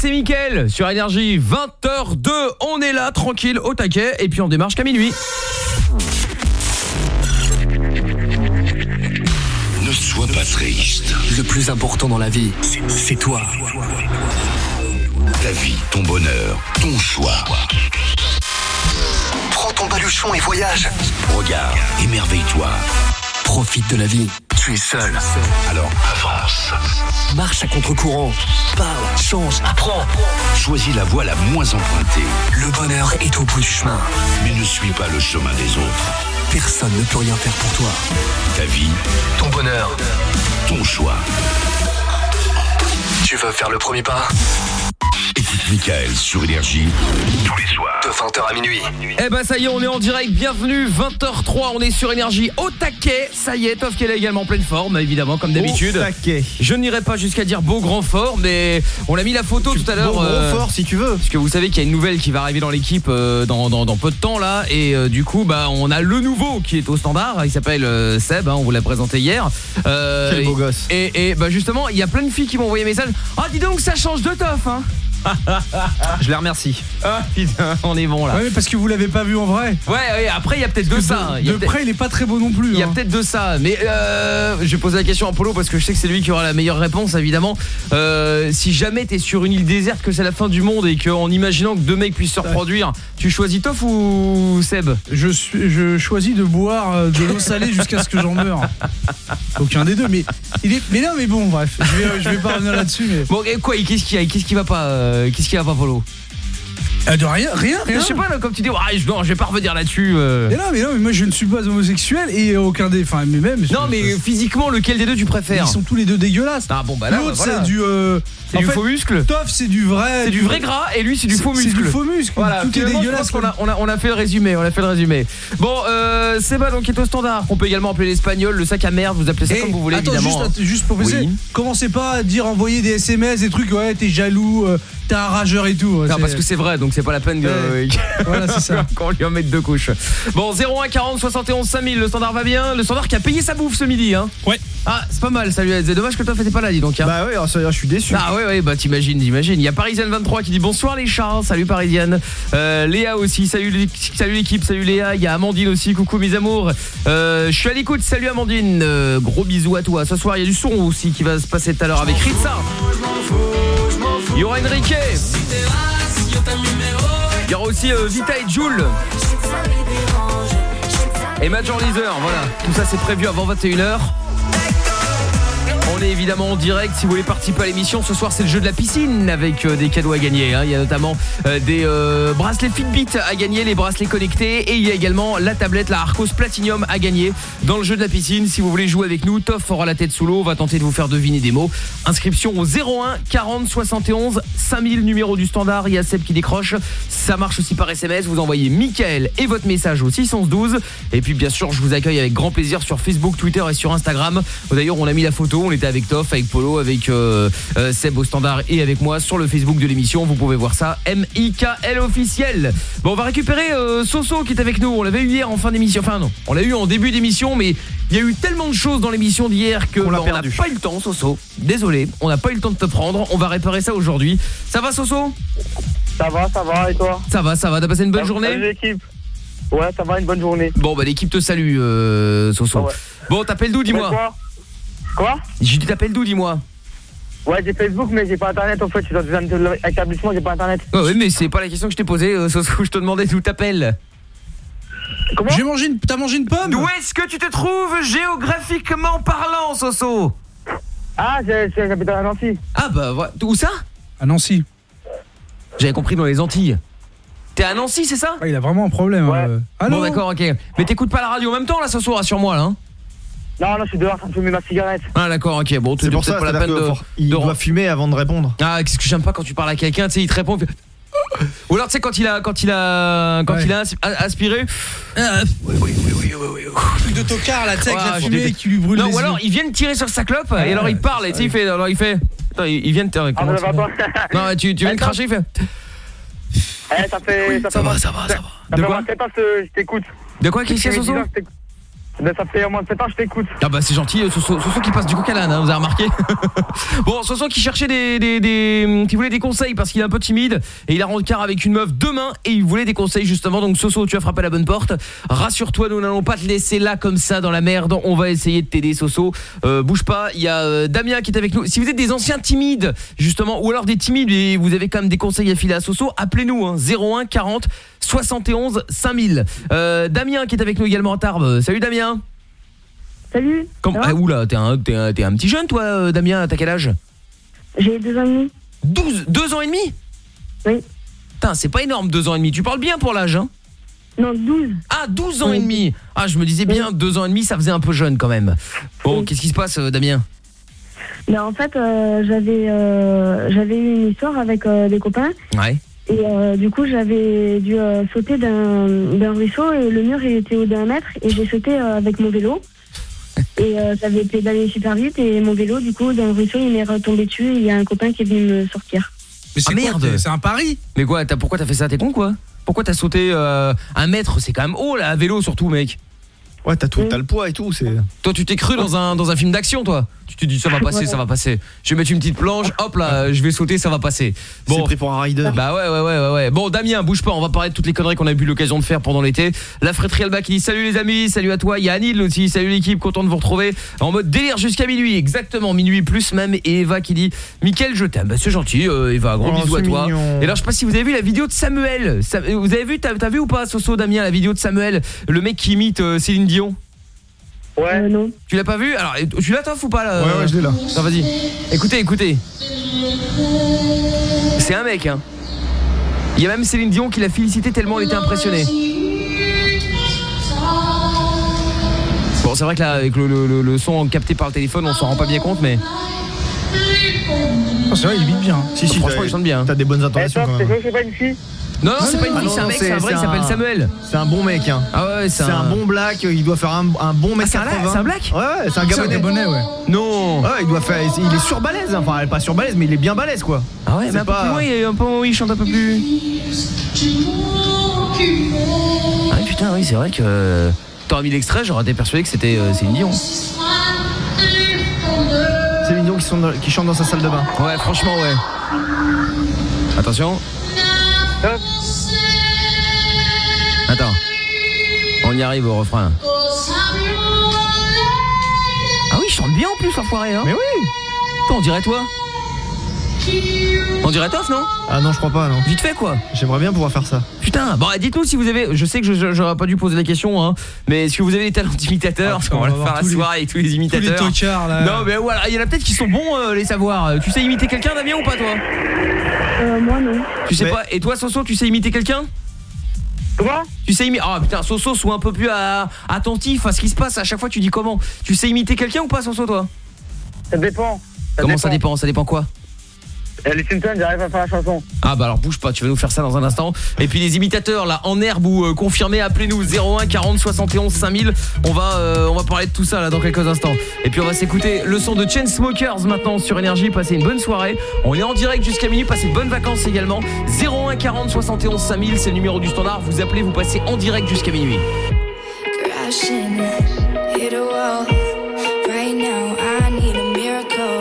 c'est Mickaël sur Énergie 20h02. On est là, tranquille, au taquet. Et puis on démarche qu'à minuit. Ne sois pas triste. Le plus important dans la vie, c'est toi. Ta vie, ton bonheur, ton choix. Prends ton baluchon et voyage. Regarde, émerveille-toi. Profite de la vie. Tu es seul. Alors, avant Marche à contre-courant. Parle, change, apprends. Choisis la voie la moins empruntée. Le bonheur est au bout du chemin. Mais ne suis pas le chemin des autres personne ne peut rien faire pour toi. Ta vie, ton bonheur, ton choix. Tu veux faire le premier pas? Michael sur Énergie. Tous les soirs, de 20h à minuit. Eh ben ça y est, on est en direct, bienvenue, 20h03, on est sur Énergie au taquet. Ça y est, Toff qu'elle est également en pleine forme, évidemment, comme d'habitude. Je n'irai pas jusqu'à dire beau grand fort, mais on l'a mis la photo tout à l'heure. Beau grand euh, fort si tu veux. Parce que vous savez qu'il y a une nouvelle qui va arriver dans l'équipe euh, dans, peu de temps là. Et euh, du coup, bah on a le nouveau qui est au standard, il s'appelle Seb, hein, on vous l'a présenté hier. Quel beau gosse. Et, bah, justement, il y a plein de filles qui m'ont envoyé un message. Ah dis donc, ça change de Toff hein je les remercie. Ah putain, on est bon là. Ouais, mais parce que vous l'avez pas vu en vrai. Ouais, ouais, après il y a peut-être de ça. hein. De, près, il est pas très beau non plus. Il y a hein. peut-être de ça, mais euh, je vais poser la question à Polo parce que je sais que c'est lui qui aura la meilleure réponse évidemment. Euh, si jamais t'es sur une île déserte, que c'est la fin du monde et qu'en imaginant que deux mecs puissent se reproduire, tu choisis Toff ou Seb? Je, suis, je choisis de boire euh, de l'eau salée jusqu'à ce que j'en meure. Aucun des deux, mais il est, mais non, mais bon, bref, je vais, je vais pas revenir là-dessus, mais Bon, et quoi Qu'est-ce qu'il y a Qu'est-ce qui va pas euh, Qu'est-ce qui va pas, Polo Euh, de rien, rien, rien. Je sais pas, là, comme tu dis, ah, je, non, je vais pas revenir là-dessus. euh. Mais non, mais non, mais moi je ne suis pas homosexuel et aucun des, enfin, mais même. Non, mais physiquement, lequel des deux tu préfères ils sont tous les deux dégueulasses. Ah bon, bah là, L'autre voilà. c'est du, euh, C'est du fait, faux muscle Toff c'est du vrai, C'est du vrai gras et lui c'est du faux C'est muscle. du faux muscle. Voilà, tout est dégueulasse. pense qu'on a, on a, on a fait le résumé, on a fait le résumé. Bon, euh, Seba donc est au standard. On peut également appeler l'espagnol, le sac à merde, vous appelez ça Eh, comme vous voulez attends, évidemment. Juste, juste pour préciser, Oui. commencez pas à dire envoyer des SMS, des trucs, ouais, t'es jaloux, euh, t'es un rageur et tout. Non, parce que c'est vrai, donc c'est pas la peine de... Voilà, c'est ça. qu'on lui en mette deux couches. Bon, 01 40 71 5000, le standard va bien. Le standard qui a payé sa bouffe ce midi, hein. Ouais. C'est pas mal, salut. C'est dommage que toi t'étais pas là, dis donc. Hein. Bah ouais, alors, ça, je suis déçu. Ah ouais ouais bah t'imagines t'imagines. Il y a Parisienne 23 qui dit bonsoir les chats salut Parisienne Euh, Léa aussi salut l'équ- salut l'équipe salut Léa. Il y a Amandine aussi coucou mes amours. Euh, je suis à l'écoute salut Amandine. Euh, gros bisous à toi. Ce soir il y a du son aussi qui va se passer tout à l'heure avec Ritza. il y aura Enrique. Il y aura aussi euh, Vita et Jules. Et Major Leaser voilà. Tout ça c'est prévu avant 21h on est évidemment en direct si vous voulez participer à l'émission. Ce soir c'est le jeu de la piscine avec euh, des cadeaux à gagner hein. il y a notamment euh, des euh, bracelets Fitbit à gagner les bracelets connectés. Et il y a également la tablette la Arcos Platinum à gagner dans le jeu de la piscine. Si vous voulez jouer avec nous Toff aura la tête sous l'eau va tenter de vous faire deviner des mots. Inscription au 01 40 71 5000 numéro du standard. Il y a Seb qui décroche ça marche aussi par SMS vous envoyez Michael et votre message au 612 et puis bien sûr je vous accueille avec grand plaisir sur Facebook Twitter et sur Instagram. D'ailleurs on a mis la photo on était avec Toff avec Polo avec euh, euh, Seb au standard et avec moi sur le Facebook de l'émission. Vous pouvez voir ça M-I-K-L officiel. Bon on va récupérer euh, Soso qui est avec nous. On l'avait eu hier en fin d'émission. Enfin non on l'a eu en début d'émission mais il y a eu tellement de choses dans l'émission d'hier que On bah, n'a pas eu le temps Soso. Désolé on n'a pas eu le temps de te prendre. On va réparer ça aujourd'hui. Ça va Soso? Ça va, ça va, et toi ça va ça va t'as passé une bonne Salut journée l'équipe. Ouais, ça va, une bonne journée. bon bah l'équipe te salue euh, Soso Ah ouais. bon t'appelles d'où dis-moi Quoi? J'ai dit t'appelles d'où dis-moi Ouais, j'ai Facebook, mais j'ai pas internet en fait. Je suis dans un établissement, j'ai pas internet. Ouais, ouais, mais c'est pas la question que je t'ai posée, euh, Soso, je te demandais d'où t'appelles. Comment? J'ai mangé une, t'as mangé une pomme? D'où est-ce que tu te trouves géographiquement parlant, Soso? Ah, j'habite à Nancy. Ah bah voilà, où ça? À Nancy. J'avais compris dans les Antilles. T'es à Nancy, c'est ça? Ouais, il a vraiment un problème. Ouais. euh. Allô Bon d'accord, ok. Mais t'écoutes pas la radio en même temps là, Soso, rassure-moi là. Hein Non, non, je suis dehors en train de fumer ma cigarette. ah d'accord, ok. Bon, tu C'est pour ça, pas la peine de. il de- doit fumer avant de répondre. Ah, qu'est-ce que j'aime pas quand tu parles à quelqu'un, tu sais, il te répond. il fait- Ou alors tu sais quand il a quand il a quand Ouais. il a as- aspiré. Ah, oui, oui, oui, oui, oui, oui. truc de tocard là, tu sais, avec Ah, la fumée qui lui brûle Non, les ou alors yeux. il vient de tirer sur sa clope et alors il parle et tu sais il fait alors il fait Attends, il il vient de te Ah, ça va pas. Non, tu, tu viens de cracher, il fait Eh, ça fait. Ça fait va, ça va, ça va. Ça De quoi de 7 ans que je t'écoute. De quoi qu'est-ce qu'il y a Soso Ben, Ça fait au moins 7 ans je t'écoute. Ah bah c'est gentil, euh, Soso, qui passe du coq à hein, vous avez remarqué Bon, Soso qui cherchait des, des, des- qui voulait des conseils parce qu'il est un peu timide et il a rencard avec une meuf demain et il voulait des conseils justement. Donc Soso, tu as frappé à la bonne porte. Rassure-toi, nous n'allons pas te laisser là comme ça dans la merde. On va essayer de t'aider, Soso. Euh, bouge pas. Il y a euh, Damien qui est avec nous. Si vous êtes des anciens timides justement ou alors des timides et vous avez quand même des conseils à filer à Soso, appelez-nous hein, 01 40 71 5000. Euh, Damien qui est avec nous également à Tarbes. Salut Damien. Salut. Va ah, oula, t'es un, t'es un, un petit jeune toi, euh, Damien, t'as quel âge J'ai deux ans et demi. 12, 2 ans et demi Oui. Putain, c'est pas énorme, 2 ans et demi. Tu parles bien pour l'âge, hein Non, 12. Ah, 12 ans Oui. et demi Ah, je me disais bien, 2 ans et demi, ça faisait un peu jeune quand même. Bon, Oui. qu'est-ce qui se passe, euh, Damien Mais en fait, euh, j'avais euh, j'avais eu une histoire avec euh, des copains. Ouais. Et euh, du coup, j'avais dû euh, sauter d'un d'un ruisseau et le mur il était haut d'un mètre. Et j'ai sauté euh, avec mon vélo. Et euh, j'avais pédalé super vite. Et mon vélo, du coup, dans le ruisseau, il m'est retombé dessus. Et il y a un copain qui est venu me sortir. Mais c'est Ah, merde. C'est un pari Mais quoi, t'as, pourquoi t'as fait ça T'es con, quoi? Pourquoi t'as sauté euh, un mètre? C'est quand même haut, là, à vélo surtout, mec. Ouais, t'as tout, Oui. t'as le poids et tout, c'est. Toi, tu t'es cru dans un, dans un film d'action, toi? Tu te dis ça va passer, ça va passer. Je vais mettre une petite planche, hop là, je vais sauter, ça va passer. C'est pris pour un rider. Bah ouais, ouais, ouais, ouais. Bon, Damien, bouge pas, on va parler de toutes les conneries qu'on a eu l'occasion de faire pendant l'été. La fréterie Alba qui dit salut les amis, salut à toi. Il y a Anil aussi, salut l'équipe, content de vous retrouver en mode délire jusqu'à minuit, exactement, minuit plus même. Et Eva qui dit, Mickaël, je t'aime. Bah c'est gentil, euh, Eva, gros Oh, bisous à c'est toi. mignon. Et alors, je sais pas si vous avez vu la vidéo de Samuel. Sa- Vous avez vu, t'as t'as vu ou pas, Soso, Damien, la vidéo de Samuel, le mec qui imite euh, Céline Dion? Ouais. Euh, non. Tu l'as pas vu Alors, tu l'as, Toff, ou pas là Ouais, ouais, je l'ai là. Non, vas-y. Écoutez, écoutez. C'est un mec, hein. Il y a même Céline Dion qui l'a félicité tellement elle était impressionnée. Bon, c'est vrai que là, avec le, le- le- le son capté par le téléphone, on s'en rend pas bien compte, mais Oh, c'est vrai, il vit bien. Si, si, franchement, il chante bien. hein. T'as des bonnes Eh, intonations toi, quand c'est même. c'est pas une fille Non, non, c'est pas une Ah fille, c'est un mec, c'est un vrai, il s'appelle Samuel. C'est un bon mec, hein. Ah ouais, c'est C'est un bon black, il doit faire un, un bon mec Ah, c'est un 80. la- c'est un black Ouais, ouais, c'est un C'est un gabonais. Ouais. Non. Ouais, il doit faire. Il est sur balèze, enfin, elle est pas sur balèze, mais il est bien balèze quoi. Ah ouais, C'est mais un peu pas- plus loin, il y a un peu où il chante un peu plus. Ah putain, oui, c'est vrai que. euh, T'aurais mis l'extrait, j'aurais été persuadé que c'était euh, Céline Dion. C'est Dion qui, sont dans- qui chante dans sa salle de bain. Ouais, franchement, ouais. Attention. Attends. On y arrive au refrain. Ah oui, il chante bien en plus, enfoiré, hein Mais oui Attends, on dirait toi On dirait Toff, non Ah non, je crois pas, non. Vite fait, quoi J'aimerais bien pouvoir faire ça. Putain, bon, dites-nous si vous avez. Je sais que j'aurais pas dû poser la question, hein, mais est-ce que vous avez des talents d'imitateur Ah, Parce qu'on va le faire la tous les- soirée avec tous les Tous les imitateurs. tocards, là. non, mais voilà, il y en a peut-être qui sont bons, euh, les savoir. Tu sais imiter quelqu'un, Damien, ou pas, toi? Euh, moi, non. Tu sais Mais- pas. Et toi, Soso, tu sais imiter quelqu'un? Comment? Tu sais imiter. Ah putain, Soso, sois un peu plus à- attentif à ce qui se passe. À chaque fois, tu dis comment Tu sais imiter quelqu'un ou pas, Soso, toi? Ça dépend. Comment ça dépend? Ça dépend quoi? Les Simpsons, j'arrive à faire la chanson. Ah bah alors bouge pas, tu vas nous faire ça dans un instant. Et puis les imitateurs là en herbe ou euh, confirmés, appelez-nous 01 40 71 5000. On va euh, on va parler de tout ça là dans quelques instants. Et puis on va s'écouter le son de Chainsmokers maintenant sur énergie, passez une bonne soirée. On est en direct jusqu'à minuit, passez de bonnes vacances également. 01 40 71 5000, c'est le numéro du standard, vous appelez, vous passez en direct jusqu'à minuit. crashing, hit a wall. Right now, I need a miracle.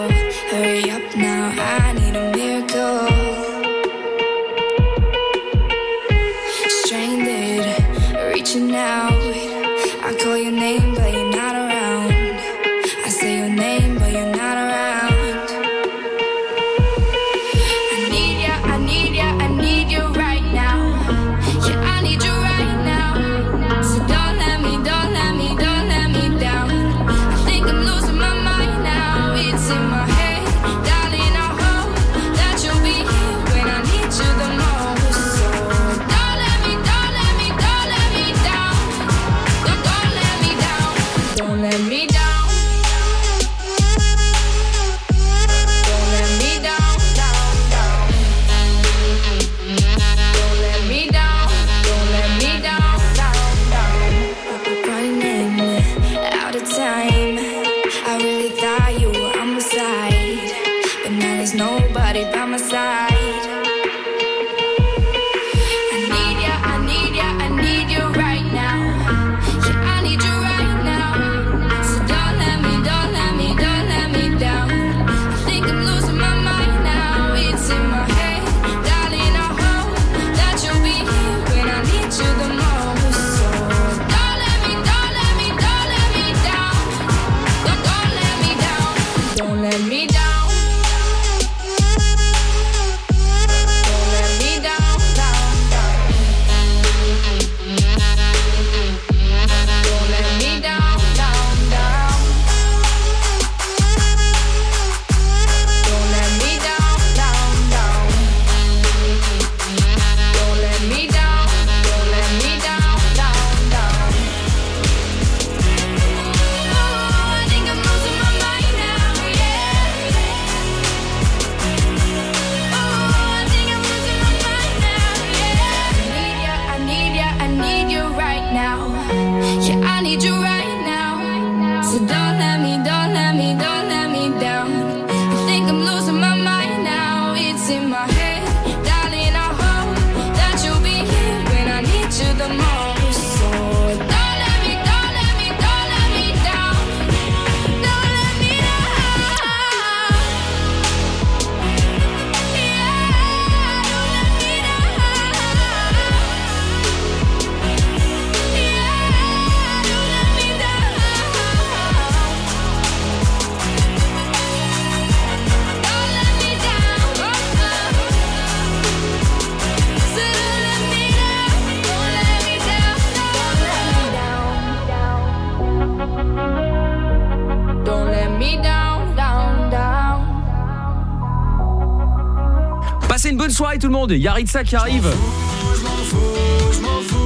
Monde. Il Ritza qui arrive.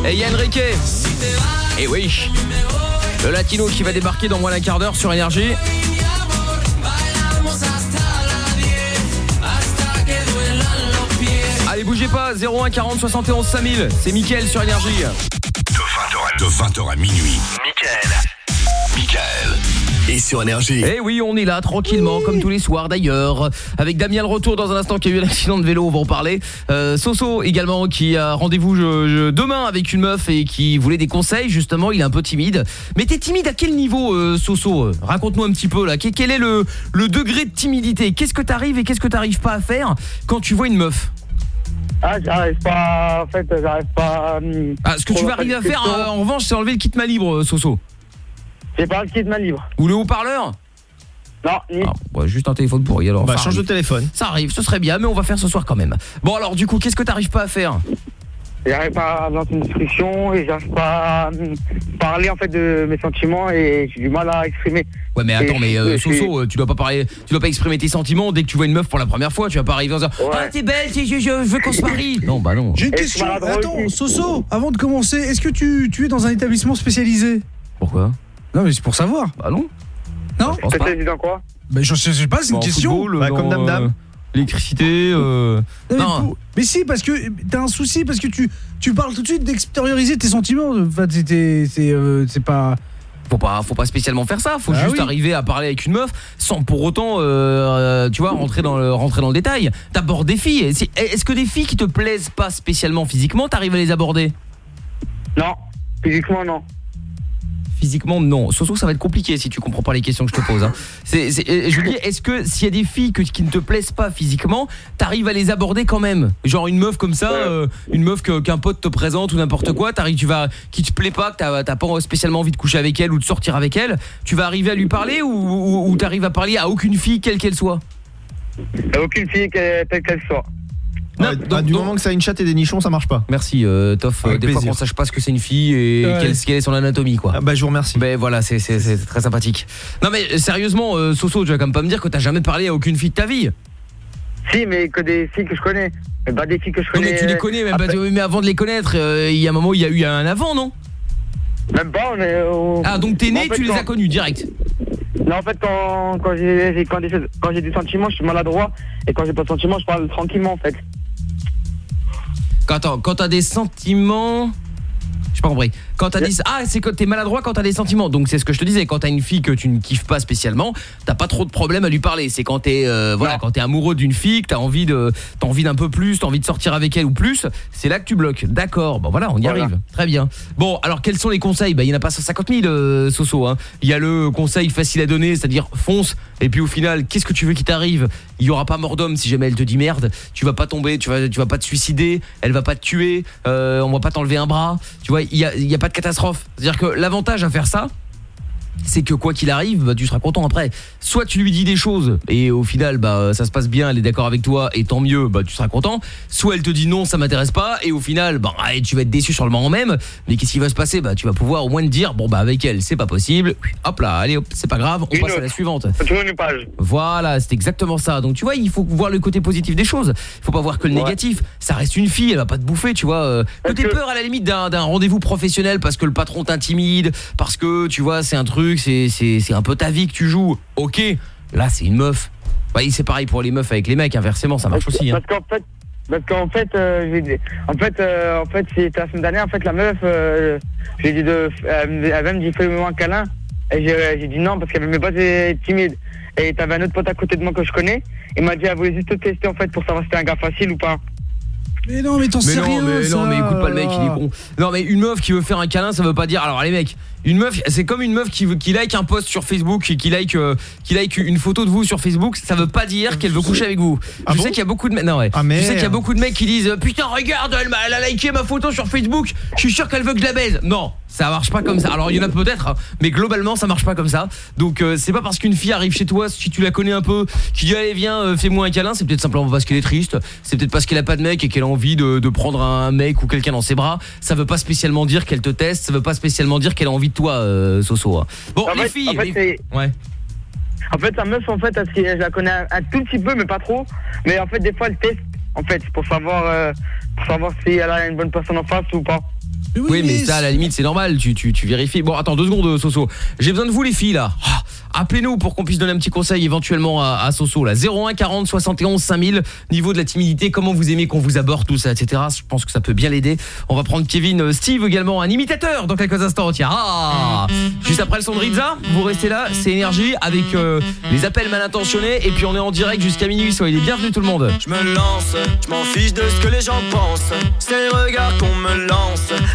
Et il y a Enrique. Et oui. Le latino qui va débarquer dans moins d'un quart d'heure sur énergie. Allez, bougez pas. 01 40 71 5000. C'est Mickaël sur énergie. De 20h à minuit. Michael. Michael. Et sur énergie. Eh oui, on est là tranquillement, comme tous les soirs d'ailleurs. Avec Damien le retour dans un instant qui a eu un accident de vélo, on va en parler. Euh, Soso également qui a rendez-vous demain avec une meuf et qui voulait des conseils. Justement, il est un peu timide. Mais t'es timide à quel niveau, euh, Soso? Raconte-nous un petit peu là. Que- Quel est le, le degré de timidité? Qu'est-ce que t'arrives et qu'est-ce que t'arrives pas à faire quand tu vois une meuf? Ah, j'arrive pas. En fait, j'arrive pas. hum, ah, Ce que tu vas arriver à faire, euh, en revanche, c'est enlever le kit main libre, Soso. J'ai pas le kit main libre. Ou le haut-parleur Non, ni. Ah, ouais, juste un téléphone pourri alors. Bah ça change de téléphone. Ça arrive, ce serait bien, mais on va faire ce soir quand même. Bon alors du coup, qu'est-ce que t'arrives pas à faire J'arrive pas à lancer une discussion et j'arrive pas à hum, parler en fait de mes sentiments et j'ai du mal à exprimer. Ouais mais attends, mais euh, Soso, euh, tu dois pas parler, tu dois pas exprimer tes sentiments dès que tu vois une meuf pour la première fois. Tu vas pas arriver en disant Ouais. ah t'es belle, t'es- je, je veux qu'on se marie. Non bah non. J'ai une question. Attends. Soso, avant de commencer, est-ce que tu, tu es dans un établissement spécialisé? Pourquoi? Non, mais c'est pour savoir. Bah non. Non Je pense pas. Peut-être dans quoi? Bah, je, je sais pas, c'est une Bah, question. football, Bah, dans, comme Dame Dame. euh, L'électricité. euh, Non, mais, Non. pour- mais si, parce que t'as un souci, parce que tu, tu parles tout de suite d'extérioriser tes sentiments. Enfin, c'est- c'est c'est, euh, c'est pas. Faut pas, faut pas spécialement faire ça. Faut Ah juste oui. arriver à parler avec une meuf sans pour autant, euh, euh, tu vois, rentrer dans le, rentrer dans le détail. T'abordes des filles. Et Est-ce que des filles qui te plaisent pas spécialement physiquement, t'arrives à les aborder? Non, physiquement non. Physiquement, non. Soso, ça va être compliqué si tu comprends pas les questions que je te pose. hein. Euh, je veux dire, est-ce que s'il y a des filles que- qui ne te plaisent pas physiquement, t'arrives à les aborder quand même? Genre une meuf comme ça, euh, une meuf qu'un pote te présente ou n'importe quoi, t'arrives, tu vas, qui te plaît pas, que t'as pas spécialement envie de coucher avec elle ou de sortir avec elle, tu vas arriver à lui parler ou, ou, ou t'arrives à parler à aucune fille quelle qu'elle soit? A aucune fille que- telle qu'elle soit. Non, Ouais, donc- bah, du donc- moment que ça a une chatte et des nichons, ça marche pas. Merci, euh, Toff. Avec des fois qu'on sache pas ce que c'est une fille et Ouais. quelle, quelle est son anatomie, quoi. Ah, bah je vous remercie. Ben voilà, c'est très sympathique. Non mais euh, sérieusement, euh, Soso, tu vas quand même pas me dire que t'as jamais parlé à aucune fille de ta vie. Si, mais que des filles que je connais. Mais pas des filles que je Non connais. mais tu les connais, même pas, après- mais avant de les connaître, euh, il y a un moment où il y a eu un avant, non? Même pas, on est. au- Ah donc t'es né, En fait, tu les quand- as connus direct? Non, en fait, quand, quand j'ai des choses- quand j'ai des sentiments, je suis maladroit. Et quand j'ai pas de sentiments, je parle tranquillement, en fait. Quand t'as des sentiments, pas compris. Quand t'as dit ah c'est que t'es maladroit quand t'as des sentiments. Donc c'est ce que je te disais. Quand t'as une fille que tu ne kiffes pas spécialement, t'as pas trop de problème à lui parler. C'est quand t'es euh, voilà quand t'es amoureux d'une fille, que t'as envie de t'as envie d'un peu plus, t'as envie de sortir avec elle ou plus, c'est là que tu bloques. D'accord. Bon voilà, on y Voilà. arrive. Très bien. Bon alors quels sont les conseils? Bah il y en a pas 150 000 euh, Soso. Hein. Il y a le conseil facile à donner, c'est-à-dire fonce. Et puis au final, qu'est-ce que tu veux qui t'arrive? Il y aura pas mort d'homme si jamais elle te dit merde. Tu vas pas tomber, tu vas tu vas pas te suicider, elle va pas te tuer, euh, on va pas t'enlever un bras. Tu vois, il y a il y a pas de catastrophe. C'est-à-dire que l'avantage à faire ça, c'est que quoi qu'il arrive, bah, tu seras content après. Soit tu lui dis des choses et au final bah ça se passe bien, elle est d'accord avec toi et tant mieux, bah tu seras content. Soit elle te dit non, ça m'intéresse pas et au final bah tu vas être déçu sur le moment même, mais qu'est-ce qui va se passer? Bah tu vas pouvoir au moins te dire bon bah avec elle, c'est pas possible. Hop là, allez hop, c'est pas grave, on Une passe à la suivante. Une page. Voilà, c'est exactement ça. Donc tu vois, il faut voir le côté positif des choses. Il faut pas voir que le Ouais. négatif. Ça reste une fille, elle va pas te bouffer, tu vois. euh, Que t'aies que- peur à la limite d'un rendez-vous professionnel parce que le patron t'intimide, parce que tu vois, c'est un truc, c'est un peu ta vie que tu joues. OK. Là, c'est une meuf. Bah, c'est pareil pour les meufs avec les mecs, inversement, ça marche aussi hein. Parce qu'en fait, parce qu'en fait, euh, en fait, euh, en fait, c'était la semaine dernière. En fait, la meuf, euh, j'ai dit de, elle m'a dit fais-moi un câlin. Et j'ai j'ai dit non parce qu'elle m'aimait pas, c'est timide. Et t'avais un autre pote à côté de moi que je connais. Il m'a dit elle voulait juste te tester en fait pour savoir si c'était un gars facile ou pas. Mais non, mais t'en sais rien. mais ça. non, mais écoute pas le mec, il est con. Non, mais une meuf qui veut faire un câlin, ça veut pas dire. Alors les mecs, une meuf, c'est comme une meuf qui veut, qui like un post sur Facebook, et qui like, euh, qui like une photo de vous sur Facebook, ça veut pas dire qu'elle veut coucher avec vous. Ah je bon sais qu'il y a beaucoup de mecs, non ouais. Ah, je sais qu'il y a beaucoup de mecs qui disent putain regarde, elle a liké ma photo sur Facebook. Je suis sûr qu'elle veut que je la baise. Non. Ça marche pas comme ça. Alors il y en a peut-être, hein, mais globalement ça marche pas comme ça. Donc euh, c'est pas parce qu'une fille arrive chez toi, si tu la connais un peu, qui dit allez viens euh, fais-moi un câlin, c'est peut-être simplement parce qu'elle est triste, c'est peut-être parce qu'elle a pas de mec et qu'elle a envie de, de prendre un mec ou quelqu'un dans ses bras. Ça veut pas spécialement dire qu'elle te teste, ça veut pas spécialement dire qu'elle a envie de toi, euh, Soso. hein. Bon En les fait- filles, en fait, les- ouais. En fait, sa meuf, en fait, elle- je la connais un, un tout petit peu, mais pas trop. Mais en fait, des fois, elle teste En fait, pour savoir, euh, pour savoir si elle a une bonne personne en face ou pas. Oui, mais ça à la limite c'est normal, tu, tu, tu vérifies. Bon attends deux secondes Soso. J'ai besoin de vous les filles là. Ah, Appelez-nous pour qu'on puisse donner un petit conseil éventuellement à, à Soso là. 01 40 71 5000. Niveau de la timidité, comment vous aimez qu'on vous aborde tout ça, etc. Je pense que ça peut bien l'aider. On va prendre Kevin euh, Steve également, un imitateur dans quelques instants. Tiens, ah Juste après le son de Rizza, vous restez là, c'est énergie avec euh, les appels mal intentionnés et puis on est en direct jusqu'à minuit. Soyez les bienvenus tout le monde. Je me lance, je m'en fiche de ce que les gens pensent. C'est les regards qu'on me lance.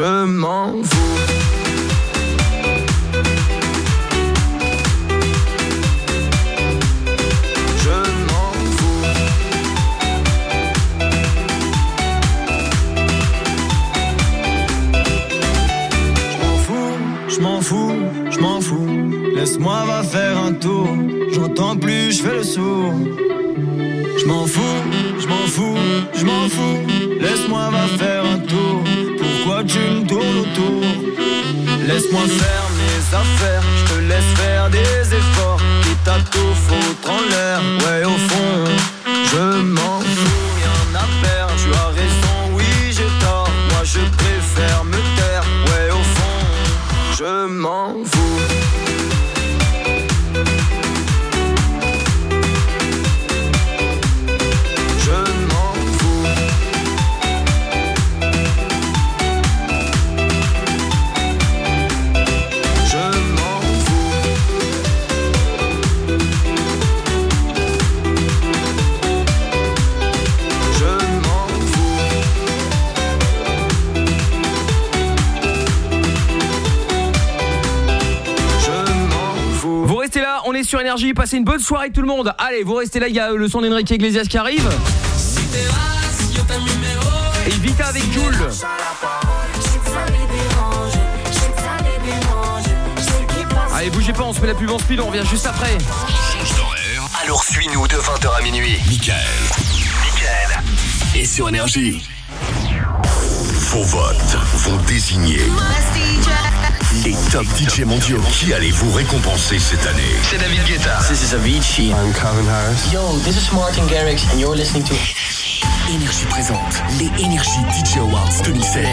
Je m'en fous Je m'en fous. Je m'en fous, je m'en fous. Laisse-moi va faire un tour. J'entends plus, je fais le sourd. Je m'en fous, je m'en fous, je m'en fous. Laisse-moi va faire un tour. Pourquoi tu autour Laisse-moi faire mes affaires. Je te laisse faire des efforts. Quitte à tout foutre en l'air. Ouais, au fond, je m'en fous. Rien à perdre. Tu as raison, oui, j'ai tort. Moi, je préfère me taire. Ouais, au fond, je m'en fous. Est sur énergie, passez une bonne soirée tout le monde. Allez, vous restez là, il y a le son d'Enrique Iglesias qui arrive. Et Vita avec Jules. Allez, bougez pas, on se met la pub en speed, on revient juste après. Change d'horaire. Alors suis-nous de 20h à minuit. Michael. Michael. Et sur Énergie. Vos votes vont désigner les top DJ mondiaux qui allez vous récompenser cette année. C'est David Guetta. This is Avicii. I'm Calvin Harris. Yo, this is Martin Garrix and you're listening to Énergie présente les Énergie DJ Awards 2016.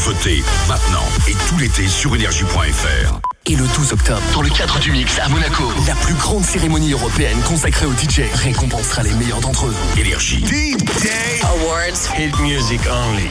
Votez maintenant et tout l'été sur énergie.fr. Et le 12 octobre, dans le cadre du Mix à Monaco, la plus grande cérémonie européenne consacrée aux DJ récompensera les meilleurs d'entre eux. Énergie. DJ Awards. Hit music only.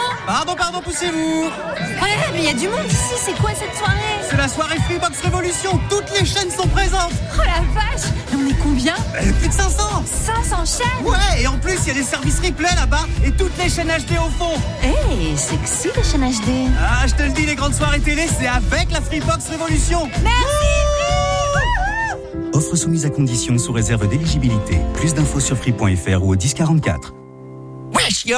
Pardon, pardon, poussez-vous. Ouais, mais il y a du monde ici, c'est quoi cette soirée? C'est la soirée Freebox Révolution, toutes les chaînes sont présentes. Oh la vache! Et on est combien? Euh, Plus de 500 500 chaînes? Ouais, et en plus, il y a des services replay là-bas et toutes les chaînes HD au fond. Hey, sexy les chaînes HD Ah, je te le dis, les grandes soirées télé, c'est avec la Freebox Révolution Offre soumise à condition sous réserve d'éligibilité. Plus d'infos sur free.fr ou au 1044. Yo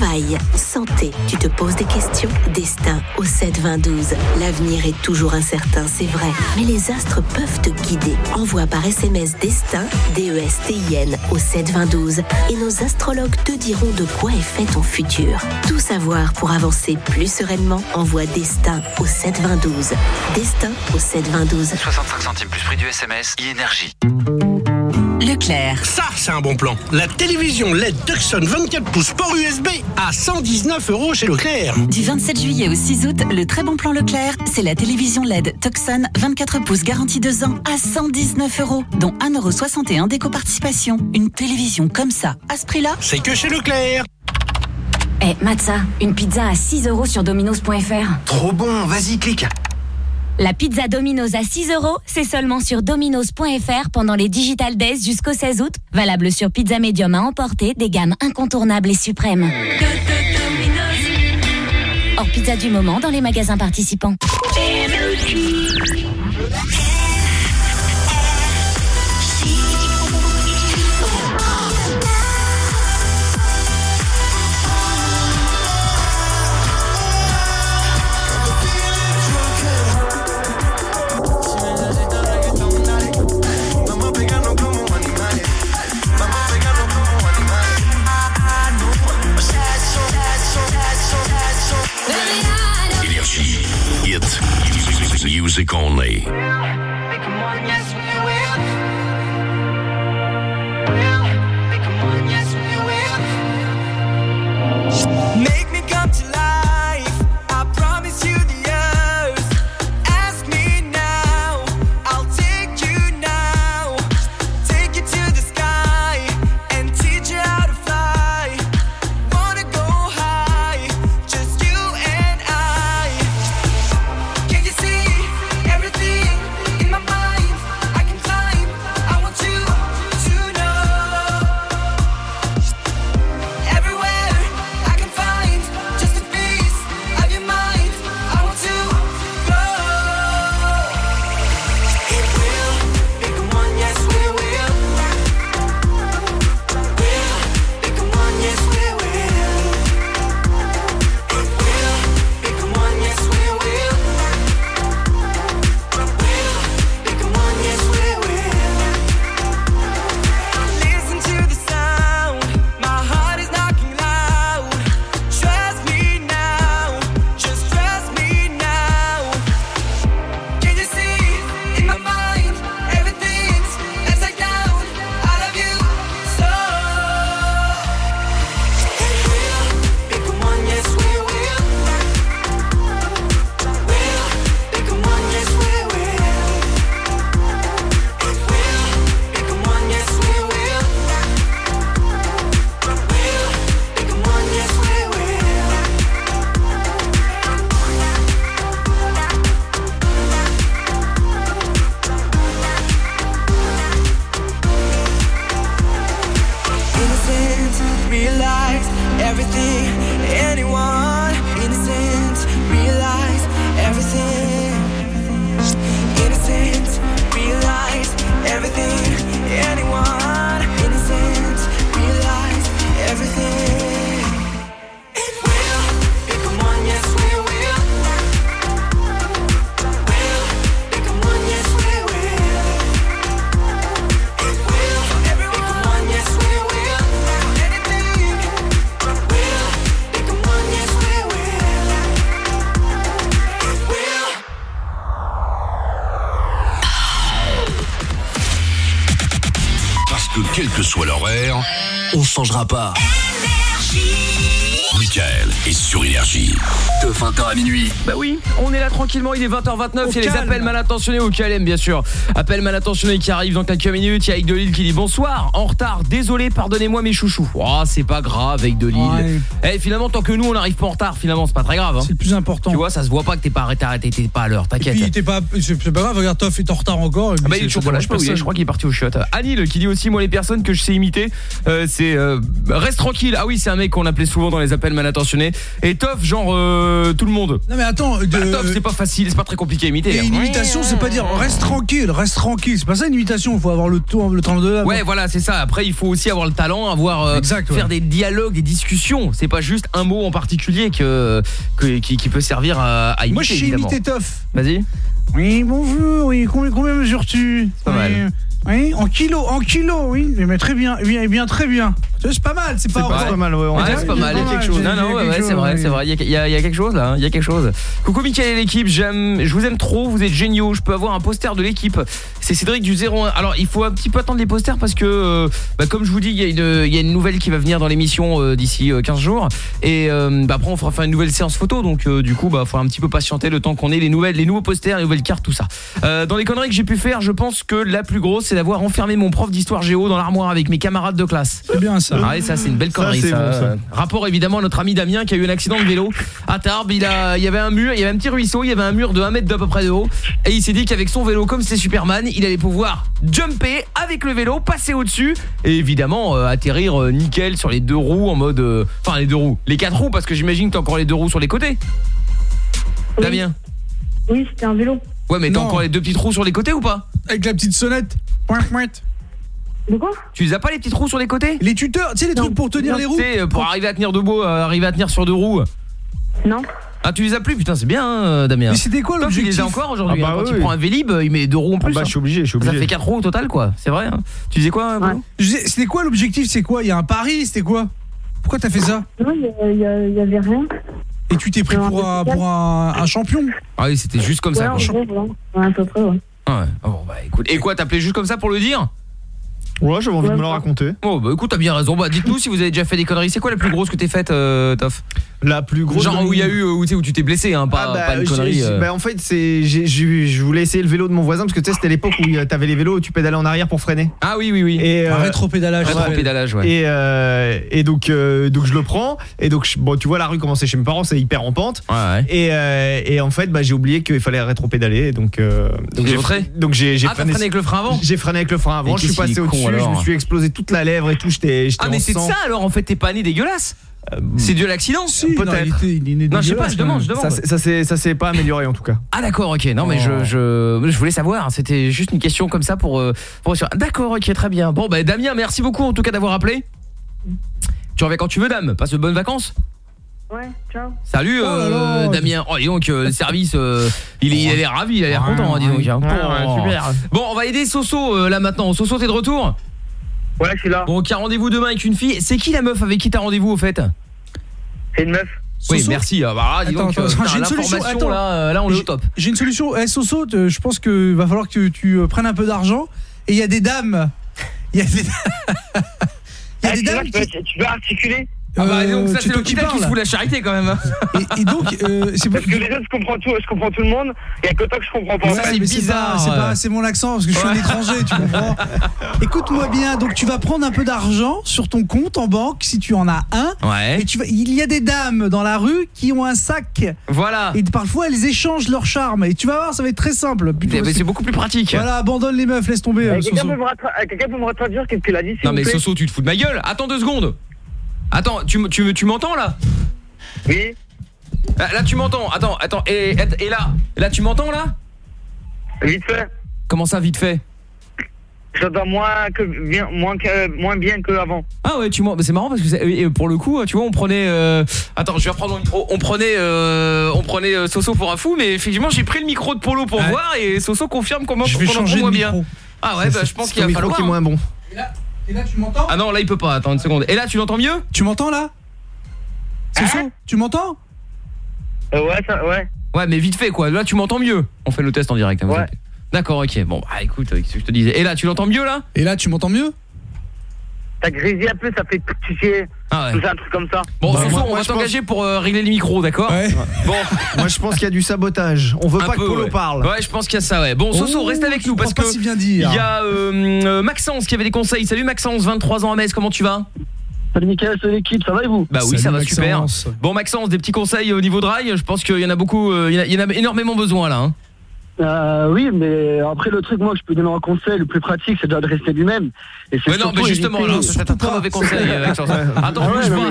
Travail, santé. Tu te poses des questions Destin au 7-20-12. L'avenir est toujours incertain, c'est vrai. Mais les astres peuvent te guider. Envoie par SMS Destin, D-E-S-T-I-N, au 7-20-12. Et nos astrologues te diront de quoi est fait ton futur. Tout savoir pour avancer plus sereinement, envoie Destin au 7-20-12. Destin au 7-20-12. 65 centimes plus prix du SMS, e-énergie. Leclerc. Ça, c'est un bon plan. La télévision LED Tucson 24 pouces port USB à 119 euros chez Leclerc. Du 27 juillet au 6 août, le très bon plan Leclerc, c'est la télévision LED Tucson 24 pouces garantie 2 ans à 119 euros, dont 1,61€ d'éco-participation. Une télévision comme ça, à ce prix-là? C'est que chez Leclerc. Eh, Matza, une pizza à 6 euros sur dominos.fr. Trop bon, vas-y, clique. La pizza Domino's à 6 euros, c'est seulement sur dominos.fr pendant les Digital Days jusqu'au 16 août. Valable sur pizza médium à emporter, des gammes incontournables et suprêmes. Hors pizza du moment dans les magasins participants. Music only. Changera pas. Oui, Michael est sur Énergie. De 20h à minuit. Bah oui, on est là tranquillement, il est 20h29, il y a les appels mal intentionnés au calme bien sûr. Appels mal intentionnés qui arrivent dans quelques minutes, il y a Aïk de Lille qui dit bonsoir, en retard, désolé, pardonnez-moi mes chouchous. Oh, c'est pas grave Aïk de Lille. Eh finalement tant que nous on n'arrive pas en retard, finalement c'est pas très grave. hein. C'est le plus important. Tu vois, ça se voit pas que t'es pas arrêté, arrêté, t'es pas à l'heure, Et t'inquiète. puis t'es pas c'est pas grave, regarde Toff est en retard encore. et Ah bah il est toujours pas là, je, crois qu'il est parti au shot. Anil qui dit aussi moi les personnes que je sais imiter, euh, c'est euh, reste tranquille. Ah oui, c'est un mec qu'on appelait souvent dans les appels mal intentionnés. Et Toff genre euh, tout le monde. Non mais attends, de... Bah, c'est pas facile, c'est pas très compliqué à imiter. Et hein. une imitation, c'est pas dire reste tranquille, reste tranquille. C'est pas ça une imitation, il faut avoir le temps, le temps de là. Ouais, voilà, c'est ça. Après, il faut aussi avoir le talent, avoir euh, Exact, ouais. faire des dialogues, des discussions. C'est pas juste un mot en particulier que, que- qui, qui peut servir à, à imiter. Moi je évidemment. imiter Toff. Vas-y. Oui, bonjour, oui, combien, combien mesures-tu? Pas oui, mal. Oui, en kilos, en kilos, oui, mais très bien, bien, bien très bien. C'est pas mal, c'est pas mal, ouais. Ouais, c'est pas mal. Il y a quelque chose. Non, non, ouais, ouais, c'est vrai, c'est vrai. Il y a- il y, a- quelque chose là. hein, Il y a quelque chose. Coucou Mickaël et l'équipe. J'aime, je vous aime trop. Vous êtes géniaux. Je peux avoir un poster de l'équipe. C'est Cédric du 01. Alors, il faut un petit peu attendre les posters parce que, euh, bah, comme je vous dis, il y a une, il y a une nouvelle qui va venir dans l'émission euh, d'ici euh, 15 jours. Et euh, bah, après, on fera faire une nouvelle séance photo. Donc, euh, du coup, bah, faudra un petit peu patienter le temps qu'on ait les nouvelles, les nouveaux posters, les nouvelles cartes, tout ça. Euh, dans les conneries que j'ai pu faire, je pense que la plus grosse, c'est d'avoir enfermé mon prof d'histoire géo dans l'armoire avec mes camarades de classe. C'est bien ça. Ah, et ça, c'est une belle connerie. ça. bon, ça. Rapport évidemment à notre ami Damien qui a eu un accident de vélo à Tarbes. Il, a, il y avait un mur, il y avait un petit ruisseau, il y avait un mur de 1 mètre d'à peu près de haut. Et il s'est dit qu'avec son vélo, comme c'est Superman, il allait pouvoir jumper avec le vélo, passer au-dessus et évidemment euh, atterrir euh, nickel sur les deux roues en mode. euh, Enfin, les deux roues, les quatre roues parce que j'imagine que t'as encore les deux roues sur les côtés. Damien Oui, c'était un vélo. Ouais, mais t'as encore les deux petites roues sur les côtés ou pas? Avec la petite sonnette. Point, point. De quoi Tu les as pas les petites roues sur les côtés Les tuteurs, tu sais les trucs pour tenir les roues. Tu sais, pour arriver à tenir debout, euh, arriver à tenir sur deux roues. Non. Ah tu les as plus putain c'est bien hein, Damien. Mais c'était quoi Toi, tu les l'objectif as encore aujourd'hui Ah bah hein, Quand oui. il prend un Vélib il met deux roues en plus. bah, hein. je suis obligé, je suis Ça obligé. fait quatre roues au total quoi, c'est vrai hein. Tu disais quoi Bruno Je disais, C'était quoi l'objectif C'est quoi? Il y a un pari C'était quoi? Pourquoi t'as fait ça? Non, il y a- il y, a- il y avait rien. Et tu t'es pris pour, un, pour un, un champion? Ah oui c'était juste comme ça Ouais, quoi. en gros, voilà. Ouais, à peu près, ouais. Ah ouais. Oh, bah écoute. Et quoi t'appelais juste comme ça pour le dire? Ouais, j'avais envie de me le raconter. Oh bah écoute t'as bien raison. Bah dites-nous si vous avez déjà fait des conneries. C'est quoi la plus grosse que t'es faite euh, Toff? La plus grosse Genre où il y a eu euh, où, où tu t'es blessé hein, pas, Ah bah, pas une connerie. euh. bah, en fait c'est je voulais essayer le vélo de mon voisin parce que tu sais c'était l'époque où euh, t'avais les vélos où tu pédalais en arrière pour freiner. Ah oui oui oui. Et Un rétropédalage. ouais. Rétropédalage, ouais. Et euh, et donc euh, donc je le prends et donc je- bon tu vois la rue commencer chez mes parents c'est hyper en pente. Et euh, et en fait bah j'ai oublié qu'il fallait rétropédaler donc euh, donc J'ai j'ai freiné donc j'ai Ah, t'as freiné avec le frein avant J'ai freiné avec le frein avant, Et je suis passé est je me suis explosé toute la lèvre et tout, j'étais Ah mais c'est de ça alors en fait t'es pas né dégueulasse. C'est dû à l'accident Peut-être. Non je sais pas je demande je demande. Ça, s'est- ça s'est ça s'est pas amélioré en tout cas. Ah d'accord, ok. Non mais je, je je voulais savoir, hein. c'était juste une question comme ça pour euh, pour. D'accord, ok, très bien. Bon bah Damien, merci beaucoup en tout cas d'avoir appelé. Tu reviens quand tu veux Dame, passe de bonnes vacances. Ouais, ciao. Salut Oh là euh. Damien. Oh et donc euh, le service euh, il, est, il a l'air ravi, il a l'air content, hein, dis donc. hein. ouais, super. Bon, on va aider Soso euh, là maintenant. Soso, t'es de retour Ouais, je suis là. Bon, qui a rendez-vous demain avec une fille. C'est qui la meuf avec qui t'as rendez-vous au fait C'est une meuf. Oui, Soso merci. Ah, bah, dis Attends, donc, attends, euh, j'ai une solution. Attends. là, euh, là on est au top. J'ai une solution. Eh, Soso, te- je pense que va falloir que tu euh, prennes un peu d'argent. Et il y a des dames. Il y a des, il y a Eh, des tu, vois, dames tu peux articuler? Ah bah donc Euh, ça c'est qui l'hôpital qui parles. se fout la charité quand même. Et, et donc, euh, c'est Parce que les autres, je comprends tout, je comprends tout le monde. Il y a que toi que je comprends pas. Ouais, c'est pas, c'est pas- c'est mon accent parce que je suis un étranger, tu comprends Écoute-moi bien, donc tu vas prendre un peu d'argent sur ton compte en banque si tu en as un. Ouais. Et tu vas, il y a des dames dans la rue qui ont un sac. Voilà. Et parfois elles échangent leur charme. Et tu vas voir, ça va être très simple. Eh ben, c'est beaucoup plus pratique. Voilà, abandonne les meufs, laisse tomber. Eh, euh, Quelqu'un Soso. peut, me rattra- quelqu'un peut me retraduire qu'est-ce qu'il a dit Non mais Soso, tu te fous de ma gueule. Attends deux secondes. Attends, tu, m- tu, tu m'entends là? Oui. Là, là, tu m'entends. Attends, attends. Et, et là Là tu m'entends là? Vite fait. Comment ça vite fait? J'entends moins que bien, moins que moins bien qu'avant. Ah ouais, tu c'est marrant parce que pour le coup, tu vois, on prenait euh, attends, je vais reprendre mon micro. On prenait euh, on prenait euh, Soso pour un fou mais effectivement, j'ai pris le micro de Polo pour voir et Soso confirme comment Je vais qu'on entend changer de moins micro. bien. Ah ouais, bah je pense qu'il va micro falloir. qui est moins bon. Et là, tu m'entends Ah non, là il peut pas. Attends une seconde. Et là, tu l'entends mieux? Tu m'entends là? Soso, tu m'entends? Euh, ouais, ça, ouais. Ouais, mais vite fait quoi. Là, tu m'entends mieux. On fait le test en direct. hein, Ouais. D'accord, ok. Bon, bah écoute, euh, qu'est-ce que je te disais? Et là, tu l'entends mieux là? Et là, tu m'entends mieux? T'as grésillé un peu, ça fait chier. Ah ouais. Tout ça, un truc comme ça. Bon, Bah, Soso, moi- on va pense- t'engager pour euh, régler les micros, d'accord Bon, Moi je pense qu'il y a du sabotage. On veut un pas peu, que Polo ouais. parle. Ouais, je pense qu'il y a ça, ouais. Bon, Soso, Oh, reste avec nous parce pas que si bien il y a euh, euh, Maxence qui avait des conseils. Salut Maxence, 23 ans à Metz, comment tu vas? Salut Mickaël, salut l'équipe, ça va et vous? Bah oui, Salut, ça va Maxence. super. Bon Maxence, des petits conseils au niveau de rail, je pense qu'il y en a beaucoup il y en a- il y en a énormément besoin là hein. Euh, oui, mais après le truc, moi, je peux donner un conseil, le plus pratique, c'est déjà de rester lui-même. Et c'est Ouais non, mais justement, éviter- là, c'est un très mauvais conseil euh, Maxence. Attends, Ah ouais, bouge pas. mais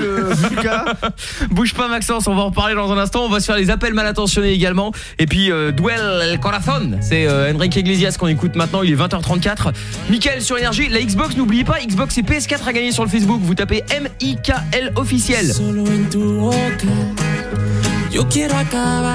le- cas. Bouge pas Maxence, on va en reparler dans un instant, on va se faire les appels mal intentionnés également et puis euh, Duel El Corazon, c'est euh, Enrique Iglesias qu'on écoute maintenant, il est 20h34. Mickaël sur énergie, la Xbox n'oubliez pas, Xbox et PS4 à gagner sur le Facebook, vous tapez M-I-K-L officiel. Solo en tu boca, yo quiero acabar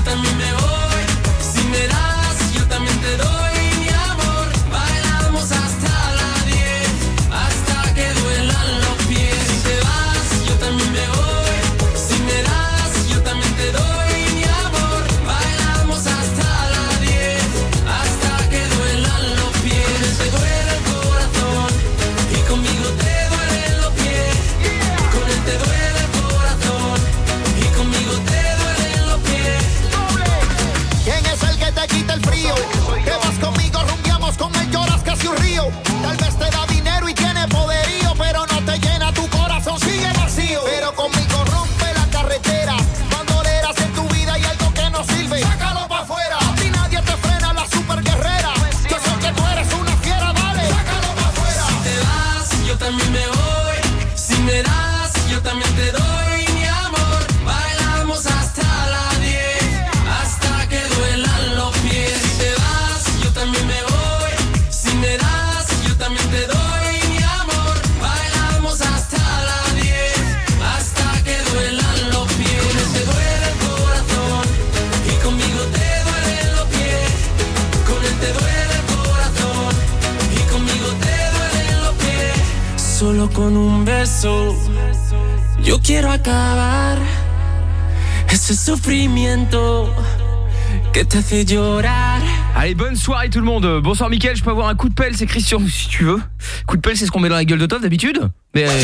Si te vas, yo también me voy. Casi un río. Tal vez te da quiero acabar ese sufrimiento que te hace llorar. Allez, bonne soirée tout le monde. Bonsoir Mickaël, je peux avoir un coup de pelle, c'est Christian si tu veux. Coup de pelle, c'est ce qu'on met dans la gueule de Toff d'habitude. Mais euh,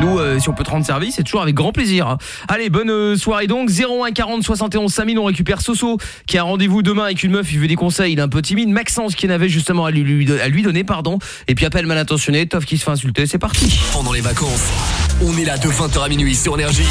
nous, euh, si on peut te rendre service, c'est toujours avec grand plaisir. hein. Allez, bonne euh, soirée donc. 01 40 71 5000, on récupère Soso qui a un rendez-vous demain avec une meuf, il veut des conseils, il est un peu timide. Maxence qui n'avait justement à lui, lui- à lui donner, pardon. Et puis appel mal intentionné, Toff qui se fait insulter, c'est parti. Pendant les vacances, on est là de 20h à minuit sur Énergie.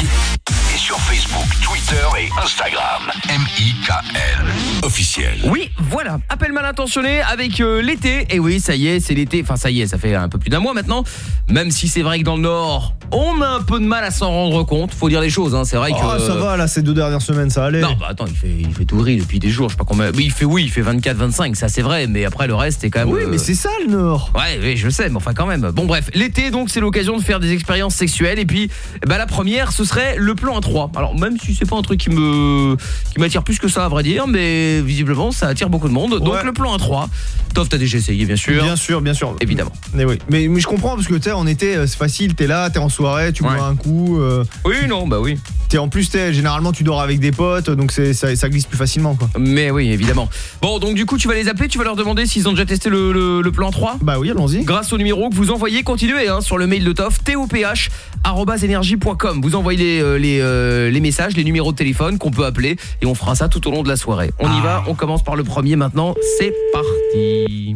Et sur Facebook, et Instagram. M-I-K-L. Officiel. Oui, voilà, appel mal intentionné avec euh, l'été. Et oui, ça y est, c'est l'été. Enfin, ça y est, ça fait un peu plus d'un mois maintenant. Même si c'est vrai que dans le Nord, on a un peu de mal à s'en rendre compte. Faut dire les choses, hein. c'est vrai que... Oh, ça va là, ces deux dernières semaines, ça allait. Non, bah attends, il fait, il fait tout gris depuis des jours, je sais pas combien. Oui, il fait oui, il fait 24, 25, ça c'est vrai, mais après le reste c'est quand même. Oui, euh, mais c'est ça le Nord. Ouais, oui, je sais, mais enfin quand même. Bon bref, l'été donc c'est l'occasion de faire des expériences sexuelles et puis bah la première ce serait le plan à 3. Alors même si c'est pas un truc qui me qui m'attire plus que ça à vrai dire, mais visiblement ça attire beaucoup de monde. Donc le plan A3. Toff, t'as déjà essayé bien sûr. Bien sûr, bien sûr. Évidemment. Mais oui, mais, mais je comprends parce que tu sais en été euh, c'est facile, t'es là, t'es en soirée, tu bois un coup. euh, Oui, non, bah oui. T'es en plus t'es généralement tu dors avec des potes, donc c'est ça, ça glisse plus facilement quoi. Mais oui, évidemment. Bon, donc du coup, tu vas les appeler, tu vas leur demander s'ils ont déjà testé le, le- le plan 3 Bah oui, allons-y. Grâce au numéro que vous envoyez, continuez hein, sur le mail de Toff, toph@energie.com. Vous envoyez les, euh, les, euh, les messages, les numéros de téléphone qu'on peut appeler et on fera ça tout au long de la soirée. On y va, on commence par le premier maintenant, c'est parti.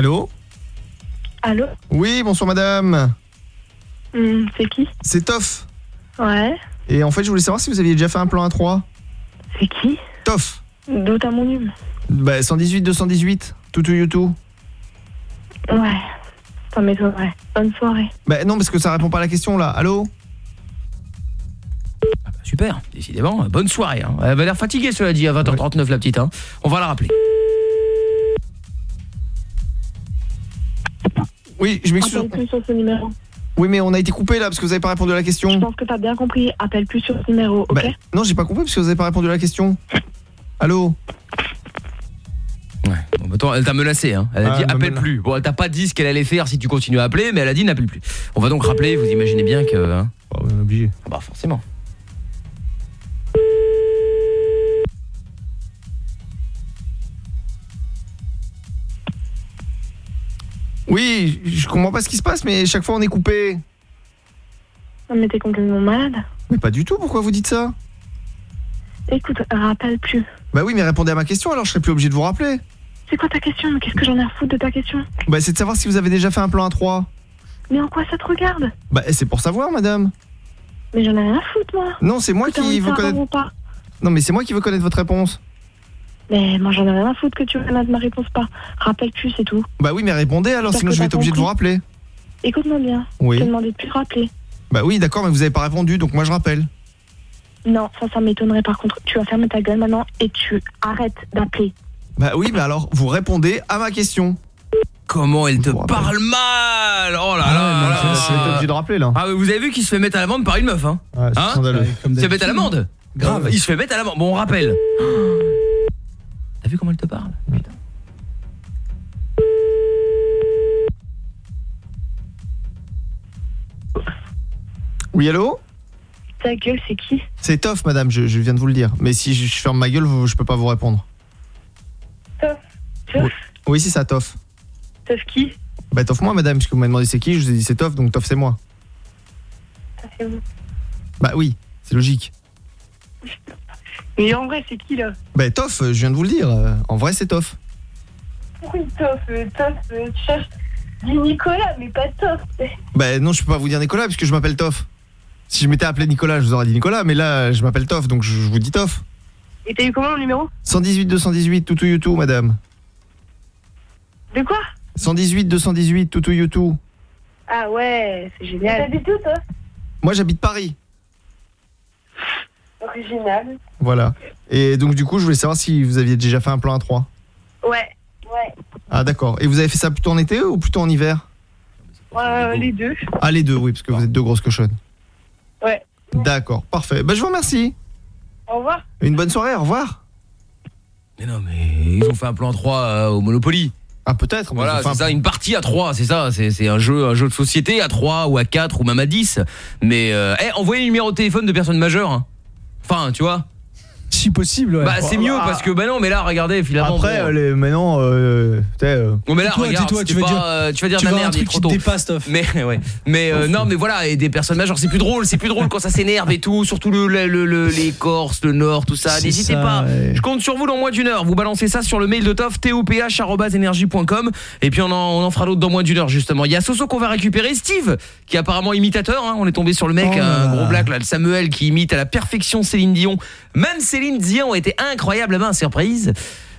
Allô Allô Oui, bonsoir madame. Hum, C'est qui C'est Toff. Ouais. Et en fait, je voulais savoir si vous aviez déjà fait un plan A3. C'est qui Toff. D'où t'as mon numéro Bah 118 218 tout tout YouTube. Ouais. Ça m'étonnerait. Bonne soirée. Bah non parce que ça répond pas à la question là. Allô Super, décidément, bonne soirée. hein. Elle va l'air fatiguée, cela dit, à 20h39 la petite. hein. On va la rappeler. Oui, je m'excuse. Appelle plus sur ce numéro. Oui, mais on a été coupé là parce que vous avez pas répondu à la question. Je pense que t'as bien compris. Appelle plus sur ce numéro, ok Bah, non, j'ai pas compris parce que vous avez pas répondu à la question. Allô Bon, bah, toi, elle t'a menacé, hein. Elle a Ah, dit elle m'a appelle menacé. plus. Bon, elle t'a pas dit ce qu'elle allait faire si tu continues à appeler, mais elle a dit n'appelle plus. On va donc rappeler, vous imaginez bien que. Hein. on est obligé. Ah bah forcément. Oui, je comprends pas ce qui se passe, mais chaque fois on est coupé. Non, mais t'es complètement malade. Mais pas du tout, pourquoi vous dites ça? Écoute, rappelle plus. Bah oui, mais répondez à ma question alors je serai plus obligé de vous rappeler. C'est quoi ta question? Qu'est-ce que j'en ai à foutre de ta question? Bah c'est de savoir si vous avez déjà fait un plan A3. Mais en quoi ça te regarde? Bah c'est pour savoir, madame. Mais j'en ai rien à foutre, moi. Non, c'est moi qui veux connaître. Non, mais c'est moi qui veux connaître votre réponse. Mais moi, j'en ai rien à foutre que tu connaisses ma réponse pas. Rappelle plus, c'est tout. Bah oui, mais répondez alors, sinon je vais être obligé de vous rappeler. Écoute-moi bien. Oui. Je t'ai demandé de plus rappeler. Bah oui, d'accord, mais vous avez pas répondu, donc moi je rappelle. Non, ça, ça m'étonnerait par contre. Tu vas fermer ta gueule maintenant et tu arrêtes d'appeler. Bah oui, mais alors vous répondez à ma question. Comment elle te parle mal Oh là là, là là. Je vais être obligé de rappeler là. Ah mais vous avez vu qu'il se fait mettre à l'amende par une meuf hein Ouais, c'est Hein scandaleux. Il se fait mettre à l'amende Grave. Il se fait mettre à l'amende. Bon, on rappelle. T'as vu comment elle te parle Putain. Oui, allô? Ta gueule, c'est qui? C'est Toff, madame, je, je viens de vous le dire. Mais si je, je ferme ma gueule, vous- je peux pas vous répondre. Toff? Oui, oui c'est ça, Toff. Toff qui? Bah Toff moi, madame, puisque vous m'avez demandé c'est qui, je vous ai dit c'est Toff, donc Toff c'est moi. Ça fait où Bah oui, c'est logique. Mais en vrai, c'est qui là Bah Toff, je viens de vous le dire. En vrai, c'est Toff. Oui, Toff, euh, Toff, euh, tu cherches. Dis Nicolas, mais pas Toff. Bah non, je peux pas vous dire Nicolas, puisque je m'appelle Toff. Si je m'étais appelé Nicolas, je vous aurais dit Nicolas, mais là, je m'appelle Toff, donc je, je vous dis Toff. Et t'as eu comment le numéro 118 218 toutou youtou, madame. De quoi 118 218 toutou youtou. Ah ouais, c'est génial. T'habites où, toi Moi, j'habite Paris. Original. Voilà. Et donc du coup, je voulais savoir si vous aviez déjà fait un plan A3. Ouais. Ouais. Ah d'accord. Et vous avez fait ça plutôt en été ou plutôt en hiver? Euh, les deux. Ah les deux, oui, parce que vous êtes deux grosses cochonnes. Ouais. D'accord, parfait. Bah je vous remercie. Au revoir. Une bonne soirée, au revoir. Mais non, mais ils ont fait un plan 3 euh, au Monopoly. Ah peut-être. Voilà, c'est ça, une partie à 3, c'est ça, c'est c'est un jeu un jeu de société à 3 ou à 4 ou même à 10. Mais euh, eh, envoyez le numéro de téléphone de personnes majeures. hein. Enfin, tu vois. Si possible, ouais. Bah c'est mieux parce que bah non, mais là regardez finalement Après, bon. les, maintenant, euh, tu sais, euh, Bon mais là regarde, tu vas pas, dire- euh, tu vas dire tu de la vas merde, un truc trop qui te tôt. dépasse, Toff. Mais ouais, mais euh, non mais voilà, et des personnes majeures, c'est plus drôle, c'est plus drôle quand ça s'énerve et tout, surtout le, le, le- le- les Corses, le Nord, tout ça. N'hésitez pas. ouais. Je compte sur vous dans moins d'une heure. Vous balancez ça sur le mail de Toff toph@energie.com et puis on en, on en fera d'autres dans moins d'une heure justement. Il y a Soso qu'on va récupérer, Steve qui est apparemment imitateur hein. on est tombé sur le mec Oh un gros black là, le Samuel qui imite à la perfection Céline Dion. Même Céline Dion était incroyablement surprise.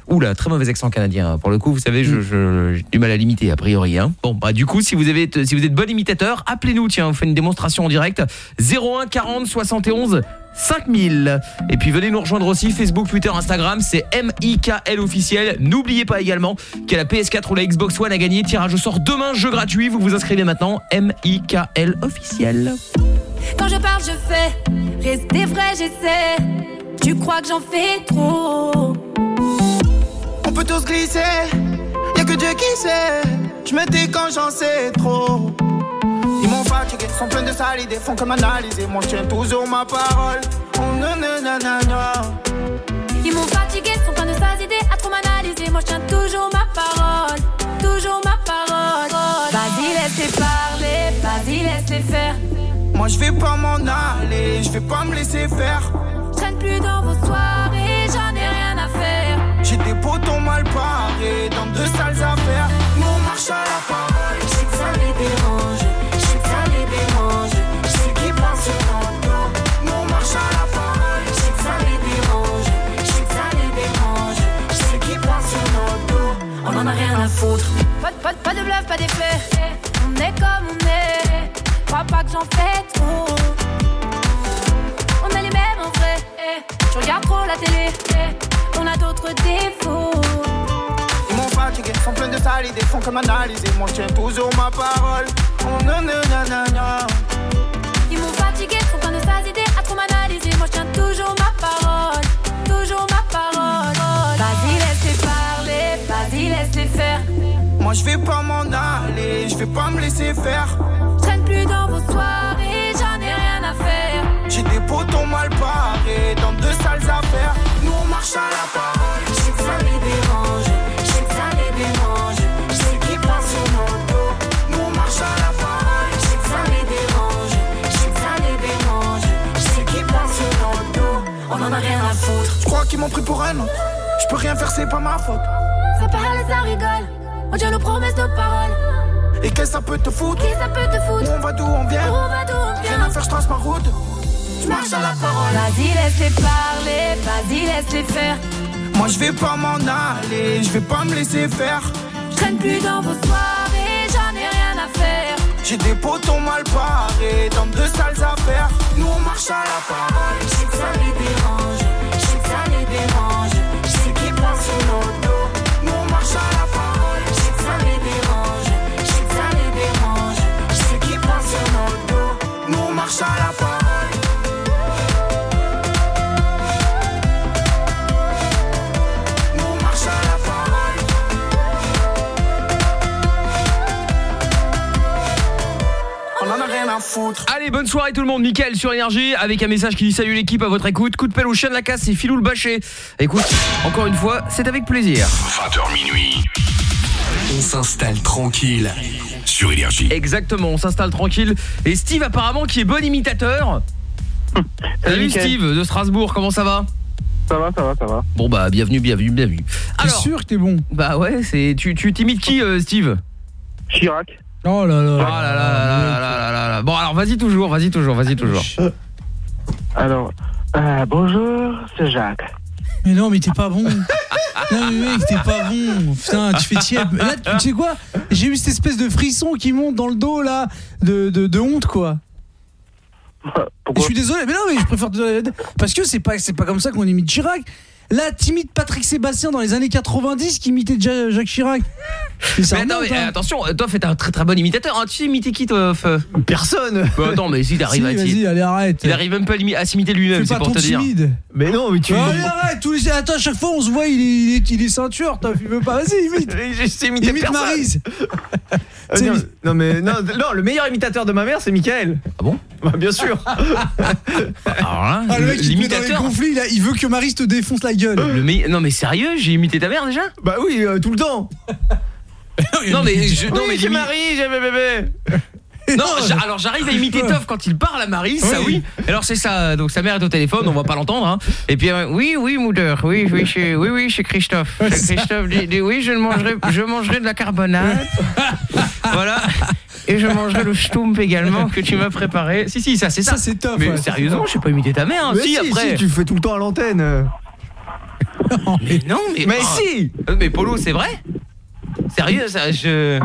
Oula, très mauvais accent canadien. Pour le coup, vous savez, j'ai du mal à l'imiter a priori. Hein. Bon, bah du coup, si vous avez, si vous êtes bon imitateur, appelez-nous. Tiens, on fait une démonstration en direct. 01 40 71 5000. Et puis venez nous rejoindre aussi Facebook, Twitter, Instagram, c'est MIKL officiel. N'oubliez pas également qu'il y a la PS4 ou la Xbox One à gagner. Tirage au sort demain, jeu gratuit. Vous vous inscrivez maintenant. MIKL officiel. Quand je parle, je fais. Rester vrai, j'essaie. Tu crois que j'en fais trop? On peut tous glisser, y'a que Dieu qui sait. Je me dis quand j'en sais trop. Ils m'ont fatigué, sont pleins de sales idées, font comme analyser. Moi je tiens toujours ma parole. Oh, nananana. Ils m'ont fatigué, sont pleins de sales idées à trop m'analyser. Moi, je tiens toujours ma parole. Toujours ma parole. Vas-y, laisse-les parler. Vas-y, laisse-les faire. Moi je vais pas m'en aller, je vais pas me laisser faire. Traîne plus dans vos soirées, j'en ai rien à faire. J'ai des potons mal parés dans de sales affaires. Nous on marche à la parole, je sais que ça les dérange. Je sais que ça les dérange. Je sais qu'ils pensent sur notre dos. Nous on marche à la parole, je sais que ça les dérange. Je sais que ça les dérange. Je sais qu'ils pensent sur notre dos. On en a rien à foutre. Pas, pas, pas de bluff, pas d'effet. On est comme on est. Crois pas que j'en fais trop. En vrai. Je regarde trop la télé. On a d'autres défauts. Ils m'ont fatigué, sont pleins de sales idées, font comme analyser. Moi je tiens toujours ma parole. Oh nananana. Ils m'ont fatigué, sont plein de sales idées à trop m'analyser. Moi je tiens toujours ma parole. Toujours ma parole. Vas-y, laisse-les parler. Vas-y, laisse-les faire. Moi je vais pas m'en aller, je vais pas me laisser faire. Je traîne plus dans vos soirées, J'ai des potons mal parés dans de sales affaires. Nous on marche à la parole. Je sais que ça les dérange. Je sais que ça les dérange. Je sais qu'ils pensent sur nos dos. Nous on marche à la parole. Je sais que ça les dérange. Je sais que ça les dérange. Je sais qu'ils pensent sur nos dos. On en a rien à foutre. Je crois qu'ils m'ont pris pour un autre. Je peux rien faire, c'est pas ma faute. Ça parle, ça rigole. On tient nos promesses, nos paroles. Et qu'est-ce que ça peut te foutre? Qui ça peut te foutre? Où on va d'où on vient? Où on va d'où on Rien vient? à faire, je trace ma route. Je marche à la parole. Vas-y, laisse-les parler. Vas-y, laisse-les faire. Moi je vais pas m'en aller, je vais pas me laisser faire. Je traîne plus dans vos soirées, j'en ai rien à faire. J'ai des potons mal parés dans de sales affaires. Nous on marche à la parole. Je sais que ça les dérange. Je sais que ça les dérange. Je sais qu'ils pensent sur nos dos. Nous on marche à la parole. Je sais que ça les dérange. Je sais que ça les dérange. Je sais qu'ils pensent sur nos dos. Nous on marche à la parole. Foutre. Allez, bonne soirée tout le monde, Mickaël sur Énergie avec un message qui dit salut l'équipe à votre écoute. Coup de pelle au chien de la casse, c'est Philou le bâché. Écoute, encore une fois, c'est avec plaisir. 20h minuit. On s'installe tranquille sur Énergie. Exactement, on s'installe tranquille. Et Steve apparemment qui est bon imitateur. Salut. Steve de Strasbourg, comment ça va? Ça va, ça va, ça va. Bon bah bienvenue, bienvenue, bienvenue. T'es sûr que t'es bon? Bah ouais, c'est tu tu t'imites qui euh, Steve? Chirac. Oh là là. Oh là là là là là Bon alors vas-y toujours, vas-y toujours, vas-y toujours. Ah, alors, euh, bonjour, c'est Jacques. Mais non, mais t'es pas bon. non, mais mec, t'es pas bon. Putain, tu fais tiède. Là, tu sais quoi? J'ai eu cette espèce de frisson qui monte dans le dos, là, de, de, de honte, quoi. Bah, Et Je suis désolé, mais non, mais je préfère te donner. Parce que c'est pas, c'est pas comme ça qu'on imite Chirac. Là, t'imites Patrick Sébastien dans les années 90 qui imitait déjà Jacques Chirac. Mais attends, mais, hein. attention, toi fais un très très bon imitateur. hein. Tu sais imiter qui toi F Personne. Bah attends, mais si t'arrives Si, à vas-y, allez, arrête. Il arrive même pas à s'imiter lui-même, c'est pour te dire. timide. Mais non, mais tu. Ah, allez, arrête, tous les... Attends, à chaque fois on se voit, il est, il est, il est ceinture, toi, tu veux pas, vas-y, imite. imité imite personne. Maryse. Euh, non, non, mais non, non, le meilleur imitateur de ma mère c'est Michael. Ah bon? Bah bien sûr. Alors là, Ah, le mec, il met dans les l'imitateur. conflits, là, il veut que Maryse te défonce la gueule. Le meilleur- Non mais sérieux, j'ai imité ta mère déjà? Bah oui, euh, tout le temps. Non mais je, non Oui, mais c'est l'imi- Marie, j'ai bébé. Non, j'a- alors j'arrive à imiter Toff quand il parle à Marie, ça oui. Alors c'est ça, donc sa mère est au téléphone, on va pas l'entendre hein. Et puis euh, oui oui Mouder, oui oui c'est oui oui c'est Christophe. Christophe dit, dit, oui, je mangerai je mangerai de la carbonate. voilà. Et je mangerai le schtroumpf également que tu m'as préparé. Si si, ça c'est ça. Ça, c'est Toff, Mais ouais, sérieusement, je sais pas imiter ta mère hein. Mais si, si, après. si, tu le fais tout le temps à l'antenne. Mais non, mais Mais oh. si Euh, Mais Polo, c'est vrai Sérieux ça, je...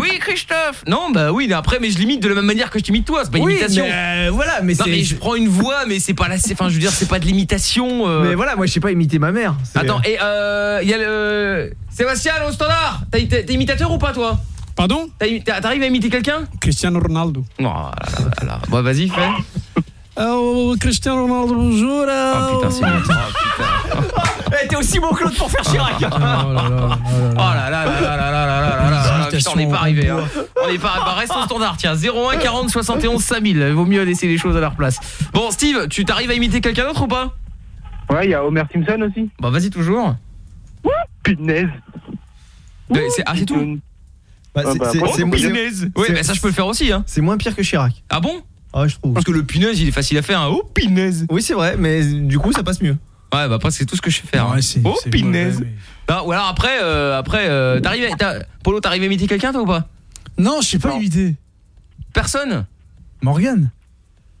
Oui, Christophe Non, bah oui, mais après, mais je limite de la même manière que je t'imite toi, c'est pas une Oui, imitation. mais, euh, voilà, mais Non, c'est- mais je prends une voix, mais c'est pas la... Enfin, je veux dire, c'est pas de l'imitation. euh. Mais voilà, moi je sais pas imiter ma mère. Attends, et euh... Il y a le... Sébastien, au standard T'es imitateur ou pas, toi? Pardon? T'arrives à imiter quelqu'un? Cristiano Ronaldo. Non, là, là, là, là. Bon, vas-y, fais. Oh, Cristiano Ronaldo, bonjour. Oh putain, c'est bon. Oh putain. jamais été aussi bon que pour faire Chirac. Oh là là là là là Putain, on n'est hein. pas arrivé. Bah, on n'est pas. restons standard. Tiens, 01 40 71 5000. Vaut mieux laisser les choses à leur place. Bon, Steve, tu t'arrives à imiter quelqu'un d'autre ou pas? Ouais, il y a Homer Simpson aussi. Bah vas-y toujours. Punaise. C'est ah, c'est tout. Bah, c'est ah, bah, punaise. Ouais, mais ça je peux le faire aussi hein. C'est moins pire que Chirac. Ah bon? Ah, je trouve. Parce que le punaise, il est facile à faire un oh punaise. Oui, c'est vrai, mais du coup ça passe mieux. Ouais bah après c'est tout ce que je sais faire hein. Oh mauvais, Non, Ou alors après euh, après euh, t'arrives Polo t'arrives à imiter quelqu'un toi ou pas? Non, je sais pas imiter. Personne? Morgan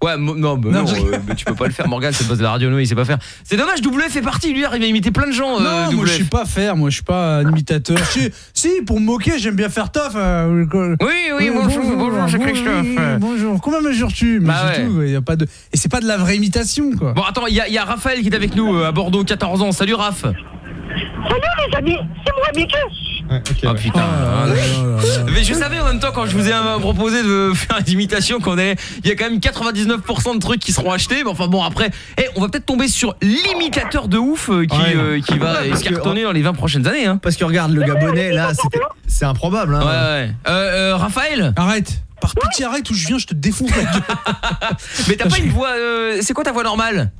Ouais, non, bah Non, non, je euh, mais tu peux pas le faire. Morgan, c'est le boss de la radio, non, il sait pas faire. C'est dommage, W fait partie, lui, arrive à imiter plein de gens. euh, Non, moi je WF. sais pas faire, moi je suis pas un imitateur. si, si, pour me moquer, j'aime bien faire euh, quoi. Oui, oui, bonjour, bonjour, c'est oui, Christophe. oui, bonjour. Combien mesures-tu? Mais Bah c'est ouais. tout, y a pas de et c'est pas de la vraie imitation quoi. Bon, attends, il y, y a Raphaël qui est avec nous euh, à Bordeaux, 14 ans. Salut, Raph. Salut les amis, c'est moi Mickey. oh putain. Ah, Mais je savais en même temps quand je vous ai proposé de faire une imitation qu'on est il y a quand même 99% de trucs qui seront achetés mais enfin bon après eh, on va peut-être tomber sur l'imitateur de ouf euh, qui Ouais. euh, qui va Ouais, que- cartonner dans les 20 prochaines années hein. Parce que regarde, le Gabonais, là, c'était- c'est improbable. Hein. Ouais ouais. Euh, euh, Raphaël Arrête. Par pitié, arrête ou je viens, je te défonce la gueule. Mais t'as pas une voix euh, c'est quoi ta voix normale?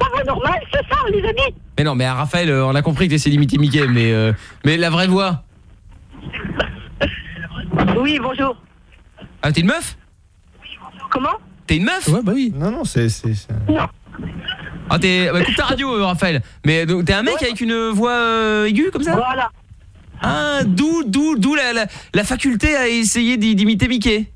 Ma voix normale, c'est ça les amis. Mais non, mais à Raphaël, euh, on a compris que t'essaies d'imiter Mickey, mais, euh, mais la vraie voix. Oui, bonjour. Ah, t'es une meuf? Comment? T'es une meuf? Ouais, bah oui. Non, non, c'est. c'est- c'est- Ah, t'es. Bah, coupe ta radio, euh, Raphaël. Mais donc, t'es un mec avec une voix euh, aiguë comme ça? Voilà. Ah, d'où, d'où, d'où la, la, la faculté à essayer d'i- d'imiter Mickey?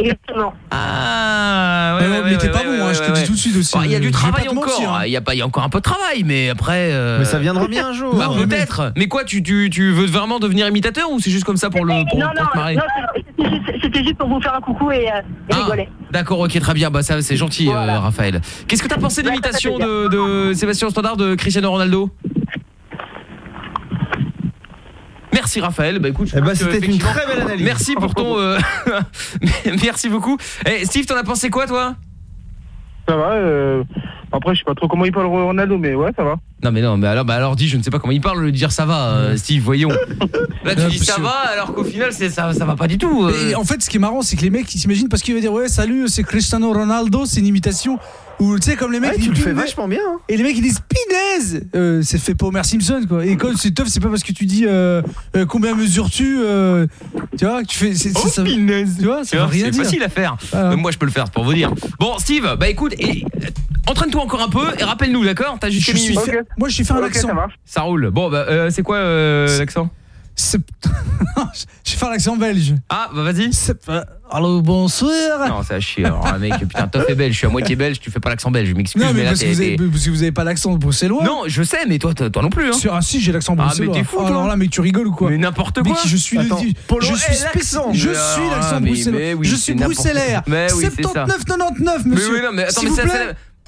Exactement. Ah, ouais, Ouais, ouais, mais t'es ouais, pas ouais, bon, hein, ouais, je te ouais, dis tout de suite aussi. Il y a du travail encore. mentir, hein. Il y a pas, il y a encore un peu de travail, mais après. euh, Mais ça viendra bien un jour. Bah, mais- peut-être. Mais quoi, tu, tu, tu veux vraiment devenir imitateur ou c'est juste comme ça pour le pour, non, pour non, non, c'était juste, pour vous faire un coucou et, euh, et Ah, rigoler. D'accord, ok, très bien. Bah ça, c'est gentil, euh. Raphaël. Qu'est-ce que t'as pensé de Ouais, l'imitation de Sébastien Standard de Cristiano Ronaldo? Merci Raphaël. Bah écoute, je Eh que, c'était une très belle analyse. Merci pour ton. euh, Merci beaucoup. Eh, Steve, t'en as pensé quoi, toi? Ça va. euh, Après, je sais pas trop comment il parle Ronaldo, mais ouais, ça va. Non mais non, mais alors, bah alors dis, je ne sais pas comment il parle, le dire ça va, euh, Steve, voyons. Là tu dis ça va, alors qu'au final c'est ça, ça va pas du tout. euh. Et en fait, ce qui est marrant, c'est que les mecs, ils s'imaginent parce qu'il va dire ouais, salut, c'est Cristiano Ronaldo, c'est une imitation. Ou tu sais, comme les mecs, Ouais, ils tu le disent fais vachement bien. hein. Et les mecs ils disent Pinaise euh, C'est fait pas Homer Simpson quoi. Et quand c'est tough, c'est pas parce que tu dis euh, euh, combien mesures-tu euh, Tu vois, tu fais. c'est- c'est- ça, tu vois, ça Tu veut vois, rien C'est dire. facile à faire. Voilà. Même moi je peux le faire c'est pour vous dire. Bon Steve, bah écoute, et, euh, entraîne-toi encore un peu et rappelle-nous, d'accord? T'as jusqu'à Je suis minuit. fait- Moi, je suis fait un accent. ça marche. Ça roule. Bon bah euh, c'est quoi euh, l'accent? Je vais faire l'accent belge. Ah bah vas-y. Allô, bonsoir. Non, ça chie. Alors, un mec, putain, Toff est belge, je suis à moitié belge, tu fais pas l'accent belge, je m'excuse. Non, mais, mais là, parce, que t'es- vous avez, t'es- parce que vous avez pas l'accent bruxellois. Non, je sais, mais toi, toi toi non plus. Hein. Ah si, j'ai l'accent Ah, mais bruxellois. t'es fou, toi. Alors là, mec, tu rigoles ou quoi Mais n'importe quoi. je suis le- je suis l'accent. Je Mais suis l'accent ah, mais- bruxellois. mais oui, je suis bruxellaire. Mais oui, c'est ça. 79,99 Mais monsieur. oui, non, mais attends, S'il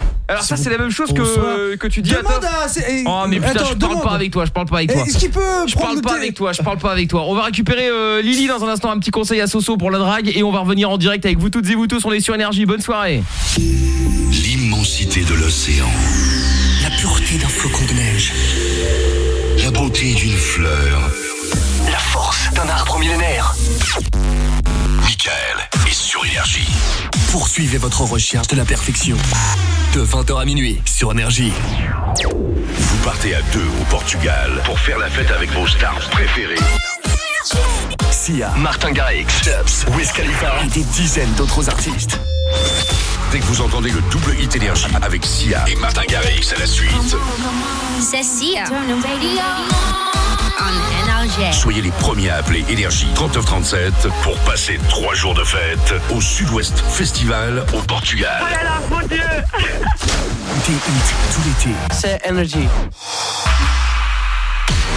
ça, c'est la- Alors ça c'est la même chose que, que tu dis à Demande à- eh, Oh mais putain attends, je parle pas avec toi, je parle pas avec Eh, toi. est-ce qu'il peut Je parle le pas avec toi, je parle pas avec toi. On va récupérer euh, Lily dans un instant, un petit conseil à Soso pour la drague et on va revenir en direct avec vous toutes et vous tous, on est sur énergie. Bonne soirée. L'immensité de l'océan. La pureté d'un flocon de neige. La beauté d'une fleur. La force d'un arbre millénaire. Michael est sur énergie. Poursuivez votre recherche de la perfection. De 20h à minuit sur énergie. Vous partez à deux au Portugal pour faire la fête avec vos stars préférées. Sia, Martin Garrix, Dubs, Wiz Khalifa et des dizaines d'autres artistes. Dès que vous entendez le double hit énergie avec Sia et Martin Garrix à la suite, C'est Sia. On soyez les premiers à appeler Énergie 3937 pour passer trois jours de fête au Sud-Ouest Festival au Portugal. Oh là là, mon Dieu Des hits tout l'été. C'est Energy.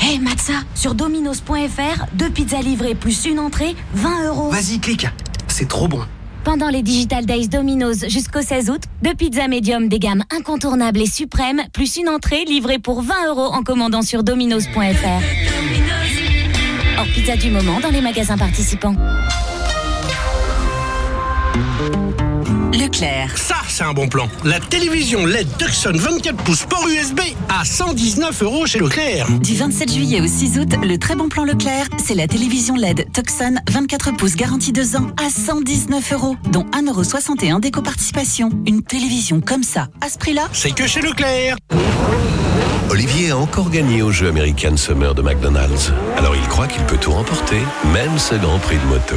Hey Matza, sur dominos.fr, deux pizzas livrées plus une entrée, 20 euros. Vas-y, clique. C'est trop bon. Pendant les Digital Days Domino's jusqu'au 16 août, deux pizzas médium des gammes incontournables et suprêmes, plus une entrée livrée pour 20 euros en commandant sur dominos.fr. Hors pizza du moment dans les magasins participants. Leclerc. Ça, c'est un bon plan. La télévision LED Tucson 24 pouces port USB à 119 euros chez Leclerc. Du 27 juillet au 6 août, le très bon plan Leclerc, c'est la télévision LED Tucson 24 pouces garantie 2 ans à 119 euros, dont 1,61 euro d'éco-participation. Une télévision comme ça, à ce prix-là, C'est que chez Leclerc. Olivier a encore gagné au jeu American Summer de McDonald's. Alors il croit qu'il peut tout remporter, même ce grand prix de moto.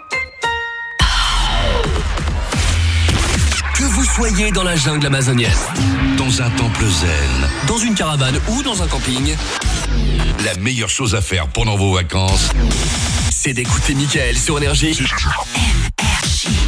Soyez dans la jungle amazonienne, dans un temple zen, dans une caravane ou dans un camping, la meilleure chose à faire pendant vos vacances, c'est d'écouter Michael sur Énergie.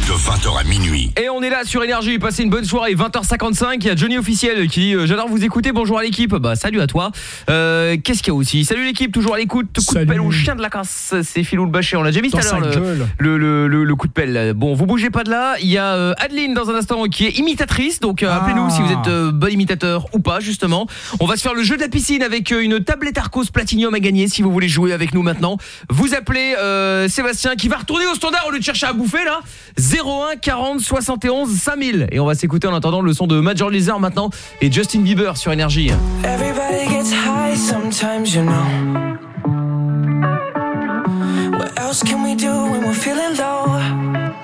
De 20h à minuit. Et on est là sur Énergie, passez une bonne soirée, 20h55, il y a Johnny Officiel qui dit euh, J'adore vous écouter, bonjour à l'équipe ». Bah salut à toi. Euh, Qu'est-ce qu'il y a aussi? Salut l'équipe, toujours à l'écoute, coup de pelle au chien de la casse, c'est Philou le bâché, on l'a déjà vu tout à l'heure sa le, le, le, coup de pelle. Bon, vous bougez pas de là, il y a euh, Adeline dans un instant qui est imitatrice, donc euh, appelez-nous si vous êtes euh, bon imitateur ou pas justement. On va se faire le jeu de la piscine avec euh, une tablette Arcos Platinum à gagner si vous voulez jouer avec nous maintenant. Vous appelez euh, Sébastien qui va retourner au standard au lieu de chercher à bouffer là. 01 40 71 5000 et on va s'écouter en attendant le son de Major Lazer maintenant et Justin Bieber sur énergie. Everybody gets high sometimes, you know. What else can we do when we're feeling low?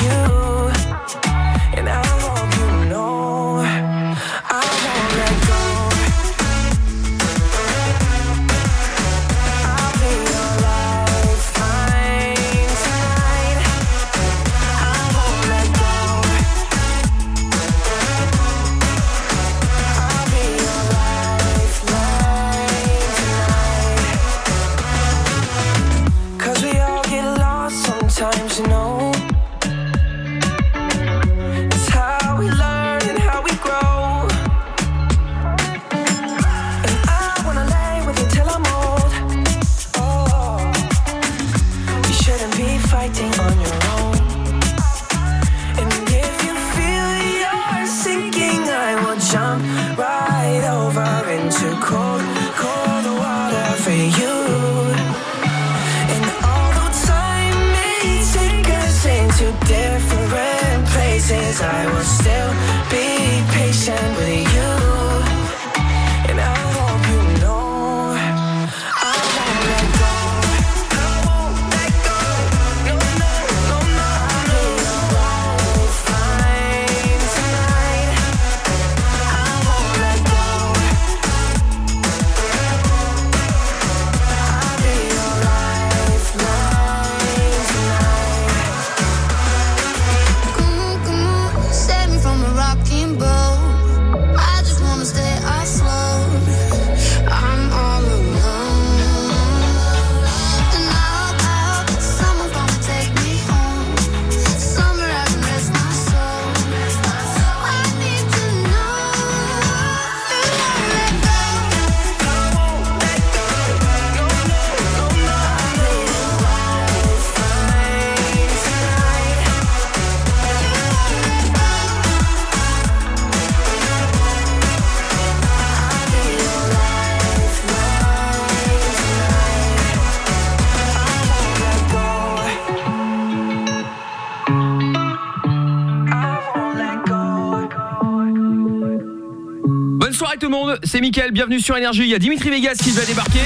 you. Soirée tout le monde, c'est Mickaël, bienvenue sur Énergie. Il y a Dimitri Vegas qui va débarquer.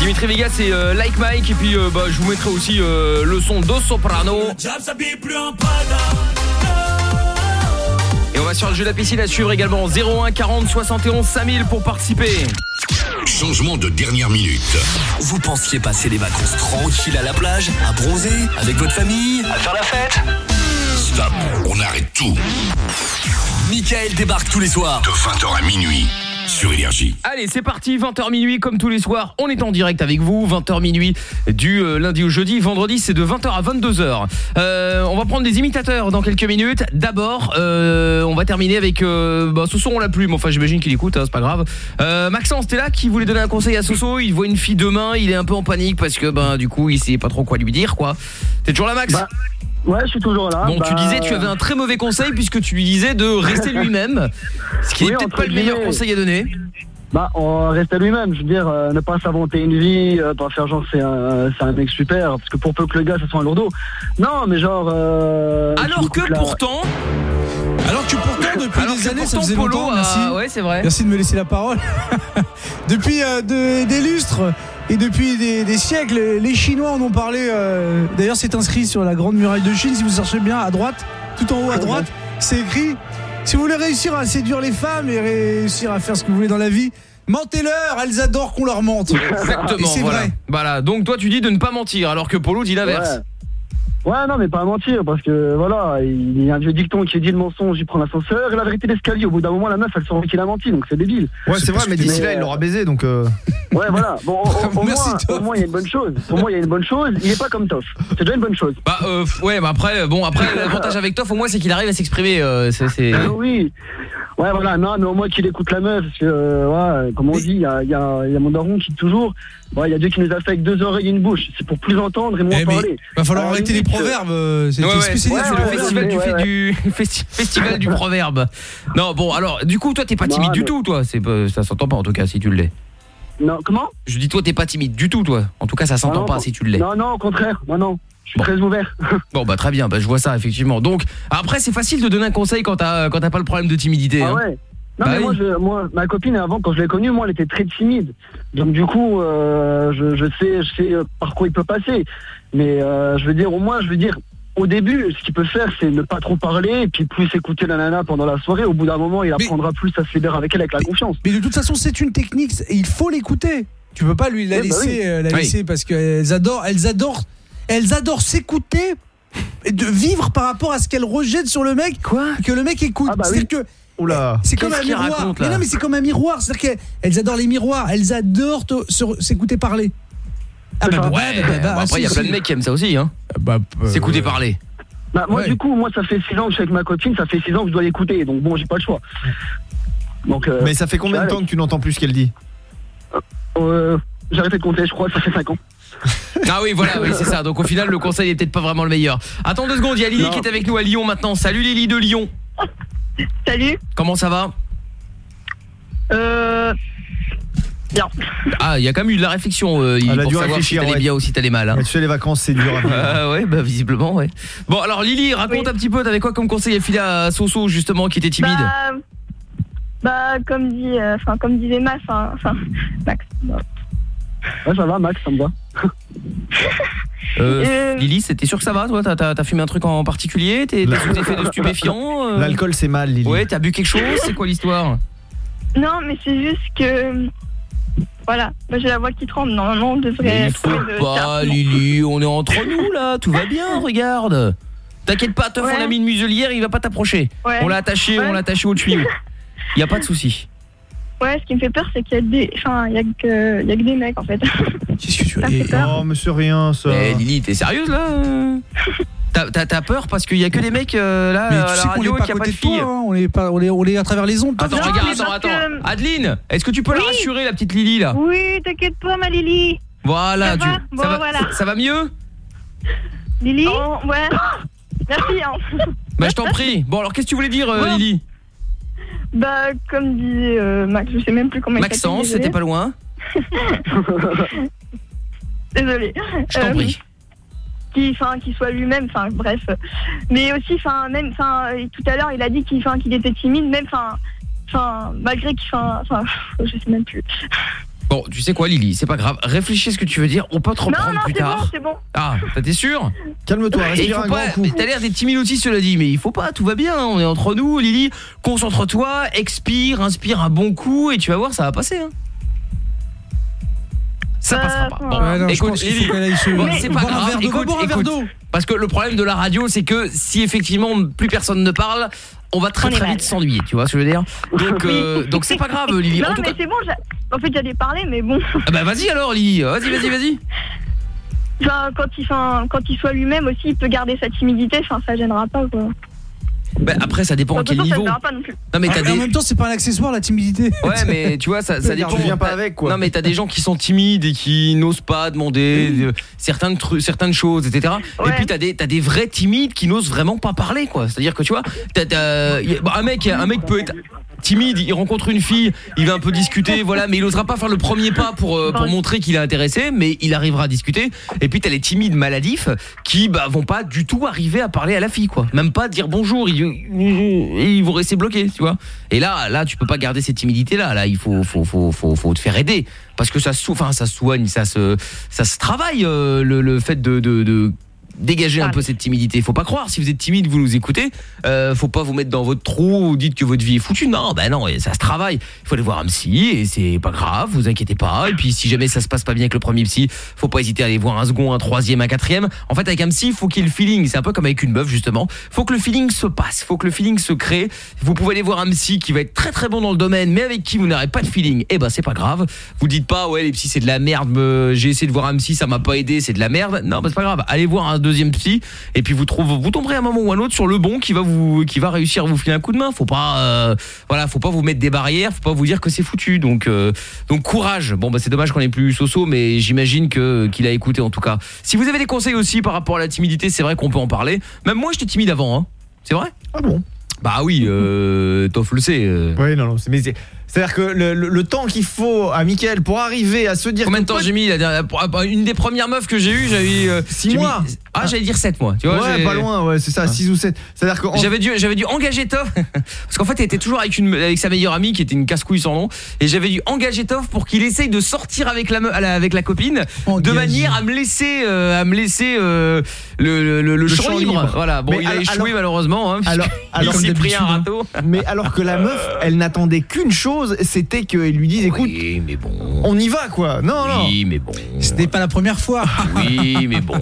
Dimitri Vegas c'est euh, Like Mike et puis euh, bah, je vous mettrai aussi euh, le son Do Soprano. Et on va sur le jeu de la piscine à suivre également 01 40 71 5000 pour participer. Changement de dernière minute. Vous pensiez passer les vacances tranquilles à la plage, à bronzer, avec votre famille, à faire la fête? Stop, on arrête tout. Michael débarque tous les soirs. De 20h à minuit, sur Énergie. Allez, c'est parti, 20h minuit comme tous les soirs. On est en direct avec vous, 20h minuit du euh, lundi au jeudi. Vendredi, c'est de 20h à 22h. Euh, on va prendre des imitateurs dans quelques minutes. D'abord, euh, on va terminer avec euh, bah, Soso, on l'a plus, mais enfin j'imagine qu'il écoute, hein, c'est pas grave. Euh, Maxence, t'es là qui voulait donner un conseil à Soso, il voit une fille demain, il est un peu en panique parce que ben du coup, il sait pas trop quoi lui dire quoi. T'es toujours là Max? Bah, Ouais, je suis toujours là. Bon, tu Bah, disais, tu avais un très mauvais conseil puisque tu lui disais de rester lui-même, ce qui Oui, est peut-être pas le meilleur conseil à donner. Bah, on reste à lui-même. Je veux dire, euh, ne pas s'inventer une vie, euh, pas faire genre c'est un, c'est un mec super, parce que pour peu que le gars, ça soit un lourdeau. Non, mais genre. euh, Alors que pourtant, Alors que pourtant, depuis Alors des années, ça faisait Polo longtemps, a- merci. ouais, c'est vrai. Merci de me laisser la parole. depuis euh, de- des lustres et depuis des, des siècles, les Chinois en ont parlé. euh, D'ailleurs, c'est inscrit sur la grande muraille de Chine, si vous cherchez bien, à droite, tout en haut à droite, c'est écrit si vous voulez réussir à séduire les femmes et réussir à faire ce que vous voulez dans la vie, mentez-leur, elles adorent qu'on leur mente. Exactement, c'est voilà. vrai. Voilà, donc toi tu dis de ne pas mentir alors que Polo dit l'inverse. Ouais, non, mais pas à mentir, parce que voilà, il y a un vieux dicton qui dit le mensonge, il prend l'ascenseur, et la vérité l'escalier. Au bout d'un moment, la meuf, elle saurait qu'il a menti, donc c'est débile. Ouais, c'est vrai, mais d'ici là, il l'aura baisé, donc. euh, Ouais, voilà. Bon, au, au- au Merci, moins, au moins, il y a une bonne chose. Pour moi, il y a une bonne chose. Il est pas comme Toff. C'est déjà une bonne chose. Bah euh, ouais, mais après bon après l'avantage avec Toff au moins c'est qu'il arrive à s'exprimer euh, Ah oui. Ouais, voilà, non, mais au moins qu'il écoute la meuf, parce que, euh, ouais, comme on dit, il y a, y, a, y a mon daron qui dit ouais, il y a Dieu qui nous a fait avec deux oreilles et une bouche. C'est pour plus entendre et moins Eh, parler. va falloir Alors, arrêter les limite, proverbes. euh, C'est Ouais, ouais, le festival du, ouais, fait- ouais. du festi- festival du proverbe. Non, bon, alors du coup toi t'es pas Non, timide du mais- tout toi, ça s'entend pas en tout cas si tu l'es. Non, comment? Je dis toi t'es pas timide du tout toi. En tout cas ça s'entend pas non, si tu l'es. Non, non, au contraire. Non, non. Je suis Bon. très ouvert. Bon bah très bien, bah je vois ça effectivement. Donc après c'est facile de donner un conseil quand t'as quand t'as pas le problème de timidité Ah hein. ouais non Bah mais oui. moi, je, moi, ma copine avant quand je l'ai connue, moi elle était très timide. Donc du coup, euh, je, je sais, je sais euh, par quoi il peut passer. Mais euh, je veux dire, au moins, je veux dire, au début, ce qu'il peut faire, c'est ne pas trop parler, et puis plus écouter la nana pendant la soirée. Au bout d'un moment, il apprendra plus à se libérer avec elle avec la confiance. Mais de toute façon, c'est une technique, et il faut l'écouter. Tu peux pas lui la Ouais, bah laisser, oui. la Oui. laisser parce qu'elles adorent, elles adorent, elles adorent s'écouter et de vivre par rapport à ce qu'elles rejettent sur le mec. Quoi? Que le mec écoute. Ah bah C'est-à-dire que Oula. c'est comme un miroir. raconte, mais là non, mais c'est comme un miroir. C'est-à-dire qu'elles adorent les miroirs. Elles adorent s'écouter parler. Ah bah, Ouais, bah, bah, bah, bon, après il y a plein de mecs qui aiment ça aussi hein. Euh, S'écouter parler. Bah, moi, Ouais. du coup, moi, ça fait six ans que je suis avec ma copine, ça fait six ans que je dois l'écouter. Donc bon, j'ai pas le choix. Donc, euh, Mais ça fait combien de temps que tu n'entends plus ce qu'elle dit euh, J'ai arrêté de compter, je crois, ça fait cinq ans. Ah oui, voilà, oui, c'est ça. Donc au final, le conseil est peut-être pas vraiment le meilleur. Attends deux secondes, il y a Lily Non. qui est avec nous à Lyon maintenant. Salut Lily de Lyon. Salut. Comment ça va Euh. Bien. Ah, il y a quand même eu de la réflexion euh, Elle a pour dû savoir réfléchir, si t'allais ouais. bien ou si t'allais mal. hein. Tu sais, les vacances, c'est dur à vivre. Ah ouais, bah visiblement, ouais. Bon, alors Lily, raconte Oui. un petit peu, t'avais quoi comme conseil à filer à Soso justement qui était timide Bah, bah, comme dit, euh, enfin, comme disait Max, hein, enfin, Max. Ouais, ça va, Max, ça me va. Euh, Euh, Lily, c'était sûr que ça va toi? T'as- fumé un truc en particulier? T'es t'es sous effet de stupéfiants euh? L'alcool, c'est mal, Lily. Ouais, t'as bu quelque chose? C'est quoi l'histoire? Non, mais c'est juste que, voilà, moi j'ai la voix qui tremble. Normalement, on devrait. Mais il faut de pas. Lily, on est entre nous là, tout va bien, regarde. T'inquiète pas, Teuf, Ouais. on a mis une muselière, il va pas t'approcher. Ouais. On l'a attaché, Ouais. on l'a attaché au tuyau. Y a pas de souci. Ouais, ce qui me fait peur, c'est qu'il y a des, enfin, il y a que, il y a que des mecs en fait. Qu'est-ce que tu me fait peur. Oh, mais c'est rien, ça. Mais Lily, t'es sérieuse là T'as- peur parce qu'il y a que des mecs euh, là Mais à tu la sais qu'on est pas qu'il à y a pas côté de de toi, hein. on est pas, on est, on est à travers les ondes. Attends, Non, regarde, attends, attends. que- Adeline, est-ce que tu peux la rassurer la petite Lily là Oui, t'inquiète pas, ma Lily. Voilà, Ça tu- va Bon, ça, va, voilà. ça- ça va mieux Lily Oh, Ouais. Merci. Hein. Bah je t'en prie. Bon alors qu'est-ce que tu voulais dire euh, Bon. Lily Bah, comme disait euh, Max, je sais même plus comment Maxence, c'était pas loin. Désolée. Je t'en Euh, prie. enfin, soit lui-même, enfin bref. Mais aussi, enfin, même, enfin, tout à l'heure, il a dit qu'il enfin, qu'il était timide, même, enfin, enfin, malgré qu'il, enfin, enfin, je sais même plus. Bon, tu sais quoi Lily, c'est pas grave. Réfléchis à ce que tu veux dire, on peut te Non, reprendre non, plus c'est bon, tard. c'est bon. Ah, t'es sûr Calme-toi, Et il respire faut un pas- grand coup. T'as l'air d'être timide aussi, cela dit, mais il faut pas, tout va bien, on est entre nous, Lily. Concentre-toi, expire, inspire un bon coup et tu vas voir, ça va passer. hein. Ça passera pas. Bon, Ouais, non, écoute, Lily, bon, c'est pas grave. écoute, boire un verre écoute. d'eau. Parce que le problème de la radio, c'est que si effectivement plus personne ne parle, on va très On très vite s'ennuyer, tu vois ce que je veux dire Donc, euh, donc c'est pas grave, Lily. Non, en tout mais cas, c'est bon, en fait, j'allais parler, mais bon. Ah bah vas-y alors, Lily. Vas-y, vas-y, vas-y. Enfin, quand il, enfin, quand il soit lui-même aussi, il peut garder sa timidité, enfin, ça gênera pas, quoi. Bah, après, ça dépend à De toute quel ça niveau. pas non plus. Non mais Ah, des En même temps, c'est pas un accessoire la timidité. Ouais, mais tu vois, ça, ça dépend. Tu viens pas avec, quoi. Non, mais t'as des gens qui sont timides et qui n'osent pas demander euh, certaines, certaines choses, etc. Et puis t'as des, t'as des vrais timides qui n'osent vraiment pas parler, quoi. C'est-à-dire que tu vois, bah, un mec, un mec peut être timide, il rencontre une fille, il va un peu discuter, voilà, mais il osera pas faire le premier pas pour euh, pour montrer qu'il est intéressé, mais il arrivera à discuter. Et puis t'as les timides maladifs qui bah vont pas du tout arriver à parler à la fille, quoi. Même pas dire bonjour, ils, ils vont rester bloqués, tu vois. Et là, là, tu peux pas garder cette timidité là. Là, il faut, faut, faut, faut, faut te faire aider parce que ça, se- enfin, ça soigne, ça se, ça se travaille euh, le, le fait de, de, de dégager un peu cette timidité. Faut pas croire si vous êtes timide, vous nous écoutez, euh, faut pas vous mettre dans votre trou ou dites que votre vie est foutue. Non, ben non, ça se travaille. Il faut aller voir un psy et c'est pas grave, vous inquiétez pas. Et puis si jamais ça se passe pas bien avec le premier psy, faut pas hésiter à aller voir un second, un troisième, un quatrième. En fait, avec un psy, faut qu'il y ait le feeling. C'est un peu comme avec une meuf justement. Faut que le feeling se passe, faut que le feeling se crée. Vous pouvez aller voir un psy qui va être très très bon dans le domaine, mais avec qui vous n'aurez pas de feeling. Eh ben c'est pas grave. Vous dites pas ouais les psys c'est de la merde. me- J'ai essayé de voir un psy, ça m'a pas aidé, c'est de la merde. Non, bah, c'est pas grave. Allez voir un deuxième psy et puis vous trouvez, vous tomberez à un moment ou à un autre sur le bon qui va vous, qui va réussir à vous filer un coup de main. Faut pas, euh, voilà, faut pas vous mettre des barrières, faut pas vous dire que c'est foutu. Donc, euh, donc courage. Bon bah c'est dommage qu'on ait plus Soso, mais j'imagine que qu'il a écouté en tout cas. Si vous avez des conseils aussi par rapport à la timidité, c'est vrai qu'on peut en parler. Même moi j'étais timide avant, hein. C'est vrai? Ah bon? Bah oui, euh, Toff le sait. euh. Oui, non, non, c'est- mais c'est-à-dire que le, le- le temps qu'il faut à Mickaël pour arriver à se dire Combien de temps j'ai mis la dernière- pour- Une des premières meufs que j'ai eues, j'avais eu 6 mois. ah, j'allais dire 7 mois, tu vois. Ouais, pas loin, ouais, c'est ça, 6 ou 7. C'est-à-dire que J'avais dû, dû engager Toff parce qu'en fait, elle était toujours avec une, avec sa meilleure amie qui était une casse-couille sans nom, et j'avais dû engager Toff pour qu'il essaye de sortir avec la, la- avec la copine, de manière à me laisser, euh, à me laisser euh, le, le, le champ, libre. Voilà. Bon, Mais il a alors- échoué alors- malheureusement. Hein, alors, alors il s'est pris un râteau. Mais alors que la meuf, elle n'attendait qu'une chose, c'était qu'elle lui dise écoute, mais bon. on y va quoi. Non, non. Oui, mais bon. C'était pas la première fois. Oui, mais bon,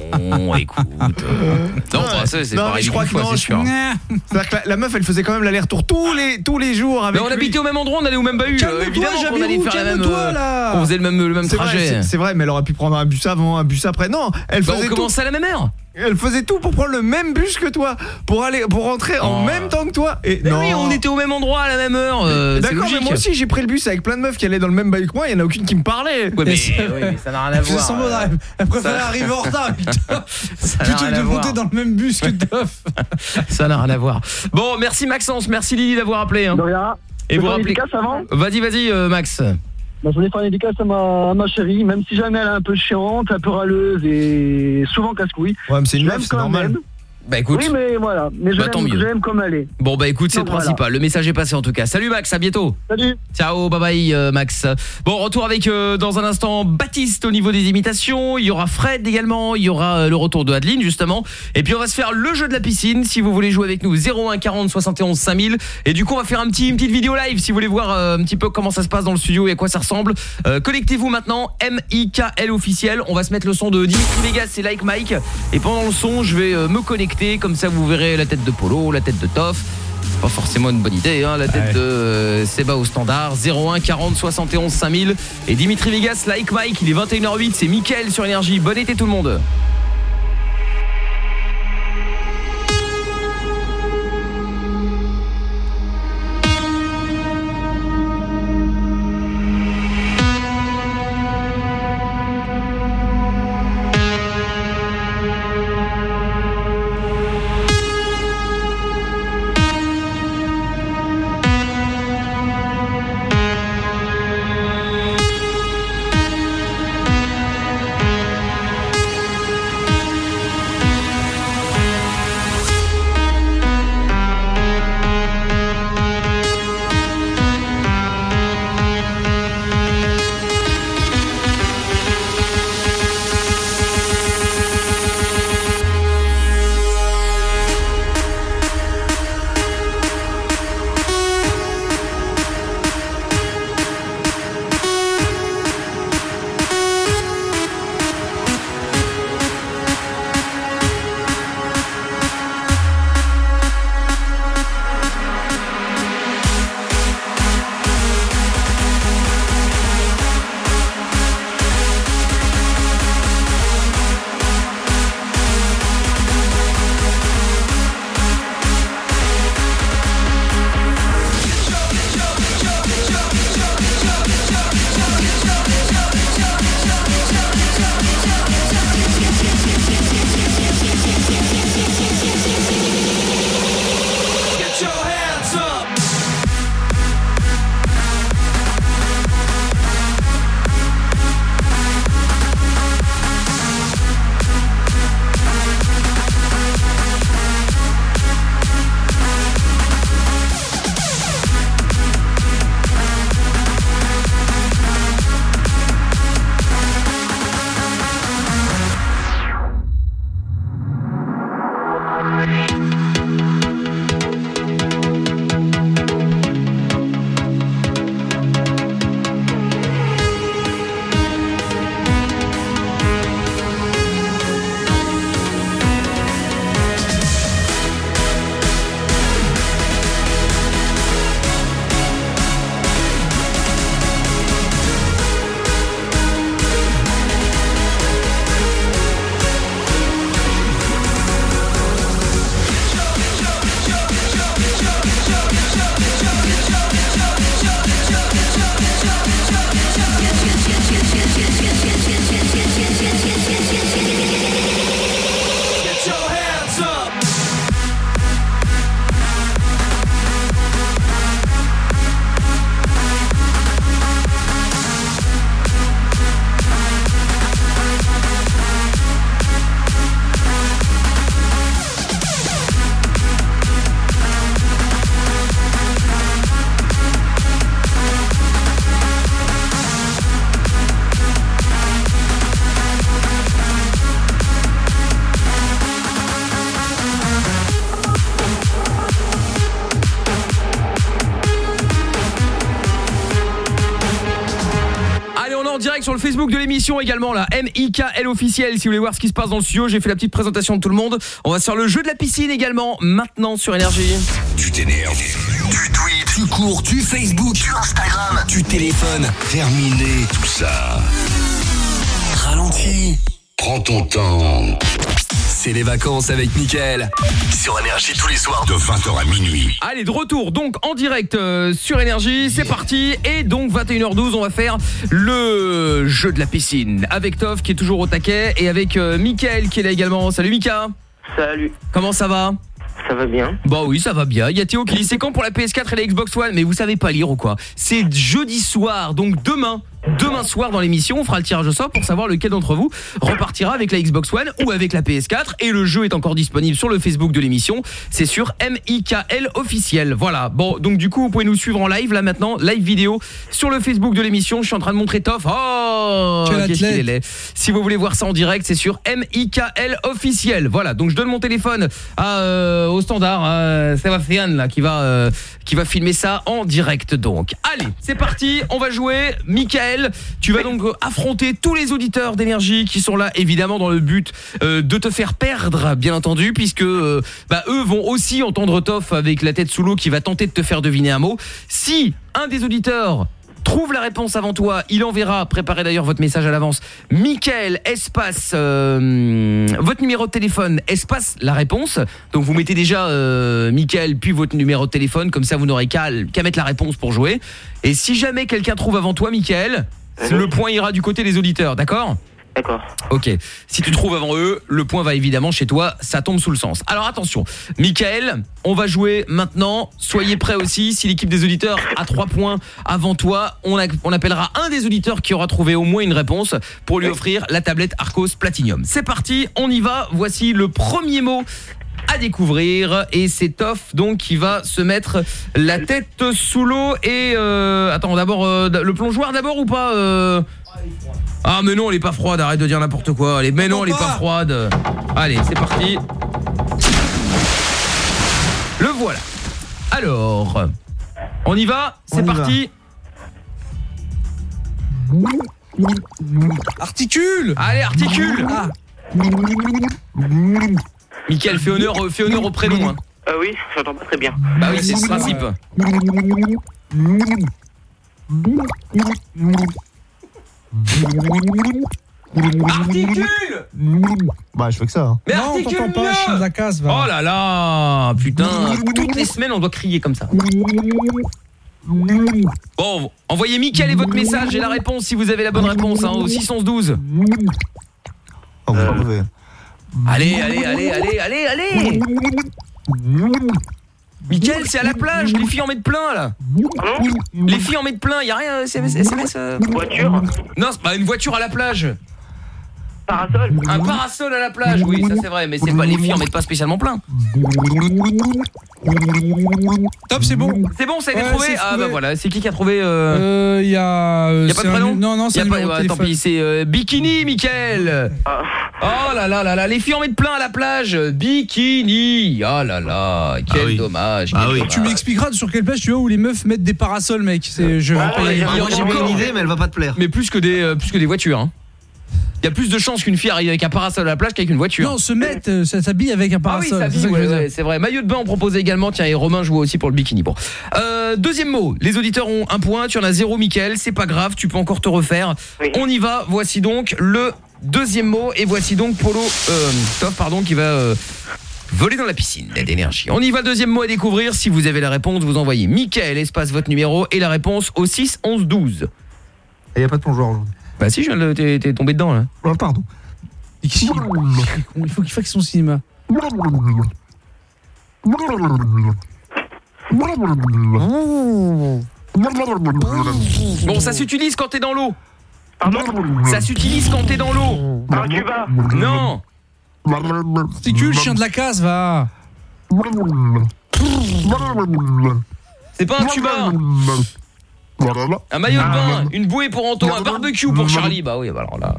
écoute. euh, Non, bah, ça, c'est non, pas je crois que fois, non, je-. C'est-à-dire que la, la meuf, elle faisait quand même l'aller-retour tous les tous les jours avec Mais on lui. habitait au même endroit, on allait au même bahut. Calme-toi, euh, évidemment qu'on allait Jabirou, faire la même. calme-toi, euh, là. On faisait le même, le trajet. c'est- vrai, mais elle aurait pu prendre un bus avant, un bus après. Non, elle Bah, faisait on tout. commençait à la même heure. Elle faisait tout pour prendre le même bus que toi, pour aller, pour rentrer en Oh. même temps que toi. Et Mais non. oui, on était au même endroit à la même heure. euh, D'accord, mais moi aussi j'ai pris le bus avec plein de meufs qui allaient dans le même bahut que moi, il y en a aucune qui me parlait. Ouais, mais, oui, mais ça n'a rien à voir. euh. Elle préférait ça- arriver en retard, putain. Ça n'a Plutôt rien que à de voir. monter dans le même bus que Toff. Ça n'a rien à voir. Bon, merci Maxence, merci Lily d'avoir appelé. hein. Et vous rappelez. Vas-y, vas-y, euh, Max. Bah, je voulais faire une dédicace à ma, à ma chérie, même si jamais elle est un peu chiante, un peu râleuse et souvent casse-couille. Ouais, mais c'est une meuf, c'est normal. même. Bah écoute. Oui, mais voilà. Mais je Bah, l'aime comme elle est. Bon bah écoute, c'est le voilà. principal. Le message est passé en tout cas. Salut Max, à bientôt. Salut. Ciao, bye bye euh, Max. Bon, retour avec euh, dans un instant Baptiste au niveau des imitations, il y aura Fred également, il y aura euh, le retour de Adeline justement et puis on va se faire le jeu de la piscine si vous voulez jouer avec nous 01 40 71 5000 et du coup on va faire un petit une petite vidéo live si vous voulez voir un petit peu comment ça se passe dans le studio et à quoi ça ressemble. Connectez-vous maintenant M I K L officiel. On va se mettre le son de Dimitri Vegas et Like Mike et pendant le son, je vais me connecter comme ça vous verrez la tête de Polo, la tête de Toff. C'est pas forcément une bonne idée hein, la tête de euh, Seba au standard 01 40 71 5000 et Dimitri Vegas Like Mike, il est 21h08, c'est Mickaël sur énergie. Bon été tout le monde. Sur le Facebook de l'émission également là, M-I-K-L officiel si vous voulez voir ce qui se passe dans le studio, j'ai fait la petite présentation de tout le monde. On va sur le jeu de la piscine également maintenant sur énergie. Tu t'énerves, tu tweets, tu cours, tu Facebook, tu Instagram, tu téléphones. Terminé tout ça. Ralentis, prends ton temps. C'est les vacances avec Mickaël. Sur Énergie tous les soirs de 20h à minuit. Allez, de retour donc en direct euh, sur Énergie, c'est parti. Et donc 21h12, on va faire le jeu de la piscine avec Toff qui est toujours au taquet et avec euh, Mickaël qui est là également. Salut Mika. Salut. Comment ça va? Ça va bien Bah oui, ça va bien. Il y a Théo qui dit c'est quand pour la PS4 et la Xbox One? Mais vous savez pas lire ou quoi C'est jeudi soir, donc demain. Demain soir dans l'émission, on fera le tirage au sort pour savoir lequel d'entre vous repartira avec la Xbox One ou avec la PS4 et le jeu est encore disponible sur le Facebook de l'émission, c'est sur MIKL officiel. Voilà. Bon, donc du coup, vous pouvez nous suivre en live là maintenant, live vidéo sur le Facebook de l'émission. Je suis en train de montrer Toff. Oh, qu'est-ce qu'il est laid. Si vous voulez voir ça en direct, c'est sur MIKL officiel. Voilà. Donc je donne mon téléphone à, euh, au standard à Sébastien là qui va euh, qui va filmer ça en direct donc. Allez, c'est parti, on va jouer. Michael, tu vas donc euh, affronter tous les auditeurs d'énergie qui sont là évidemment dans le but euh, de te faire perdre bien entendu puisque euh, bah, eux vont aussi entendre Toff avec la tête sous l'eau qui va tenter de te faire deviner un mot. Si un des auditeurs trouve la réponse avant toi, il enverra, préparez d'ailleurs votre message à l'avance, Michael, espace, euh, votre numéro de téléphone, espace, la réponse. Donc vous mettez déjà euh, Michael, puis votre numéro de téléphone, comme ça vous n'aurez qu'à mettre la réponse pour jouer. Et si jamais quelqu'un trouve avant toi, Michael, le point ira du côté des auditeurs, d'accord? D'accord. Ok. Si tu trouves avant eux, le point va évidemment chez toi, ça tombe sous le sens. Alors attention, Michael, on va jouer maintenant. Soyez prêts aussi. Si l'équipe des auditeurs a trois points avant toi, on, a- on appellera un des auditeurs qui aura trouvé au moins une réponse pour lui offrir la tablette Arcos Platinum. C'est parti, on y va. Voici le premier mot à découvrir et c'est Toff donc qui va se mettre la tête sous l'eau et euh, attends d'abord euh, le plongeoir d'abord ou pas euh ah mais non elle est pas froide arrête de dire n'importe quoi. Allez, mais non elle est pas froide. Allez c'est parti. Le voilà. Alors on y va c'est parti. Articule. Allez articule. Ah. Mickaël fais honneur fais honneur au prénom hein. Euh, oui, j'entends pas très bien. bah oui c'est ce principe Articule Bah, je fais que ça. hein. Mais Non, articule t'entends pas, mieux chien de la case, va. Oh là là Putain Toutes les semaines on doit crier comme ça Bon, envoyez Mickaël et votre message et la réponse si vous avez la bonne réponse hein, au 612 Oh, vous Euh. Allez, allez, allez, allez, allez, allez Mickaël, c'est à la plage, les filles en mettent plein là. Les filles en mettent plein, y a rien SMS, SMS euh Voiture Non, c'est pas une voiture à la plage Parasol Un parasol à la plage, oui, ça c'est vrai, mais c'est pas les filles en mettent pas spécialement plein Top, c'est bon. C'est bon, ça a été Ouais, trouvé c'est Ah trouvé. bah voilà, c'est qui qui a trouvé euh... Euh, il y a. euh, Y a pas c'est de un prénom nu- Non, non, c'est Y a un pas, numéro de ouais, Tant téléphone. pis, c'est euh, Bikini, Mickaël Ah. Oh là là là là, les filles en mettent plein à la plage Bikini Oh là là, quel oui. dommage, Ah quel oui. dommage. Tu m'expliqueras sur quelle plage tu vas où les meufs mettent des parasols, mec. C'est, je vais Ah, pas ouais, y- j'ai- Moi, j'ai encore. une idée, mais elle va pas te plaire. Mais plus que des, euh, plus que des voitures, hein. Il y a plus de chances qu'une fille arrive avec un parasol à la plage qu'avec une voiture. Non, se mettre, euh, ça s'habille avec un Ah oui, parasol. c'est ouais, ouais, vrai. Maillot de bain, on proposait également. Tiens, et Romain joue aussi pour le bikini. Bon. Euh, deuxième mot. Les auditeurs ont un point. Tu en as zéro, Mickaël. C'est pas grave. Tu peux encore te refaire. Oui. On y va. Voici donc le deuxième mot. Et voici donc Polo, euh, Top, pardon, qui va euh, voler dans la piscine d'énergie. On y va. Deuxième mot à découvrir. Si vous avez la réponse, vous envoyez Mickaël, espace votre numéro et la réponse au 6 11 12. Il y a pas de plongeoir aujourd'hui. Bah si, je viens de- t'es t'es tombé dedans là. Oh, pardon. Il faut qu'il fasse son cinéma. Bon, ça s'utilise quand t'es dans l'eau. Pardon Ça s'utilise quand t'es dans l'eau. Un Cuba Non. Articule, chien de la case, va. C'est pas un tuba. Un maillot de bain, une bouée pour Anto, un barbecue pour Charlie. Bah oui, bah alors là.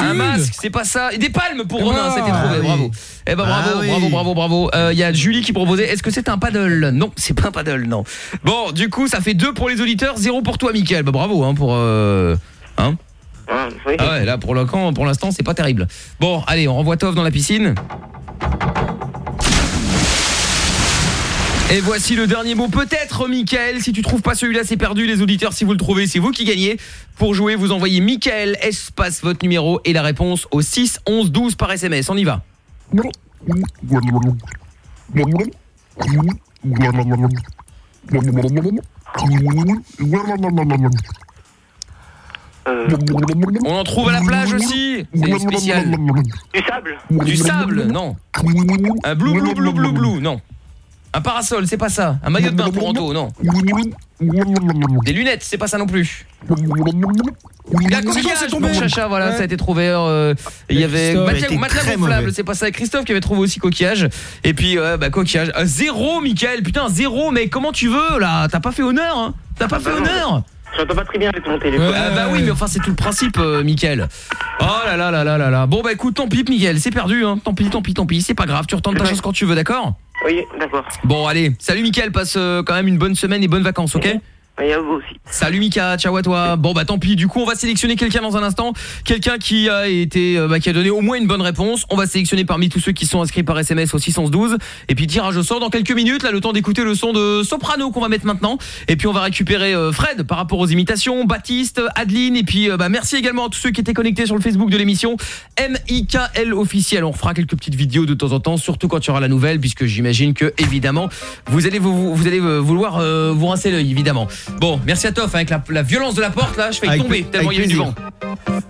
Un masque, c'est pas ça. Et des palmes pour Eh Romain, ben, c'était trouvé, ah oui. bravo. Eh ben bravo, Ah oui. bravo, bravo, bravo. Euh, Il y a Julie qui proposait, est-ce que c'est un paddle? Non, c'est pas un paddle, non. Bon, du coup, ça fait 2 pour les auditeurs, 0 pour toi, Mickaël. Bah bravo, hein, pour... Euh, hein Ah, oui. ah ouais, là, pour l'instant, pour l'instant, c'est pas terrible. Bon, allez, on renvoie Tov dans la piscine. Et voici le dernier mot. Peut-être, Michael. Si tu trouves pas celui-là, c'est perdu. Les auditeurs, si vous le trouvez, c'est vous qui gagnez. Pour jouer, vous envoyez Michael, espace votre numéro et la réponse au 6 11 12 par SMS. On y va. On en trouve à la plage aussi. C'est spécial. Du sable? Du sable, non. Un blou blou blou blou blou, non. Un parasol, c'est pas ça. Un maillot de bain pour Anto, non. Des lunettes, c'est pas ça non plus. Il y a un coquillage pour Chacha, voilà, ça a été trouvé. euh, Il y avait Christophe a matelas été matelas très gonflable, mauvais. c'est pas ça. Christophe qui avait trouvé aussi coquillage. Et puis, euh, bah, coquillage. Euh, zéro, Michael, putain, zéro, mais comment tu veux là? T'as pas fait honneur, hein? T'as pas fait non. honneur? J'entends pas très bien avec mon téléphone. Ah bah oui, mais enfin c'est tout le principe, euh, Mickaël. Oh là là là là là là. Bon bah écoute, tant pis, Mickaël, c'est perdu, hein. Tant pis, tant pis, tant pis, c'est pas grave. Tu retentes ta chance quand tu veux, d'accord? Oui, d'accord. Bon allez, salut Mickaël, passe euh, quand même une bonne semaine et bonnes vacances, ok? Vous. Salut Mika, ciao à toi. Bon bah tant pis, du coup on va sélectionner quelqu'un dans un instant, quelqu'un qui a été euh, bah, qui a donné au moins une bonne réponse. On va sélectionner parmi tous ceux qui sont inscrits par SMS au 612 et puis tirage au sort dans quelques minutes, là le temps d'écouter le son de Soprano qu'on va mettre maintenant et puis on va récupérer euh, Fred par rapport aux imitations, Baptiste, Adeline et puis euh, bah merci également à tous ceux qui étaient connectés sur le Facebook de l'émission MIKL officiel. On refera quelques petites vidéos de temps en temps surtout quand il y aura la nouvelle puisque j'imagine que évidemment vous allez vous, allez vouloir vous rincer l'œil évidemment. Bon, merci à Toff avec la, la violence de la porte là, je fais Avec tomber tellement il y a eu du vent.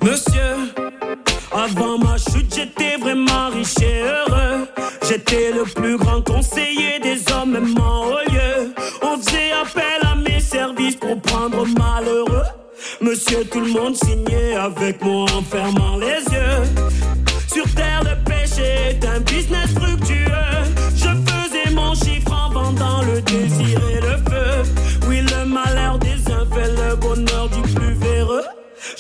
Monsieur, avant ma chute, j'étais vraiment riche et heureux. J'étais le plus grand conseiller des hommes, même en haut lieu. On faisait appel à mes services pour prendre malheureux. Monsieur, tout le monde signait avec moi en fermant les yeux. Sur terre, le péché est un business fructueux. Je faisais mon chiffre en vendant le désir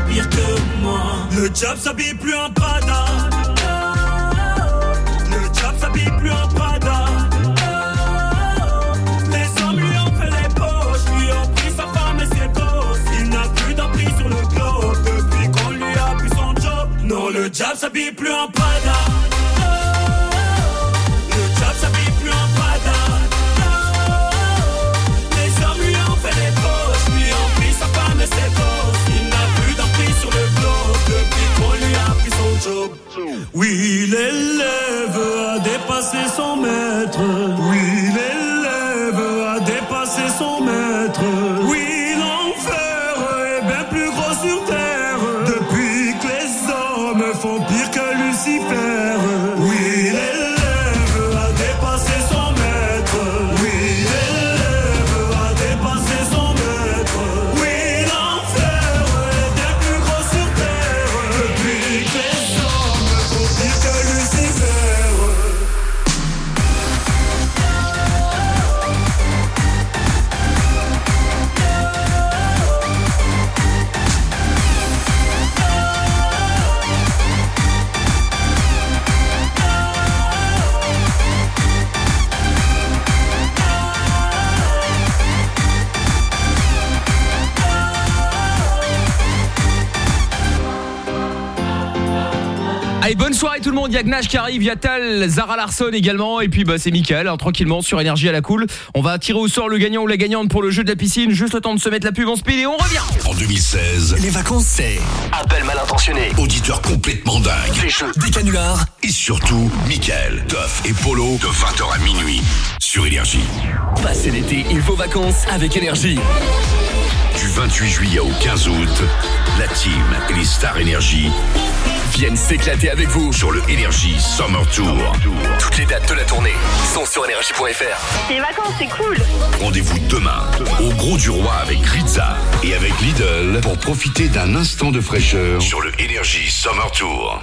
pire que moi. Le job s'habille plus en Prada. Le job s'habille plus en Prada. Les hommes lui ont fait les poches, lui ont pris sa femme et ses gosses. Il n'a plus d'emprise sur le globe depuis qu'on lui a pris son job. Non, le job s'habille plus en Prada. Tout le monde, il y a Gnash qui arrive, il y a Tal, Zara Larson également et puis bah c'est Mickaël, hein, tranquillement sur énergie à la cool. On va tirer au sort le gagnant ou la gagnante pour le jeu de la piscine, juste le temps de se mettre la pub en speed et on revient. En 2016, les vacances c'est appel mal intentionné, auditeur complètement dingue, des jeux, des canulars et surtout Mickaël, Toff et Polo de 20h à minuit sur énergie. Passez l'été et vos vacances avec énergie. Du 28 juillet au 15 août, la team et les stars énergie viennent s'éclater avec vous sur le Energy Summer Tour. Toutes les dates de la tournée sont sur énergie.fr. Les vacances, c'est cool. Rendez-vous demain au Gros du Roi avec Rizza et avec Lidl pour profiter d'un instant de fraîcheur sur le Energy Summer Tour.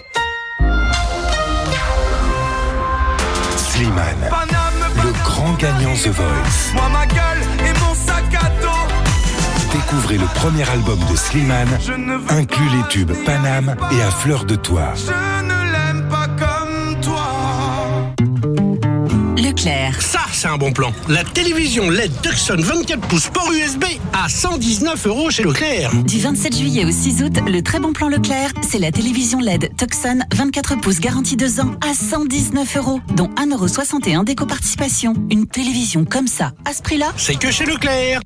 Slimane, le grand gagnant The Voice. Moi ma gueule et mon sac à dos. Découvrez le premier album de Slimane, inclut les tubes Paname et À fleur de toi. Leclerc. Ça, c'est un bon plan. La télévision LED Tucson 24 pouces port USB à 119 euros chez Leclerc. Du 27 juillet au 6 août, le très bon plan Leclerc, c'est la télévision LED Tucson 24 pouces garantie 2 ans à 119 euros, dont 1,61€ d'éco-participation. Une télévision comme ça, à ce prix-là C'est que chez Leclerc.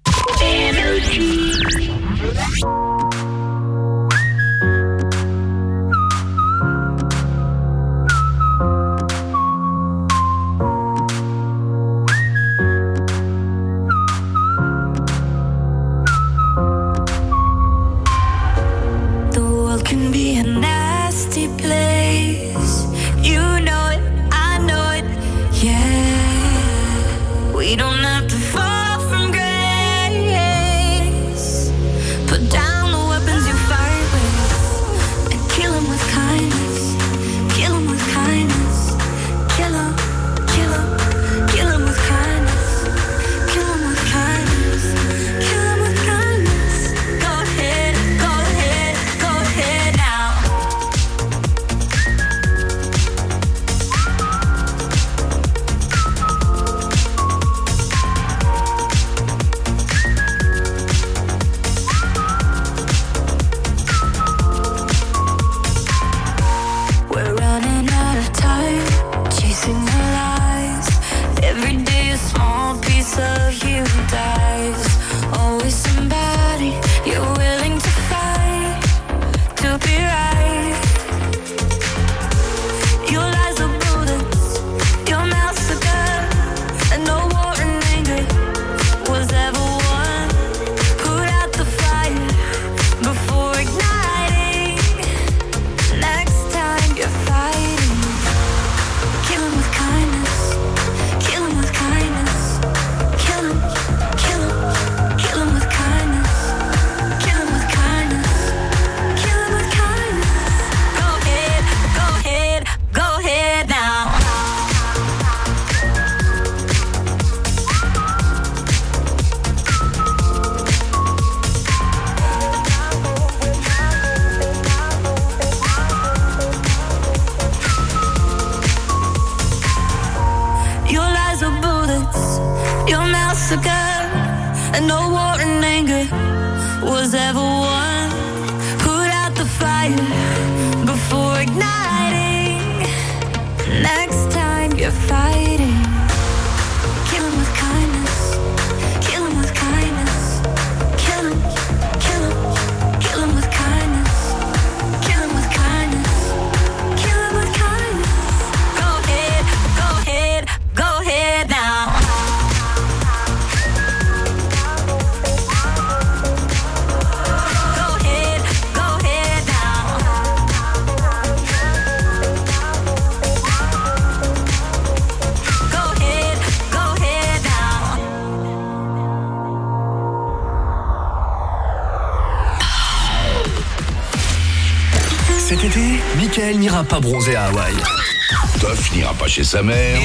Chez sa mère.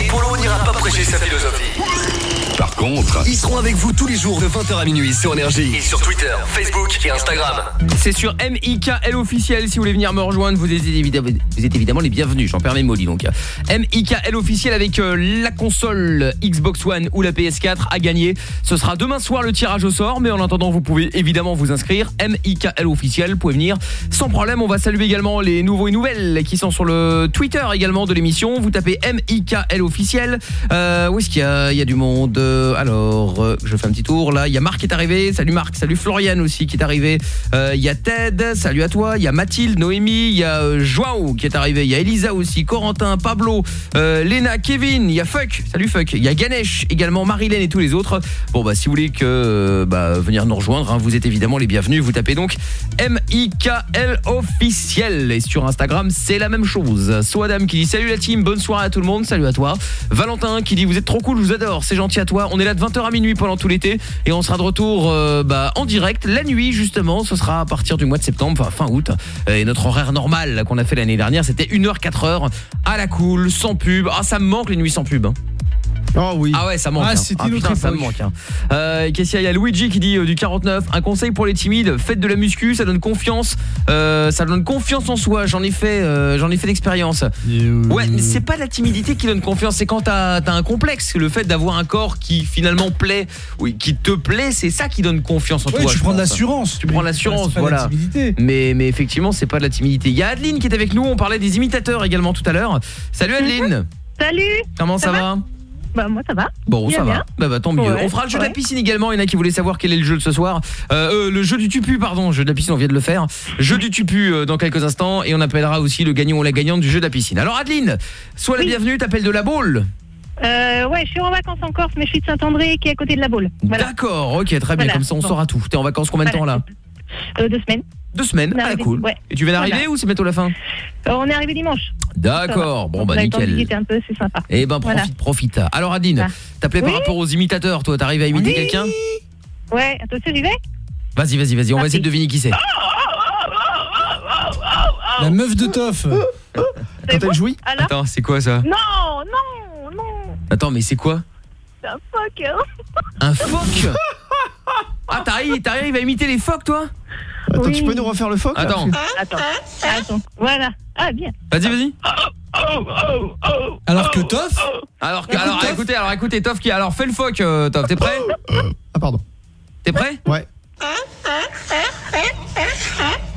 Jours de 20h à minuit sur Énergie. Et sur Twitter, Facebook et Instagram. C'est sur MIKL officiel si vous voulez venir me rejoindre, vous êtes évidemment, les bienvenus, j'en permets Molly donc. MIKL officiel avec euh, la console Xbox One ou la PS4 à gagner. Ce sera demain soir le tirage au sort, mais en attendant vous pouvez évidemment vous inscrire. MIKL officiel, vous pouvez venir sans problème. On va saluer également les nouveaux et nouvelles qui sont sur le Twitter également de l'émission. Vous tapez MIKL officiel. Euh, où est-ce qu'il y y a du monde? Alors, euh, je fais un petit tour là. Il y a Marc qui est arrivé. Salut Marc. Salut Florian aussi qui est arrivé. Euh, Il y a Ted. Salut à toi. Il y a Mathilde, Noémie. Il y a euh, Joao qui est arrivé. Il y a Elisa aussi. Corentin, Pablo, euh, Léna, Kevin. Il y a Fuck. Salut Fuck. Il y a Ganesh également. Marilyn et tous les autres. Bon bah si vous voulez que euh, bah, venir nous rejoindre, hein, vous êtes évidemment les bienvenus. Vous tapez donc M-I-K-L officiel. Et sur Instagram, c'est la même chose. Soadam qui dit salut la team, bonne soirée à tout le monde. Salut à toi. Valentin qui dit vous êtes trop cool, je vous adore. C'est gentil à toi. On est là de 20h à minuit pendant tout l'été et on sera de retour euh, bah, en direct la nuit justement. Ce sera à partir du mois de septembre, fin août. Et notre horaire normal qu'on a fait l'année dernière, c'était 1h 4h à la cool, sans pub. Ah ça me manque les nuits sans pub. hein. Oh oui. Ah ouais, ça manque. Ah, hein. c'était Ah, notre putain, ça me manque. hein. Euh, Qu'est-ce qu'il y a? Il y a Luigi qui dit euh, du 49. Un conseil pour les timides faites de la muscu, ça donne confiance. Euh, ça donne confiance en soi. J'en ai fait, euh, j'en ai fait l'expérience. Ouais, mais c'est pas la timidité qui donne confiance, c'est quand t'as as un complexe. Le fait d'avoir un corps qui finalement plaît, oui, qui te plaît, c'est ça qui donne confiance en Ouais, toi. tu je prends de l'assurance. Tu prends l'assurance, la voilà. timidité. Mais, mais effectivement, c'est pas de la timidité. Il y a Adeline qui est avec nous. On parlait des imitateurs également tout à l'heure. Salut Adeline. Salut Comment ça, va? Bah moi ça va. Bon, ça va. bien. Bah, bah tant mieux. Ouais, on fera le jeu de la piscine également. Il y en a qui voulaient savoir quel est le jeu de ce soir. Euh, euh, le jeu du tupu, pardon. Jeu de la piscine, on vient de le faire. Jeu du tupu euh, dans quelques instants. Et on appellera aussi le gagnant ou la gagnante du jeu de la piscine. Alors Adeline, sois la bienvenue. T'appelles de la boule. Euh, ouais, je suis en vacances en Corse, mais je suis de Saint-André qui est à côté de la. Voilà. D'accord, ok, très bien. Voilà. Comme ça, on Bon. saura tout. T'es en vacances combien de temps là? Euh, deux semaines. Deux semaines. Ah, arrivé- cool. ouais. Et tu viens d'arriver Voilà. ou c'est bientôt la fin Euh, on est arrivé dimanche. D'accord. Bon, bah nickel. un peu, c'est sympa. Eh ben Voilà. profite, profite. Alors Adeline, t'appelais par Oui. rapport aux imitateurs. Toi, t'arrives à imiter quelqu'un Ouais, attention, j'y vais Vas-y, vas-y, vas-y. On va essayer de deviner qui c'est. La meuf de Toff. Quand elle jouit Alors Attends, c'est quoi ça Non, non, non. Attends, mais c'est quoi C'est un fuck. hein. Un phoque Ah, t'arrives t'arrives à imiter les phoques, toi Attends, Oui. tu peux nous refaire le phoque là Attends. Attends, attends. Voilà. Ah, bien. Vas-y, vas-y. Alors que Toff Alors, que- alors écoutez, alors écoutez, Toff qui alors fais le phoque, euh, Toff, t'es prêt Ah pardon. T'es prêt Ouais.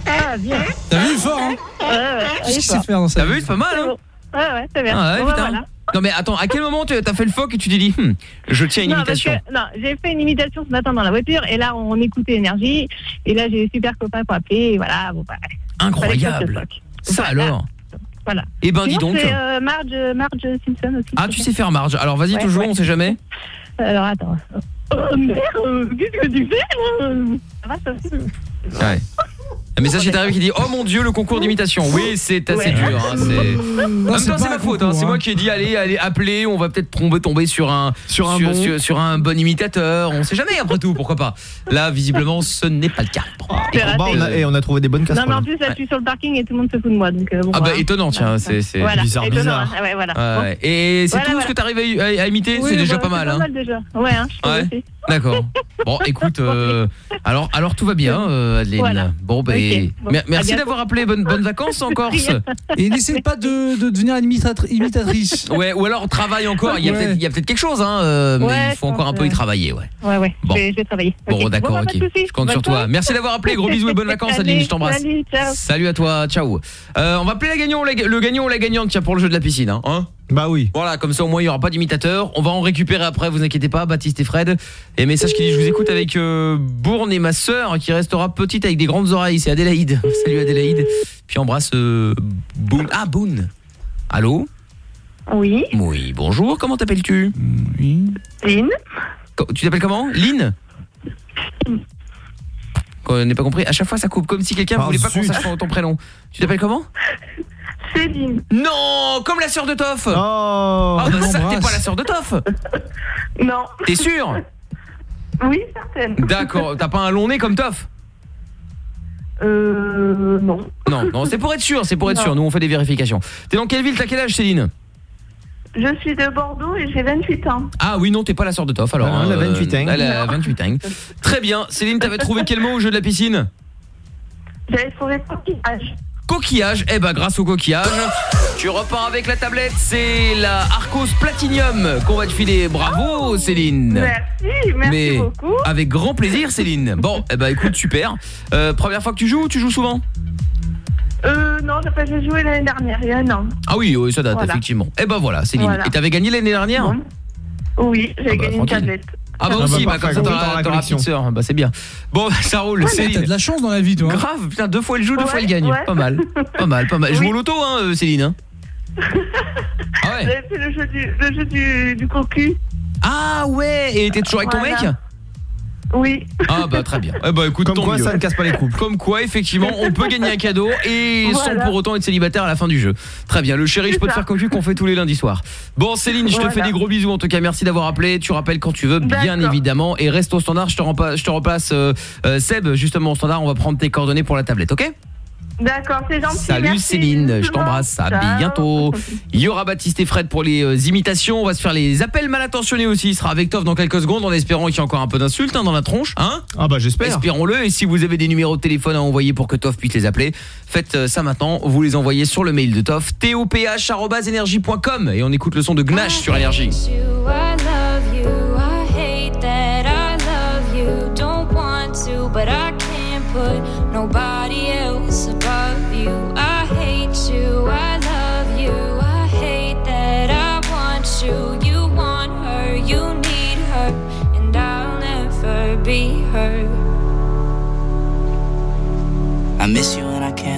Ah, bien. T'as vu fort hein Ouais, ouais. Qu'est-ce qu'il sait faire dans sa T'as vu, c'est pas mal, hein. Ouais, ouais, c'est bien. Ah ouais, bah, putain. voilà. Non mais attends, à quel moment tu as fait le phoque et tu t'es dit, hmm, je tiens une Non, imitation que- non, j'ai fait une imitation ce matin dans la voiture et là on écoutait énergie et là j'ai des super copains pour appeler et voilà bon bah Incroyable. Ça Voilà. alors Voilà. Eh ben dis donc euh, Marge, Marge Simpson aussi. Ah tu sais faire Marge, alors vas-y Ouais, toujours, ouais. on sait jamais Alors attends. Oh merde, qu'est-ce que tu fais là? Ça va, ça Ouais. Un message qui est arrivé qui dit Oh mon dieu le concours d'imitation Oui c'est assez Ouais. dur hein, c'est... En même c'est temps c'est pas ma faute hein, C'est hein. moi qui ai dit allez allez appeler On va peut-être tomber, tomber sur un Sur un sur, bon. sur- sur un bon imitateur On sait jamais après tout pourquoi pas Là visiblement ce n'est pas le cas C'est Bah, raté. on a, et on a trouvé des bonnes Non casseroles. mais en plus là je suis sur le parking et tout le monde se fout de moi donc euh, bon, Ah bah voilà. étonnant tiens c'est... c'est- Voilà, bizarre, étonnant, bizarre. hein. Ouais, voilà. Ouais. Et c'est Voilà, tout ce voilà. que t'arrives à, à- à imiter Oui, C'est déjà bah, pas mal C'est hein pas mal déjà. Ouais, hein, je. D'accord. Bon, écoute, euh, alors, alors tout va bien, euh, Adeline. Voilà. Bon, ben, Bon, merci d'avoir appelé. Bonne, bonnes vacances en Corse. Et n'essaie pas de, de devenir imitatrice. Ouais, ou alors travaille encore. Il y a Ouais. peut-être, quelque chose, hein, euh, mais Ouais, il faut je encore un peu y travailler, ouais. Ouais, ouais, Bon. je, vais, je vais travailler. Bon, d'accord, bah, ok. Je compte sur toi. soirée. Merci d'avoir appelé. Gros bisous et bonnes vacances, Adeline. Je t'embrasse. Salut. Salut à toi, ciao. Euh, on va appeler la gagnant, ou la- le gagnant ou la gagnante, tiens, pour le jeu de la piscine, hein. hein Bah oui. Voilà, comme ça au moins il n'y aura pas d'imitateur. On va en récupérer après, vous inquiétez pas, Baptiste et Fred. Et message qui dit je vous écoute avec euh, Bourne et ma sœur qui restera petite avec des grandes oreilles, c'est Adélaïde. Salut Adélaïde. Puis embrasse euh, Boone. Ah Boone. Allô? Oui, Oui, bonjour, comment t'appelles-tu? Lynn. Co- Tu t'appelles comment? Lynn? On n'a pas compris, à chaque fois ça coupe comme si quelqu'un Ah, voulait pas qu'on sache ton ton prénom. Tu t'appelles comment? Céline. Non, comme la sœur de Toff. Oh, Ah bah ça, t'es pas la sœur de Toff. Non. T'es sûr Oui, certaine. D'accord, t'as pas un long nez comme Toff? Euh, non. Non, non, c'est pour être sûr, c'est pour être Non. sûr. Nous, on fait des vérifications. T'es dans quelle ville? T'as quel âge, Céline? Je suis de Bordeaux et j'ai 28 ans. Ah oui, non, t'es pas la sœur de Toff, alors. Ah a 28 ans. Elle a Non. 28 ans. Très bien. Céline, t'avais trouvé quel mot au jeu de la piscine? J'avais trouvé coquillage. Coquillage, eh ben grâce au coquillage, tu repars avec la tablette, c'est la Arcos Platinum qu'on va te filer. Bravo Céline. Merci, merci Mais beaucoup. avec grand plaisir Céline. Bon, eh ben écoute, super. Euh, première fois que tu joues ou tu joues souvent? Euh, non, j'ai joué l'année dernière, il y a un an. Ah oui, oui, ça date Voilà. effectivement. Eh ben voilà Céline. Voilà. Et t'avais gagné l'année dernière? Oui, j'ai bah, gagné une tablette. Ah bah Ah aussi, bah, bah, comme ça t'auras dans la petite sœur. Bah c'est bien. Bon, ça roule, Ouais, Céline. T'as de la chance dans la vie, toi. hein. Grave, putain, deux fois elle joue, deux fois elle gagne. ouais. Pas mal, pas mal, pas mal. Joue au loto, hein, euh, Céline. hein. Ah ouais. J'avais fait le jeu du, le jeu du, du cocu. Ah ouais, et t'es toujours avec ton mec? Oui. Ah bah très bien. Eh bah écoute, Comme tant quoi, mieux. ça ne casse pas les couples. Comme quoi, effectivement, on peut gagner un cadeau et Voilà. sans pour autant être célibataire à la fin du jeu. Très bien. Le chéri, je peux te faire cocu qu'on fait tous les lundis soirs. Bon, Céline, je te fais des gros bisous. En tout cas, merci d'avoir appelé. Tu rappelles quand tu veux, bien évidemment. Et reste au standard. Je te, rempa- je te replace euh, euh, Seb, justement au standard. On va prendre tes coordonnées pour la tablette, ok? D'accord, c'est gentil. Salut merci. Céline, je t'embrasse, à Ciao. bientôt. Il y aura Baptiste et Fred pour les euh, imitations, on va se faire les appels mal intentionnés aussi, il sera avec Toff dans quelques secondes en espérant qu'il y ait encore un peu d'insultes hein, dans la tronche, hein Ah bah j'espère. Espérons-le et si vous avez des numéros de téléphone à envoyer pour que Toff puisse les appeler, faites euh, ça maintenant, vous les envoyez sur le mail de Toff toph@energie.com et on écoute le son de Gnash sur énergie.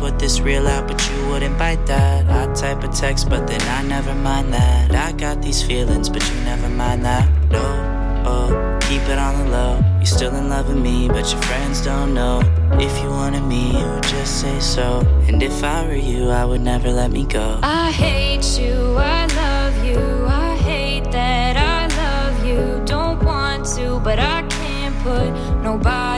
Put this real out, but you wouldn't bite that. I type a text, but then I never mind that. I got these feelings, but you never mind that. No, oh, keep it on the low. You're still in love with me, but your friends don't know. If you wanted me, you would just say so. And if I were you, I would never let me go. I hate you, I love you, I hate that I love you. Don't want to, but I can't put nobody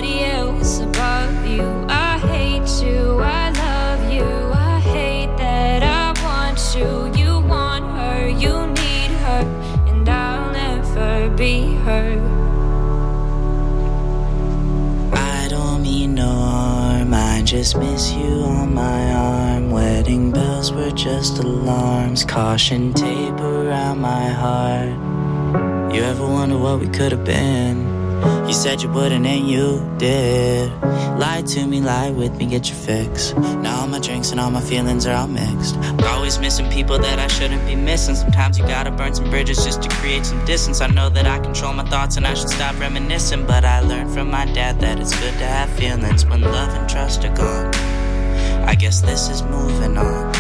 just miss you on my arm. Wedding bells were just alarms, caution tape around my heart. You ever wonder what we could have been? You said you wouldn't and you did. Lie to me, lie with me, get your fix. Now all my drinks and all my feelings are all mixed. Always missing people that I shouldn't be missing. Sometimes you gotta burn some bridges just to create some distance. I know that I control my thoughts and I should stop reminiscing. But I learned from my dad that it's good to have feelings when love and trust are gone. I guess this is moving on.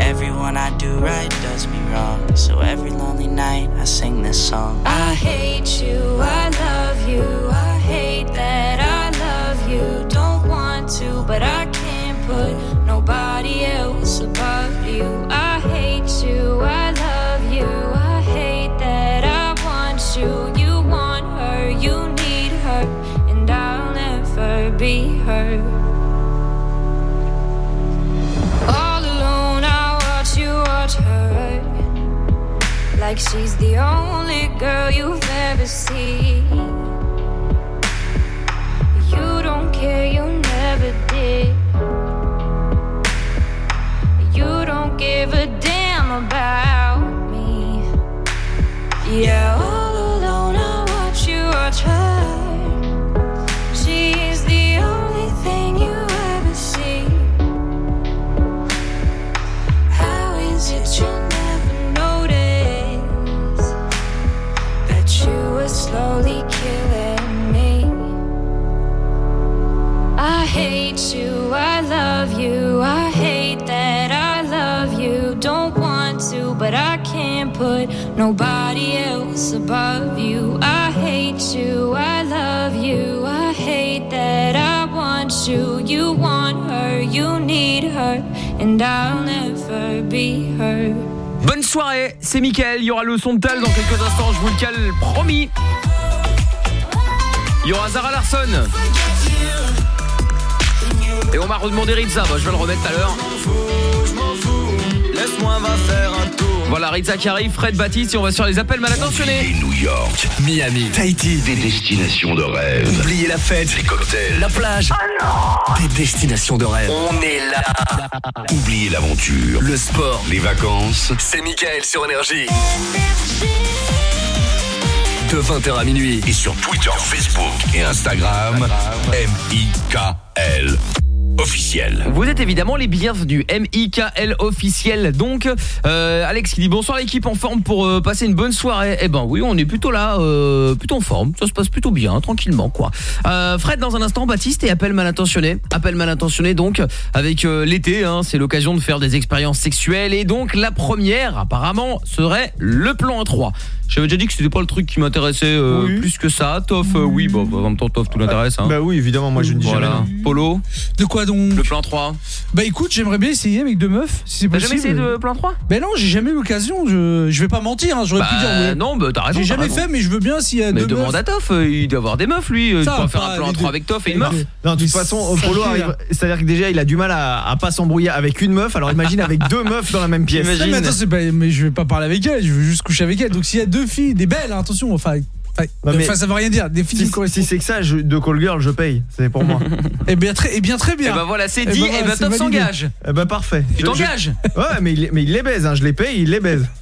Everyone I do right does me wrong. So every lonely night I sing this song. I hate you, I love you, I hate that I love you. Don't want to, but I can't put nobody else above you. I hate you, I love you, I hate that I want you. You want her, you need her, and I'll never be her. Like she's the only girl you've ever seen. You don't care, you never did. You don't give a damn about me. Yeah, all alone, I watch you watch her. Put nobody else above you. I hate you, I love you. I hate that I want you. You want her, you need her, and I'll never be her. Bonne soirée, c'est Mickaël, il y aura le son de Tal dans quelques instants, je vous le cale, promis. Il y aura Zara Larson. Et on m'a redemandé Rizza, bah, je vais le remettre tout à l'heure. Laisse-moi va faire. Voilà, Rizza qui arrive, Fred Baptiste, et on va sur les appels mal intentionnés. New York, Miami, Tahiti, des destinations de rêve. Oubliez la fête, les cocktails, la plage. Des destinations de rêve. On est là. Oubliez l'aventure, le sport, les vacances. C'est Michael sur Énergie. De 20h à minuit. Et sur Twitter, Facebook et Instagram, M-I-K-L. Officiel. Vous êtes évidemment les bienvenus, M-I-K-L officiel. Donc, euh, Alex qui dit bonsoir l'équipe en forme pour euh, passer une bonne soirée. Eh ben oui, on est plutôt là, euh, plutôt en forme. Ça se passe plutôt bien, tranquillement quoi. Euh, Fred dans un instant, Baptiste et appel mal intentionné. Appel mal intentionné donc avec euh, l'été, hein, c'est l'occasion de faire des expériences sexuelles et donc la première apparemment serait le plan à 3. J'avais déjà dit que c'était pas le truc qui m'intéressait euh, plus que ça. Toff, euh, oui, bah, en même temps Toff tout l'intéresse. Hein. Bah oui, évidemment, moi je ne dis Voilà. jamais. non. Polo. De quoi donc Le plan 3. Bah écoute, j'aimerais bien essayer avec deux meufs, si c'est T'as possible. jamais essayé de plan 3 Bah non, j'ai jamais eu l'occasion, je... je vais pas mentir, hein, j'aurais pu Bah, dire ouais. non, bah t'as raison. J'ai t'as jamais raison. fait, mais je veux bien s'il y a Mais deux demande meufs. à Toff, euh, il doit avoir des meufs lui. euh, Ça, Tu pourras faire pas un plan les 3 deux. avec Toff et une meuf. Non, de toute façon, Polo arrive. C'est-à-dire que déjà, il a du mal à, à pas s'embrouiller avec une meuf. Alors imagine avec deux meufs dans la même pièce. Non, mais attends, c'est pas- mais je vais pas parler avec elle, je veux juste coucher avec elle. Donc s'il y a deux filles, des belles, hein, attention, enfin, enfin, Non, mais- enfin, ça veut rien dire, des filles Si, c'est que ça, je, de call girl, je paye. C'est pour moi. Eh bien très, eh bien très bien. Et bah voilà, c'est Eh dit, ben et voilà, bah c'est Toff validé. s'engage. Eh ben parfait. Tu je- t'engages Ouais, mais il, mais il les baise. Hein. Je les paye, il les baise.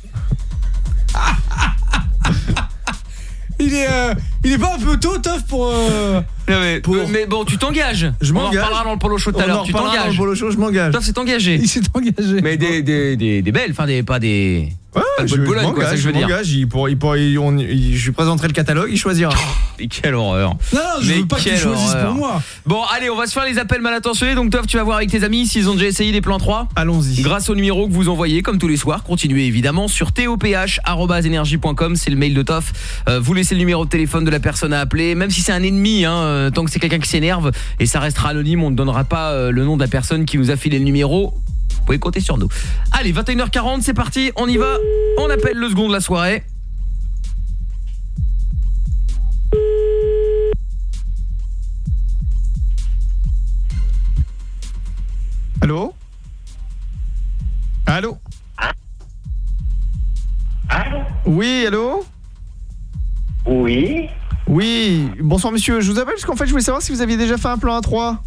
Il est, euh, il est pas un peu tôt, Toff, pour. euh, mais, mais bon, tu t'engages. Je On en reparlera dans le polo show tout à l'heure. Tu reparlera dans t'engages. le polo show, je m'engage. Toff s'est engagé. Il s'est engagé. Mais des, des, des, des belles, enfin des, pas des. Ouais, pas je, je quoi, c'est veux dire. Il, pour, il, pour, il- on- il- je lui présenterai le catalogue, il choisira. Et quelle horreur. Non, non, je Mais veux pas choisissent horreur. pour moi. Bon, allez, on va se faire les appels mal intentionnés. Donc, Toff, tu vas voir avec tes amis s'ils ont déjà essayé des plans 3. Allons-y. Grâce au numéro que vous envoyez, comme tous les soirs, continuez évidemment sur toph.energie.com, c'est le mail de Toff. Euh, vous laissez le numéro de téléphone de la personne à appeler, même si c'est un ennemi, hein, euh, tant que c'est quelqu'un qui s'énerve, et ça restera anonyme, on ne donnera pas euh, le nom de la personne qui nous a filé le numéro. Vous pouvez compter sur nous. Allez, 21h40, c'est parti, on y va. On appelle le second de la soirée. Allô? Allô? Allô? Oui, allô? Oui Oui, bonsoir monsieur, je vous appelle parce qu'en fait je voulais savoir si vous aviez déjà fait un plan A3.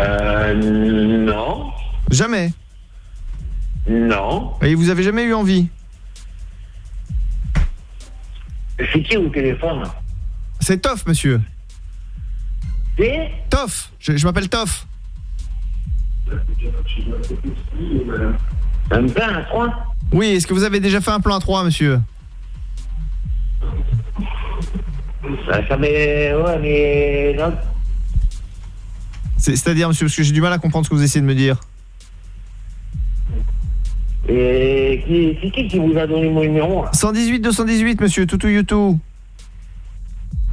Euh. Non. Jamais. Non. Et vous avez jamais eu envie? C'est qui au téléphone? C'est Toff monsieur. C'est? Toff, je, je m'appelle Toff. Un plan à trois? Oui, est-ce que vous avez déjà fait un plan A3 monsieur? Ça. Ouais, mais. C'est-à-dire monsieur, parce que j'ai du mal à comprendre ce que vous essayez de me dire. Et qui, c'est qui qui vous a donné mon numéro là 118 218 monsieur, toutou youtou.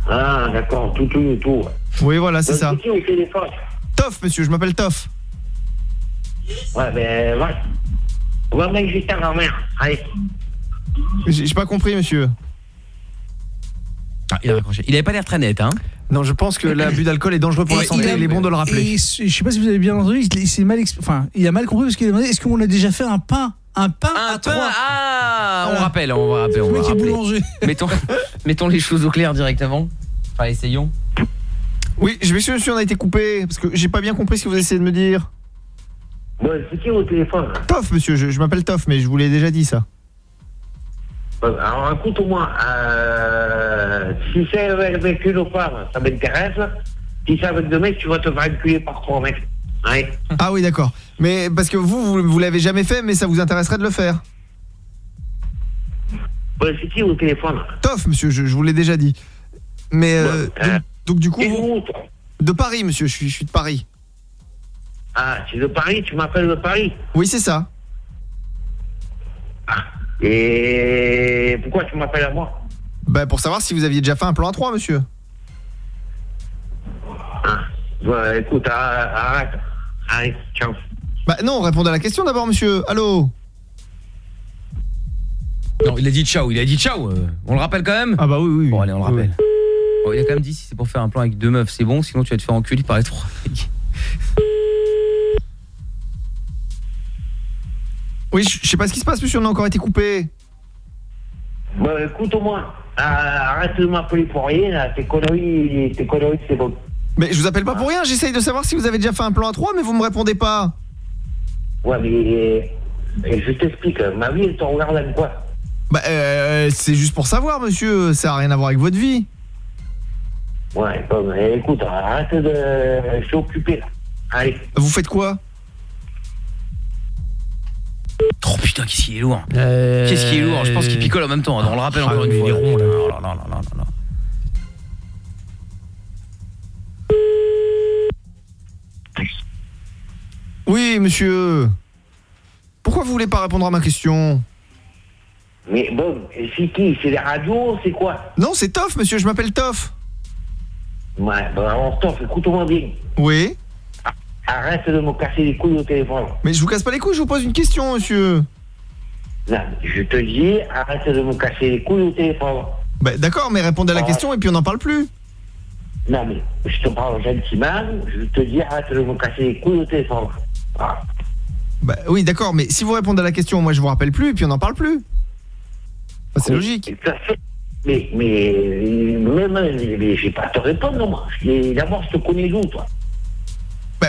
Ah, d'accord, tout, tout, tout. Oui, voilà, c'est Donc, ça. Qui au téléphone Toff monsieur, je m'appelle Toff. Ouais, ben, ouais. Ouais, mec, j'étais en mer. Allez. J'ai pas compris monsieur. Ah, il a raccroché. Il avait pas l'air très net, hein Non, je pense que l'abus d'alcool est dangereux pour la santé, a- il est bon de le rappeler. Et je sais pas si vous avez bien entendu, il, il s'est mal, enfin, il a mal compris parce qu'il a demandé est-ce qu'on a déjà fait un pain, un pain à Un trois? pain, ah, on rappelle, on va rappeler, on va rappeler. Mettons, mettons les choses au clair directement. Enfin, essayons. Oui, je m'excuse monsieur, on a été coupé parce que j'ai pas bien compris ce que vous essayez de me dire. Ouais, c'est qui au téléphone Toff monsieur, je, je m'appelle Toff mais je vous l'ai déjà dit ça. Alors, écoute-moi, euh, si c'est avec une femme, ça m'intéresse. Si c'est avec deux mecs, tu vas te faire enculer par trois mecs. Ouais. Ah oui, d'accord. Mais parce que vous, vous, vous l'avez jamais fait, mais ça vous intéresserait de le faire. Ouais, c'est qui au téléphone? Toff, monsieur, je, je vous l'ai déjà dit. Mais euh, euh, donc, donc, du coup, vous- de Paris, monsieur, je suis, je suis de Paris. Ah, c'est de Paris, tu m'appelles de Paris? Oui, c'est ça. Et pourquoi tu m'appelles à moi Bah pour savoir si vous aviez déjà fait un plan A3 monsieur. Ouais, écoute, arrête, arrête. Arrête, ciao. Bah non, répondez à la question d'abord monsieur. Allô Non, il a dit ciao, il a dit ciao. euh, On le rappelle quand même Ah bah oui oui. Bon allez, on le rappelle. Bon, il a quand même dit si c'est pour faire un plan avec deux meufs, c'est bon, sinon tu vas te faire enculer par les trois. Oui, je sais pas ce qui se passe monsieur, on a encore été coupé. Bon, écoute au moins. Ah, arrête de m'appeler pour rien, là. Tes conneries, tes conneries, c'est bon. Mais je vous appelle pas pour rien, j'essaye de savoir si vous avez déjà fait un plan A3 mais vous me répondez pas. Ouais, mais. je t'explique, ma vie, elle te regarde quoi Bah euh, c'est juste pour savoir monsieur, ça a rien à voir avec votre vie. Ouais, bon, mais écoute, arrête de. Je suis occupé, là. Allez. Vous faites quoi? Oh putain, qu'est-ce qu'il est lourd. Qu'est-ce qu'il est lourd, je pense qu'il picole en même temps, hein, on le rappelle encore une fois. Oh là là là là là là. Oui monsieur. Pourquoi vous voulez pas répondre à ma question? Mais bon, c'est qui? C'est les radios C'est quoi? Non, c'est Toff monsieur, je m'appelle Toff. Ouais, bon, alors, stop, écoute-moi bien. Oui Arrête de me casser les couilles au téléphone. Mais je vous casse pas les couilles, je vous pose une question monsieur. Non, je te dis, arrête de me casser les couilles au téléphone. Bah d'accord, mais répondez à la Ah. question et puis on n'en parle plus. Non, mais je te parle gentiment, je te dis, arrête de me casser les couilles au téléphone. Ah. Bah oui, d'accord, mais si vous répondez à la question, moi je vous rappelle plus et puis on n'en parle plus. Bah, c'est logique. Mais, mais, mais, mais, mais j'ai pas à te répondre, moi. D'abord, je te connais d'où, toi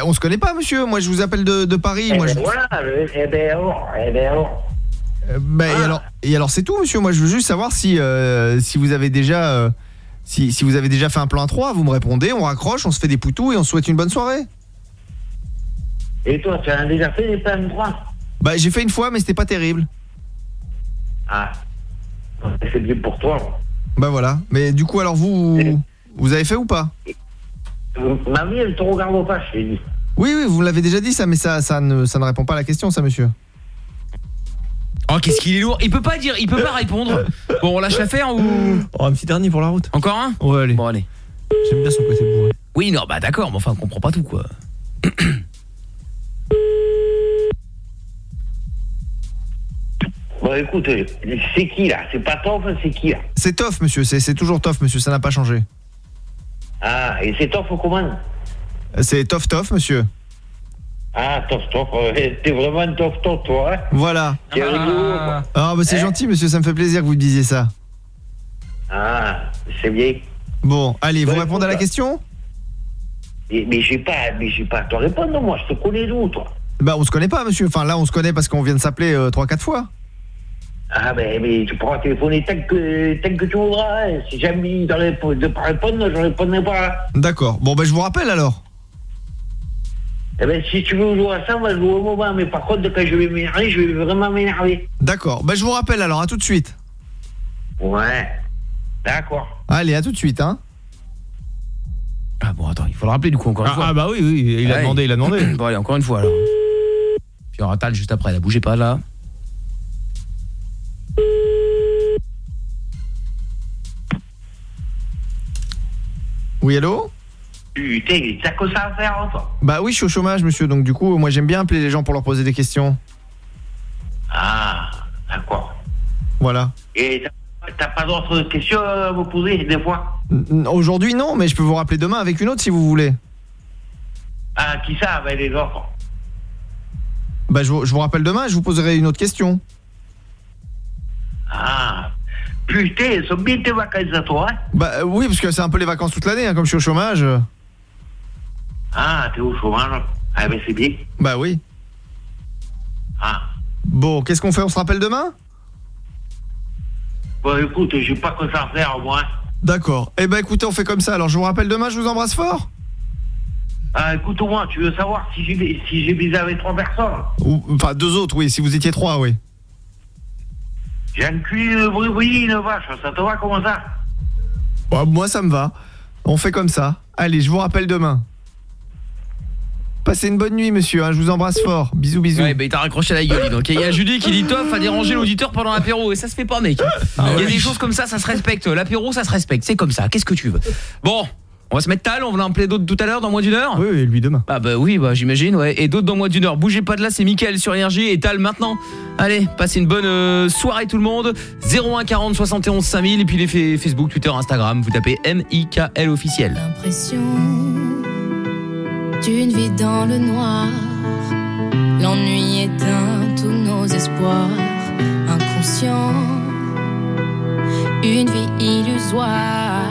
on se connaît pas monsieur, moi je vous appelle de, de Paris. Eh moi, ben je- voilà, le- eh ben alors, eh ben alors. Euh, bah, et alors, et alors c'est tout monsieur, moi je veux juste savoir si, euh, si vous avez déjà... euh, si, si vous avez déjà fait un plan 3, vous me répondez, on raccroche, on se fait des poutous et on se souhaite une bonne soirée. Et toi, tu as déjà fait des plans de droit Bah j'ai fait une fois mais c'était pas terrible. Ah. C'est bien pour toi. Bah voilà, mais du coup alors vous, vous, avez fait ou pas? Ma vie, elle te regarde pas, je t'ai dit. Oui, oui, vous l'avez déjà dit ça, mais ça, ça, ne, ça ne répond pas à la question ça monsieur. Oh, qu'est-ce qu'il est lourd. Il peut pas dire, il peut pas répondre. Bon, on lâche l'affaire ou? Oh, un petit dernier pour la route. Encore un? Ouais, allez. Bon, allez. J'aime bien son côté bourré. Oui, non, bah d'accord, mais enfin, on comprend pas tout quoi. Bon, écoute, c'est qui, là? C'est pas enfin, c'est qui, là? C'est Toff monsieur, c'est c'est toujours Toff monsieur, ça n'a pas changé. Ah, et c'est toi, faut comment C'est Toff Toff monsieur. Ah, tof, tof, euh, t'es vraiment tof, tof, toi, hein Voilà. T'es rigolo, quoi. Ah bah c'est Hein gentil monsieur, ça me fait plaisir que vous me disiez ça. Ah, c'est bien. Bon, allez, vous répondez à la écoute, question? Et- mais j'ai pas, mais j'ai pas à te répondre, moi, je te connais d'où, toi Bah on se connaît pas monsieur, enfin là on se connaît parce qu'on vient de s'appeler 3-4 fois. Ah, ben, mais tu pourras téléphoner tant que, tant que tu voudras, hein. Si envie de, rép- de pas répondre, je répondrai pas. D'accord, bon bah je vous rappelle alors. Eh ben, si tu veux jouer à ça, on va jouer au moment, mais par contre, quand je vais m'énerver, je vais vraiment m'énerver. D'accord, bah je vous rappelle alors, à tout de suite. Ouais, d'accord. Allez, à tout de suite hein. Ah bon, attends, il faut le rappeler du coup encore une Ah, fois. ah, bah oui, oui, il a demandé, il a demandé. bon, allez, encore une fois alors. Puis il y aura Tal juste après, là, bougez pas là. Oui, allô Putain, t'as que ça à faire, toi Bah oui, je suis au chômage monsieur, donc du coup moi j'aime bien appeler les gens pour leur poser des questions. Ah, d'accord. Voilà. Et t'as- pas d'autres questions à me poser, des fois Aujourd'hui non, mais je peux vous rappeler demain avec une autre si vous voulez. Ah, qui ça, avec les autres Bah je, vous- je vous rappelle demain je vous poserai une autre question. Ah, putain, elles sont bien tes vacances à toi, hein Bah euh, oui, parce que c'est un peu les vacances toute l'année, hein, comme je suis au chômage. Ah, t'es au chômage Ah, ben c'est bien. Bah oui. Ah. Bon, qu'est-ce qu'on fait On se rappelle demain? Bon, écoute, j'ai pas que ça à faire, moi. D'accord. Eh ben écoutez, on fait comme ça. Alors je vous rappelle demain, je vous embrasse fort. Ah, écoute-moi, tu veux savoir si j'ai si baisé avec trois personnes? Ou, enfin deux autres, oui. Si vous étiez trois, oui. J'ai un cul de bruit, une vache, ça te va comment ça? Bah, moi ça me va. On fait comme ça. Allez, je vous rappelle demain. Passez une bonne nuit, monsieur. hein, je vous embrasse fort. Bisous, bisous. Ouais, bah il t'a raccroché la gueule. Donc il y a Judy qui dit Toff a dérangé l'auditeur pendant l'apéro et ça se fait pas mec. il y a des choses comme ça, ça se respecte. L'apéro ça se respecte, c'est comme ça. Qu'est-ce que tu veux? Bon, on va se mettre tal, on va en appeler d'autres tout à l'heure dans moins d'une heure Oui, oui, lui demain. Ah bah oui, bah j'imagine ouais et d'autres dans moins d'une heure. Bougez pas de là, c'est Mickaël sur énergie et Tal maintenant. Allez, passez une bonne euh, soirée tout le monde. 01 40 71 5000 et puis les fa- Facebook, Twitter, Instagram, vous tapez M I K L officiel. L'impression d'une vie dans le noir. L'ennui éteint tous nos espoirs. Inconscient, une vie illusoire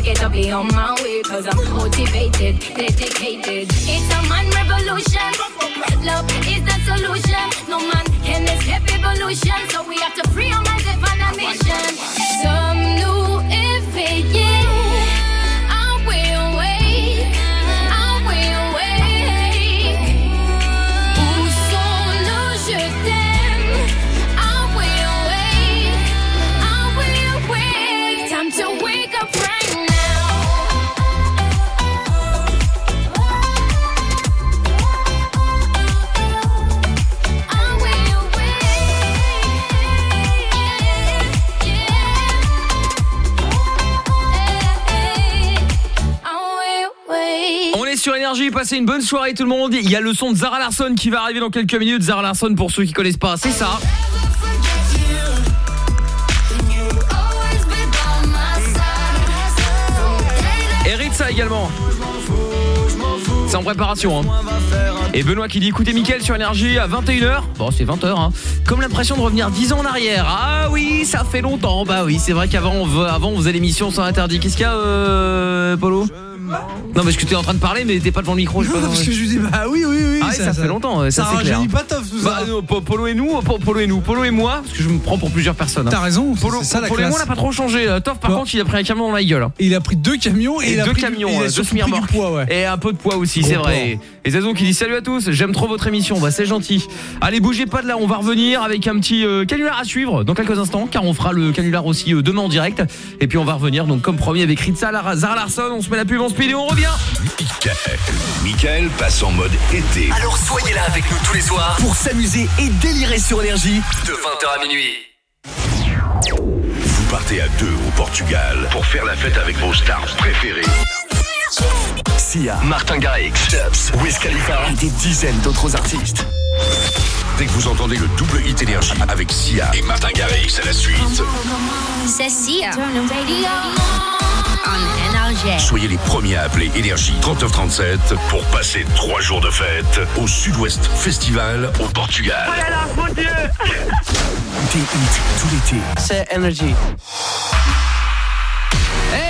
Pack it up, on my way. Cause I'm motivated, dedicated. It's a man revolution. Love is the solution. No man can escape evolution. So we have to free our minds and find a mission. Énergie, passez une bonne soirée tout le monde. Il y a le son de Zara Larson qui va arriver dans quelques minutes. Zara Larson pour ceux qui connaissent pas, c'est ça. Et Ritza également. C'est en préparation. hein. Et Benoît qui dit écoutez Mickaël sur énergie à 21h. Bon, c'est 20h hein. Comme l'impression de revenir 10 ans en arrière. Ah oui, ça fait longtemps. Bah oui, c'est vrai qu'avant on, avant, on faisait l'émission sans interdit. Qu'est-ce qu'il y a euh, Polo? Non, parce que tu es en train de parler mais t'es pas devant le micro, je pas. Parce que je lui dis bah oui oui oui Ah ça, fait longtemps, ouais, ça, ça c'est clair. pas top tout ça. Bah, non, Po- Polo et nous, Po- Polo et nous, Polo et moi, parce que je me prends pour plusieurs personnes. hein. T'as raison, Polo, c'est ça la Polo et moi, on n'a pas trop changé. Euh, Toff, par contre, il a pris un camion dans la gueule. hein. Et il a pris deux camions et, Et il a deux pris, camions, il euh, a deux poids ouais. Et un peu de poids aussi, c'est vrai. Et Zazon qui dit salut à tous, j'aime trop votre émission, bah c'est gentil. Allez, bougez pas de là, on va revenir avec un petit euh, canular à suivre dans quelques instants, car on fera le canular aussi euh, demain en direct. Et puis on va revenir, donc comme promis avec Ritza, Zara Larson, on se met la pub en speed et on revient. Michael. Michael passe en mode été. Alors soyez là avec nous tous les soirs pour s'amuser et délirer sur énergie de 20h à minuit. Vous partez à deux au Portugal pour faire la fête avec vos stars préférées. Sia, Martin Garrix, Dubs, Wiz Khalifa et des dizaines d'autres artistes. Dès que vous entendez le double hit énergie avec Sia et Martin Garrix à la suite, C'est Sia. On énergie. soyez les premiers à appeler Énergie 3937 pour passer trois jours de fête au Sud-Ouest Festival au Portugal. Oh là là, mon Dieu Des hits tout l'été. C'est Energy. Hey,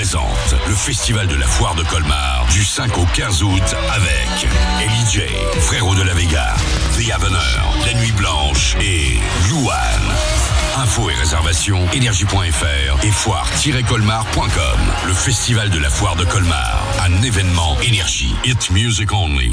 le festival de la foire de Colmar du 5 au 15 août avec Ellie J, Frérot de la Vega, The Avener, La Nuit Blanche et Louane. Infos et réservations énergie.fr et foire-colmar.com. Le festival de la foire de Colmar, un événement énergie. Hit music only.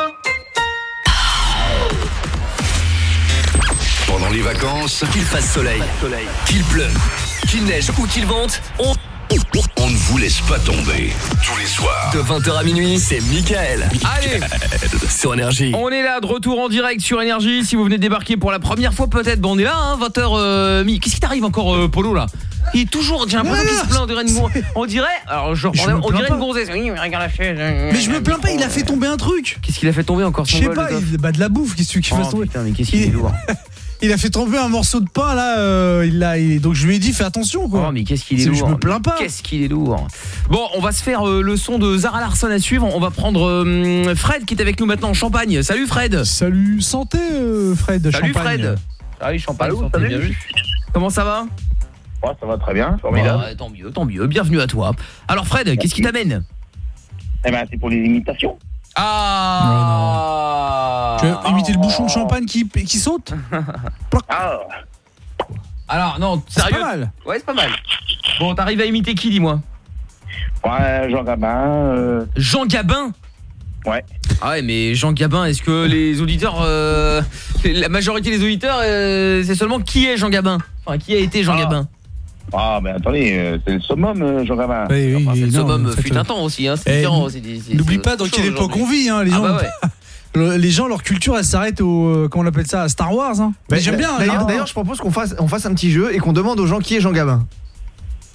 Pendant les vacances, qu'il fasse soleil, qu'il pleuve, qu'il neige ou qu'il vente, on... on ne vous laisse pas tomber. Tous les soirs. De 20h à minuit, c'est Michael. Allez Sur Énergie. On est là de retour en direct sur Énergie. Si vous venez de débarquer pour la première fois peut-être, bon on est là, hein, 20h. euh, Qu'est-ce qui t'arrive encore, euh, Polo là? Il est toujours, j'ai l'impression qu'il se plaint. On dirait une, on dirait, alors genre, Je on, dirait pas. une gonzesse. Oui, mais regarde la chaise. Mais je me plains pas, il a fait tomber un truc. Qu'est-ce qu'il a fait tomber encore Je sais pas, il, bah de la bouffe, qu'est-ce que tu veux qu'il Oh, fasse tomber? putain, mais qu'est-ce qu'il est lourd. Il a fait tomber un morceau de pain là, euh, il l'a, il- donc je lui ai dit fais attention quoi. Oh mais qu'est-ce qu'il est lourd. Je me plains pas. Qu'est-ce qu'il est lourd. Bon, on va se faire euh, le son de Zara Larson à suivre. On va prendre euh, Fred qui est avec nous maintenant en Champagne. Salut Fred. Salut, santé euh, Fred. Salut Champagne. Fred. Salut Champagne, Allô, santé, salut. bien vu. Comment ça va? Ouais, ça va très bien, formidable. Ouais, tant mieux, tant mieux. Bienvenue à toi. Alors Fred, qu'est-ce qui t'amène? Eh ben, c'est pour les imitations. Ah Tu vas imiter le bouchon de champagne qui, qui saute Ah, Alors non, C'est sérieux pas mal. Ouais, c'est pas mal. Bon, t'arrives à imiter qui, dis-moi? Ouais, Jean Gabin. euh, Jean Gabin? Ouais. Ah ouais, mais Jean Gabin, est-ce que les auditeurs, euh, la majorité des auditeurs, euh, c'est seulement qui est Jean Gabin? Enfin, qui a été Jean Ah. Gabin? Ah, mais attendez, euh, c'est le summum, euh, Jean Gabin. Oui, oui, Enfin, c'est le summum en fait, fut euh, un temps aussi, hein, c'est eh, N'oublie pas dans quelle époque on vit, hein, les Ah gens. bah ouais. Le- les gens, leur culture, elle s'arrête au, euh, comment on appelle ça, à Star Wars. Hein. Mais Bah, j'aime bien. D'ailleurs, hein. d'ailleurs, je propose qu'on fasse, on fasse un petit jeu et qu'on demande aux gens qui est Jean Gabin.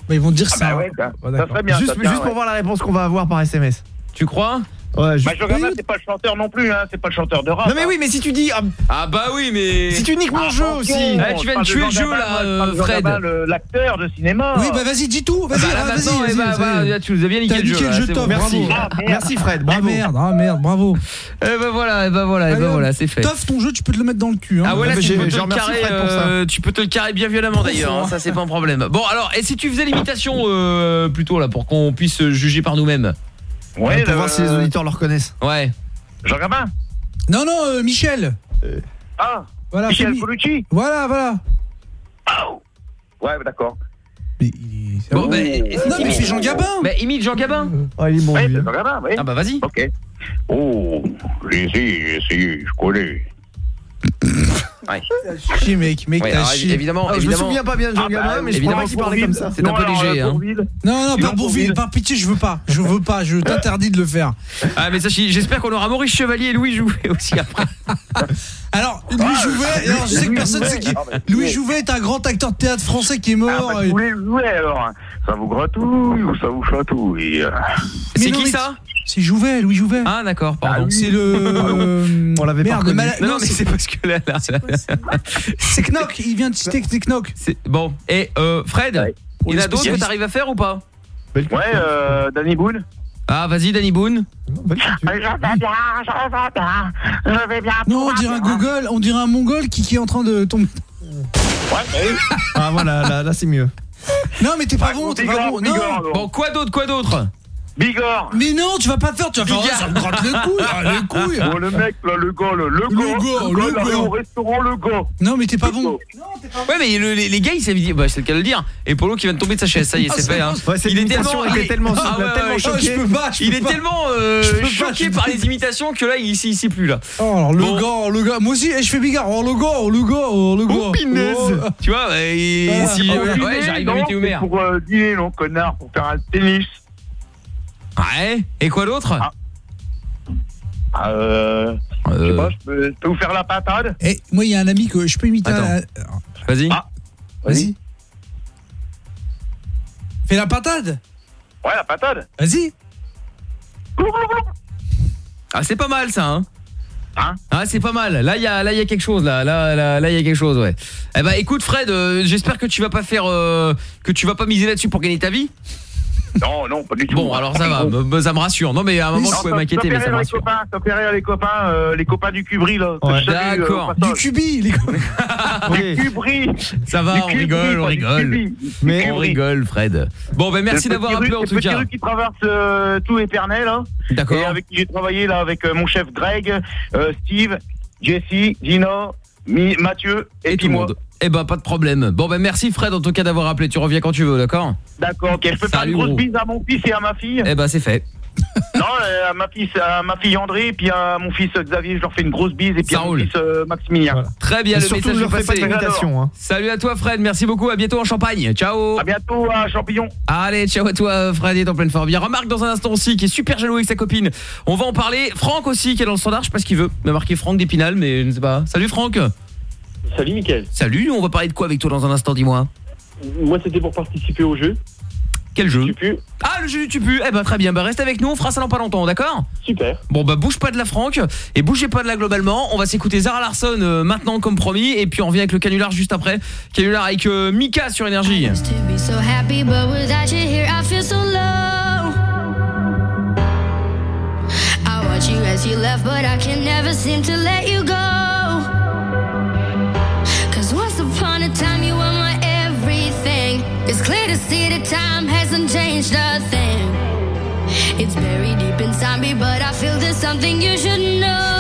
Bah, ils vont te dire Ah ça. bah ouais, ça, Ouais, ça d'accord. serait bien. juste ça juste pour voir la réponse qu'on va avoir par SMS. Tu crois? Ouais, Bah, Jean Gabin, c'est pas le chanteur non plus, hein, c'est pas le chanteur de rap. Non mais oui, mais si tu dis, ah, Ah bah oui, mais... si tu niques mon jeu Attention, aussi. Eh, tu je viens de tuer le jeu, là, je euh, Fred. L'acteur de cinéma. Oui, bah vas-y, dis tout. Vas-y, Bah, vas-y, eh bah, bah, vas-y. là, tu nous as bien niqué le jeu. jeu top. Merci. Ah, merde. merci Fred. Ah Bravo. merde, ah merde, bravo. Eh bah voilà, eh bah voilà, eh bah hop. voilà, c'est fait. Toff, ton jeu, tu peux te le mettre dans le cul. Hein. Ah ouais, tu peux, te je le carrer, Fred pour ça. euh, tu peux te le carrer bien violemment d'ailleurs, hein, ça c'est pas un problème. Bon alors, et si tu faisais l'imitation euh, plutôt là pour qu'on puisse juger par nous-mêmes Ouais, pour voir si les auditeurs le reconnaissent. Ouais. Jean Gabin. Non, non, euh, Michel. Ah, Voilà, Michel Colucci. Voilà, voilà. Ouais, d'accord. Mais il est- Bon, bah, Non, mais fais Jean Gabin. Bah imite Jean Gabin. Ah, il est bon. Ouais, lui, c'est hein. Jean Gabin, oui. Ah bah vas-y. Ok. Oh, j'ai essayé, j'ai essayé, je connais. Ouais. Chier, mec, mec, Ouais, t'as alors, chier. évidemment, Ah, je me souviens pas bien de Jean Ah, bah, mais je évidemment crois qu'il parlait comme ça. C'est un peu léger, euh, hein. Non, non, par Bourville, par pitié, je veux pas. Je veux pas, je t'interdis de le faire. Ah mais j'espère qu'on aura Maurice Chevalier et Louis Jouvet aussi après. Alors, Louis Jouvet, alors je sais que personne sait qui. Ah, bah, Louis Jouvet est un grand acteur de théâtre français qui est Ah, mort. bah, et- vous voulez le jouer alors hein. Ça vous gratouille ou ça vous chatouille euh. C'est qui ça? C'est Jouvet, Louis Jouvet. Ah d'accord, pardon. C'est le. euh, On l'avait pas mala- Non, mais c'est parce que là, c'est Knock. Il vient de citer que c'est Knock. bon. Et euh, Fred, Ouais. il y en a d'autres que t'arrives à faire ou pas? Ouais, euh, Danny Boone. Ah vas-y Danny Boone. Je vais bien, je vais bien, je vais bien. Non, on dirait un Google, on dirait un Mongol qui, qui est en train de tomber. Ah voilà, là, là c'est mieux. Non, mais t'es pas bon, t'es pas bon. Non. Bon, quoi d'autre, quoi d'autre? Bigorre Mais non, tu vas pas faire, tu vas faire oh, ça me gratte les couilles, ah, les couilles. Oh le mec là, le gars, le, le gars, Le gars, le il gars. au restaurant, le gars. Non, mais t'es pas bon. Ouais mais le- les, les gars ils savaient dire bah c'est le cas de le dire et Polo qui vient de tomber de sa chaise ça y est Ah, c'est fait hein. bon. Ouais, cette il est tellement il est- tellement- Ah il ouais, tellement choqué. je peux pas, je il peux est pas. tellement euh, pas, choqué par pas. les imitations que là il s'y s'y plus là Oh, alors, le Bon. gars, le gars. Moi aussi, eh, je fais bigard. Oh, le gars, oh, le gars, oh, le gars. Oh. Oh. tu vois il- Ah, si- oh, ouais, j'arrive à imiter Homer Pour euh, dîner, non, connard, pour faire un tennis. Ouais et quoi d'autre Euh, je sais Euh, pas, je peux, je peux vous faire la patade Eh, moi, il y a un ami que je peux imiter. Un- vas-y Ah. Vas-y. Fais la patade. Ouais, la patade. Vas-y. ah c'est pas mal ça hein Hein ah c'est pas mal. Là il y a là il y a quelque chose là. Là là là il y a quelque chose ouais. Eh ben écoute Fred, euh, j'espère que tu vas pas faire euh, que tu vas pas miser là-dessus pour gagner ta vie. Non, non, pas du tout. Bon alors ça va, me- ça me rassure. Non mais à un moment je pouvais m'inquiéter mais ça me les rassure. copains, top rire les copains, euh, les copains du Cubri là. que Ouais. je salue, euh, D'accord. au passage. cubi, les Du Cubri. Ça va, Du on Cubri, rigole, on pas du rigole. Mais- On Cubri. rigole Fred. Bon ben merci Le d'avoir appelé rue- en le tout petit cas. rue qui traverse euh, tout Épernay là. D'accord. Et avec qui j'ai travaillé là avec euh, mon chef Greg, euh, Steve, Jesse, Dino, Mi- Mathieu et, Et puis tout moi. monde. Eh ben pas de problème. Bon ben merci Fred en tout cas d'avoir appelé. Tu reviens quand tu veux, d'accord? D'accord, ok. Je peux faire une grosse gros. bise à mon fils et à ma fille? Eh ben c'est fait. non, euh, à ma fille, à ma fille André, et puis à mon fils Xavier, je leur fais une grosse bise, et puis Ça à mon roule. fils euh, Maximilien. Très bien, Et le surtout, message est leur fais pas passé. d'imitation. Hein. Salut à toi Fred, merci beaucoup. À bientôt en Champagne. Ciao. À bientôt, à Champignon. Allez, ciao à toi Fred, il est en pleine forme. Il y a Remarque dans un instant aussi qui est super jaloux avec sa copine. On va en parler. Franck aussi qui est dans le standard, je sais pas ce qu'il veut. Il m'a marqué Franck d'Épinal mais je ne sais pas. Salut Franck. Salut Mickaël. Salut, on va parler de quoi avec toi dans un instant, dis-moi. Moi c'était pour participer au jeu. Quel jeu Tu pues Ah, le jeu du tupu. Eh ben très bien, bah reste avec nous, on fera ça dans pas longtemps, d'accord Super. Bon bah bouge pas de la Franck et bougez pas de là globalement. On va s'écouter Zara Larson euh, maintenant comme promis et puis on revient avec le canular juste après. Canular avec euh, Mika sur énergie. to be so happy, but without you here, I feel so low. I watch you as you left, but I can never seem to let you go. Cause once upon a time, you were my everything. It's clear to see that time hasn't changed a thing. It's buried deep inside me, but I feel there's something you should know.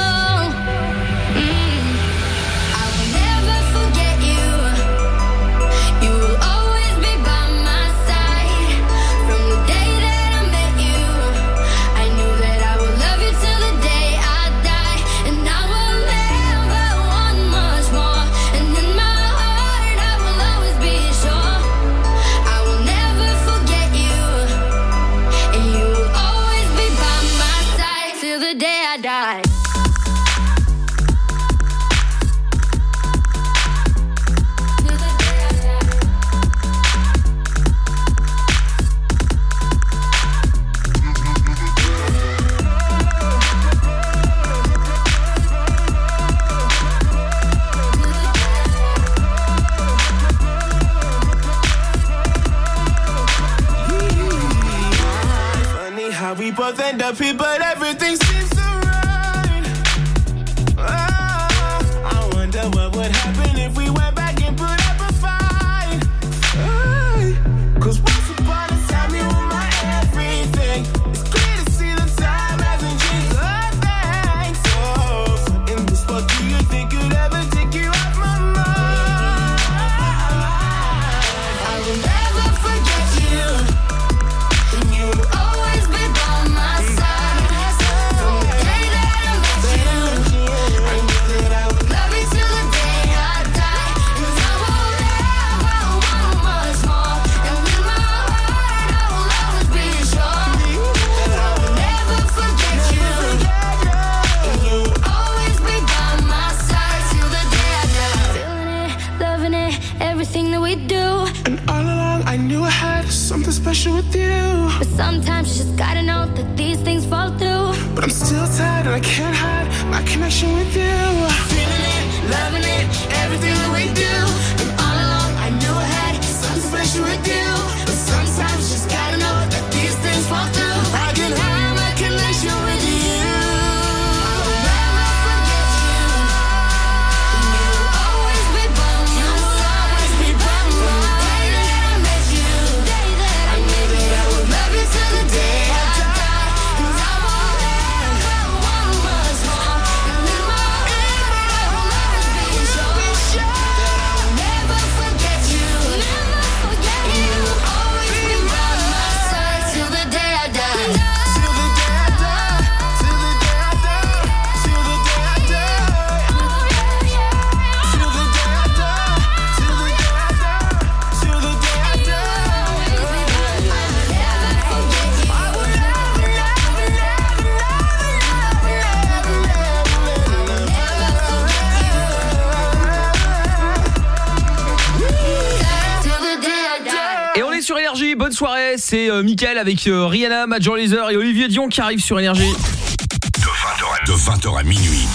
Till the day I die. Funny avec euh, Rihanna, Major Lazer et Olivier Dion qui arrivent sur Énergie. De 20h à minuit.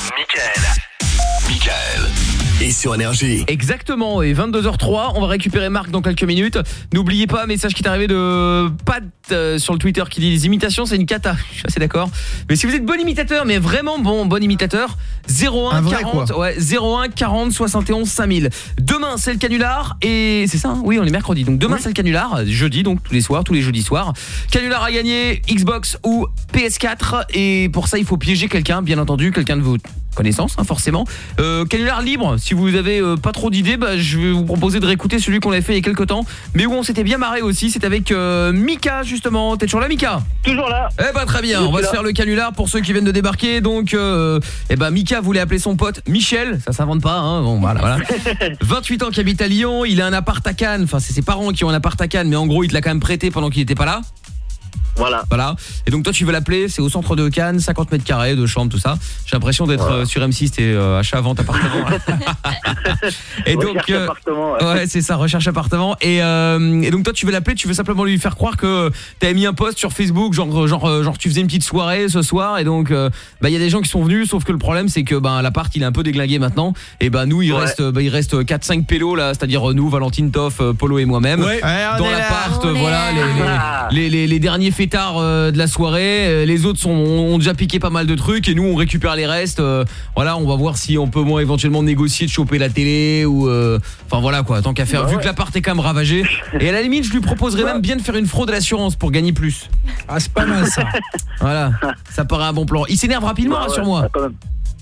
Et sur Énergie. Exactement, et 22h03, on va récupérer Marc dans quelques minutes. N'oubliez pas, message qui est arrivé de Pat euh, sur le Twitter qui dit les imitations c'est une cata. Je suis assez d'accord. Mais si vous êtes bon imitateur, mais vraiment bon bon imitateur, 01 Un vrai, 40 quoi. ouais, 01 40 71 5000. Demain c'est le canular et c'est ça hein Oui, on est mercredi. Donc demain c'est le canular, jeudi donc tous les soirs, tous les jeudis soirs. Canular à gagner Xbox ou PS4 et pour ça il faut piéger quelqu'un bien entendu, quelqu'un de votre connaissance hein, forcément. Euh, canular libre, si vous avez euh, pas trop d'idées, bah, je vais vous proposer de réécouter celui qu'on avait fait il y a quelques temps, mais où on s'était bien marré aussi, c'est avec euh, Mika justement. T'es toujours là Mika? Toujours là. Eh ben très bien, on va se faire le canular pour ceux qui viennent de débarquer. Donc euh, eh ben Mika voulait appeler son pote Michel, ça s'invente pas hein. Bon voilà, voilà. 28 ans qui habite à Lyon, il a un appart à Cannes, enfin c'est ses parents qui ont un appart à Cannes mais en gros il te l'a quand même prêté pendant qu'il était pas là. Voilà. Voilà. Et donc toi tu veux l'appeler, c'est au centre de Cannes, 50 mètres carrés, de chambre, tout ça. J'ai l'impression d'être euh, sur M6 et euh, achat vente appartement. et donc Recherche euh, appartement, ouais. ouais, c'est ça, recherche appartement. Et, euh, et donc toi tu veux l'appeler, tu veux simplement lui faire croire que t'avais mis un post sur Facebook, genre genre genre tu faisais une petite soirée ce soir et donc euh, bah il y a des gens qui sont venus, sauf que le problème c'est que ben l'appart il est un peu déglingué maintenant. Et bah nous il Ouais. reste bah, il reste 4 5 pélos là, c'est-à-dire nous Valentine Toff, Polo et moi-même Ouais. Dans l'appart, voilà là. les, Ah. les, les, les derniers fêtards euh, de la soirée, Euh, les autres sont ont déjà piqué pas mal de trucs et nous on récupère les restes. Euh, voilà, on va voir si on peut moi éventuellement négocier de choper la télé ou enfin voilà quoi, tant qu'à faire Bah vu ouais. que l'appart est quand même ravagé et à la limite, je lui proposerais même bien de faire une fraude à l'assurance pour gagner plus. Ah, c'est pas mal ça. Voilà, ça paraît un bon plan. Il s'énerve rapidement Ouais, rassure-moi. ouais, quand même.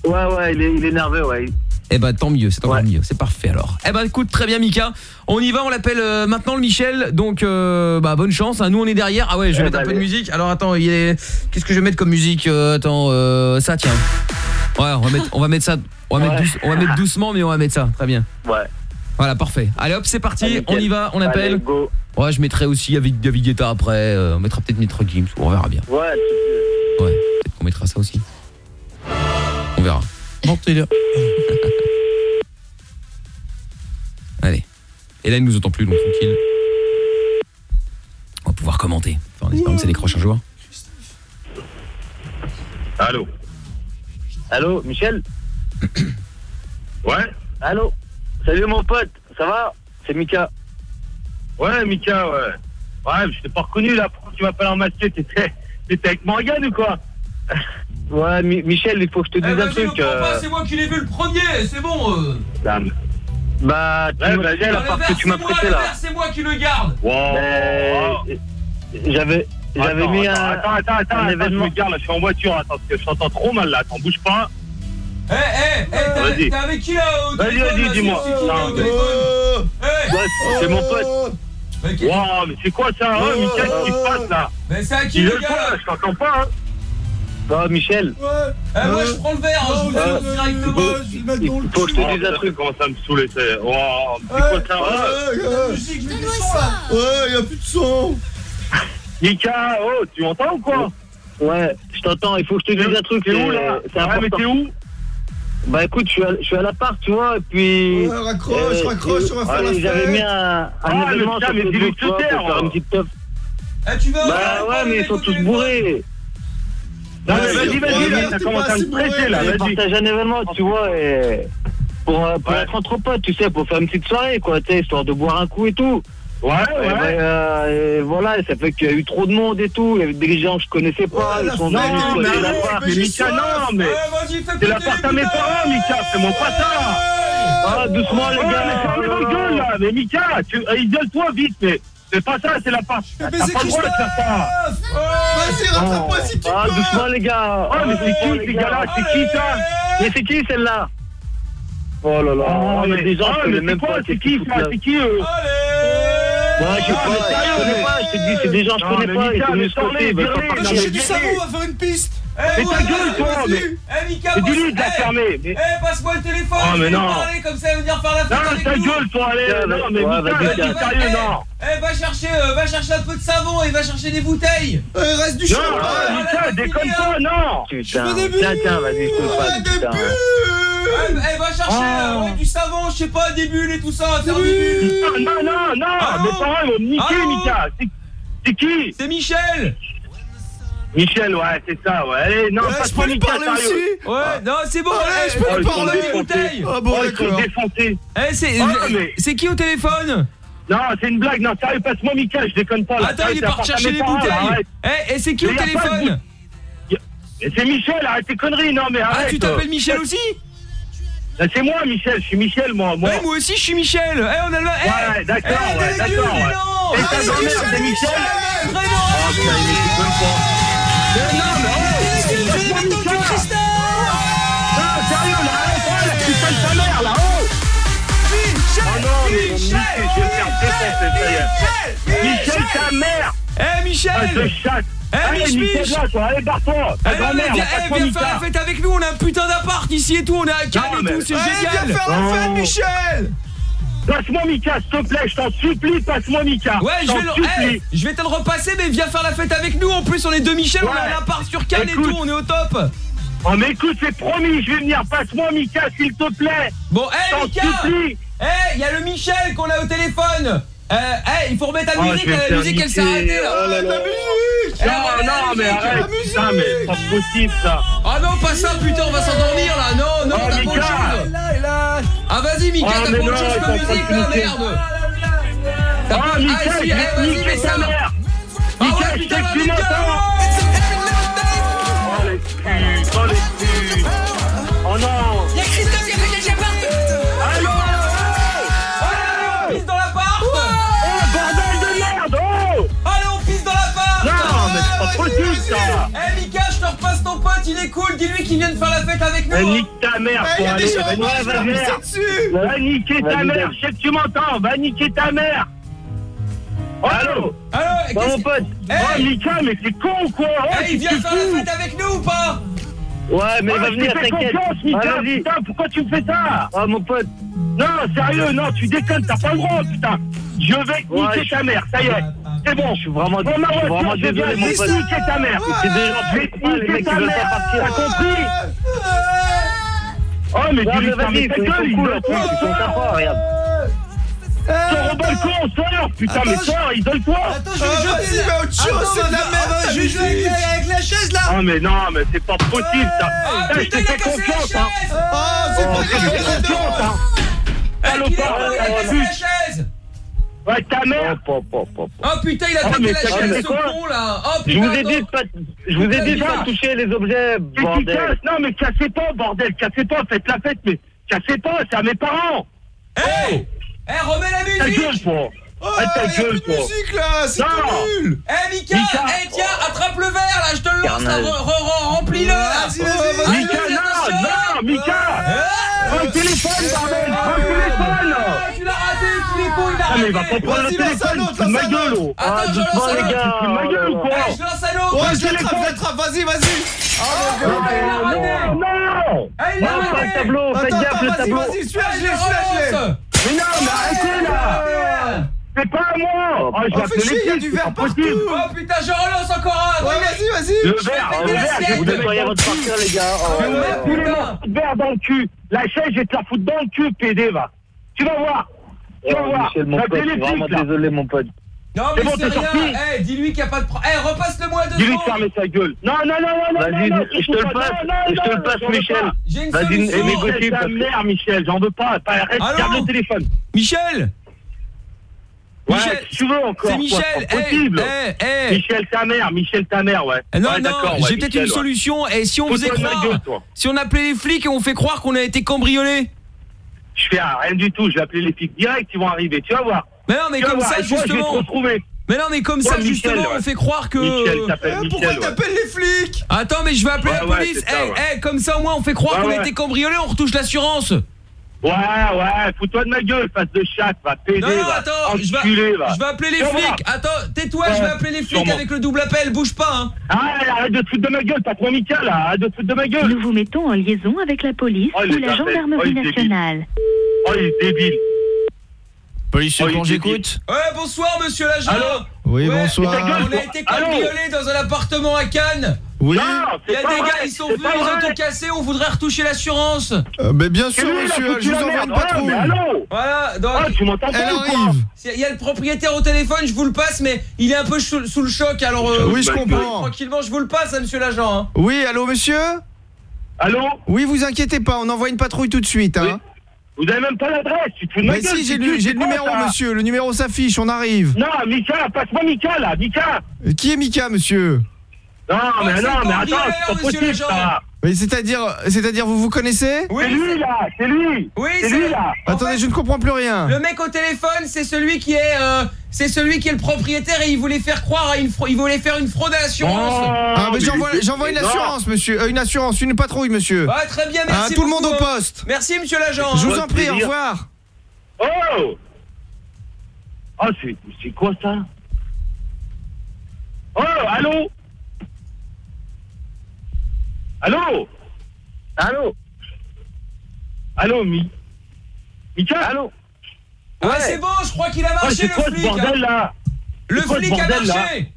Ouais, ouais, il est, il est nerveux, ouais. Eh ben tant mieux, c'est encore mieux, c'est parfait alors. Eh ben écoute, très bien Mika, on y va, on l'appelle euh, maintenant le Michel, donc euh, bah bonne chance, hein. nous on est derrière. Ah ouais, je vais Eh mettre un peu de musique. Alors attends, il est qu'est-ce que je vais mettre comme musique Euh, Attends, euh, ça tiens. Ouais, on va mettre on va mettre ça, on va mettre Ouais. douce- on va mettre doucement mais on va mettre ça, très bien. Ouais. Voilà, parfait. Allez hop, c'est parti, Allez, on y va, on appelle. Allez, go. Ouais, je mettrai aussi avec David Guetta après, euh, on mettra peut-être Maître Gims, on verra bien. Ouais, Ouais, peut-être qu'on mettra ça aussi. On verra. Bon, t'es là. Allez. Et là, il nous entend plus, donc tranquille. On va pouvoir commenter. Enfin, en espérant que ça décroche un jour. Allô Allô, Michel Ouais Allô Salut mon pote, ça va? C'est Mika. Ouais, Mika, ouais. Ouais, je t'ai pas reconnu là. Pourquoi tu m'appelles en masqué T'étais t'étais avec Morgane ou quoi? Ouais, Mi- Michel, il faut que je te Eh, dise un truc. euh, moi qui l'ai vu le premier, c'est bon. Dame. Bah, tu Ouais, dit la part que tu m'as prêté là. c'est moi qui le garde. Wow. J'avais j'avais mis attends, un, Attends, attends, attends, un attends, je me garde là, je suis en voiture, attends, parce que je t'entends trop mal là, attends, bouge pas. Eh, eh, eh, Vas-y. t'es avec qui là au Vas-y, téléphone, vas-y, dis-moi. c'est Eh, Ouais, c'est mon pote. Wow, mais c'est quoi ça, hein, qu'est-ce qui se passe là? Mais c'est à qui Il le gars là, je t'entends pas, hein. Non, Michel, Eh, moi je prends le verre, hein, je vous Euh, annonce directement. il faut que je te dise un ça truc. commence à me saouler, c'est... Wow, c'est quoi ça. Ouais, y a plus de son. Mika, oh, tu m'entends ou quoi Ouais, je t'entends, il faut que je te dise un truc. T'es où là Ouais, mais t'es où Bah écoute, je suis à, je suis à l'appart, tu vois, et puis... Ouais, raccroche, raccroche, on va faire la allez, J'avais fête. mis un, un Ah, mais événement sur Facebook, tu vois, pour faire une petite. Eh, tu veux Bah ouais, mais ils sont tous bourrés. Non, vas-y, vas-y, là, ça commence à me presser, là, partagent un événement, tu vois, et... Pour, euh, pour Ouais. être entre potes, tu sais, pour faire une petite soirée, quoi, tu sais, histoire de boire un coup et tout. Ouais, Et, ouais. ben, euh, et voilà, ça fait qu'il y a eu trop de monde et tout. Il y avait des gens que je connaissais pas, la ils sont venus mais Mika, non, mais... C'est l'appart les à mes parents, Mika, c'est mon patard Ah, doucement, les gars. mais fermez oh là votre là. Mais Mika, tu... euh, idole-toi vite, mais... C'est pas ça, c'est l'appart. T'as pas baiser le droit de faire ça Vas-y, rattrape-moi si tu Ah, doucement, les gars. Oh, mais c'est Oh, qui, ces gars-là? C'est qui, ça? Mais c'est qui, celle-là? Oh là là, Oh, il y a des gens oh, mais connais c'est même quoi? pas. C'est qui, ça? C'est qui, eux? Ouais, je sais Ah, pas, je connais pas, je te dis, c'est des gens je Non, connais pas, ils sont venus se côté, du cerveau, on va faire une piste. Eh, Mais moi, ta gueule, toi, mais- Eh, Mika, moi, dis-lui de la eh, fermer Eh, passe-moi le téléphone, Oh, je mais vais non. parler comme ça, il va venir faire la fête Non, avec ta nous. gueule, toi, allez Non, mais Mika, sérieux, non Eh, va chercher, euh, va chercher un peu de savon et va chercher des bouteilles. Eh, reste du Non, champagne. Mika, déconne pas, non Putain, tiens, vas-y, je te elle va chercher ah. euh, du savon, je sais pas, des bulles et tout ça. Non, non, non, non, mes parents ils vont Mika. C'est qui C'est Michel. Michel, ouais, c'est ça, ouais. Allez, non, ouais, pas je peux lui parler aussi Ouais, non, c'est bon, allez, eh, je peux lui oh, parler bouteille Ah bon, oh, défoncés eh, C'est ah, mais... qui au téléphone? Non, c'est une blague, non, sérieux, passe-moi Mika, je déconne pas là. Attends, il est parti chercher les bouteilles Eh, c'est qui au téléphone? C'est Michel, arrête tes conneries, non mais arrête Ah, tu t'appelles Michel aussi? Ben, c'est moi, Michel. Je suis Michel, moi. Moi, moi aussi, je suis Michel. Eh, on a le. Ouais, eh, d'accord. Eh, ouais, d'accord. Ouais. Ta ah, grand-mère, c'est Michel. Eh, ah, hein. oh. Michel. Oh. Non, mais sérieux, ta mère, là, Michel Oh non, Michel, je. Michel, ta mère Eh, Michel ah, eh, Allez, Mich Mich. toi. Allez, barre-toi. Eh, Allez, viens, viens eh, faire la fête avec nous, on a un putain d'appart ici et tout, on est à Cannes et tout, c'est eh, génial. viens faire la fête, oh. Michel. Passe-moi Mika, s'il te plaît, je t'en supplie, passe-moi Mika. Ouais, je vais, le... hey, je vais te le repasser, mais viens faire la fête avec nous, en plus, on est deux Michel, ouais. on a un appart sur Cannes et tout, on est au top. Oh, mais écoute, c'est promis, je vais venir, passe-moi Mika, s'il te plaît. Bon, hé, hey, Mika. Eh, il y a le Michel qu'on a au téléphone. Eh, hey, il faut remettre la ah, musique, la musique elle s'est arrêtée oh là. la musique Non, eh, mais arrête, putain, mais c'est pas possible ça. Ah non, pas ça, putain, on va s'endormir là. Non, non, oh, t'as pas autre chose. Ah vas-y, Mika, oh, t'as pas autre chose que musique là, ah, merde. T'as ah, pas Ah si, eh, vas-y, mets ça. Ah ouais, putain, la Mika Oh les culs, oh les culs. Oh non pas trop nul, ça. Eh, Mika, je te repasse ton pote, il est cool, dis-lui qu'il vient de faire la fête avec nous Eh, nique ta mère, pour aller, va niquer Va niquer ta mère, je sais que tu m'entends, va niquer ta mère. Allô Allô, mon pote. Oh, Mika, mais c'est con, quoi. Oh, eh, il vient faire la fête avec nous ou pas Ouais, mais il va venir, t'inquiète. Ah, pourquoi tu me fais ça Ah, mon pote. Non, sérieux, non, tu déconnes, t'as pas le droit, putain. Je vais niquer ta mère, ça y est. C'est bon. Je suis vraiment, désolé, mon pote. Niquer ta mère. T'as compris Oh, mais tu les as cool, en plus, ils sont sympas, regarde. Sors au balcon, sors Putain, mais sors, isole-toi Attends, je vais jouer vas-y, va c'est la merde Je vais jouer avec la, chaise, là. Ah, mais non, mais c'est pas possible, ça. Ah, eh, je te fais confiance, hein. Oh, c'est pas grave, je te fais confiance, hein. Eh, la chaise. Ouais, ta mère. Oh, oh, oh, oh putain, il a tapé la oh, chaise, ce con, là. Oh, Je vous ai dit de pas, je vous ai dit pas toucher les objets, bordel. Non, mais cassez pas, bordel, cassez pas, faites la fête, mais cassez pas, c'est à mes parents. Hey eh, remets la musique Ta gueule, Oh, ah, plus de musique là, c'est nul. Eh Mika, eh tiens, attrape le verre là, je te le lance, remplis-le Vas-y, Mika, non, non, Mika. Prends téléphone, bordel Prends le téléphone. Tu l'as raté, tu l'es con, il a ah, raté mais va pas prendre le téléphone, tu ma gueule. Ah, attends, eh, je lance un autre. gueule Je lance un autre. Ouais, je l'attrape, je l'attrape, vas-y, vas-y. Oh non Non Eh, il vas-y, vas-y, suis-la, mais non, mais arrêtez là. C'est pas à moi. Oh, oh je vais appeler les il y a du verre partout. Oh putain, je relance encore un. Ouais, vas-y, vas-y. Le verre, le verre Vous nettoyez votre parterre, les gars. Oh, le verre, verre dans le cul. La chaise, je vais te la foutre dans le cul, PD, va. Tu vas voir. Tu oh, vas voir. Michel, mon pote, vraiment désolé, mon pote. Non, mais c'est rien. Eh, dis-lui qu'il n'y a pas de problème. Eh, repasse-le-moi deux Dis-lui de fermer sa gueule. Non, non, non, non. Vas-y, je te le passe. Je te le passe, Michel. J'ai une solution. Vas-y, ta mère, Michel. J'en veux pas. Arrête, garde le téléphone. Michel Michel, ouais, tu veux encore C'est Michel, quoi, eh, hey. Eh, eh. Michel ta mère, Michel ta mère, ouais. Non ouais, non, j'ai peut-être une solution. Et si on faisait croire, si on appelait les flics et on fait croire qu'on a été cambriolé Je fais rien du tout. Je vais appeler les flics direct, ils vont arriver, tu vas voir. Mais non, mais comme ça, justement. Mais non, mais comme ça, justement, on fait croire que... Eh, pourquoi t'appelles les flics? Attends, mais je vais appeler la police. Eh, eh, comme ça, au moins, on fait croire qu'on a été cambriolé, on retouche l'assurance. Ouais, ouais, fous-toi de ma gueule, face de chat, va péder, non, non, attends, je vais, appeler les flics, attends, tais-toi, je vais appeler les flics avec le double appel, bouge pas, hein. Ah, arrête de te foutre de ma gueule, t'as trop Mika, là, arrête de te foutre de ma gueule. Nous vous mettons en liaison avec la police oh, ou la gendarmerie oh, nationale. Oh, il est débile. Policier, Oh, quand est j'écoute Ouais, bonsoir, monsieur l'agent. Oui, Ouais, bonsoir. On a été cambriolé dans un appartement à Cannes. Oui. Il y a des gars, ils sont venus, ils ont tout cassé, on voudrait retoucher l'assurance. Euh, mais bien sûr, lui, monsieur, je vous envoie une Voilà, patrouille. Voilà, donc... Ah, tu m'entends pas Elle arrive. Il y a le propriétaire au téléphone, je vous le passe, mais il est un peu sous, sous le choc, alors... euh, Oui, je bah, comprends. Tranquillement, je vous le passe, hein, monsieur l'agent. hein. Oui, allô, monsieur Allô Oui, vous inquiétez pas, on envoie une patrouille tout de suite. Hein. Vous avez même pas l'adresse, tu te fous de ma Mais gueule, si, j'ai le, le quoi, numéro, ça monsieur. Le numéro s'affiche, on arrive. Non, Mika, passe-moi Mika, là, Mika Euh, Qui est Mika, monsieur? Non, Oh, mais non, mais attends, c'est pas possible, ça Mais c'est-à-dire, c'est-à-dire, vous vous connaissez Oui, C'est lui, là, c'est lui Oui, C'est lui, là Attendez, je ne comprends plus rien. Le mec au téléphone, c'est celui qui est, euh, c'est celui qui est le propriétaire et il voulait faire croire à une, fraude- il voulait faire une fraude à l'assurance. Ah, mais j'envoie, j'envoie une assurance, monsieur. Euh, une assurance, une patrouille, monsieur. Ah, très bien, merci Hein, tout le monde au hein. poste. Merci, monsieur l'agent. Je vous en prie, au revoir. Oh Oh, c'est c'est quoi ça? Oh, allô? Allô? Allô? Allô, Mi? Mika Allô? Ah, c'est bon, je crois qu'il a Oh, marché le quoi flic. bordel, hein. là? Le quoi flic a bordel, là? marché.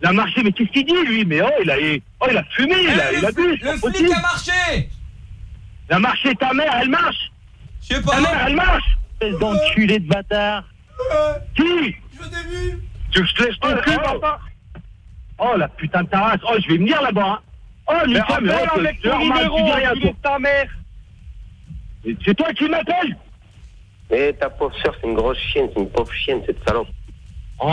Il a marché, mais qu'est-ce qu'il dit, lui? Mais oh, il a, oh, il a fumé, il a, Eh, il a bu le pas flic possible. a marché. Il a marché, ta mère, elle marche. Je sais pas. Ta mère, elle marche. Espèce d'enculé de bâtard. Qui? Je t'ai vu. Tu veux que je te laisse ton cul, papa. Oh, la putain de ta race Oh, je vais venir là-bas, hein Oh, Mais oh, avec ton normal, numéro, toi. ta mère C'est toi qui m'appelles Eh, ta pauvre soeur, c'est une grosse chienne, c'est une pauvre chienne, cette salope. Oh,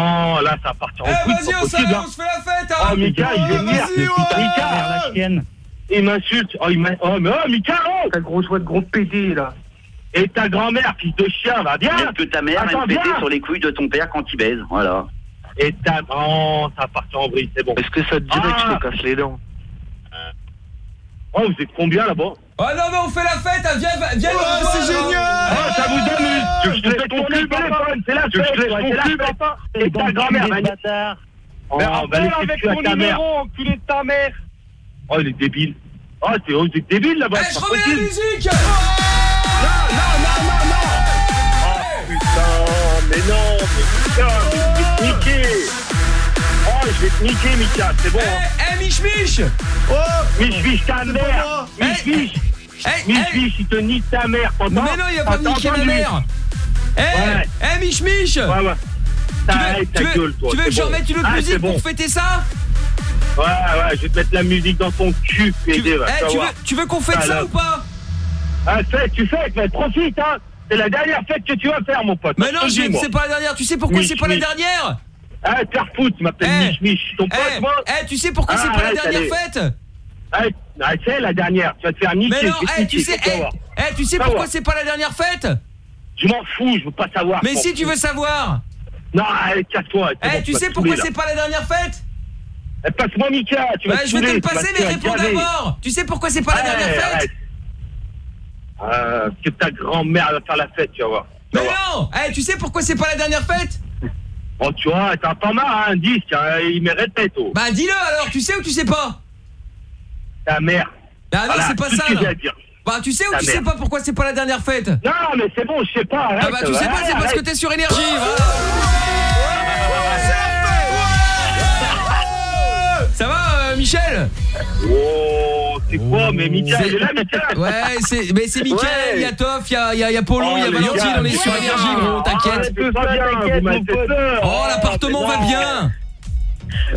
là, ça va partir en Eh, couille, vas-y, c'est pas on possible, s'en- hein. on se fait la fête, hein. Oh, Mika, il va vas-y, Putain, ouais. Mika, la chienne Il m'insulte Oh, il m'a... Oh, mais oh, Mika, oh Ta grosse voix de gros pédé, là Et ta grand-mère, fils de chien, va bien Est-ce que ta mère Attends, aime péter sur les couilles de ton père quand il baise Voilà. Et ta... Oh, ça va partir en vrille, c'est bon. Est-ce que ça te dirait que je te casse les dents Oh, vous êtes combien là-bas Oh non, mais on fait la fête, hein. viens, viens. Ouais, nous rejoindre, c'est hein. génial Ah, ça vous donne que je te laisse ton cul, papa C'est la fête, c'est la fête. papa Et ta grand-mère, bâtard Oh, Mais va appelle laisser avec mère. numéro, enculé de ta mère Oh, il est débile. Oh, t'es oh, débile là-bas. Eh, c'est je remets la musique. Non, non, non, non, non Oh, putain, mais non, mais putain, mais je je vais te niquer, Mika, c'est bon. hein. Eh, Mich Mich Oh, Mich Mich, ta mère Mich Mich Eh, Mich Mich, il te nique ta mère, t'entends Mais non, il va pas me niquer ma mère. Eh, eh, Mich Mich Ouais, ouais. Tu T'arrêtes veux, ta gueule, toi, tu veux que je remette une autre Ah, musique pour fêter ça Ouais, ouais, je vais te mettre la musique dans ton cul, PD, va Eh, tu veux, savoir. tu veux qu'on fête ça ou pas Ah, fais, tu fais, mais profite, hein C'est la dernière fête que tu vas faire, mon pote. Mais non, c'est pas la dernière. Tu sais pourquoi c'est pas la dernière Faire foutre, tu m'appelles Eh. Mich Mich. Ton pote, Eh, moi eh, tu sais pourquoi Ah, c'est pas la arrête, dernière fête ah, c'est la dernière, tu vas te faire niquer. Mais non, eh, niquer, tu sais, eh, eh, tu sais pourquoi c'est pas la dernière fête Je m'en fous, je veux pas savoir. Mais si tu veux savoir Non, allez, casse-toi. Eh, tu sais pourquoi c'est pas la dernière fête Eh, Passe-moi Mika, tu vas te je vais te le passer, mais réponds d'abord Tu sais pourquoi c'est pas la dernière fête. Ah, que ta grand-mère va faire la fête, tu vas voir. Mais non Eh, tu sais pourquoi c'est pas la dernière fête Bon, tu vois, t'as pas mal, hein, un disque, hein, il mérite tête, oh. Bah dis-le alors, tu sais ou tu sais pas Ta mère. Ah non, Voilà, c'est pas ce ça que là. j'ai à dire. Bah tu sais ou Ta tu sais pas pourquoi c'est pas la dernière fête Non, mais c'est bon, je sais pas, arrête. Ah bah tu sais pas, c'est parce que t'es sur énergie Ça va euh, Michel Oh, c'est quoi, mais Mika, il est là, Mika Ouais, c'est mais c'est Mickaël, Ouais. il y a Toff, il y a, il y a, y a Polo, Oh, il y a Valentine, on est sur ouais. énergie gros, t'inquiète. Oh. Oh l'appartement va bien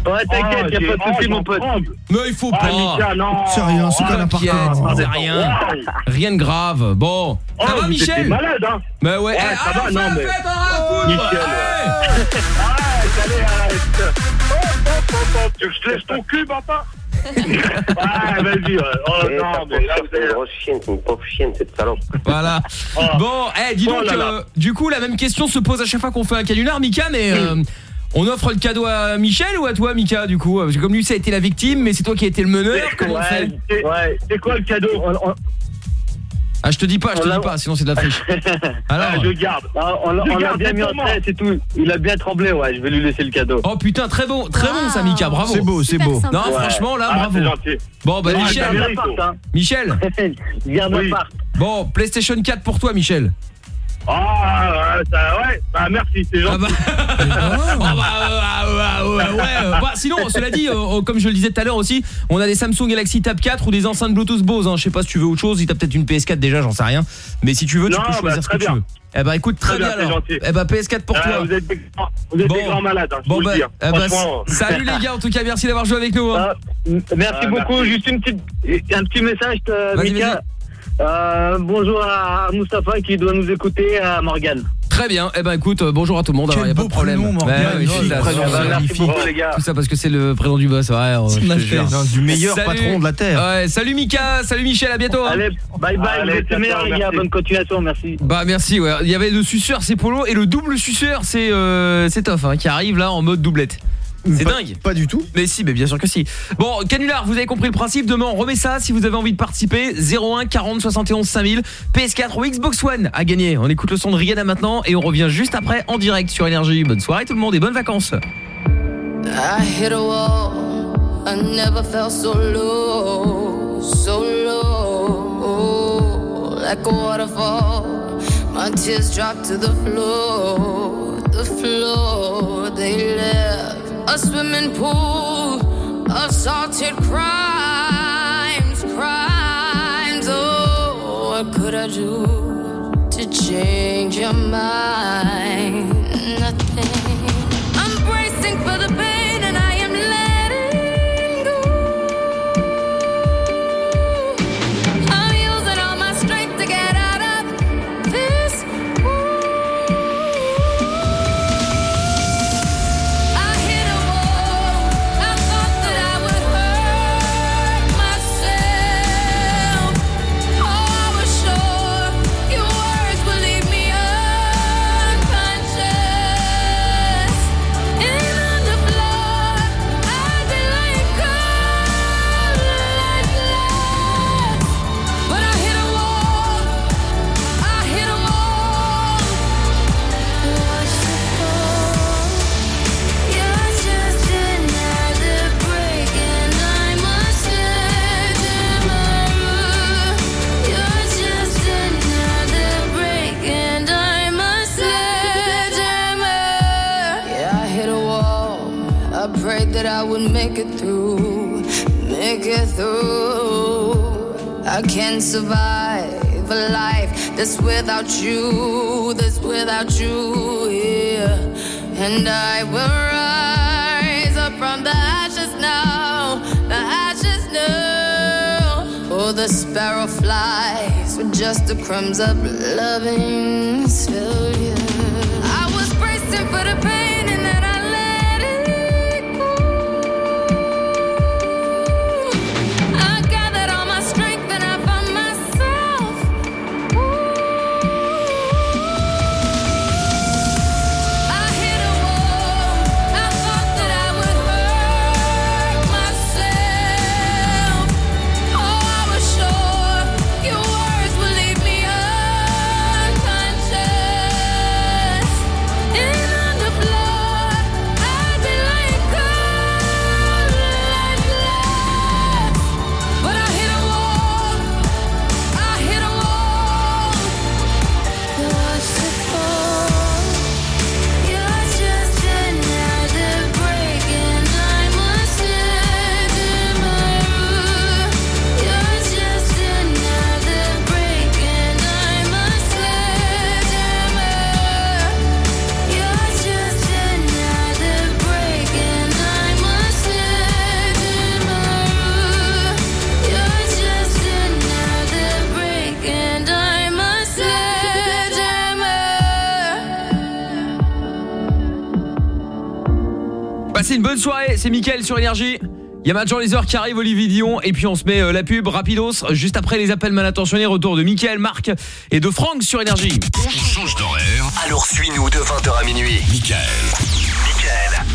Ouais, t'inquiète, y a pas de soucis, mon pote. Mais il faut Ah, pas Mika, non. C'est rien, c'est qu'un T'inquiète, appartement. c'est rien Rien de grave, bon Oh, Ça va Michel malades, hein. Bah ouais, Ouais, eh, ça allez, va, non, la mais- fête, à foutre Nickel, Allez Arrête, Tu veux que je te laisse ton cul, papa Ouais, vas-y, ouais. Oh, Eh, non, mais là, vous c'est une avez... grosse chienne, c'est une pauvre chienne, cette salope. Voilà. Oh. Bon, eh, dis Oh donc, là là. euh, du coup, la même question se pose à chaque fois qu'on fait un canular, Mika, mais euh, on offre le cadeau à Michel ou à toi, Mika, du coup? Parce que comme lui, ça a été la victime, mais c'est toi qui as été le meneur, comment Ouais, c'est- ouais, c'est quoi le cadeau? Ah, je te dis pas, je te dis pas, sinon c'est de la triche. Alors Ah, je garde. on l'a Je on l'a bien c'est mis en tête et tout. Il a bien tremblé, ouais. Je vais lui laisser le cadeau. Oh putain, très bon, très bon ça, Mika, bravo. C'est beau, c'est beau. Non, Ouais. franchement, là, Ah, bravo. Bon, bah, Michel. Michel. Garde. Bon, PlayStation 4 pour toi, Michel. Ah, ouais, bah merci, c'est gentil. Ah bah, euh, ah, ouais, ouais, ouais. Bah, sinon, cela dit, euh, comme je le disais tout à l'heure aussi, on a des Samsung Galaxy Tab 4 ou des enceintes Bluetooth Bose. Hein. Je sais pas si tu veux autre chose. Il t'a peut-être une PS4 déjà, j'en sais rien. Mais si tu veux, tu Non, peux bah, choisir ce très que tu veux. Eh bah écoute, très, Très bien, alors. gentil. Eh bah PS4 pour Ah, toi. vous êtes des grands, vous êtes des grands malades, hein, je bon vous bah, le dis. hein. eh bah, Franchement. salut les gars, en tout cas, merci d'avoir joué avec nous. hein. Merci Ah, beaucoup. merci. Juste une petite, un petit message, euh, Mika. Euh, bonjour à Moustapha qui doit nous écouter, à Morgane. Très bien. Eh ben écoute, euh, bonjour à tout le monde. Quel Alors, y a pas beau de problème. prénom, Morgane. Ouais, oui, Magnifique ça, prénom, ça, ça, merci magnifique. beaucoup, les gars. Tout ça parce que c'est le prénom du boss, ouais. euh, je te jure. Du meilleur Salut. patron de la Terre. Ouais, salut Mika, salut Michel, à bientôt. hein. Allez, bye bye, Allez, vous êtes les meilleurs, ciao, les gars. Bonne continuation, merci. Bah merci ouais, il y avait le suceur c'est Polo et le double suceur c'est euh, c'est Toff hein, qui arrive là en mode doublette. C'est dingue. Pas du tout. Mais si, mais bien sûr que si. Bon, Canular, vous avez compris le principe. Demain, on remet ça si vous avez envie de participer. 01 40 71 5000 PS4 ou Xbox One à gagner. On écoute le son de Rihanna maintenant et on revient juste après en direct sur Énergie. Bonne soirée tout le monde et bonnes vacances. I hit a wall. I never felt so low, so low, like a waterfall. My tears dropped to the floor, the floor. They left a swimming pool of salted crimes, crimes. Oh, what could I do to change your mind? Nothing. I can't survive a life that's without you, that's without you, yeah. And I will rise up from the ashes now, the ashes now. Oh, the sparrow flies with just the crumbs of loving failure. I was bracing for the pain Passez une bonne soirée, c'est Mickaël sur Énergie. Il y a Jean Lézard qui arrive, Olivier Dion, et puis on se met euh, la pub rapidos, juste après les appels mal intentionnés, retour de Mickaël, Marc et de Franck sur Énergie. On change d'horaire, alors suis-nous de 20h à minuit. Michael. Michael.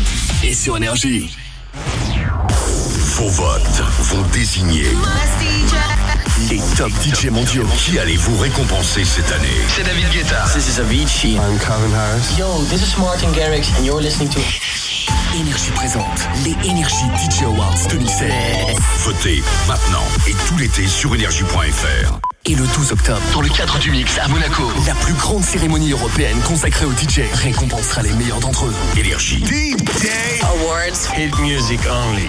Et sur Énergie. Vos votes vont désigner les top DJ mondiaux qui allez vous récompenser cette année? C'est David Guetta. This is Avicii. I'm Calvin Harris. Yo, this is Martin Garrix and you're listening to Énergie présente les Énergie DJ Awards 2016. Votez maintenant et tout l'été sur énergie.fr. Et le 12 octobre, dans le cadre du Mix à Monaco, la plus grande cérémonie européenne consacrée aux DJ récompensera les meilleurs d'entre eux. Énergie. DJ Awards. Hit music only.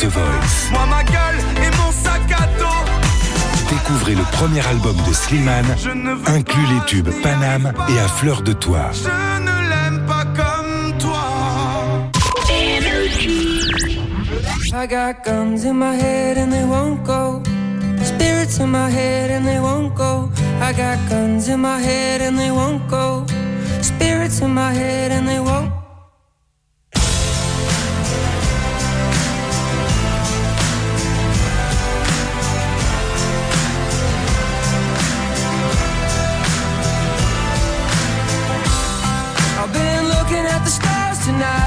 The Voice. Moi ma gueule et mon sac à dos Découvrez le premier album de Slimane, inclut les tubes Paname et À fleur de toi. Je ne l'aime pas comme toi I got guns in my head and they won't go. Spirits in my head and they won't go. I got guns in my head and they won't go. Spirits in my head and they won't. I've tonight.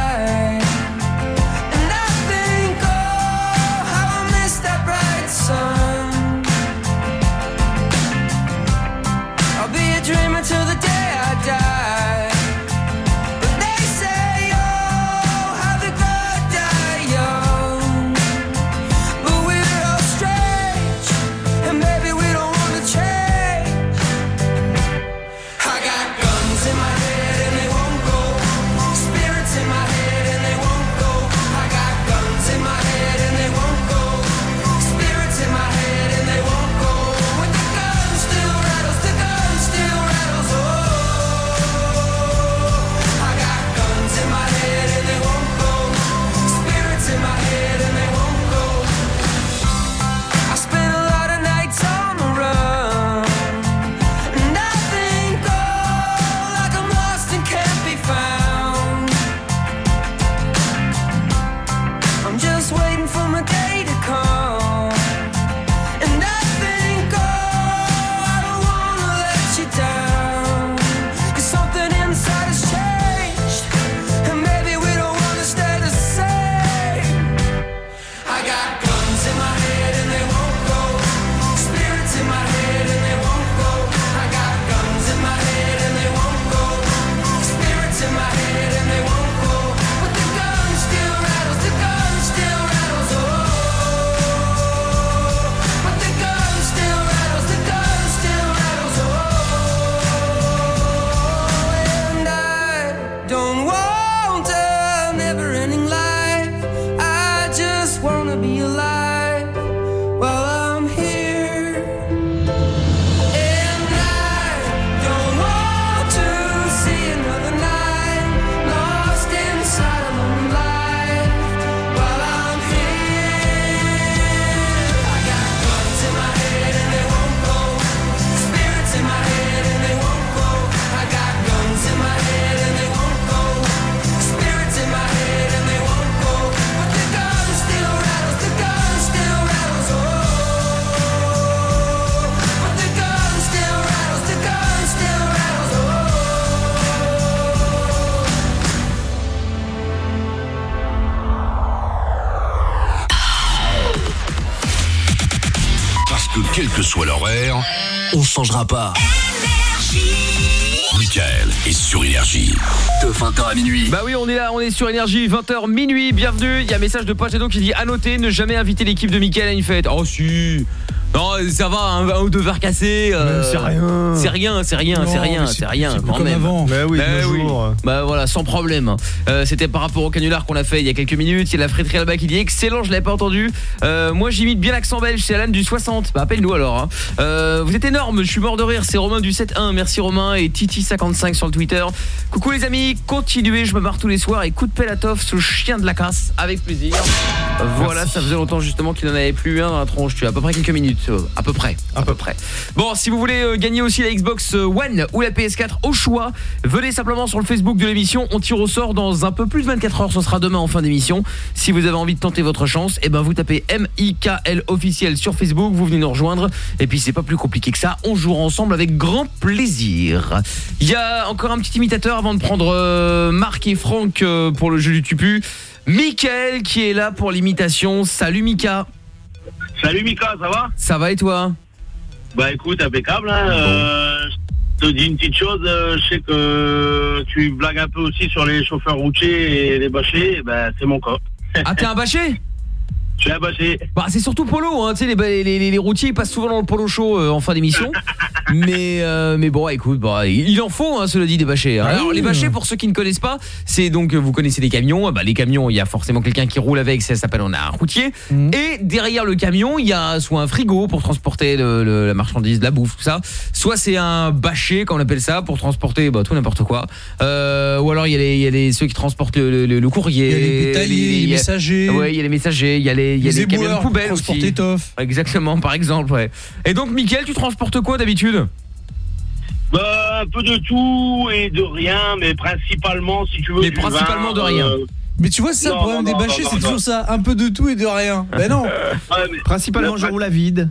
Changera pas. Michael est sur Énergie. De 20h à minuit. Bah oui, on est là, on est sur Énergie, 20h minuit, bienvenue. Il y a un message de Pochettino qui dit à noter, ne jamais inviter l'équipe de Mickaël à une fête. Oh si ça va, un, un ou deux verres cassés. euh, Mais c'est rien. C'est rien, c'est rien, Non, c'est rien, mais c'est c'est- rien c'est plus quand comme même. avant. Mais oui, de nos jours. Bah voilà, sans problème. Euh, C'était par rapport au canular qu'on a fait il y a quelques minutes. Il y a la friterie là-bas qui dit excellent, je l'avais pas entendu. Euh, moi j'imite bien l'accent belge, c'est Alan du 60. Bah appelle-nous alors. hein. Euh, vous êtes énorme, je suis mort de rire. C'est Romain du 7-1. Merci Romain et Titi55 sur le Twitter. Coucou les amis, continuez, je me barre tous les soirs et coup de pelle à Toff sous le chien de la casse avec plaisir. Voilà, ça faisait longtemps justement qu'il n'en avait plus un dans la tronche. Tu as à peu près quelques minutes, euh, à peu près, à peu près. Bon, si vous voulez euh, gagner aussi la Xbox One ou la PS4 au choix, venez simplement sur le Facebook de l'émission. On tire au sort dans un peu plus de 24 heures. Ce sera demain en fin d'émission. Si vous avez envie de tenter votre chance, eh ben vous tapez M-I-K-L officiel sur Facebook. Vous venez nous rejoindre. Et puis c'est pas plus compliqué que ça. On jouera ensemble avec grand plaisir. Il y a encore un petit imitateur avant de prendre euh, Marc et Franck pour le jeu du tupu. Mickaël qui est là pour l'imitation. Salut Mika. Salut Mika, ça va? Ça va et toi? Bah écoute, impeccable. Hein, euh, je te dis une petite chose, euh, je sais que tu blagues un peu aussi sur les chauffeurs routiers et les bâchés, bah c'est mon cas. Ah t'es un bâché Je bâché. Bah c'est surtout polo, hein, tu sais les, les, routiers ils passent souvent dans le polo show euh, en fin d'émission. mais euh, mais bon écoute, bah, il en faut hein, cela dit des bâchés. hein. Ah Alors oui. les bâchés pour ceux qui ne connaissent pas, c'est donc euh, vous connaissez les camions, bah les camions, il y a forcément quelqu'un qui roule avec, ça s'appelle on a un routier Mhm. et derrière le camion, il y a soit un frigo pour transporter le, le- la marchandise, la bouffe tout ça, soit c'est un bâché comme on appelle ça pour transporter bah, tout n'importe quoi. Euh, ou alors il y a les il y a les ceux qui transportent le, le- courrier, Il y a les bétaillers, les messagers. Ouais, il y a les messagers, il y a les il y a Les les, camions de poubelle aussi. Exactement, par exemple, ouais. Et donc, Mickaël, tu transportes quoi d'habitude? Bah un peu de tout et de rien, mais principalement si tu veux. Mais du principalement vin, de rien. euh, Mais tu vois, c'est ça le problème non, des bâchés, c'est toujours ça. Un peu de tout et de rien. Ben non. ouais, mais- Principalement, je roule à vide.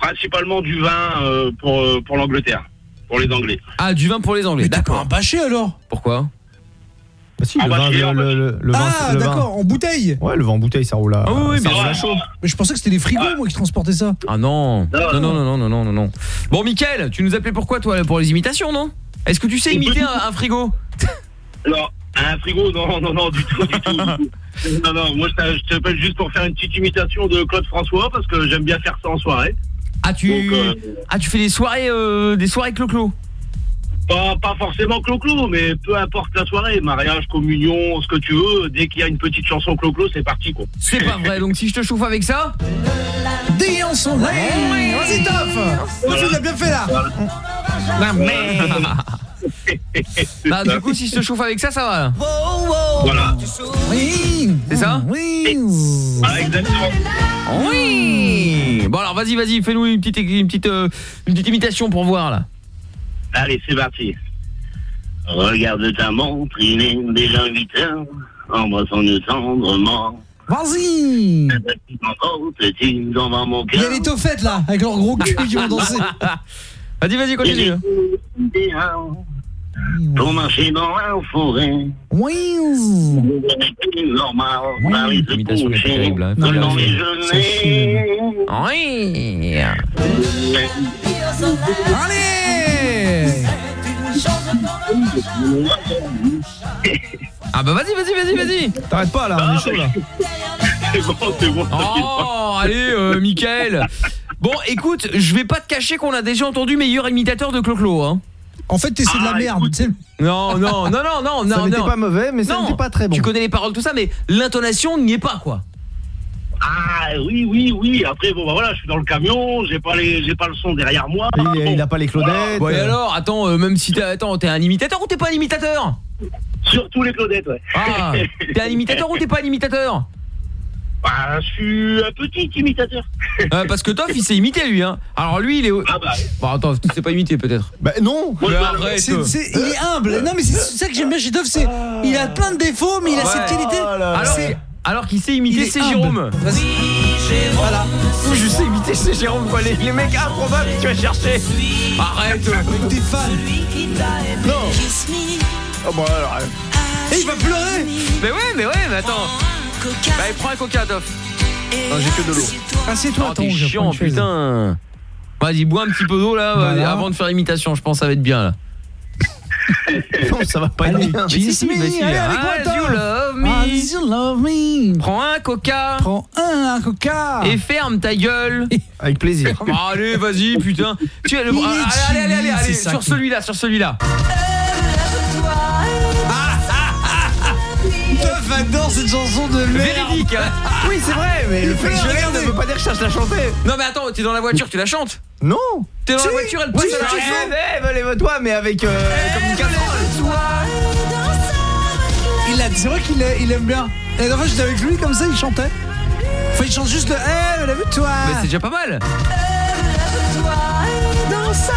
Principalement du vin euh, pour, euh, pour l'Angleterre, pour les Anglais. Ah, du vin pour les Anglais. D'accord. un bâché alors? Pourquoi? Bah si, Ah, le vin, si, le, en le, le- le vin, Ah, d'accord, en bouteille. Ouais, le vin en bouteille, ça roule à, Ah oui, oui, ça bien roule à sûr. chaud. Mais je pensais que c'était les frigos, moi, qui transportaient ça. Ah non. Non, Non, non, non, non, non, non, non. Bon, Mickaël, tu nous appelais pourquoi, toi Pour les imitations, non? Est-ce que tu sais imiter un, un frigo? Non, un frigo, non, non, non, du tout, du tout. du tout. Non, non, moi je t'a- je t'appelle juste pour faire une petite imitation de Claude François parce que j'aime bien faire ça en soirée. ah tu... Donc, euh, ah, tu fais des soirées, euh, des soirées clo-clo? Pas, pas forcément clo-clo, mais peu importe la soirée, mariage, communion, ce que tu veux, dès qu'il y a une petite chanson clo-clo, c'est parti quoi. C'est pas vrai, donc si je te chauffe avec ça Des en son Vas-y, Toff bien fait là. Bah, du coup, si je te chauffe avec ça, ça va. Là. Voilà. Oui. C'est ça Oui. Ah, exactement. Oui. Bon, alors, vas-y, vas-y, fais-nous une petite, une, petite, euh, une petite imitation pour voir là. Allez, c'est parti. Regarde ta montre, il est déjà 8 heures. Embrassons-nous tendrement. Vas-y Il y a les toffettes là, avec leurs gros culs qui vont danser. Vas-y, vas-y, continue. Pour marcher dans la forêt. Oui C'est normal. Se L'imitation coucher. terrible, hein. Oui Allez Ah bah vas-y, vas-y, vas-y, vas-y T'arrêtes pas là, on est chaud là. C'est bon, c'est bon. t'inquiète pas. Oh, allez, euh, Michael Bon, écoute, je vais pas te cacher qu'on a déjà entendu meilleur imitateur de Clo-Clo, hein En fait, t'es c'est de la Ah, merde, tu sais. Non, non, non, non, non, Ça non, n'était non. pas mauvais, mais ça n'était pas très bon. Tu connais les paroles, tout ça, mais l'intonation n'y est pas, quoi. Ah oui, oui, oui. Après, bon, bah voilà, je suis dans le camion, j'ai pas les, j'ai pas le son derrière moi. Il, Bon, il a pas les Claudettes. Bon, et euh, alors, attends, euh, même si t'es, attends, t'es un imitateur ou t'es pas un imitateur? Surtout les Claudettes, ouais. Ah, t'es un imitateur ou t'es pas un imitateur? Bah, je suis un petit imitateur. Euh, Parce que Toff, il s'est imité, lui, hein. Alors lui, il est... Ah bah, Bon, attends, tu sais pas imiter, peut-être Bah non moi, il est humble. Non, mais c'est ça que j'aime bien chez Toff, c'est il a plein de défauts, mais il a Ouais. cette qualité. Alors, C'est- alors qu'il sait il imiter, est c'est. Jérôme Vas-y. Voilà. Je sais imiter, c'est Jérôme, quoi. Les, les mecs improbables, tu vas chercher Arrête Avec des fans. Non Oh bah alors, Et il va pleurer. Mais ouais, mais ouais, mais attends Bah, prends un coca, Toff non, j'ai que de l'eau. Assieds-toi, Oh, attends. t'es je vais chiant, putain Vas-y, bois un petit peu d'eau, là, Voilà. avant de faire l'imitation, je pense que ça va être bien, là. Non, ça va pas être bien. Kiss me, allez, avec you love me. As you love me. Prends un coca. Prends un, un coca. Et ferme ta gueule. Avec plaisir. Allez, vas-y, putain. Tu as le... Est allez, allez, allez, allez, allez, sur celui-là, sur celui-là. Teuf adore cette chanson de merde. Véridique. hein. Oui, c'est vrai, mais le fait que je l'aime ne veut pas dire que je cherche la chanter. Non mais attends, t'es dans la voiture, tu la chantes? Non. T'es dans Si. la voiture, elle passe Oui, à la fais, eh, lève-toi, mais avec euh, comme une casserole. Il a, c'est vrai qu'il il aime bien. Et la fois, j'étais avec lui comme ça, il chantait. Enfin, il chante juste le Eh, lève-toi. Mais c'est déjà pas mal. Danse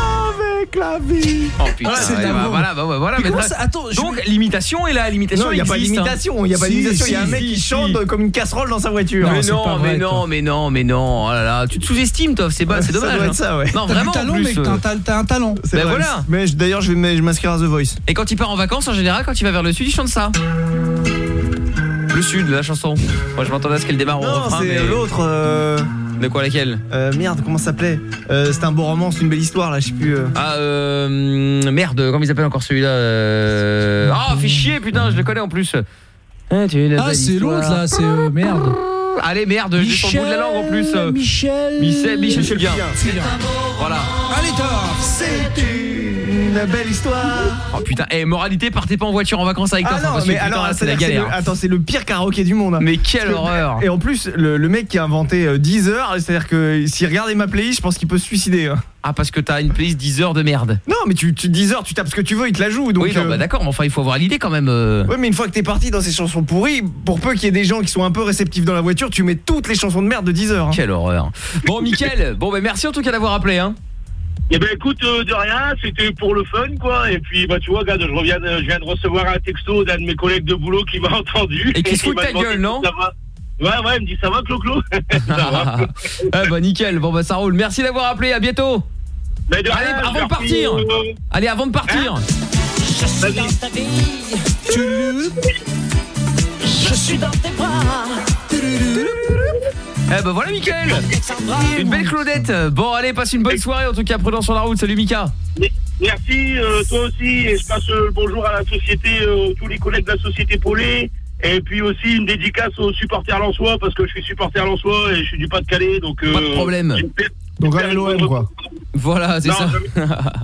avec la vie. Oh putain, c'est ouais, bah, voilà, bah, ouais, voilà. Mais mais comment ça- ça- attends, je donc l'imitation est là, l'imitation Non, il n'y a pas hein. d'imitation, il n'y a pas Si, d'imitation, il y a un mec si, qui si. chante comme une casserole dans sa voiture. Mais non, mais non, mais non, mais non. Oh là là, tu te sous-estimes, toi. C'est pas, c'est Ça dommage. doit être hein. ça, ouais. Non, vraiment. talent, mec, euh, t'as un, talent. C'est Ben vrai. voilà. Mais d'ailleurs, je vais m'inscrire à The Voice. Et quand il part en vacances, en général, quand il va vers le sud, il chante ça. Le sud, la chanson. Moi, je m'entendais à ce qu'elle démarre au Non, refrain. c'est mais- l'autre. De quoi laquelle euh, merde, comment ça s'appelait euh, C'était un beau roman, c'est une belle histoire là, je sais plus. euh. Ah euh, merde, comment il s'appelle encore celui-là euh... Ah, fait chier, putain, je le connais en plus. Ah, tu es la Ah, c'est l'autre là, c'est euh, merde. Allez, merde, j'ai le bout de la langue en plus. Michel. Michel, Michel. Fugain. Voilà. Allez, c'est Une belle histoire. Oh putain, eh, moralité, partez pas en voiture en vacances avec toi. Ah non, mais alors, c'est la galère. le- attends, c'est le pire karaoké du monde. Mais quelle que- horreur. Et en plus, le, le mec qui a inventé euh, 10 heures, c'est-à-dire que s'il regardait ma playlist, je pense qu'il peut se suicider. hein. Ah, parce que t'as une playlist 10 heures de merde. Non, mais tu, tu 10 heures, tu tapes ce que tu veux, il te la joue. Donc, oui, non, euh, bah d'accord, mais enfin, il faut avoir l'idée quand même. euh. Ouais, mais une fois que t'es parti dans ces chansons pourries, pour peu qu'il y ait des gens qui sont un peu réceptifs dans la voiture, tu mets toutes les chansons de merde de 10 heures. hein. Quelle horreur. Bon, Mickaël, bon, bah merci en tout cas d'avoir appelé. Hein. Eh ben écoute, euh, de rien, c'était pour le fun quoi. Et puis bah tu vois, regarde, je reviens, de- je viens de recevoir un texto d'un de mes collègues de boulot qui m'a entendu. Et qui se fout de m'a ta gueule, si non ça va. Ouais ouais, il me dit ça va Clo-Clo Ça va. ah bah nickel, bon bah ça roule. Merci d'avoir appelé, à bientôt. De Allez, rien, avant je de partir. euh, Allez, avant de partir. vas-y. Je suis dans tes bras. Eh bah voilà Mickaël Une belle Claudette Bon allez passe une bonne soirée en tout cas prudent sur la route Salut Mika Merci, euh, toi aussi, et je passe euh, le bonjour à la société, euh, tous les collègues de la société Paulet. Et puis aussi une dédicace aux supporters lensois, parce que je suis supporter lensois et je suis du Pas-de-Calais, donc... Pas de problème. Donc allez l'OM quoi. Voilà c'est Non, ça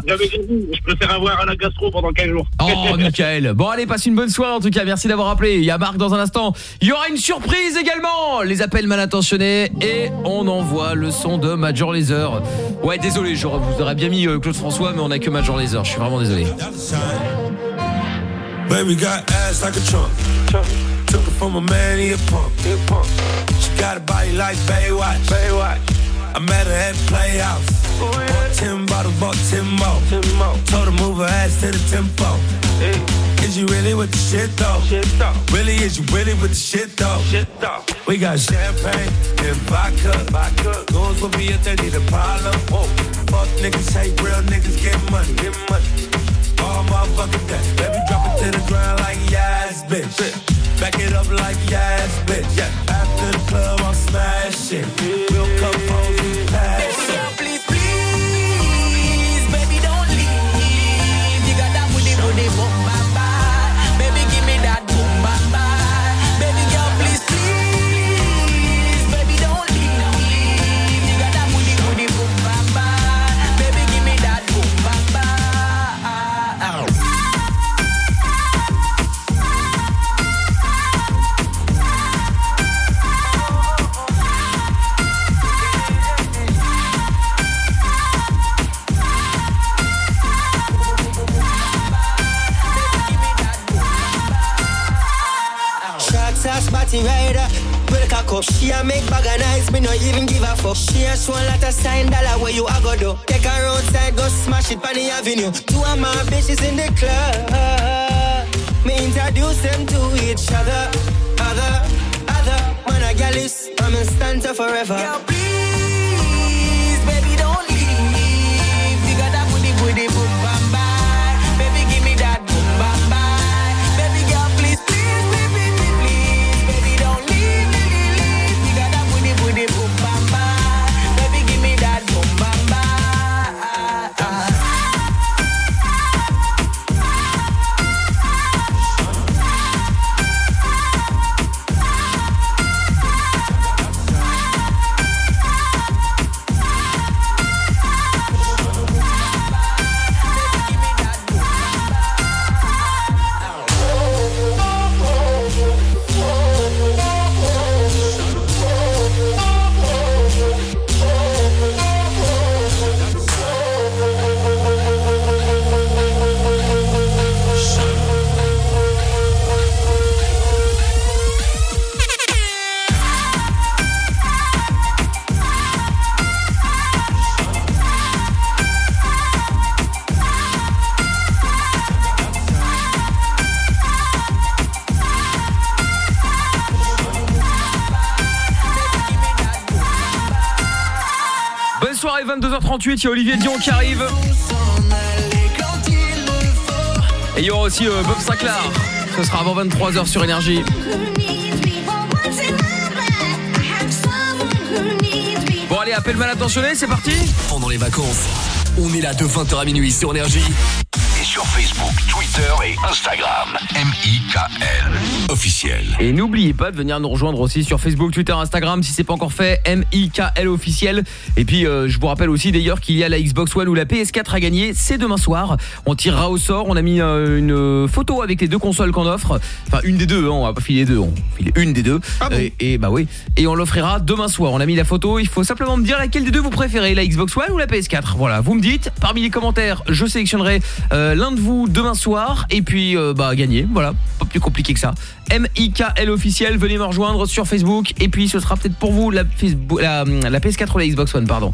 J'avais dit, je préfère avoir à la gastro pendant 15 jours. Oh Mickaël Bon allez passe une bonne soirée en tout cas Merci d'avoir appelé Il y a Marc dans un instant Il y aura une surprise également Les appels mal intentionnés Et on envoie le son de Major Laser Ouais désolé je vous aurais bien mis euh, Claude François Mais on a que Major Laser Je suis vraiment désolé Baby got ass like a trunk. Took it from a man, he a punk. She got a body like Baywatch. Baywatch. I met her at Playhouse. Bought ten bottles, bought ten more. Told her move her ass to the tempo. Is you really with the shit though? Really, is you really with the shit though? We got champagne and vodka. vodka. Goons will be if they need a problem. Whoa. Fuck niggas, hate real niggas, get money. Get money. All motherfucking day. Baby, drop it to the ground like yes, bitch. Back it up like yes, bitch. Yeah. After the club, I'm smashing. We'll come home, She a make bag of nice, me no even give a fuck. She a show a lot of sign dollar where you a go do. Take her outside, go smash it on the avenue. Two of my bitches in the club. Me introduce them to each other. Other, other. Man, a gal is, I'm in stanza forever. Girl, 22h38, il y a Olivier Dion qui arrive. Et il y aura aussi euh, Bob Sinclair. Ce sera avant 23h sur Énergie. Bon allez, appel mal intentionné, c'est parti Pendant les vacances, on est là de 20h à minuit sur Énergie. Twitter et Instagram. M-I-K-L. Officiel. Et n'oubliez pas de venir nous rejoindre aussi sur Facebook, Twitter, Instagram si c'est pas encore fait, M-I-K-L officiel. Et puis euh, je vous rappelle aussi d'ailleurs qu'il y a la Xbox One ou la PS4 à gagner, c'est demain soir. On tirera au sort, on a mis euh, une euh, photo avec les deux consoles qu'on offre. Enfin une des deux, hein, on va pas filer deux, on file une des deux. et, et bah oui, et on l'offrira demain soir. On a mis la photo, il faut simplement me dire laquelle des deux vous préférez, la Xbox One ou la PS4. Voilà, vous me dites, parmi les commentaires, je sélectionnerai euh, l'un de vous demain soir et puis euh, bah gagner. Voilà, pas plus compliqué que ça. M-I-K-L officiel, venez me rejoindre sur Facebook et puis ce sera peut-être pour vous la, Facebook- la, la PS4 ou la Xbox One, pardon.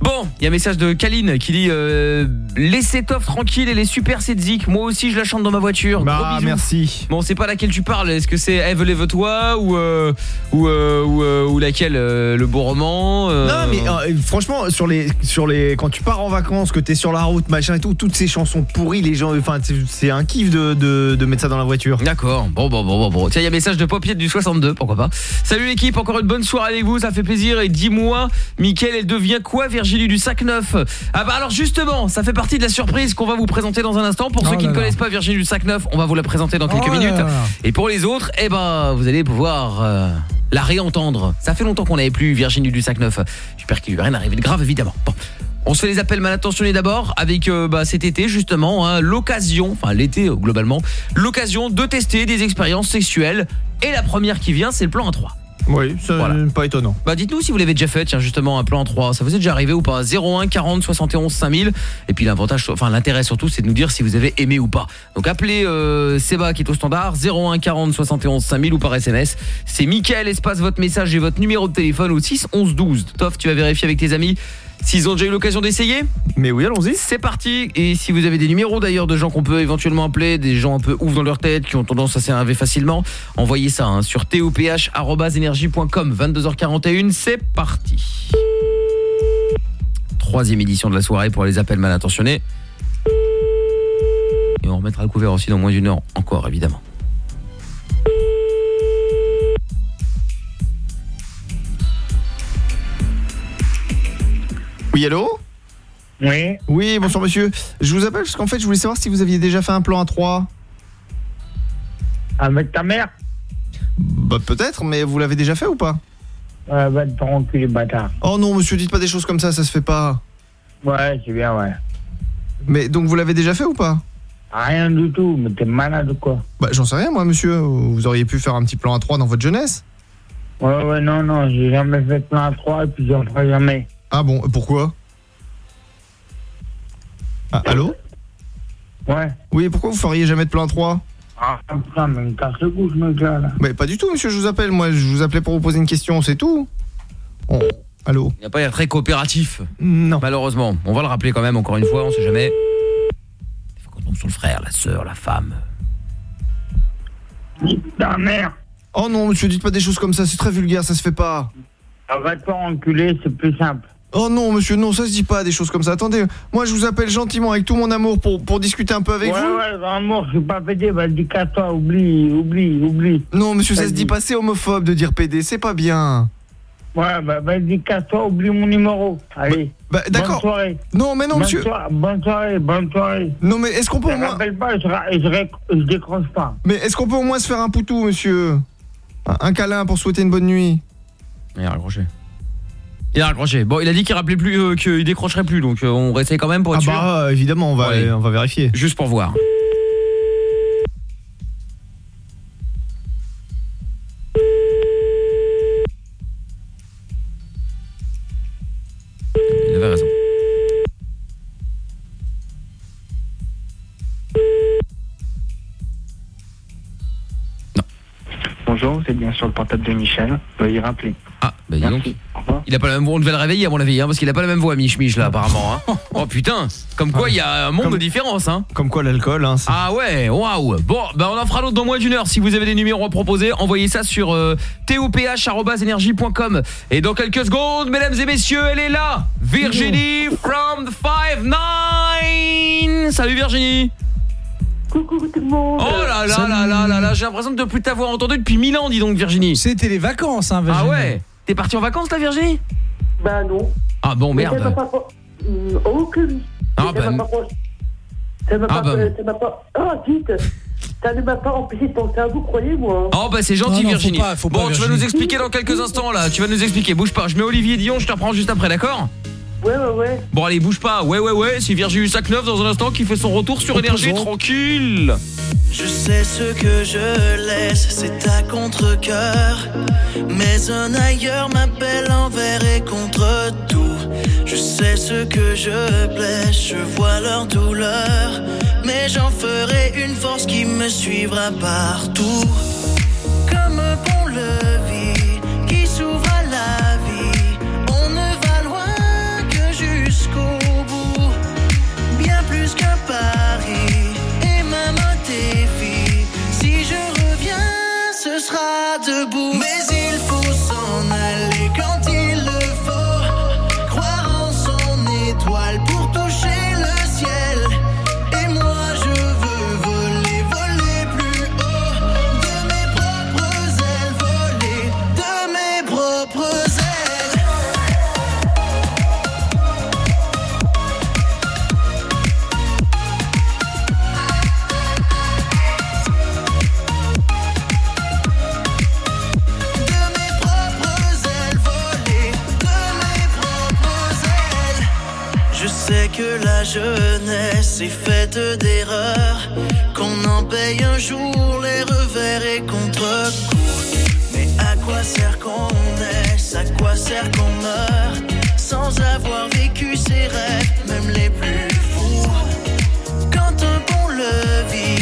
Bon, il y a un message de Kaline qui dit euh, laissez Toff tranquille et les super Zik. Moi aussi je la chante dans ma voiture. Bah, merci. Bon, c'est pas laquelle tu parles. Est-ce que c'est Eve lève-toi ou euh, ou, ou, ou laquelle le beau roman Non mais franchement sur les sur les quand tu pars en vacances que t'es sur la route machin et tout toutes ces chansons pourries les gens enfin c'est- un kiff de, de, de mettre ça dans la voiture. D'accord. Bon bon bon bon bon. Tiens, il y a un message de Popiette du 62, pourquoi pas. Salut l'équipe, encore une bonne soirée avec vous, ça fait plaisir et dis-moi, Mickaël, elle devient quoi Virginie du sac neuf? Ah bah alors justement, ça fait partie de la surprise qu'on va vous présenter dans un instant. Pour ceux Oh qui là ne connaissent pas Virginie du sac neuf, on va vous la présenter dans quelques Oh minutes. là. Et pour les autres, eh ben vous allez pouvoir euh, la réentendre. Ça fait longtemps qu'on n'avait plus Virginie du sac neuf. J'espère qu'il lui rien arrivé de grave évidemment. Bon. On se fait les appels mal intentionnés d'abord avec euh, bah, cet été justement hein, l'occasion, enfin l'été euh, globalement, l'occasion de tester des expériences sexuelles et la première qui vient c'est le plan A3. Oui, c'est pas étonnant. Bah dites-nous si vous l'avez déjà fait tiens justement un plan A3, ça vous est déjà arrivé ou pas? 01 40 71 5000 et puis l'avantage enfin l'intérêt surtout c'est de nous dire si vous avez aimé ou pas. Donc appelez euh, Seba qui est au standard 01 40 71 5000 ou par SMS. C'est Mickaël espace votre message et votre numéro de téléphone au 6 11 12. Toff, tu vas vérifier avec tes amis s'ils ont déjà eu l'occasion d'essayer Mais oui, allons-y. C'est parti. Et si vous avez des numéros d'ailleurs de gens qu'on peut éventuellement appeler, des gens un peu ouf dans leur tête, qui ont tendance à s'énerver facilement, envoyez ça hein, sur toph.energie.com. 22h41, c'est parti. Troisième édition de la soirée pour les appels mal intentionnés. Et on remettra le couvert aussi dans moins d'une heure encore, évidemment. Oui, allô Oui. Oui, bonsoir monsieur. Je vous appelle parce qu'en fait, je voulais savoir si vous aviez déjà fait un plan à 3. Avec ta mère Bah peut-être, mais vous l'avez déjà fait ou pas Ouais, va te faire enculer, bâtard. Oh non, monsieur, dites pas des choses comme ça, ça se fait pas. Ouais, c'est bien, ouais. Mais donc vous l'avez déjà fait ou pas Rien du tout, mais t'es malade ou quoi Bah j'en sais rien moi monsieur, vous auriez pu faire un petit plan à 3 dans votre jeunesse. Ouais, ouais, non, non, j'ai jamais fait plein à trois et puis j'en ferai jamais. Ah bon, pourquoi ah, Allô Ouais. Oui, pourquoi vous feriez jamais de plan à 3 Ah, putain, mais me casse le cou, ce mec-là, là. Mais pas du tout monsieur, je vous appelle, moi je vous appelais pour vous poser une question, c'est tout. Allô Il n'a pas l'air très coopératif. Non. Malheureusement. On va le rappeler quand même, encore une fois, on sait jamais. Il faut qu'on tombe sur le frère, la sœur, la femme. Ta mère Oh non monsieur, dites pas des choses comme ça, c'est très vulgaire, ça se fait pas. Ah, va te faire enculer, c'est plus simple. Oh non monsieur, non, ça se dit pas des choses comme ça. Attendez, moi je vous appelle gentiment avec tout mon amour pour, pour discuter un peu avec ouais, vous. ouais, vraiment, je suis pas pédé, dire qu'à toi, oublie, oublie, oublie. Non monsieur, ça se dit pas, c'est homophobe de dire PD, c'est pas bien. Ouais, bah, vas-y, casse-toi, oublie mon numéro. Allez. Bah, d'accord. Bonne soirée. Non mais non bonne monsieur. Soirée, bonne soirée, bonne soirée. Non mais est-ce qu'on peut Je au moins... rappelle pas, je, je, ré- je décroche pas. Mais est-ce qu'on peut au moins se faire un poutou monsieur? Un, un câlin pour souhaiter une bonne nuit? Il a raccroché. Il a raccroché. Bon, il a dit qu'il rappelait plus, euh, qu'il décrocherait plus, donc euh, on réessaye quand même pour être Ah sûr. bah évidemment, on va, on va vérifier. Juste pour voir. Bien sur le portable de Michel. Veuillez rappeler. Ah, bah dis donc. Il a pas la même voix, on devait le réveiller à mon avis, hein, parce qu'il a pas la même voix, Mich Mich là, apparemment. Hein. Oh putain, comme quoi il y a un monde de différence. Hein. Comme quoi l'alcool, hein. c'est- Ah ouais, waouh. Bon, bah on en fera d'autres dans moins d'une heure. Si vous avez des numéros à proposer, envoyez ça sur euh, toph@energie.com. Et dans quelques secondes, mesdames et messieurs, elle est là, Virginie from the Five Nine. Salut Virginie. Coucou tout le monde. Oh là là là là là là, j'ai l'impression de ne plus t'avoir entendu depuis mille ans, dis donc Virginie. C'était les vacances, hein, Ah Virginie. ouais. T'es parti en vacances là, Virginie? Bah non. Ah bon, Mais ça m'a merde. pas... Hum, Oh que oui. Ah ça bah. Ça m'a Ah pas... Ça m'a pas... Ah, dites Ça ne m'a pas empêché de penser à vous, croyez-moi. Oh bah c'est gentil Non, non, faut Virginie. pas, faut pas, bon, tu vas nous expliquer dans quelques instants là, tu vas nous expliquer. Bouge pas, je mets Olivier Dion, je te reprends juste après, d'accord? Ouais, ouais, ouais. Bon allez, bouge pas. Ouais ouais ouais, c'est Virginie Sac-Neuf dans un instant qui fait son retour sur énergie tranquille. Je sais ce que je laisse, c'est à contre-coeur. Mais un ailleurs m'appelle envers et contre tout. Je sais ce que je blesse, je vois leur douleur. Mais j'en ferai une force qui me suivra partout. Ce sera debout. Mais que la jeunesse est faite d'erreurs, qu'on en paye un jour les revers et contre-coups. Mais à quoi sert qu'on naisse, à quoi sert qu'on meurt, sans avoir vécu ses rêves, même les plus fous. Quand un pont-levis vous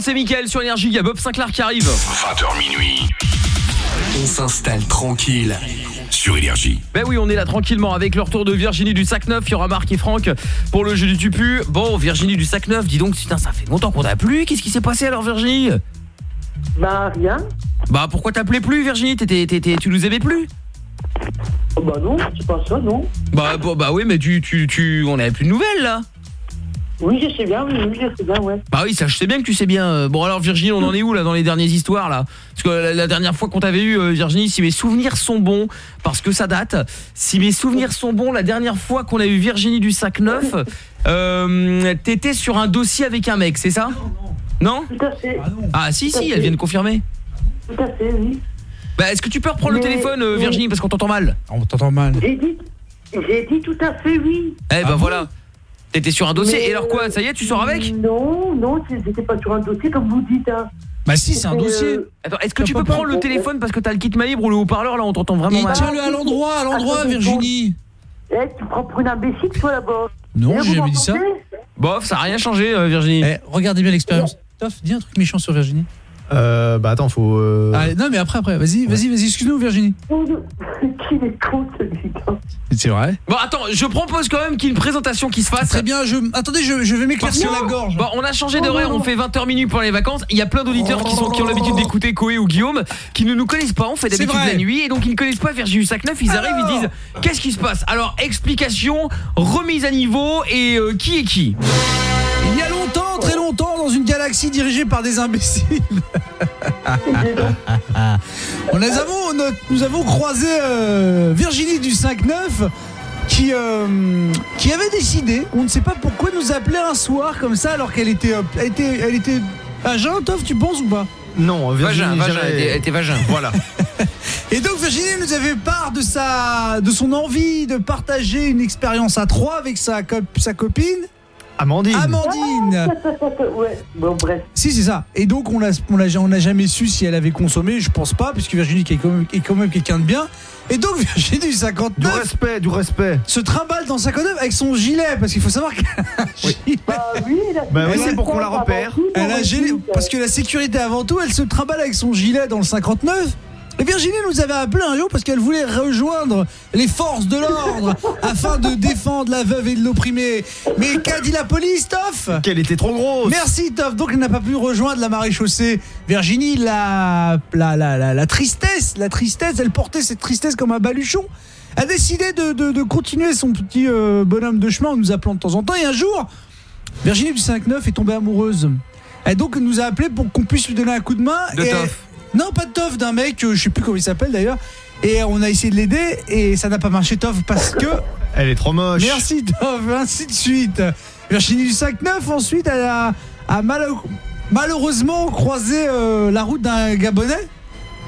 c'est Mickaël sur Énergie. Il y a Bob Sinclair qui arrive. 20h minuit. On s'installe tranquille sur Énergie. Ben oui, on est là tranquillement avec le retour de Virginie du Sac Neuf. Il y aura Marc et Franck pour le jeu du Tupu. Bon, Virginie du Sac Neuf, dis donc, putain, ça fait longtemps qu'on t'a plu. Qu'est-ce qui s'est passé alors, Virginie? Bah, rien. Bah, pourquoi t'appelais plus, Virginie? T'étais, Tu nous aimais plus? Bah non, c'est pas ça, non. Bah, bah, bah oui, mais tu, tu, tu, on n'avait plus de nouvelles, là. Oui, je sais bien, oui, oui, je sais bien, ouais. Bah oui, ça je sais bien que tu sais bien. Euh, Bon alors Virginie, on en est où là dans les dernières histoires là? Parce que la, la dernière fois qu'on t'avait eu euh, Virginie, si mes souvenirs sont bons parce que ça date, si mes souvenirs sont bons, la dernière fois qu'on a eu Virginie du sac neuf, euh, t'étais sur un dossier avec un mec, c'est ça? Non Tout à fait. Ah si Tout à si, fait. elle vient de confirmer. Tout à fait, oui. Bah est-ce que tu peux reprendre le téléphone euh, Virginie parce qu'on t'entend mal? On t'entend mal. J'ai dit tout à fait oui. Eh ben voilà. T'étais sur un dossier. Mais, Et alors quoi Ça y est, tu sors avec? Non, non, j'étais pas sur un dossier comme vous dites. Hein. Bah si, c'est un dossier. euh, Attends, est-ce que tu peux prendre le téléphone parce que t'as le kit libre ou le haut-parleur là on t'entend vraiment Et mal tiens-le à l'endroit, à l'endroit, Virginie. Eh, tu prends pour une imbécile, toi, là-bas. Non, Eh, j'ai jamais dit ça. Bof, ça a rien changé euh, Virginie. Eh, regardez bien l'expérience. Toff, dis un truc méchant sur Virginie. Euh, bah attends, faut. euh, Ah, non, mais après, après, vas-y, vas-y, vas-y, excuse-nous, Virginie. Qui est con, celui-là C'est vrai. Bon attends, je propose quand même qu'il y ait une présentation qui se fasse. Très bien, je... attendez, je, je vais m'éclaircir la gorge. Bon, on a changé d'horaire, on fait 20h minuit pour les vacances. Il y a plein d'auditeurs qui, sont, qui ont l'habitude d'écouter Koé ou Guillaume, qui ne nous connaissent pas, on fait C'est d'habitude la nuit, et donc ils ne connaissent pas Virginie Sac-Neuf, ils arrivent, ils disent qu'est-ce qui se passe? Alors, explication, remise à niveau, et euh, qui est qui? Il y a longtemps, très longtemps, dans une galaxie dirigée par des imbéciles. On les avons, nous avons croisé euh, Virginie du 5-9 qui, euh, qui avait décidé, on ne sait pas pourquoi, nous appeler un soir comme ça alors qu'elle était, euh, elle était, elle était à jeun, Toff, tu penses ou pas? Non, Virginie, Vagin, vagin, elle était- elle était vagin. Voilà. Et donc Virginie nous avait part de sa, de son envie de partager une expérience à trois avec sa, cop- sa copine. Amandine. Amandine. ouais, bon, bref. Si c'est ça. Et donc on l'a on n'a jamais su si elle avait consommé, je pense pas puisque Virginie qui est quand même, est quand même quelqu'un de bien. Et donc Virginie du Du 59 respect, du respect. se trimballe dans 59 avec son gilet parce qu'il faut savoir qu'elle a un gilet. Bah oui, Bah oui, c'est a- pour qu'on la repère. Elle a gilet parce que la sécurité avant tout, elle se trimballe avec son gilet dans le 59. Et Virginie nous avait appelé un jour parce qu'elle voulait rejoindre les forces de l'ordre afin de défendre la veuve et de l'opprimé. Mais qu'a dit la police, Toff? Qu'elle était trop grosse. Merci Toff, donc elle n'a pas pu rejoindre la maréchaussée. Virginie, la, la, la, la, la tristesse, la tristesse, elle portait cette tristesse comme un baluchon. A décidé de, de, de continuer son petit euh, bonhomme de chemin en nous appelant de temps en temps. Et un jour, Virginie du 5-9 est tombée amoureuse. Et donc elle nous a appelé pour qu'on puisse lui donner un coup de main. De Et- Toff. Non, pas de Toff, d'un mec, euh, je sais plus comment il s'appelle d'ailleurs. Et on a essayé de l'aider et ça n'a pas marché Toff parce que... Elle est trop moche. Merci Toff, ainsi de suite. Virginie du 5-9, ensuite, elle a, a mal- malheureusement croisé euh, la route d'un Gabonais.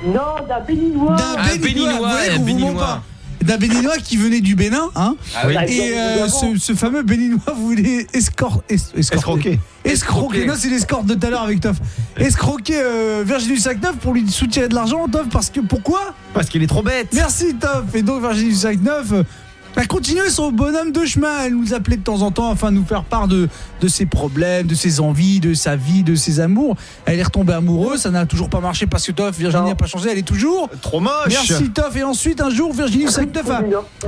Non, d'un béninois. D'un Ah, Béninois, Béninois, pas. D'un Béninois qui venait du Bénin, hein. Ah oui. Et euh, ce, ce fameux Béninois voulait escor es- escorter- Escroquer. Non, c'est l'escorte de tout à l'heure avec Toff. Escroquer euh, Virginie du 5-9 pour lui soutirer de l'argent, Toff, parce que pourquoi? Parce qu'il est trop bête. Merci Top Et donc Virginie du 5-9 euh, a continué son bonhomme de chemin. Elle nous appelait de temps en temps afin de nous faire part de, de ses problèmes, de ses envies, de sa vie, de ses amours. Elle est retombée amoureuse, ça n'a toujours pas marché parce que Toff, Virginie n'a pas changé, elle est toujours. Trop moche. Merci Toff. Et ensuite, un jour, Virginie du 5-9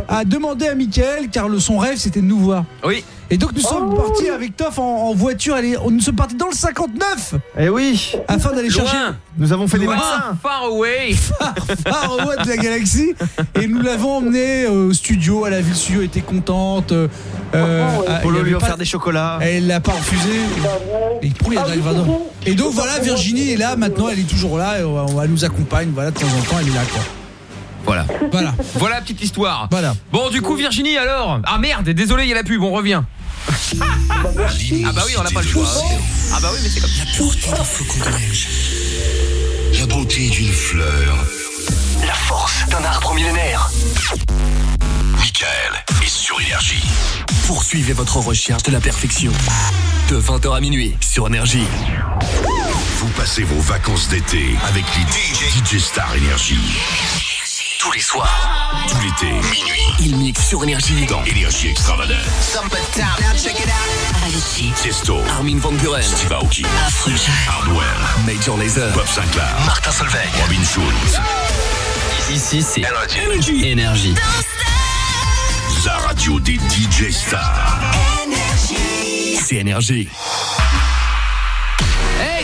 a, a demandé à Mickaël, car le, son rêve c'était de nous voir. Oui. Et donc nous sommes partis avec Toff en, en voiture, elle est- nous sommes partis dans le 59 Eh oui. afin d'aller chercher. Nous avons fait des vaccins. far away. far away de la galaxie et nous l'avons emmené au studio, elle a vu le studio, elle était contente. euh, euh, il Polo y avait lui a pas- offert des chocolats. Elle l'a pas refusé. Et donc voilà, Virginie est là maintenant, elle est toujours là, et on va nous accompagne, voilà, de temps en temps, elle est là quoi. Voilà. Voilà. Voilà la petite histoire. Voilà. Bon, du coup, Virginie, alors Ah merde, désolé, il y a la pub, on revient. ah bah oui, on n'a pas le choix. Ah bah oui, mais c'est comme ça. La pureté d'un flocon de neige. La beauté d'une fleur. La force d'un arbre millénaire. Michael est sur Énergie. Poursuivez votre recherche de la perfection. De 20h à minuit sur Énergie. Vous passez vos vacances d'été avec les DJ, DJ Star Énergie. Tous les soirs, tout l'été, minuit, il mixe sur Énergie. Dans Énergie Extravagance. Avicii, Tiesto, Armin Van Buren, Steve Aoki, Afrojack, Hardwell, Major Lazer, Bob Sinclair, Martin Solveig, Robin Schulz. Ici, c'est Énergie. Énergie. La radio des DJ stars. C'est Énergie. Hey,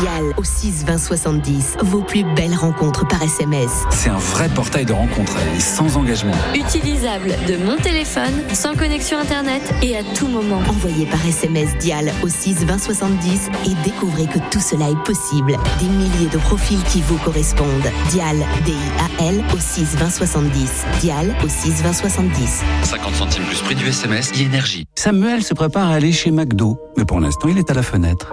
Dial au 6 20 70. Vos plus belles rencontres par SMS. C'est un vrai portail de rencontres et sans engagement. Utilisable de mon téléphone, sans connexion internet et à tout moment. Envoyez par SMS Dial au 6 20 70 et découvrez que tout cela est possible. Des milliers de profils qui vous correspondent. Dial, D-I-A-L au 6 20 70. Dial au 6 20 70. 50 centimes plus prix du SMS et énergie. Samuel se prépare à aller chez McDo, mais pour l'instant il est à la fenêtre.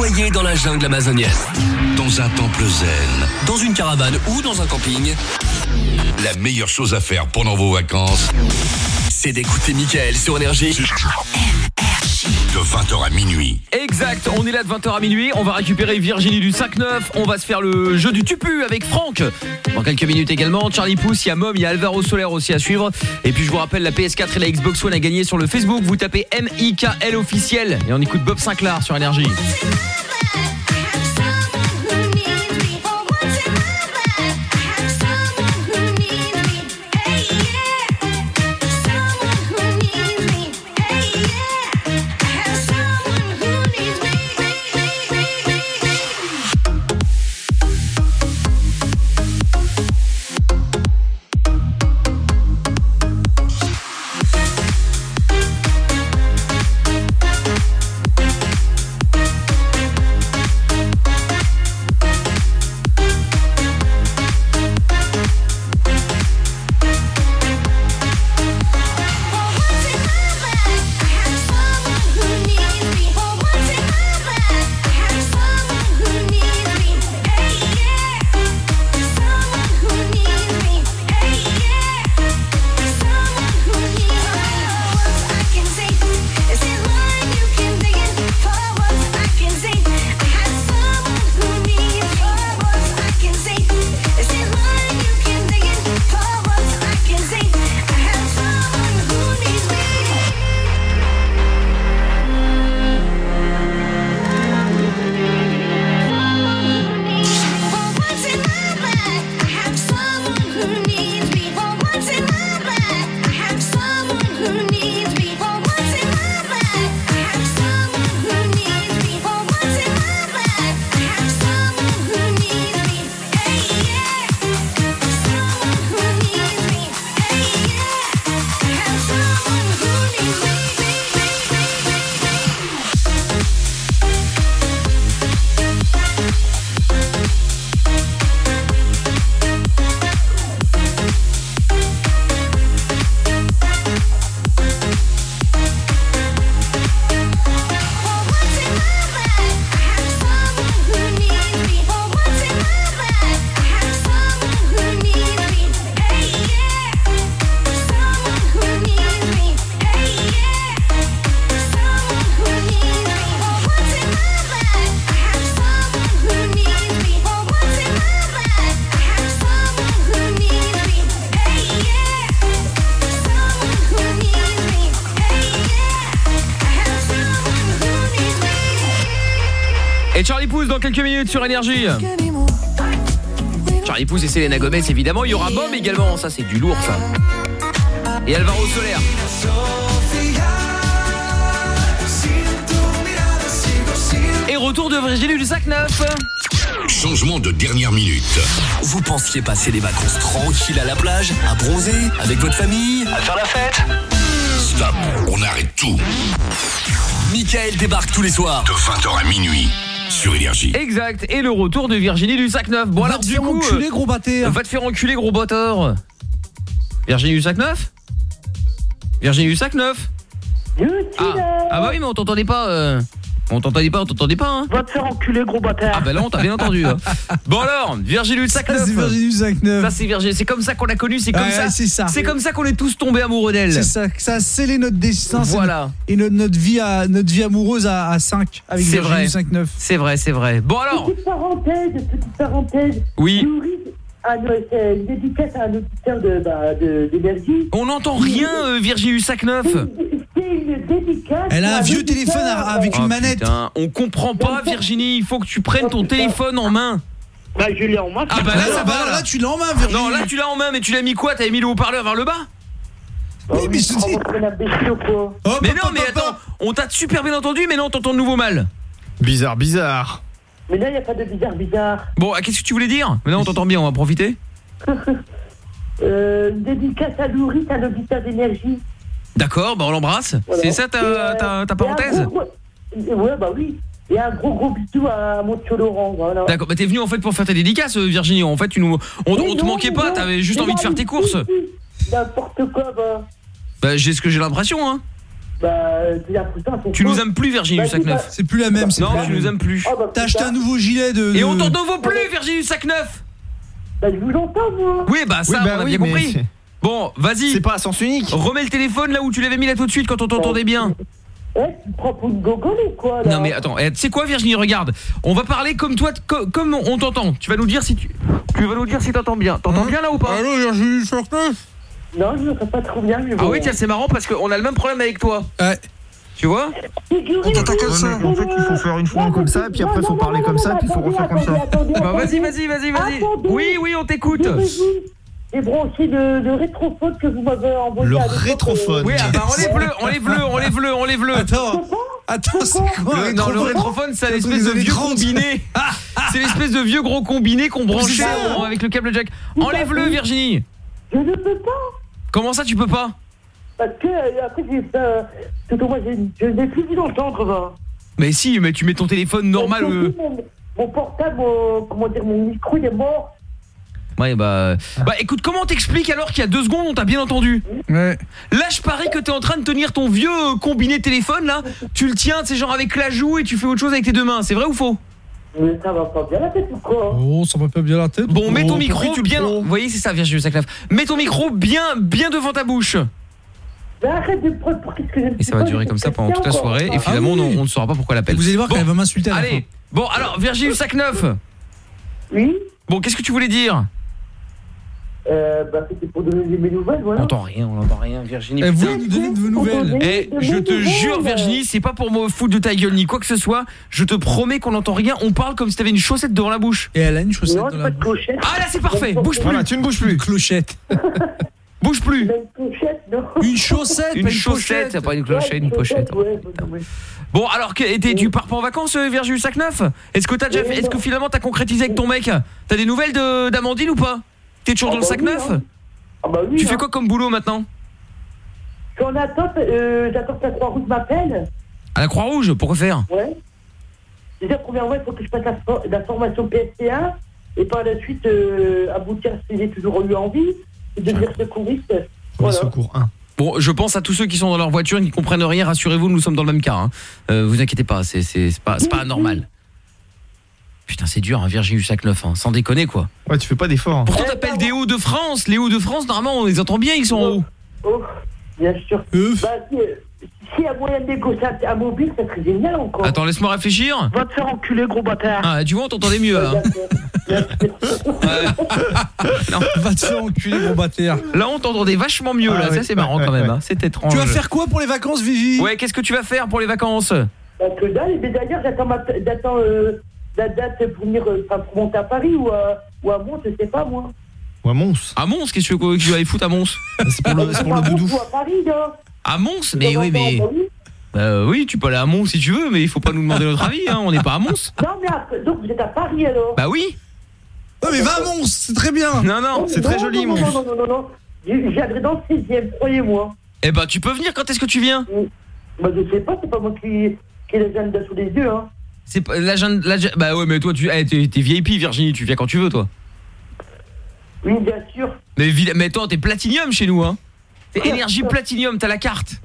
soyez dans la jungle amazonienne, dans un temple zen, dans une caravane ou dans un camping, la meilleure chose à faire pendant vos vacances, c'est d'écouter Michael sur Énergie. De 20h à minuit. Exact, on est là de 20h à minuit, on va récupérer Virginie du 5-9, on va se faire le jeu du tupu avec Franck. Dans quelques minutes également, Charlie Pousse, il y a Mom, il y a Alvaro Soler aussi à suivre. Et puis je vous rappelle, la PS4 et la Xbox One à gagner sur le Facebook, vous tapez M-I-K-L officiel et on écoute Bob Sinclair sur Énergie. Sur Énergie. Charlie Pousse et Selena Gomez évidemment. Il y aura Bob également. Ça c'est du lourd ça. Et Alvaro Soler. Et retour de Virginie du sac 9. Changement de dernière minute. Vous pensiez passer des vacances tranquilles à la plage, à bronzer, avec votre famille, à faire la fête? Stop, on arrête tout. Michael débarque tous les soirs. De 20h à minuit. Sur Énergie. Exact. Et le retour de Virginie du sac neuf. Bon Va alors te du faire coup, enculer, euh, gros bâtard. Va te faire enculer gros bâtard. Virginie du sac neuf Virginie du sac neuf ah. ah bah oui mais on t'entendait pas euh. On t'entendait pas, on t'entendait pas hein. Va te faire enculer, gros bâtard. Ah bah là on t'a bien entendu. hein. Bon alors, Virginie du sac Ça, neuf. c'est Virginie du sac neuf. Ça c'est Virginie, c'est comme ça qu'on l'a connue, c'est comme Ouais, ça. c'est ça. C'est comme ça qu'on est tous tombés amoureux d'elle. C'est ça, ça a scellé notre destin. Voilà. Et notre, notre vie à, notre vie amoureuse à, à 5 avec C'est vrai. 5-9. C'est vrai, c'est vrai. Bon alors, Petite parenthèse, petite parenthèse. Oui. Nourrice, un, c'est une dédicace à un auditeur de, bah, de, d'énergie. on n'entend rien euh, Virginie du sac neuf. C'est une dédicace. Elle a un vieux auditeur. téléphone à- avec une Oh, manette. putain, on comprend pas Virginie, il faut que tu prennes ton téléphone en main. Bah, je l'ai en main. Ah bah là, ça va là, tu l'as en main, Virginie. Non, là tu l'as en main mais tu l'as mis quoi? T'avais mis le haut-parleur vers le bas? Oui, mais je te dis. quoi. Mais non, mais attends, on t'a super bien entendu mais non, t'entends de nouveau mal. Bizarre, bizarre. Mais là, il n'y a pas de bizarre, bizarre. Bon, ah, qu'est-ce que tu voulais dire Mais non, on t'entend bien, on va profiter. Euh, dédicace à Nourrice, un auditeur d'énergie. D'accord, bah on l'embrasse. Voilà. C'est ça ta, Et, euh, ta, ta parenthèse gros, Ouais, bah oui. Et un gros gros bisou à mon tio Laurent, voilà. D'accord, bah t'es venu en fait pour faire tes dédicaces euh, Virginie. En fait, tu nous on, on te manquait pas, t'avais juste envie de faire tes courses. N'importe quoi, bah. Bah j'ai ce que j'ai l'impression hein. Bah, Tu quoi nous aimes plus Virginie Bah, du sac dis pas- neuf. C'est plus la même, c'est Non, tu nous aimes plus. Ah, bah, T'as acheté un nouveau gilet de. Et on t'en nouveau plus Virginie du sac neuf. Bah, je vous entends, moi. Oui, bah ça Oui, bah on a oui, bien compris. Bon, vas-y. C'est pas à sens unique. Remets le téléphone là où tu l'avais mis là tout de suite quand on t'entendait bien. Eh, tu me prends pour une gogole ou quoi, là Non mais attends, eh, tu sais quoi Virginie, regarde. On va parler comme toi co- comme on t'entend. Tu vas nous dire si tu tu vas nous dire si t'entends bien. T'entends bien là ou pas? Allô, Virginie du sac neuf? Non, je ne sais pas trop bien, mais Ah bon. oui, tiens, c'est marrant parce qu'on a le même problème avec toi. Ouais. Tu vois Figurez-vous t'entend comme ça. En fait, il faut faire une fois comme ça, puis après, il faut parler comme ça, puis il faut refaire comme ça. Bah vas-y, vas-y, vas-y, vas-y. Oui, oui, on t'écoute. J'ai branché le, le rétrophone que vous m'avez envoyé. Le rétrophone. Oui, ah bah enlève-le, enlève-le, enlève-le, enlève-le. Attends, attends, c'est quoi Le- non, le rétrophone c'est l'espèce de vieux 30. combiné. C'est l'espèce de vieux gros combiné qu'on branchait avec le câble jack. Enlève-le, Virginie. Je ne peux pas. Comment ça, tu peux pas? Parce que euh, après, j'ai fait. euh, au moins, j'ai- je n'ai plus vu l'entendre, va. Mais si, mais tu mets ton téléphone normal. Mon, euh. mon, mon portable, mon, comment dire, mon micro, il est mort. Ouais, bah. Bah écoute, comment t'expliques alors qu'il y a deux secondes on t'a bien entendu? Ouais. Là, je parie que t'es en train de tenir ton vieux combiné téléphone là. Tu le tiens, c'est genre avec la joue et tu fais autre chose avec tes deux mains. C'est vrai ou faux? Mais ça va pas bien la tête ou quoi? Oh, ça va pas bien la tête. Bon, mets ton Oh, micro tu bien. Vous voyez, c'est ça. Mets ton micro bien, bien devant ta bouche. Mais arrête de me prendre pour qu'est-ce que Et ça va durer comme ça pendant toute la soirée. Et finalement, Ah oui. on, on ne saura pas pourquoi l'appelle. Vous allez voir Bon, qu'elle va m'insulter Allez. Bon, alors, Virginie Sac neuf. Oui? Bon, qu'est-ce que tu voulais dire? Euh, bah, c'était pour donner mes nouvelles, On voilà. n'entend rien, on n'entend rien, Virginie. Eh, vous nous donnez de vos nouvelles. Eh, je te jure, Virginie, c'est pas pour me foutre de ta gueule ni quoi que ce soit. Je te promets qu'on n'entend rien. On parle comme si t'avais une chaussette devant la bouche. Et elle a une chaussette Non, dans c'est la pas de bouche. clochette. Ah là, c'est parfait. Bouge plus. Voilà, tu ne bouges plus. Une clochette. Bouge plus. Une clochette, non Une chaussette, Une pas une chaussette, pas une clochette, une. Ouais, ouais. Bon, alors, que, et tu pars pas en vacances, euh, Virginie Sac neuf? Est-ce que déjà fait, est-ce que finalement t'as concrétisé avec ton mec? T'as des nouvelles de d'Amandine ou pas? T'es toujours Ah dans le bah sac oui, neuf hein. Ah bah oui, Tu hein. fais quoi comme boulot maintenant Je suis en attente, euh, j'attends que la Croix-Rouge m'appelle. À la Croix-Rouge, pourquoi faire Ouais. Déjà, premièrement, il faut que je passe la, for- la formation PSTA et par la suite euh, aboutir à ce que j'ai toujours eu envie, de devenir secouriste. Voilà. secours 1. Bon, je pense à tous ceux qui sont dans leur voiture et qui comprennent rien. Rassurez-vous, nous sommes dans le même cas. Hein. Euh, vous inquiétez pas, c'est pas c'est pas anormal. Putain, c'est dur, hein, Virginie du sac neuf, hein, sans déconner quoi. Ouais, tu fais pas d'efforts. Pourtant t'appelles des Hauts de France. Les Hauts de France, normalement, on les entend bien, ils sont en haut. Oh, bien sûr. Ouf. Bah, si, euh, y a moyen de négocier un, mobile, ça serait génial encore. Attends, laisse-moi réfléchir. Va te faire enculer, gros bâtard. Ah, tu vois, on t'entendait mieux. Hein. Va te faire enculer, gros bâtard. Là, on t'entendait vachement mieux. Là, Ah, ça c'est marrant ouais, quand même. ouais. hein. C'est étrange. Tu vas faire quoi pour les vacances, Vivi? Ouais, qu'est-ce que tu vas faire pour les vacances? Bah, que dalle, mais d'ailleurs, j'attends ma- j'attends, euh, la date pour venir, euh, enfin, pour monter à Paris ou à, ou à Mons, je sais pas moi. Ouais, Mons. À Mons, qu'est-ce que tu veux que tu vas aller foutre à Mons? C'est pour le, c'est pour le À Mons doudou. Ou à Paris, là. À Mons Mais oui, mais. Bah oui. Euh, oui, tu peux aller à Mons si tu veux, mais il faut pas nous demander notre avis. Hein. On n'est pas à Mons. Non, mais après, donc vous êtes à Paris alors Bah oui. Non, mais va à Mons, c'est très bien. Non, non. C'est très Non, joli, non, Mons. Non, non, non, non, J'aimerais dans le 16e, croyez-moi. Eh ben, tu peux venir. Quand est-ce que tu viens? Bah, je sais pas, c'est pas moi qui, qui ai les agenda sous les yeux, hein. C'est pas l'agenda bah ouais mais toi tu eh, t'es VIP Virginie, tu viens quand tu veux toi. Oui, bien sûr. Mais mais toi t'es platinium chez nous hein. T'es énergie platinium, t'as la carte.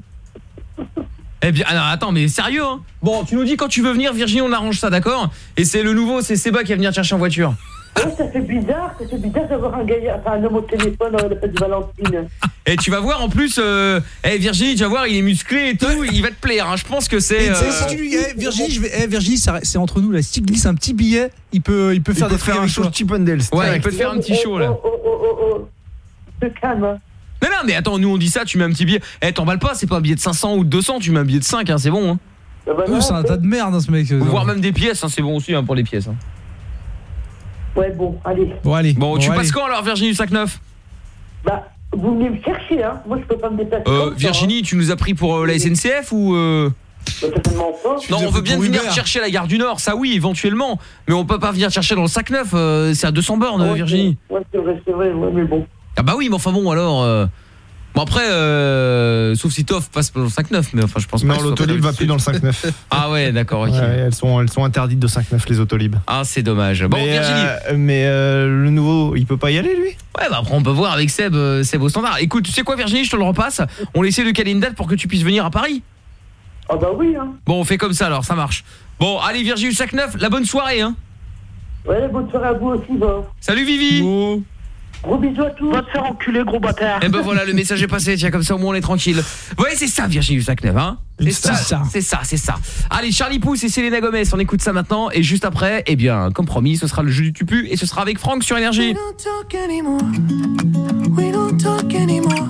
Eh bien alors attends mais sérieux hein. Bon, tu nous dis quand tu veux venir Virginie, on arrange ça, d'accord? Et c'est le nouveau, c'est Seba qui va venir te chercher en voiture. Ouais, ça fait bizarre, ça fait bizarre d'avoir un gars, enfin un homme au téléphone à la fête de Valentine. Et tu vas voir en plus euh, eh Virginie, tu vas voir, il est musclé et tout, il va te plaire hein. Je pense que c'est Et tu sais, euh, si tu lui eh, Virginie, je vais eh, Virginie, ça- c'est entre nous là. Si tu glisses un petit billet, il peut il peut faire peut des un avec show toi. Ouais, il peut te faire un petit show là. Oh, oh, oh, oh. Te calme, hein. Non non, mais attends, nous on dit ça, tu mets un petit billet. Eh, t'emballes pas, c'est pas un billet de 500 ou de 200, tu mets un billet de 5 hein, c'est bon hein. Ah bah Oh, c'est un tas de merde hein, ce mec. Voire même des pièces, hein, c'est bon aussi hein, pour les pièces. hein. Ouais, bon, allez. Bon allez. Bon, tu allez. passes quand alors Virginie du sac neuf? Bah, vous venez me chercher, hein. Moi, je peux pas me déplacer. euh, comme ça, Virginie, tu nous as pris pour euh, la SNCF ou euh... hein. Bah, certainement pas. Non, on veut bien venir chercher à la gare du Nord, ça oui, éventuellement, mais on peut pas venir chercher dans le sac neuf, euh, c'est à 200 bornes Ouais, Virginie. Ouais, c'est vrai, c'est vrai, ouais, mais bon. Ah bah oui, mais enfin bon alors euh, Bon après euh, sauf si Toff passe dans le 5-9 mais enfin je pense pas Non, ce soit l'autolib pas va plus dans le 5-9. Ah ouais, d'accord, OK. Ouais, elles sont elles sont interdites de 5-9 les autolib. Ah, c'est dommage. Bon, mais, Virginie. euh, mais euh, le nouveau, il peut pas y aller lui? Ouais, bah après on peut voir avec Seb, euh, Seb au standard. Écoute, tu sais quoi Virginie, je te le repasse. On essaie de caler une date pour que tu puisses venir à Paris. Ah bah oui, hein. Bon, on fait comme ça alors, ça marche. Bon, allez Virginie du sac neuf, la bonne soirée hein. Ouais, bonne soirée à vous aussi, bah. Salut Vivi. Gros bisous à tous. Va te faire enculer, gros bâtard. Et ben voilà, le message est passé, tiens comme ça au moins on est tranquille. Ouais, c'est ça Virginie du sac neuf hein. C'est ça, c'est ça, c'est ça. Allez, Charlie Pouce et Selena Gomez, on écoute ça maintenant et juste après, eh bien, comme promis, ce sera le jeu du tupu et ce sera avec Franck sur énergie. talk anymore. We don't talk anymore.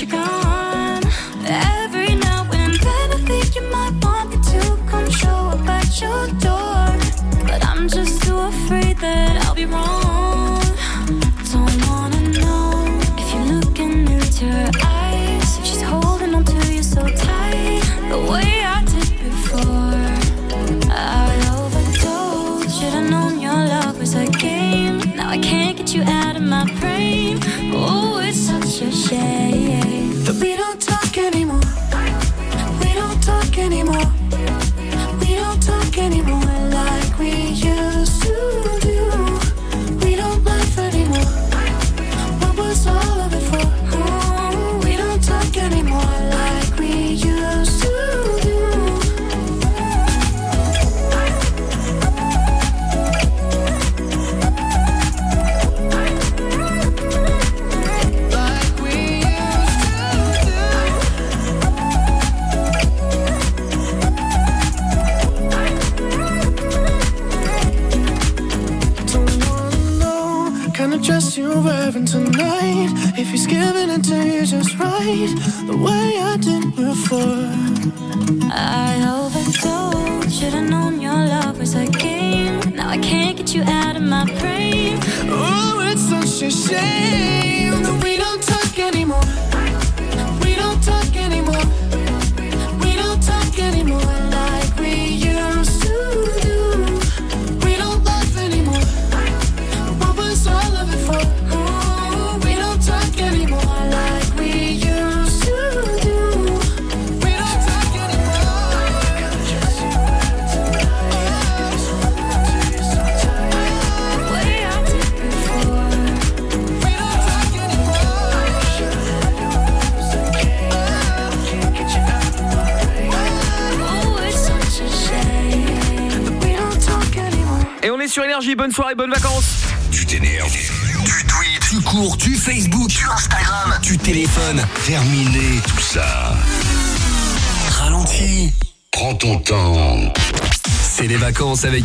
Reason that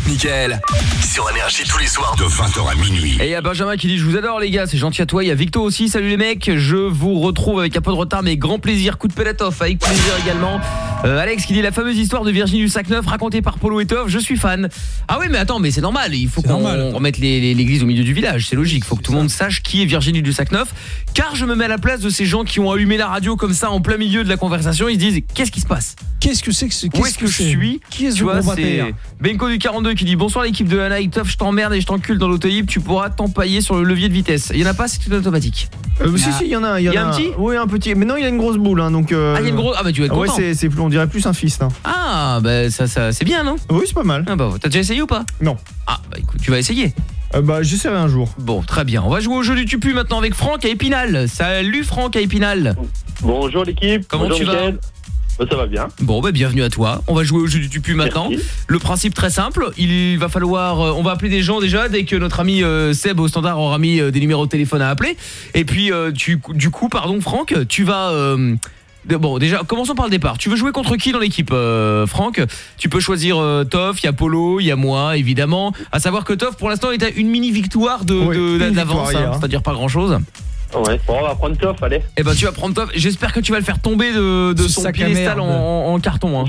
avec Mickaël. Sur Énergie tous les soirs de 20h à minuit. Et il y a Benjamin qui dit je vous adore les gars, c'est gentil à toi. Il y a Victo aussi, salut les mecs. Je vous retrouve avec un peu de retard mais grand plaisir. Coup de pelatoff avec plaisir également. Euh, Alex qui dit la fameuse histoire de Virginie du Sac Neuf racontée par Polo et Toff, je suis fan. Ah oui mais attends mais c'est normal, il faut qu'on remette l'église au milieu du village, c'est logique. Faut que tout le monde sache qui est Virginie du Sac Neuf. Car je me mets à la place de ces gens qui ont allumé la radio comme ça en plein milieu de la conversation. Ils se disent qu'est-ce qui se passe? Qu'est-ce que c'est que ce Où est-ce que, je suis? Qui est ce Tu vois, Benko du 42 qui dit bonsoir l'équipe de la Nike, Toff, je t'emmerde et je t'encule dans l'autolib, tu pourras t'empailler sur le levier de vitesse. Il y en a pas, c'est tout automatique. Euh, Si si, il y en a, il y en Il y a un petit Oui, un petit. Mais non, il y a une grosse boule hein, donc euh, Ah, il y a une grosse- ah, bah, tu vas être Ouais, content. c'est plus on dirait plus un fist hein. Ah bah ça, ça c'est bien non? Oui c'est pas mal. Ah bah t'as déjà essayé ou pas? Non. Ah bah écoute tu vas essayer. Euh, bah j'essaierai un jour. Bon très bien. On va jouer au jeu du tupu maintenant avec Franck à Épinal. Salut Franck à Épinal. Bonjour l'équipe. Comment Bonjour, tu vas? Bah, ça va bien. Bon bah bienvenue à toi. On va jouer au jeu du tupu maintenant. Le principe très simple, il va falloir euh, on va appeler des gens déjà dès que notre ami euh, Seb au standard aura mis euh, des numéros de téléphone à appeler et puis euh, tu du coup pardon Franck, tu vas euh, de- Bon déjà commençons par le départ. Tu veux jouer contre qui dans l'équipe euh, Franck? Tu peux choisir euh, Toff, il y a Polo, il y a moi évidemment. À savoir que Toff pour l'instant est à une mini victoire de Oui, de- une d'avance, victoire hier, hein, hein. c'est-à-dire pas grand-chose. Ouais. Bon, on va prendre Toff, allez. Eh ben tu vas prendre Toff. J'espère que tu vas le faire tomber de, de son sac à piédestal en, merde. en- en carton hein.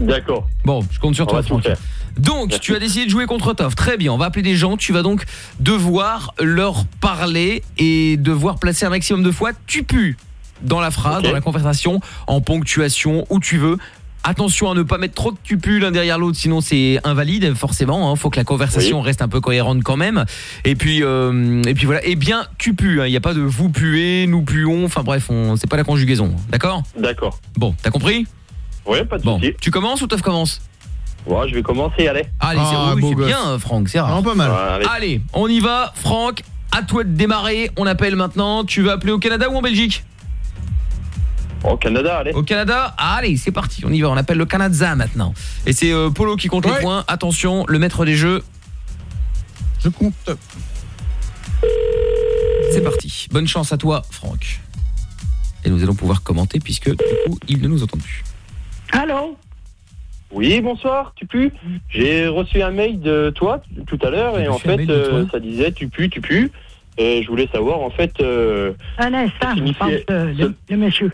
D'accord. Bon, je compte sur On toi va tout Franck. faire. Donc, tu as décidé de jouer contre Toff. Très bien, on va appeler des gens. Tu vas donc devoir leur parler et devoir placer un maximum de fois tu pues dans la phrase, dans la conversation, en ponctuation, où tu veux. Attention à ne pas mettre trop de tu pues l'un derrière l'autre, sinon c'est invalide forcément. Hein. Faut que la conversation Oui. reste un peu cohérente quand même. Et puis, euh, et puis voilà. Et bien, tu pues. hein. Il n'y a pas de vous puez, nous puons. Enfin bref, on, c'est pas la conjugaison. D'accord? D'accord. Bon, t'as compris? Ouais, pas de Bon, souci. tu commences ou Toff commence? Ouais, je vais commencer, allez. Allez, c'est Ah, oui, bien Franck, c'est rare. pas mal. Ouais, allez. Allez, on y va, Franck. À toi de démarrer. On appelle maintenant. Tu vas appeler au Canada ou en Belgique? Au Canada, allez. Au Canada Allez, c'est parti. On y va. On appelle le Canada maintenant. Et c'est euh, Polo qui compte les points. Attention, le maître des jeux. Je compte. C'est parti. Bonne chance à toi, Franck. Et nous allons pouvoir commenter puisque du coup, il ne nous entend plus. Allô? Oui, bonsoir, tu pues? J'ai reçu un mail de toi tout à l'heure et en un fait, euh, ça disait tu pues, tu pues. Et je voulais savoir en fait. euh, Un instant, je pense le monsieur.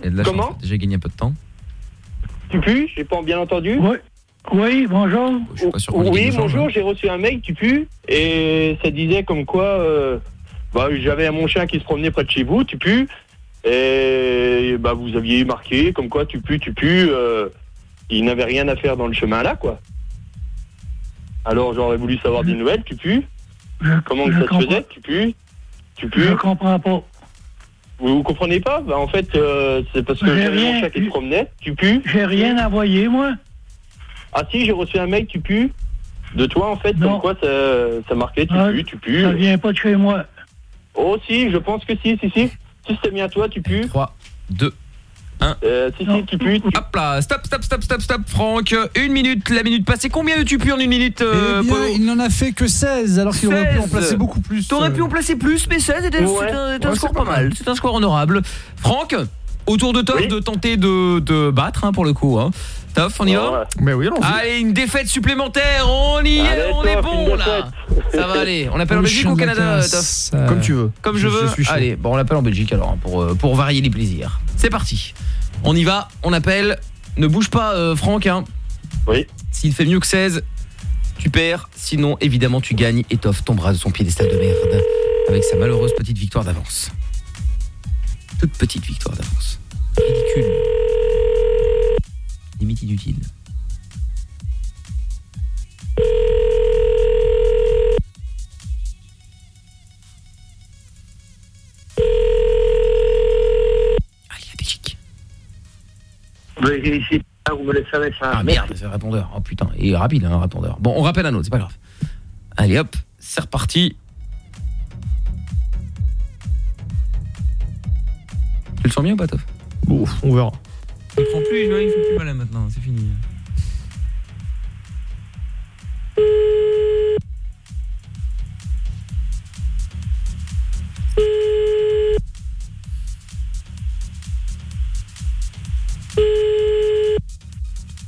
Il y a de la Comment chance, déjà gagné un peu de temps. tu pues J'ai pas bien entendu Oui. Oui, bonjour. Je suis pas sûr qu'on y Oui, bonjour, j'ai reçu un mail, tu pues, et ça disait comme quoi, euh, bah, j'avais mon chien qui se promenait près de chez vous, tu pues, et bah, vous aviez marqué comme quoi tu pues, tu pues, euh, il n'avait rien à faire dans le chemin là, quoi. Alors j'aurais voulu savoir des nouvelles, tu pues, comment que ça se faisait, tu pues, tu pues. Je comprends pas. Vous, vous comprenez pas? Bah, En fait, euh, c'est parce que J'ai j'avais mon rien- chien qui se promenait, tu pues? J'ai rien envoyé, moi. Ah si, j'ai reçu un mail, tu pues, de toi en fait, comme quoi ça, ça marquait, tu Ah, pues, tu pues. Ça vient pas de chez moi. Oh si, je pense que si, si, si. Si c'était bien toi, tu pues. 3, 2, 1. Euh, si, si, tu pues. Hop là, stop, stop, stop, stop, stop, Franck. Une minute, la minute passée. Combien de tu pues en une minute, euh, Eh bien, Polo il n'en a fait que 16 alors qu'il aurait pu en 16. placer beaucoup plus. T'aurais pu en placer plus, mais 16 c'était Ouais. c'est un, c'est un Ouais, score pas pas mal. C'est un score honorable. Franck, autour de Toff de tenter de, de battre hein, pour le coup. Hein. Toff, on y va Mais oui, allons-y. Allez, une défaite supplémentaire. On y est, on est bon là. Ça va aller. On appelle en Belgique ou au Canada, euh, Comme tu veux. Comme je, veux. suis. Allez, bon, on l'appelle en Belgique alors hein, pour euh, pour varier les plaisirs. C'est parti. On y va. On appelle. Ne bouge pas, euh, Franck. Hein. Oui. S'il fait mieux que 16, tu perds. Sinon, évidemment, tu gagnes. Et Toff tombera de son piédestal de merde avec sa malheureuse petite victoire d'avance. Toute petite victoire d'avance. Ridicule. Limite inutile. Oui, ici, vous me laissez un message. Ah merde, c'est répondeur. Oh putain, il est rapide hein, le répondeur. Bon, on rappelle un autre, c'est pas grave. Allez hop, c'est reparti. Tu le sens bien ou pas, Toff? Bon, on verra. Il prend plus, il fait plus malin maintenant, c'est fini.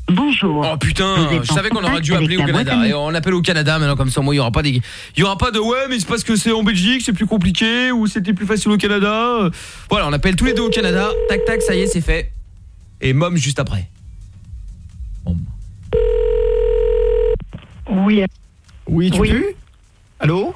Bonjour. Oh putain, je savais qu'on aurait dû appeler au Canada. Et on appelle au Canada maintenant comme ça moi il y aura pas des il y aura pas de ouais mais c'est parce que c'est en Belgique, c'est plus compliqué ou c'était plus facile au Canada. Voilà, on appelle tous les deux au Canada. Tac tac, ça y est, c'est fait. Et Mom juste après. Oui. Oui, tu Oui. peux Allô?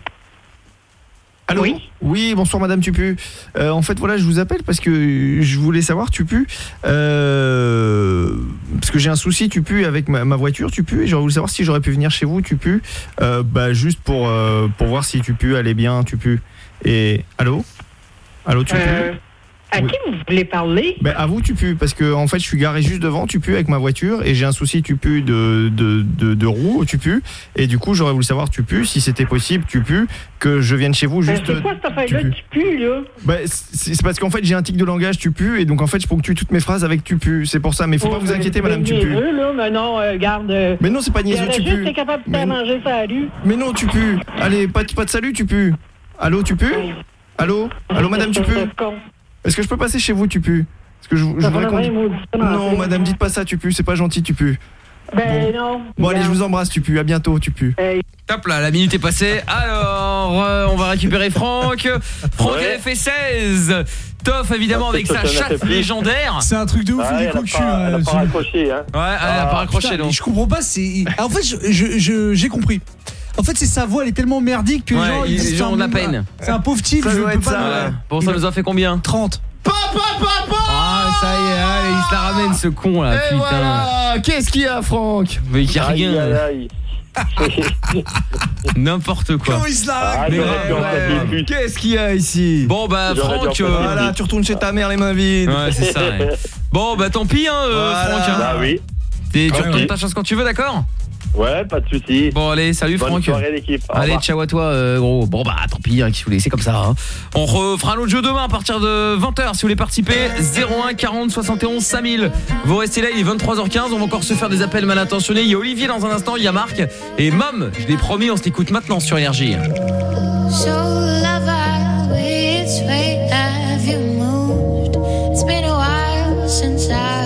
Allô? Oui. bonsoir madame Tupu. Euh, en fait voilà, je vous appelle parce que je voulais savoir Tupu euh, parce que j'ai un souci Tupu avec ma, ma voiture Tupu et j'aurais voulu savoir si j'aurais pu venir chez vous Tupu euh, bah juste pour euh, pour voir si Tupu allait bien Tupu. Et allô? Allô Tupu Euh, à qui vous voulez parler? Ben à vous tu pues parce que en fait je suis garé juste devant tu pues avec ma voiture et j'ai un souci tu pues de de, de, de roue tu pues. Et du coup j'aurais voulu savoir tu pues si c'était possible tu pues que je vienne chez vous Euh, juste C'est quoi cette affaire-là tu Tu pues, là? Ben, c'est parce qu'en fait j'ai un tic de langage tu pues et donc en fait je ponctue toutes mes phrases avec tu pues. C'est pour ça mais faut pas Oh, vous inquiéter ben, madame tu ben, pues là, mais non, euh, garde. euh, Mais non, c'est pas niaiseux, tu pues. capable de faire manger ça à mais non tu pues. Allez pas de, pas de salut tu pues. Allô tu pues? Allô? Allô madame tu pues? Est-ce que je peux passer chez vous tu pues parce que je, je Ça voudrais qu'on- non madame dites pas ça tu pues c'est pas gentil tu pues Ben non. Bon allez, je vous embrasse, tu pues. À bientôt, tu pues. Hop là, la minute est passée. Alors, euh, on va récupérer Franck. Franck Ouais. elle a fait 16. Toff évidemment avec sa chatte légendaire. C'est un truc de ouf, Ah, il est cocu. pas- elle a euh, pas celui- raccroché, hein. Ouais, elle a pas raccroché donc. Je comprends pas, c'est. En fait, j'ai compris. En fait, c'est sa voix, elle est tellement merdique que les Ouais, gens. ils- disent, les gens ont de la peine. C'est un pauvre type, Ça je doit peux être pas. ça, le- ouais. Bon, ça nous en fait combien 30. Ah, ça y est, allez, il se la ramène ce con là, Et putain. voilà Qu'est-ce qu'il y a, Franck Mais il y a Aïe, rien. N'importe quoi. Comment il se la ramène. Qu'est-ce qu'il y a ici Bon bah Franck, euh, Voilà, tu retournes chez ta mère les mains vides. Ouais, c'est ça. ouais. Bon bah tant pis hein, euh, Voilà. Franck. hein. Bah oui. T'es- tu retournes ta chance quand tu veux, d'accord Ouais, pas de soucis. Bon allez, salut Bonne Franck. soirée, l'équipe. Allez, revoir. ciao à toi, euh, gros. Bon, bah, tant pis, hein, qui vous laissez comme ça. hein. On refera un autre jeu demain à partir de 20h. Si vous voulez participer, 01 40 71 5000. Vous restez là, il est 23h15. On va encore se faire des appels mal intentionnés. Il y a Olivier dans un instant, il y a Marc. Et Mom, je l'ai promis, on se l'écoute maintenant sur Énergie. So lover, which way have you moved? It's been a while since our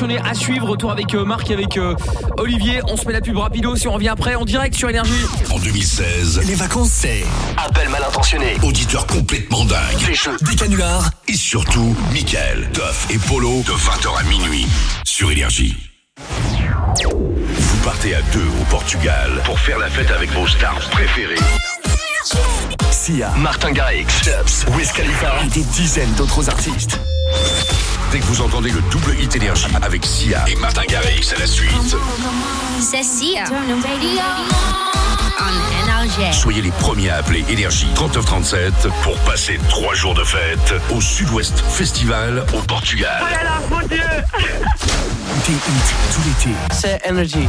Intentionné à suivre. Retour avec euh, Marc et avec euh, Olivier. On se met la pub rapido si on revient après en direct sur Énergie. En 2016, les vacances c'est appel mal intentionné, auditeur complètement dingue, fécheux, des canulars et surtout Mickaël, Toff et Polo de 20h à minuit sur Énergie. Vous partez à deux au Portugal pour faire la fête avec vos stars préférées. Sia, Martin Garrix, Stubbs, Wiz Khalifa et des dizaines d'autres artistes. Dès que vous entendez le double hit énergie avec Sia et Martin Garrix à la suite, C'est Sia. Soyez les premiers à appeler Énergie 3937 pour passer trois jours de fête au Sud-Ouest Festival au Portugal. Oh là là, mon Dieu Des hits tout l'été. C'est Energy.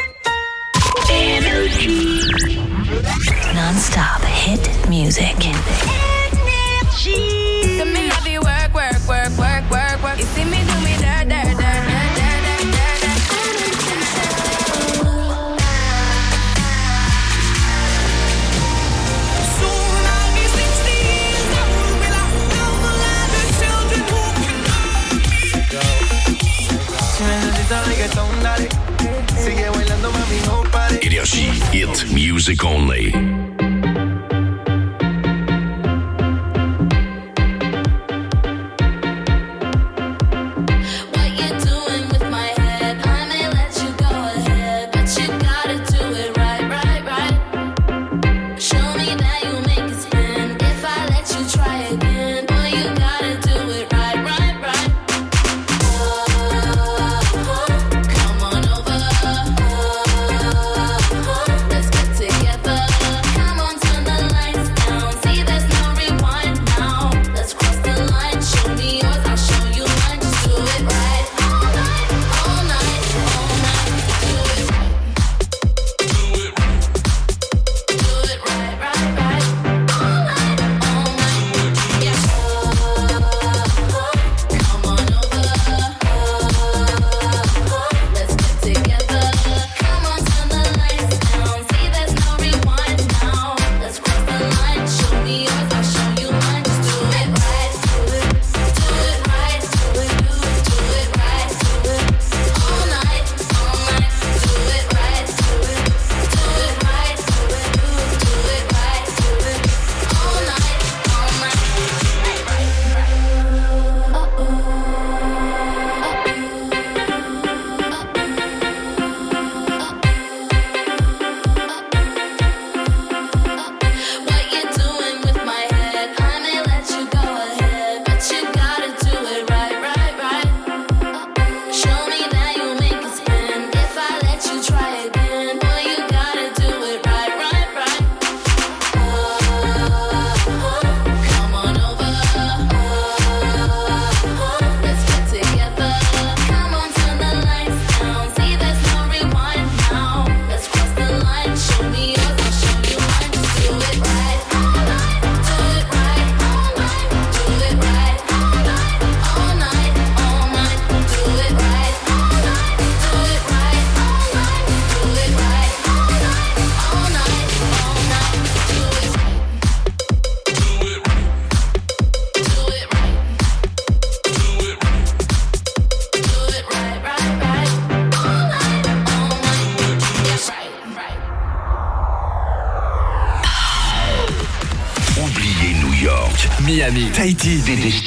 Non-stop hit music. So me love you work, work, work, work, work, work. You see me do me dirt, dirt, dirt, dirt, dirt, dirt, dirt, Soon I'll be 16 years pare. Énergie, hit music only.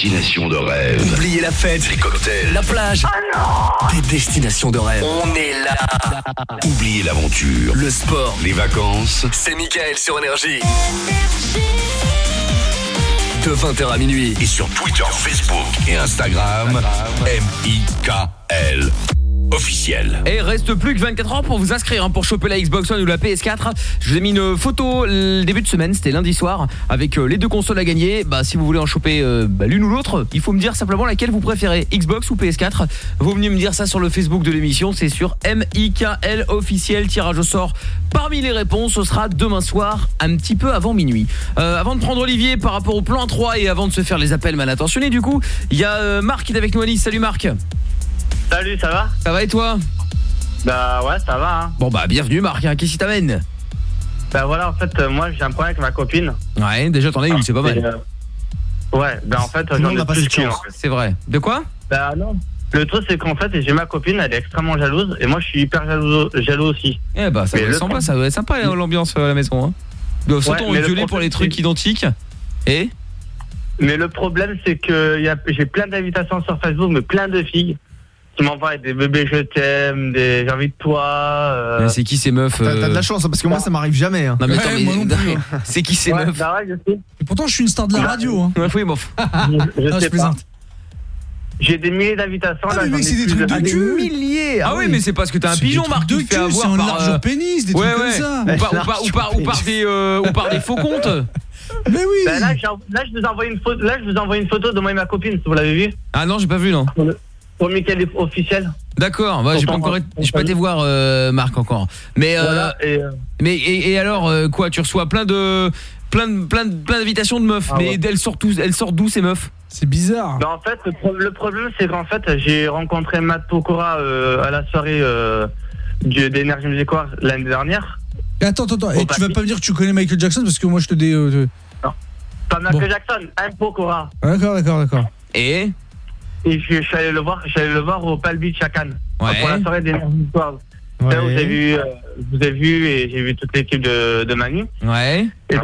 Destinations de rêve. Oubliez la fête, les cocktails, la plage. Des destinations de rêve. On est là. Oubliez l'aventure, le sport, les vacances. C'est Michael sur Énergie. De 20h à minuit et sur Twitter, Facebook et Instagram, M-I-K-L. Officiel. Et reste plus que 24 heures pour vous inscrire hein, pour choper la Xbox One ou la PS4. Je vous ai mis une photo le début de semaine, c'était lundi soir, avec euh, les deux consoles à gagner. Bah si vous voulez en choper euh, bah, l'une ou l'autre, il faut me dire simplement laquelle vous préférez, Xbox ou PS4. Vous venez me dire ça sur le Facebook de l'émission, c'est sur MIKL officiel tirage au sort. Parmi les réponses, ce sera demain soir, un petit peu avant minuit. Euh, avant de prendre Olivier par rapport au plan 3 et avant de se faire les appels mal intentionnés du coup, il y a Marc qui est avec nous à Nice. Salut Marc. Salut, ça va Ça va et toi Bah ouais, ça va. Hein. Bon bah bienvenue Marc, hein. qu'est-ce qui t'amène Bah voilà, en fait, euh, moi j'ai un problème avec ma copine. Ouais, déjà t'en as une, c'est pas mal. Et, euh, Ouais, bah en fait, j'en ai n'a pas plus qu'une, en fait. C'est vrai. De quoi Bah non. Le truc c'est qu'en fait, j'ai ma copine, elle est extrêmement jalouse et moi je suis hyper jaloux, jaloux aussi. Eh bah ça Mais doit le être sympa, problème- ça doit être sympa euh, l'ambiance euh, à la maison. Hein. Ils doivent Ouais, s'autant mais le engueuler pour problème, les trucs c'est- identiques. Et Mais le problème c'est que y a- j'ai plein d'invitations sur Facebook, mais plein de filles qui m'envoient des bébés je t'aime, des j'ai envie de toi. euh, Mais C'est qui ces meufs T'as euh, t'as de la chance, hein, parce que moi ça m'arrive jamais. hein. Non mais attends, mais- moi non plus, c'est qui ces Ouais, meufs bah ouais, je sais. Et pourtant, je suis une star de la radio. Hein. Ouais, oui, bon. Je, je Ah, sais je plaisante. pas. J'ai des milliers d'invitations Ah, là. mais j'en mec, ai c'est des plus trucs de Ah, cul. milliers Ah oui, mais c'est parce que t'as un C'est pigeon, Marc, qui de te fait cul, avoir c'est un par, large euh, pénis, des ouais, trucs comme ouais. ça. Ou par, ou par, ou par, ou par des, euh, ou par des faux comptes. Mais oui. Bah là, j'ai- là, je vous envoie une photo. Là, je vous envoie une photo de moi et ma copine. Si vous l'avez vu. Ah non, j'ai pas vu non. Pour Michael officiel. D'accord, bah, j'ai pas encore, été- j'ai pas été voir euh, Marc encore. Mais euh, Voilà, et, euh, mais et, et alors euh, quoi, tu reçois plein de plein de plein de plein d'invitations de meufs, Ah mais ouais. elles sortent tous, elles sortent d'où ces meufs? C'est bizarre. bah, en fait, le, pro- le problème, c'est qu'en fait, j'ai rencontré Matt Pokora euh, à la soirée euh, du- d'Energy Music Awards l'année dernière. Et Attends, attends, attends. Et tu vas papier. pas me dire que tu connais Michael Jackson parce que moi je te dis. euh, Pas Michael Bon. Jackson, un Pokora. ah, D'accord, d'accord, d'accord. Et? Et je, je suis allé le voir, allé le voir au à Cannes. Ouais. Pour la soirée là où Ouais. j'ai vu, euh, je vous ai vu et j'ai vu toute l'équipe de, de Manu. ouais. Et,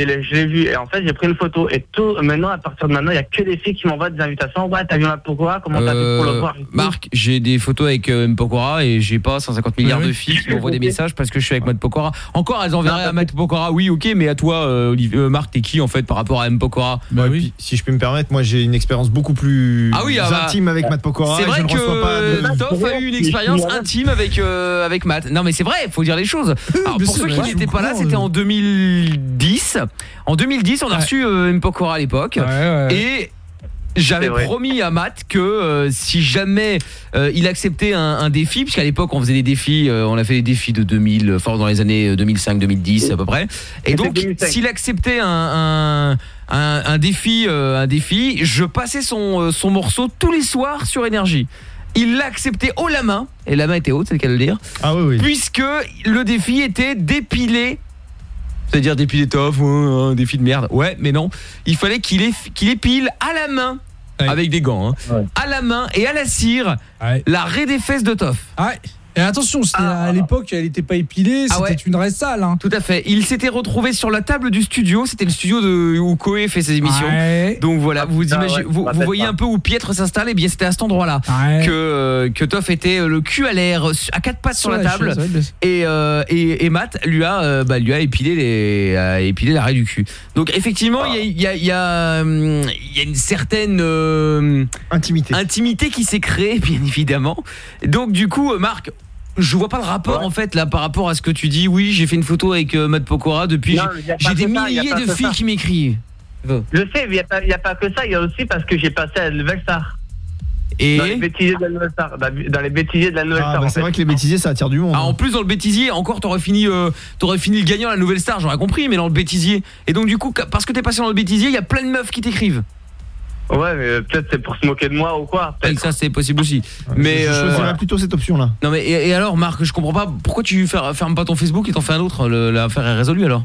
et le- je l'ai vu. Et en fait, j'ai pris une photo. Et tout, maintenant, à partir de maintenant, il n'y a que des filles qui m'envoient des invitations. Ouais, t'as vu ma Pokora Comment t'as fait pour le Euh, voir? Marc, j'ai des photos avec euh, Mpokora et j'ai pas 150 milliards de filles qui m'envoient des messages parce que je suis avec Matt Pokora. Encore, elles enverraient à Matt Pokora. Oui, ok, mais à toi, euh, Olivier, euh, Marc, t'es qui en fait par rapport à Mpokora Bah oui. puis, si je peux me permettre, moi j'ai une expérience beaucoup plus Ah oui, ah bah, intime avec Matt Pokora. C'est vrai que de... Toff a eu une expérience intime avec euh, avec Matt. Non mais c'est vrai, faut dire les choses. Alors pour ceux qui n'étaient pas là, c'était en 2010. En 2010, on a reçu euh, Mpokora à l'époque Ouais, ouais. et j'avais promis à Matt que euh, si jamais euh, il acceptait un, un défi, puisqu'à l'époque on faisait des défis, euh, on a fait des défis de 2000, enfin dans les années 2005-2010 à peu près. Et donc 2005. s'il acceptait un, un, un, un défi, euh, un défi, je passais son, euh, son morceau tous les soirs sur énergie. Il l'a accepté haut la main, et la main était haute, c'est le cas de le dire, Ah oui, oui. puisque le défi était d'épiler. C'est-à-dire d'épiler tof, ouais, un défi de merde. Ouais, mais non. Il fallait qu'il qu'il épile à la main, avec des gants, hein, Ouais. à la main et à la cire, Ouais. la raie des fesses de tof. Ah, et attention, c'était Ah. à l'époque, elle était pas épilée, Ah c'était ouais. une vraie salle. Hein. Tout à fait. Il s'était retrouvé sur la table du studio. C'était le studio de, où Koé fait ses émissions. Ouais. Donc voilà, vous, Ah imaginez, ouais, vous, je me vous voyez rappelle un peu où Pietre s'installe. Et bien c'était à cet endroit-là Ouais. que euh, que Toff était euh, le cul à l'air, à quatre pattes sur, la table. Et, euh, et, et Matt lui a, euh, bah, lui a épilé les, a épilé l'arrêt du cul. Donc effectivement, il y a, il y, a, il y, a, hum, y a une certaine euh, Intimité. intimité qui s'est créée, bien évidemment. Donc du coup, Marc. Je vois pas le rapport Ouais. en fait là par rapport à ce que tu dis. Oui, j'ai fait une photo avec euh, Matt Pokora depuis. J'ai- des ça, milliers de filles ça. qui m'écrivent. Je sais, mais il n'y a, pas- y a pas que ça. Il y a aussi parce que j'ai passé à la Nouvelle Star. Et Dans les bêtisiers de la Nouvelle Star. Dans les bêtisiers de la Nouvelle Ah, Star. bah, c'est vrai que les bêtisiers ça attire du monde. Ah, en plus dans le bêtisier, encore t'aurais fini, euh, t'aurais fini le gagnant à la nouvelle star, j'aurais compris, mais dans le bêtisier. Et donc du coup, parce que t'es passé dans le bêtisier, il y a plein de meufs qui t'écrivent. Ouais, mais peut-être c'est pour se moquer de moi ou quoi. Et ça c'est possible aussi. Ouais, mais je, euh, choisirais voilà. plutôt cette option là. non mais et, et alors Marc, je comprends pas pourquoi tu fer- fermes pas ton Facebook et t'en fais un autre. L'affaire est résolue alors?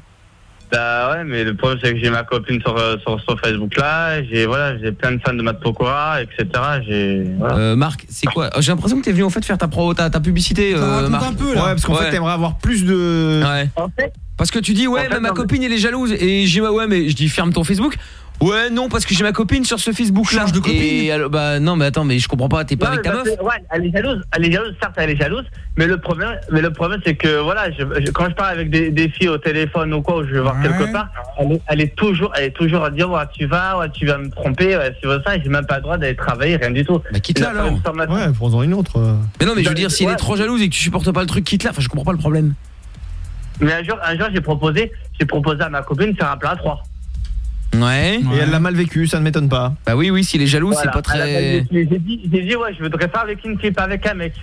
Bah ouais, mais le problème c'est que j'ai ma copine sur, euh, sur, sur Facebook là. J'ai voilà, j'ai plein de fans de Matt Pokora, etc. J'ai. Voilà. Euh, Marc, c'est quoi? J'ai l'impression que t'es venu en fait faire ta pro, ta, ta publicité. Euh, Marc. un peu Ouais, là. parce qu'en Ouais. fait t'aimerais avoir plus de. Ouais. En fait, Parce que tu dis ouais, En fait, mais ma non, mais- copine elle est jalouse et j'ai ouais mais je dis ferme ton Facebook. Ouais non parce que j'ai ma copine sur ce Facebook là. de copine. Et alors, bah non mais attends mais je comprends pas, t'es pas Non, avec ta parce meuf que, Ouais, elle est jalouse. Elle est jalouse, certes, elle est jalouse. Mais le problème, mais le problème, c'est que voilà, je, je- quand je parle avec des, des filles au téléphone ou quoi, ou je vais voir quelque part, elle est, elle est toujours, elle est toujours à dire, ouais, tu vas, ouais, tu vas me tromper, ouais, tu veux ça, et j'ai même pas le droit d'aller travailler, rien du tout. Bah quitte-la alors. Ouais, prends-en une autre. euh. Mais non mais je veux dire si elle Ouais. est trop jalouse et que tu supportes pas le truc quitte là, enfin je comprends pas le problème. Mais un jour, un jour, j'ai proposé, j'ai proposé à ma copine de faire un plat à trois. Ouais. Et elle l'a mal vécu, ça ne m'étonne pas. Bah oui oui, s'il est jaloux, Voilà. c'est pas très J'ai j'ai dit, j'ai dit, ouais, je voudrais faire avec une fille, pas avec un mec.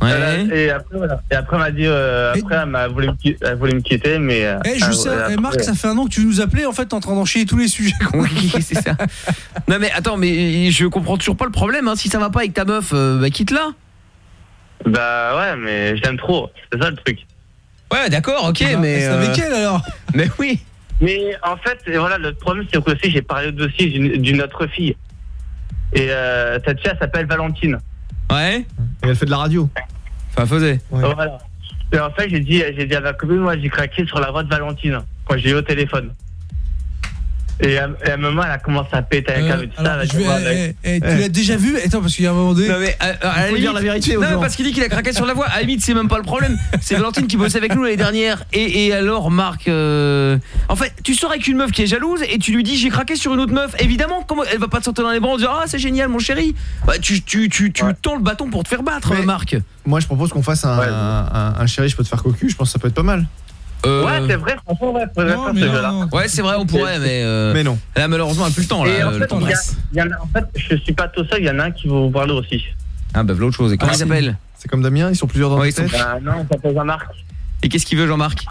Ouais. Euh, et après, voilà. Et après, elle m'a dit, euh, après, elle, m'a voulu elle voulait me quitter, mais. euh, Eh, je euh, sais, eh, après, Marc, ça fait un an que tu nous appelais, en fait, t'es en train d'enchaîner tous les sujets. qu'on- Oui, c'est ça. Non mais attends, mais je comprends toujours pas le problème hein. si ça va pas avec ta meuf, euh, bah quitte-la. Bah ouais, mais j'aime trop. C'est ça le truc. Ouais, d'accord, OK, mais c'est avec euh, elle alors Mais oui. Mais en fait, et voilà, le problème, c'est que aussi, j'ai parlé aussi d'une d'une autre fille. Et euh, cette fille, elle s'appelle Valentine. Ouais. Et elle fait de la radio. Enfin, faisait. Voilà. Et en fait, j'ai dit, j'ai dit à ma copine, moi, j'ai craqué sur la voix de Valentine quand j'ai eu au téléphone. Et à, et à un moment, elle a commencé à péter un câble et tout ça. elle a Euh, Je dit, vais- ouais, mec. eh, eh, tu l'as déjà vu? Attends, parce qu'il y a un moment donné. Non mais euh, à, à la Faut dire la vérité Non, parce qu'il dit qu'il a craqué sur la voix. À la limite, c'est même pas le problème. C'est Valentine qui bossait avec nous l'année dernière. Et, et alors, Marc, euh, en fait, tu sors avec une meuf qui est jalouse et tu lui dis j'ai craqué sur une autre meuf. Évidemment, comment elle va pas te sortir dans les bras en disant ah c'est génial mon chéri. Bah, tu tu tu tu tends le bâton pour te faire battre, Mais- Marc. Moi, je propose qu'on fasse un, un, un chéri, je peux te faire cocu. Je pense que ça peut être pas mal. Euh, Ouais, c'est vrai, franchement, ouais, faudrait faire ce jeu-là. Ouais, c'est vrai, on pourrait, mais. euh, Mais non. Là, malheureusement, on a plus le temps. Là, Et en le fait, temps y a- y en a- en fait, je suis pas tout seul, il y en a un qui va vous parler aussi. Ah, bah, voilà autre chose. Et comment Ah, il c'est- s'appelle C'est comme Damien, ils sont plusieurs dans Ouais, la ils sont- tête. Bah, non, il s'appelle Jean-Marc. Et qu'est-ce qu'il veut, Jean-Marc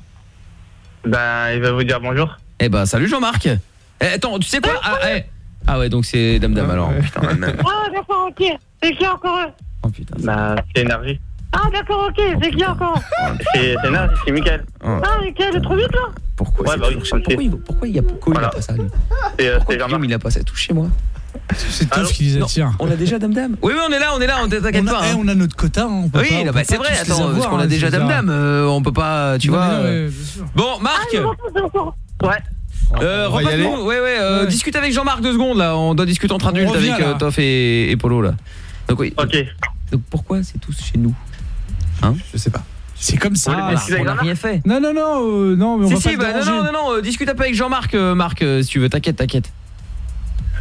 Ben, il va vous dire bonjour. Eh bah, salut, Jean-Marc. Eh, attends, tu sais quoi ah, eh. Ah ouais, donc c'est Dame Dame alors. Putain. Ah, d'accord, ok. C'est qui encore eux Oh putain. Bah, c'est énergie. Ah, d'accord, ok. C'est qui encore C'est c'est énergie, c'est Mickaël. Ah, mais quel est trop vite là Pourquoi Ouais, c'est bah oui, pourquoi, il, pourquoi il y a pourquoi il a pas ça lui C'est euh, Pourquoi Guillaume, il a pas ça tout chez moi C'est Allô Toff qui disait Non, tiens. On a déjà Dame Dame. Oui, oui, on est là, on est là, on t'inquiète pas. eh, hein. on a notre quota. hein, on peut Oui, pas- on bah, c'est vrai, attends, parce qu'on a hein, déjà Dame. Dame, euh, on peut pas, tu Non, vois. mais euh. ouais. Bon, Marc, Ouais. euh, On va y aller. repasse-nous- ouais, ouais, euh, discute avec Jean-Marc deux secondes là, on doit discuter entre adultes avec euh. Toff et, et Polo là. Donc oui. Ok. Donc pourquoi c'est tous chez nous Hein Je sais pas. C'est comme ça. avec On n'a rien fait. Non, non, non, euh, non, mais on Si, va si, pas bah, déranger. non, non, non, euh, discute un peu avec Jean-Marc, euh, Marc, euh, si tu veux, t'inquiète, t'inquiète.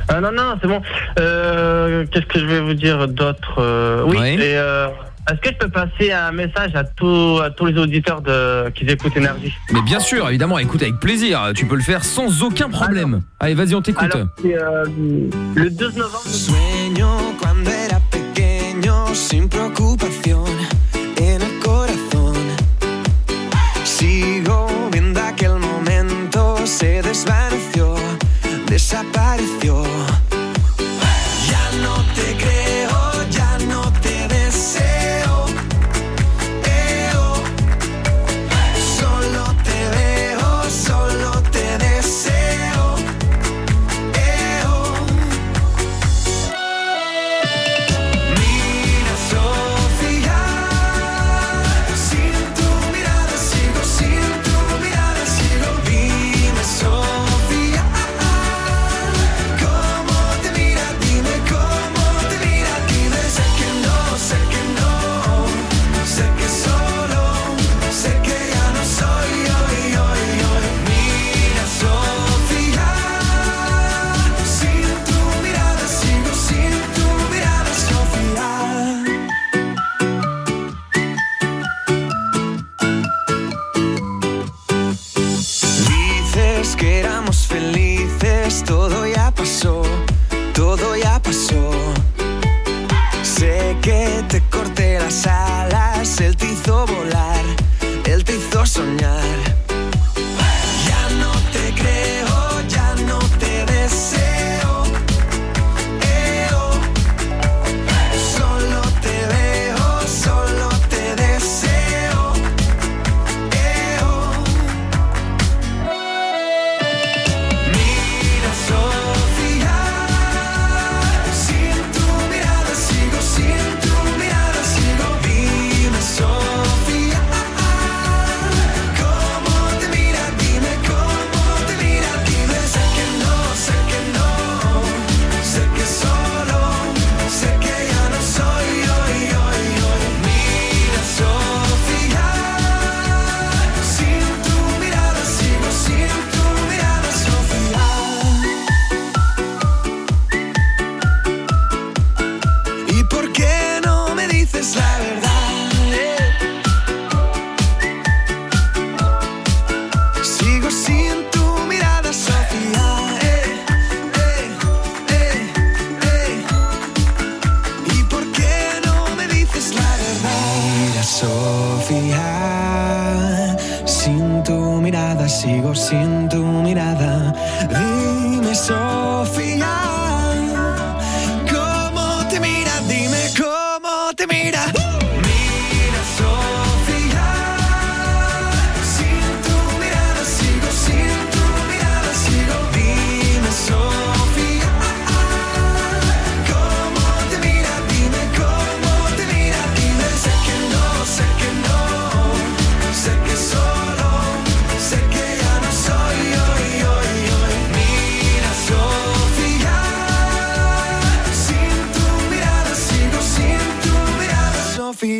Ah, non, non, c'est bon. Euh, Qu'est-ce que je vais vous dire d'autre Euh, Oui, Ouais. et euh, est-ce que je peux passer un message à, tous à tous les auditeurs de, qui écoutent Énergie? Mais bien sûr, évidemment, écoute avec plaisir, tu peux le faire sans aucun problème. Allez, vas-y, on t'écoute. Euh, le 12 novembre. Se desvaneció, desapareció. él te hizo soñar.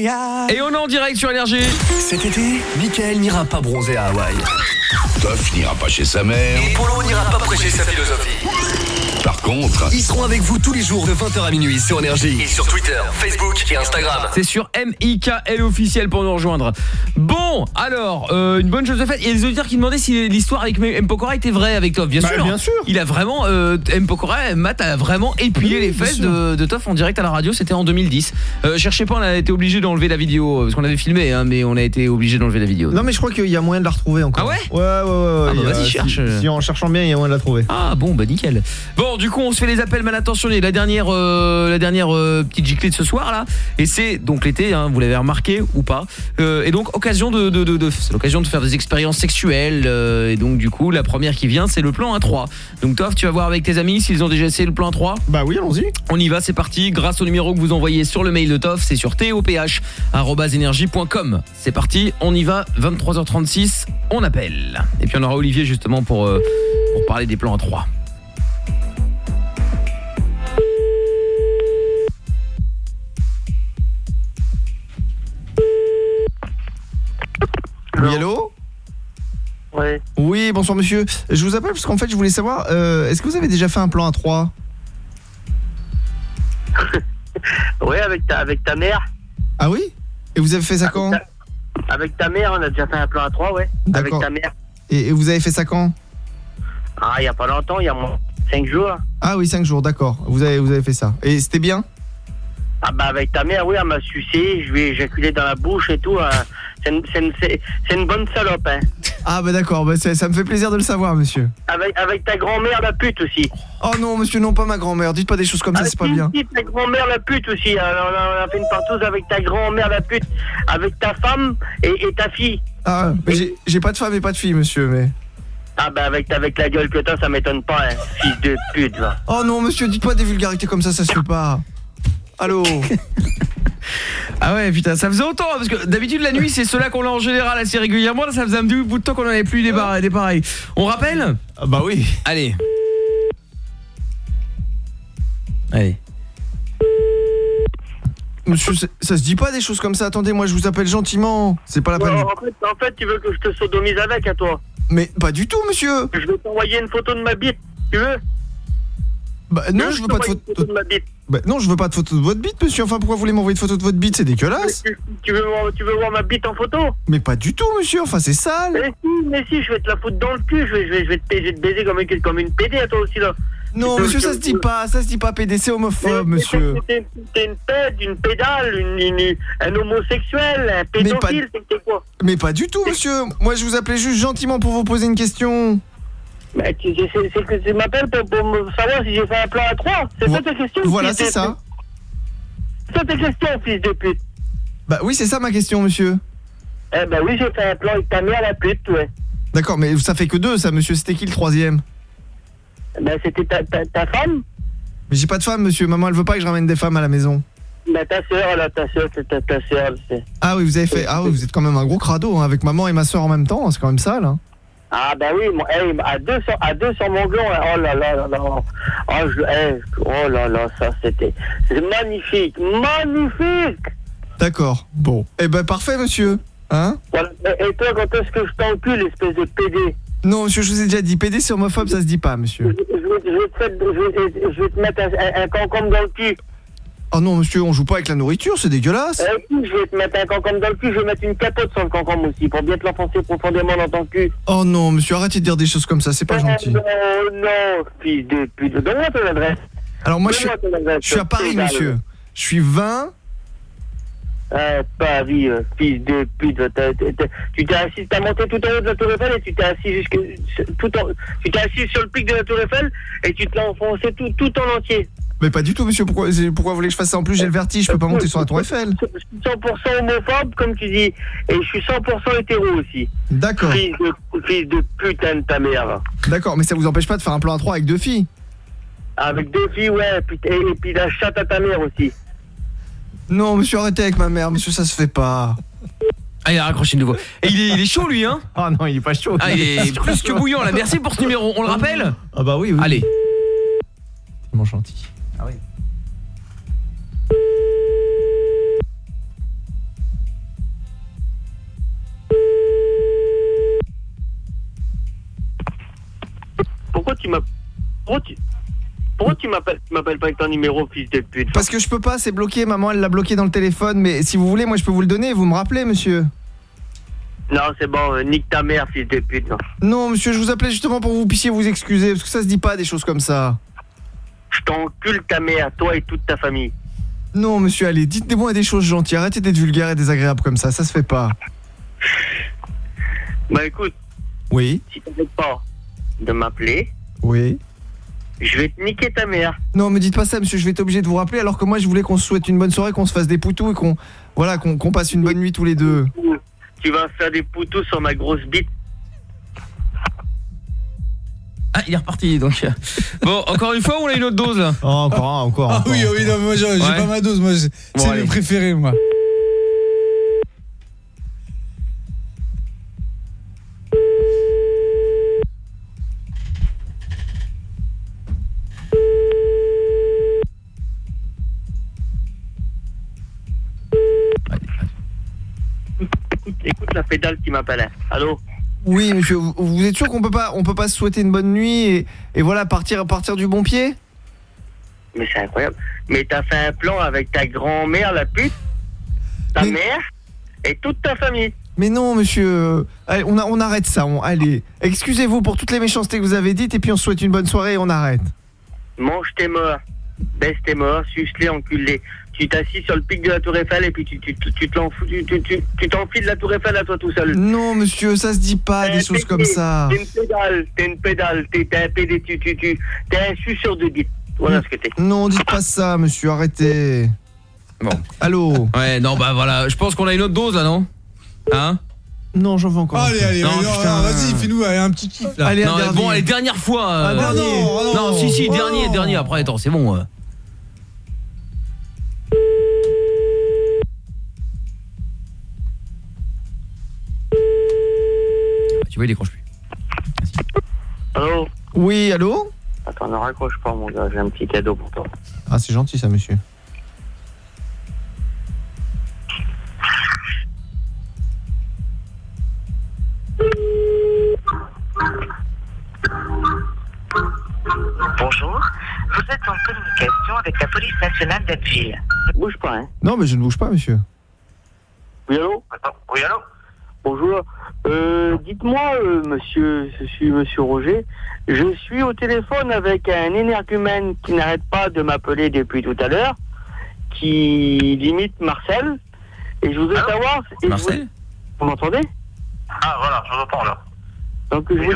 Et on est en direct sur Énergie. Cet été, Michael n'ira pas bronzer à Hawaï. Toff n'ira pas chez sa mère. Et Polo n'ira pas prêcher sa philosophie. Par contre, ils seront avec vous tous les jours de 20h à minuit sur Énergie. Et sur Twitter, Facebook et Instagram. C'est sur M-I-K-L officiel pour nous rejoindre. Bon, alors, euh, une bonne chose de faite. Il y a des auditeurs qui demandaient si l'histoire avec M. Pokora était vraie avec Toff. Bien Bah, sûr. bien sûr. Il a vraiment, euh, M. Pokora, Matt a vraiment épilé Oui, les bien fesses sûr. de, de Toff en direct à la radio. C'était en 2010. Euh, cherchez pas, on a été obligé d'enlever la vidéo. euh, Parce qu'on avait filmé, hein, mais on a été obligé d'enlever la vidéo. Non mais je crois qu'il y a moyen de la retrouver encore. Ah ouais Ouais ouais ouais. ouais. Ah bah Il y a- vas-y, si- cherche. Si, en cherchant bien, il y a moyen de la trouver. Ah bon bah nickel. Bon du coup on se fait les appels mal intentionnés. La dernière euh, la dernière euh, petite giclée de ce soir là et c'est donc l'été hein, vous l'avez remarqué ou pas. Euh, et donc occasion de, de, de, de- c'est l'occasion de faire des expériences sexuelles euh, et donc du coup la première qui vient c'est le plan A3. Donc Toff tu vas voir avec tes amis s'ils ont déjà essayé le plan A3 Bah oui, allons-y. On y va, c'est parti. Grâce au numéro que vous envoyez sur le mail de Toff, c'est sur toph@energie.com. C'est parti, on y va 23h36, on appelle. Et puis on aura Olivier justement pour euh, pour parler des plans A3. Oui, allô Oui. Oui, bonsoir monsieur. Je vous appelle parce qu'en fait, je voulais savoir, euh, est-ce que vous avez déjà fait un plan à 3 Oui, avec ta, avec ta mère. Ah oui? Et vous avez fait ça quand? Avec ta mère, on a déjà fait un plan à trois, ouais. Avec D'accord. ta mère. et, et vous avez fait ça quand? Ah, il y a pas longtemps, il y a moins de 5 jours. Ah oui, 5 jours, d'accord. Vous avez, vous avez fait ça. Et c'était bien? Ah bah avec ta mère, oui, elle m'a sucé, je lui ai éjaculé dans la bouche et tout. euh, c'est une, c'est une- c'est- c'est une bonne salope, hein. Ah bah d'accord, bah, ça ça me fait plaisir de le savoir monsieur. Avec, avec ta grand-mère, la pute aussi. Oh non monsieur, non pas ma grand-mère, dites pas des choses comme ça, c'est pas bien. Ta grand-mère, la pute aussi. Alors, on, a, on a fait une partouze avec ta grand-mère, la pute. Avec ta femme et, et ta fille. Ah, mais j'ai- j'ai pas de femme et pas de fille monsieur, mais... Ah bah avec, avec la gueule que t'as, ça m'étonne pas, hein. Fils de pute, va. Oh non monsieur, dites pas des vulgarités comme ça, ça se fait pas. Allô Ah ouais putain ça faisait longtemps hein, parce que d'habitude la nuit c'est ceux-là qu'on a en général assez régulièrement là ça faisait un petit bout de temps qu'on en avait plus des, bar- des pareils. On rappelle Ah bah oui. Allez. Allez. Monsieur, ça, ça se dit pas des choses comme ça, attendez, moi je vous appelle gentiment. C'est pas la peine. Ouais, en, fait, en fait, tu veux que je te sodomise avec à toi Mais pas du tout monsieur Je vais t'envoyer une photo de ma bite, tu veux Bah non, je veux pas de photo de ma bite. Bah non, je veux pas de photo de votre bite monsieur, enfin pourquoi vous voulez m'envoyer de photo de votre bite, c'est dégueulasse. Tu, tu veux voir, tu veux voir ma bite en photo? Mais pas du tout monsieur, enfin c'est sale. Mais si, mais si, je vais te la foutre dans le cul, je vais, je vais, je vais, te, je vais te baiser comme une, comme une pédé à toi aussi là. Non monsieur, ça se dit pas, ça se dit pas PD, c'est homophobe Mais monsieur. T'es une pède, une pédale, une, une- un homosexuel, un pédophile, c'est quoi? Mais pas du tout monsieur, moi je vous appelais juste gentiment pour vous poser une question. Mais tu- c'est que tu m'appelles pour, savoir si j'ai fait un plan à trois. C'est ça ta question Voilà, c'est ça. C'est ça ta question, fils de pute. Bah oui, c'est ça ma question monsieur. Eh ben oui, j'ai fait un plan avec ta mère, la pute, ouais. D'accord, mais ça fait que deux ça monsieur, c'était qui le troisième? Ben c'était ta, ta, ta femme Mais j'ai pas de femme monsieur, maman elle veut pas que je ramène des femmes à la maison. Ben ta soeur, là, ta soeur, c'est ta, ta soeur, c'est. Ah oui, vous avez fait. Ah oui, vous êtes quand même un gros crado hein, avec maman et ma soeur en même temps, c'est quand même sale. Hein. Ah ben oui, moi, hey, à, deux sur, à deux sur mon gland, hein. oh là là là là. Oh, je, hey, oh là là, ça c'était. Magnifique, magnifique D'accord. Bon. Eh ben parfait monsieur. Hein? Voilà. Et, toi, quand est-ce que je t'encule, espèce de PD Non monsieur, je vous ai déjà dit, PD c'est homophobe, ça se dit pas monsieur. je, je vais, je, vais te je vais te mettre un, un, un concombre dans le cul. Oh non monsieur, on joue pas avec la nourriture, c'est dégueulasse. Euh, je vais te mettre un concombre dans le cul, je vais mettre une capote sur le concombre aussi, pour bien te l'enfoncer profondément dans ton cul. Oh non monsieur, arrêtez de dire des choses comme ça, c'est pas gentil. Oh non, fils de pute. Donne-moi ton adresse. Alors moi je suis, je suis à Paris pédale. monsieur. Je suis 20 Ah, Paris, euh, fils de pute. tu t'es assis, t'as monté tout en haut de la Tour Eiffel et tu t'es assis jusque, tout en, tu t'es assis sur le pic de la Tour Eiffel et tu te l'as enfoncé tout, tout en entier. Mais pas du tout, monsieur. Pourquoi, pourquoi vous voulez que je fasse ça En plus, j'ai le vertige, je peux pas monter sur la tour Eiffel. 100% homophobe, comme tu dis, et je suis 100% hétéro aussi. D'accord. Fils de, fils de putain de ta mère. D'accord, mais ça vous empêche pas de faire un plan à 3 avec deux filles? Avec deux filles, ouais, et puis, et, et puis la chatte à ta mère aussi. Non, monsieur, arrêtez avec ma mère, monsieur, ça se fait pas. Ah, il a raccroché de nouveau. Et il est, il est chaud, lui, hein? Ah non, il est pas chaud. Ah, il est plus que bouillant, là. Merci pour ce numéro. On le rappelle? Ah bah oui, oui. Allez. Tellement gentil. Ah oui. Pourquoi tu m'appelles Pourquoi tu, pourquoi tu m'appelles tu m'appelles pas avec ton numéro, fils de pute? Parce que je peux pas, c'est bloqué, maman, elle l'a bloqué dans le téléphone, mais si vous voulez, moi je peux vous le donner, vous me rappelez, monsieur? Non, c'est bon, euh, nique ta mère, fils de pute. non. Non, monsieur, je vous appelais justement pour que vous puissiez vous excuser, parce que ça se dit pas des choses comme ça. Je t'encule ta mère, toi et toute ta famille. Non, monsieur, allez, dites-moi des choses gentilles, arrêtez d'être vulgaire et désagréable comme ça, ça se fait pas. Bah écoute, Oui, si t'arrêtes pas de m'appeler, oui. je vais te niquer ta mère. Non, me dites pas ça, monsieur, je vais être obligé de vous rappeler, alors que moi je voulais qu'on se souhaite une bonne soirée, qu'on se fasse des poutous et qu'on voilà, qu'on qu'on passe une bonne nuit tous les deux. Tu vas faire des poutous sur ma grosse bite. Ah, il est reparti, donc. Bon, encore une fois ou on a une autre dose, là Oh, encore un, encore Ah oui, oui, non, moi j'ai Ouais. pas ma dose, moi j'ai- Bon, c'est allez. le préféré, moi. Écoute, écoute la pédale qui m'appelle. hein. Allô? Oui, monsieur, vous, êtes sûr qu'on peut pas on peut pas se souhaiter une bonne nuit et, et voilà, partir partir du bon pied? Mais c'est incroyable. Mais t'as fait un plan avec ta grand-mère, la pute, ta mère et toute ta famille. Mais non, monsieur. Allez, on, a- on arrête ça. on- allez, excusez-vous pour toutes les méchancetés que vous avez dites et puis on se souhaite une bonne soirée et on arrête. Mange tes morts, baisse tes morts, suce-les, encule-les. Tu t'assis sur le pic de la Tour Eiffel et puis tu, tu, tu, tu te l'enfous- tu, tu, tu, tu t'enfiles la Tour Eiffel à toi tout seul. Non, monsieur, ça se dit pas des choses comme ça. T'es une pédale, t'es une pédale, t'es t'es un pédé, tu, tu, tu, t'es un suceur de bite. Voilà ce que t'es. Non, dites pas ça, monsieur, arrêtez. Bon. Allô Ouais, non, bah voilà. Je pense qu'on a une autre dose, là, non Hein Non, j'en veux encore. Allez, allez, Non, allez, non, non, vas-y, fais-nous un petit kiff là. Allez, non, bon, allez, dernière fois. euh, Un dernier. non, non, si, si, oh dernier, non. dernier. Après, attends, c'est bon. euh. Tu vois, il décroche plus. Allô Oui, allô Attends, ne raccroche pas, mon gars, j'ai un petit cadeau pour toi. Ah, c'est gentil ça, monsieur. Bonjour, vous êtes en communication avec la police nationale d'Abbeville. Bouge pas, hein. Non, mais je ne bouge pas, monsieur. Oui, allô Oui, allô Bonjour. Euh, dites-moi, euh, monsieur, je suis monsieur Roger. Je suis au téléphone avec un énergumène qui n'arrête pas de m'appeler depuis tout à l'heure, qui limite Marcel. Et je voudrais savoir. et Marcel Vous m'entendez? Ah, voilà, je vous entends là. Donc je vous,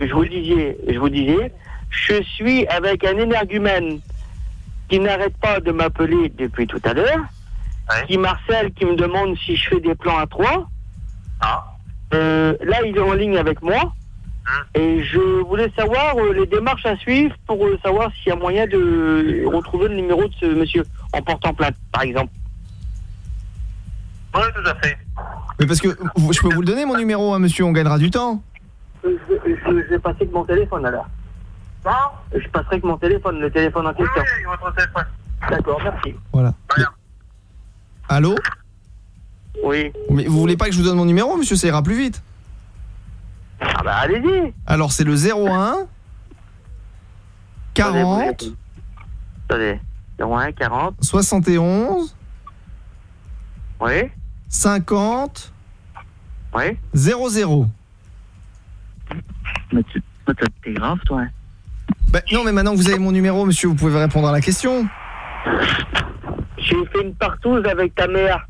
je vous disais, je vous disais, je suis avec un énergumène qui n'arrête pas de m'appeler depuis tout à l'heure, qui Marcel qui me demande si je fais des plans à trois. Euh, là, il est en ligne avec moi. Et je voulais savoir euh, les démarches à suivre pour euh, savoir s'il y a moyen de retrouver le numéro de ce monsieur en portant plainte, par exemple. Oui, tout à fait. Mais parce que vous- je peux vous le donner, mon numéro, hein, monsieur, on gagnera du temps. Je, je- je vais passer avec mon téléphone alors. Je passerai avec mon téléphone, le téléphone en question. votre téléphone. D'accord, merci. Voilà. Allô? Oui. Mais vous voulez pas que je vous donne mon numéro, monsieur, ça ira plus vite. Ah bah allez-y. Alors, c'est le 01 40 Attendez, 01 40. 71 Oui. 50 Oui. 00. Mais tu t'es grave, toi. hein. Bah, non, mais maintenant que vous avez mon numéro, monsieur, vous pouvez répondre à la question. J'ai fait une partouze avec ta mère.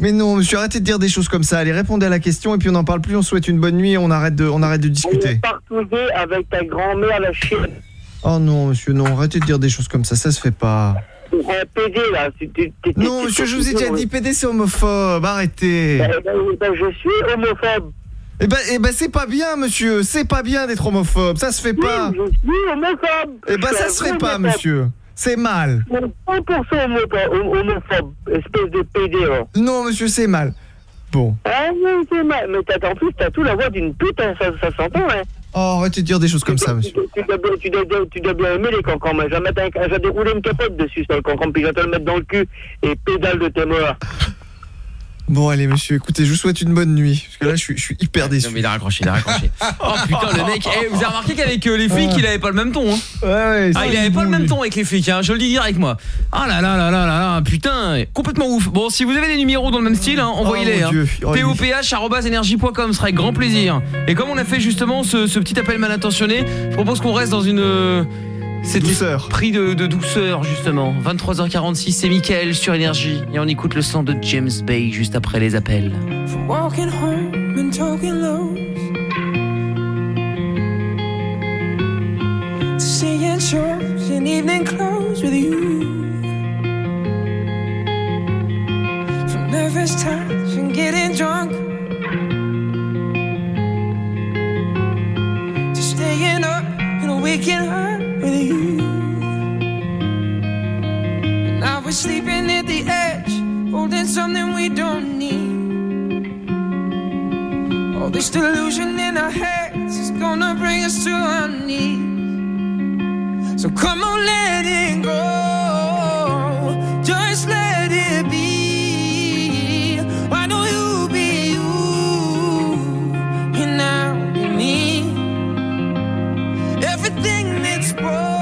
Mais non, monsieur, arrêtez de dire des choses comme ça. Allez, répondez à la question et puis on n'en parle plus. On souhaite une bonne nuit et on arrête de, on arrête de discuter. Avec ta grand-mère, la chienne. Oh non, monsieur, non, arrêtez de dire des choses comme ça. Ça se fait pas. Un PD, là. Non, monsieur, je vous ai déjà dit, PD, c'est homophobe. Arrêtez. Ben, ben, ben, je suis homophobe. Eh ben, eh ben c'est pas bien, monsieur. C'est pas bien d'être homophobe. Ça se fait pas. Je suis homophobe. Eh ben, ça se fait pas, monsieur. C'est mal. 100% homophobe, espèce de PD, là. Non, monsieur, c'est mal. Bon. Ah non, c'est mal. Mais t'as, en plus, t'as tout la voix d'une pute, hein, ça, ça s'entend, hein. Oh, arrêtez de dire des choses comme ça, monsieur. Tu dois, bien- tu, dois, tu dois bien aimer les cancans, je vais dérouler une capote dessus sur le cancan, puis je vais te le mettre dans le cul et pédale de tes morts. Bon, allez, monsieur, écoutez, je vous souhaite une bonne nuit. Parce que là, je suis, je suis hyper déçu. Non mais il a raccroché, il a raccroché. Oh putain le mec, eh, vous avez remarqué qu'avec euh, les flics il avait pas le même ton hein Ouais ouais, Ah il avait pas le même ton avec les flics hein, je le dis direct moi. Ah là là là là là là, putain, complètement ouf. Bon si vous avez des numéros dans le même style, hein, envoyez-les. Oh, mon Dieu. Oh, POPH@energie.com, ce sera avec grand plaisir. Et comme on a fait justement ce, ce petit appel mal intentionné, je propose qu'on reste dans une cet esprit de, de douceur justement. 23h46, c'est Mickaël sur énergie et on écoute le son de James Bay juste après les appels. From walking home and talking lows to seeing shows in evening clothes with you. From nervous touch and getting drunk to staying up and waking up with you. Now we're sleeping at the edge, holding something we don't need. All this delusion in our heads is gonna bring us to our knees. So come on, let it go. Just let it be. Broke,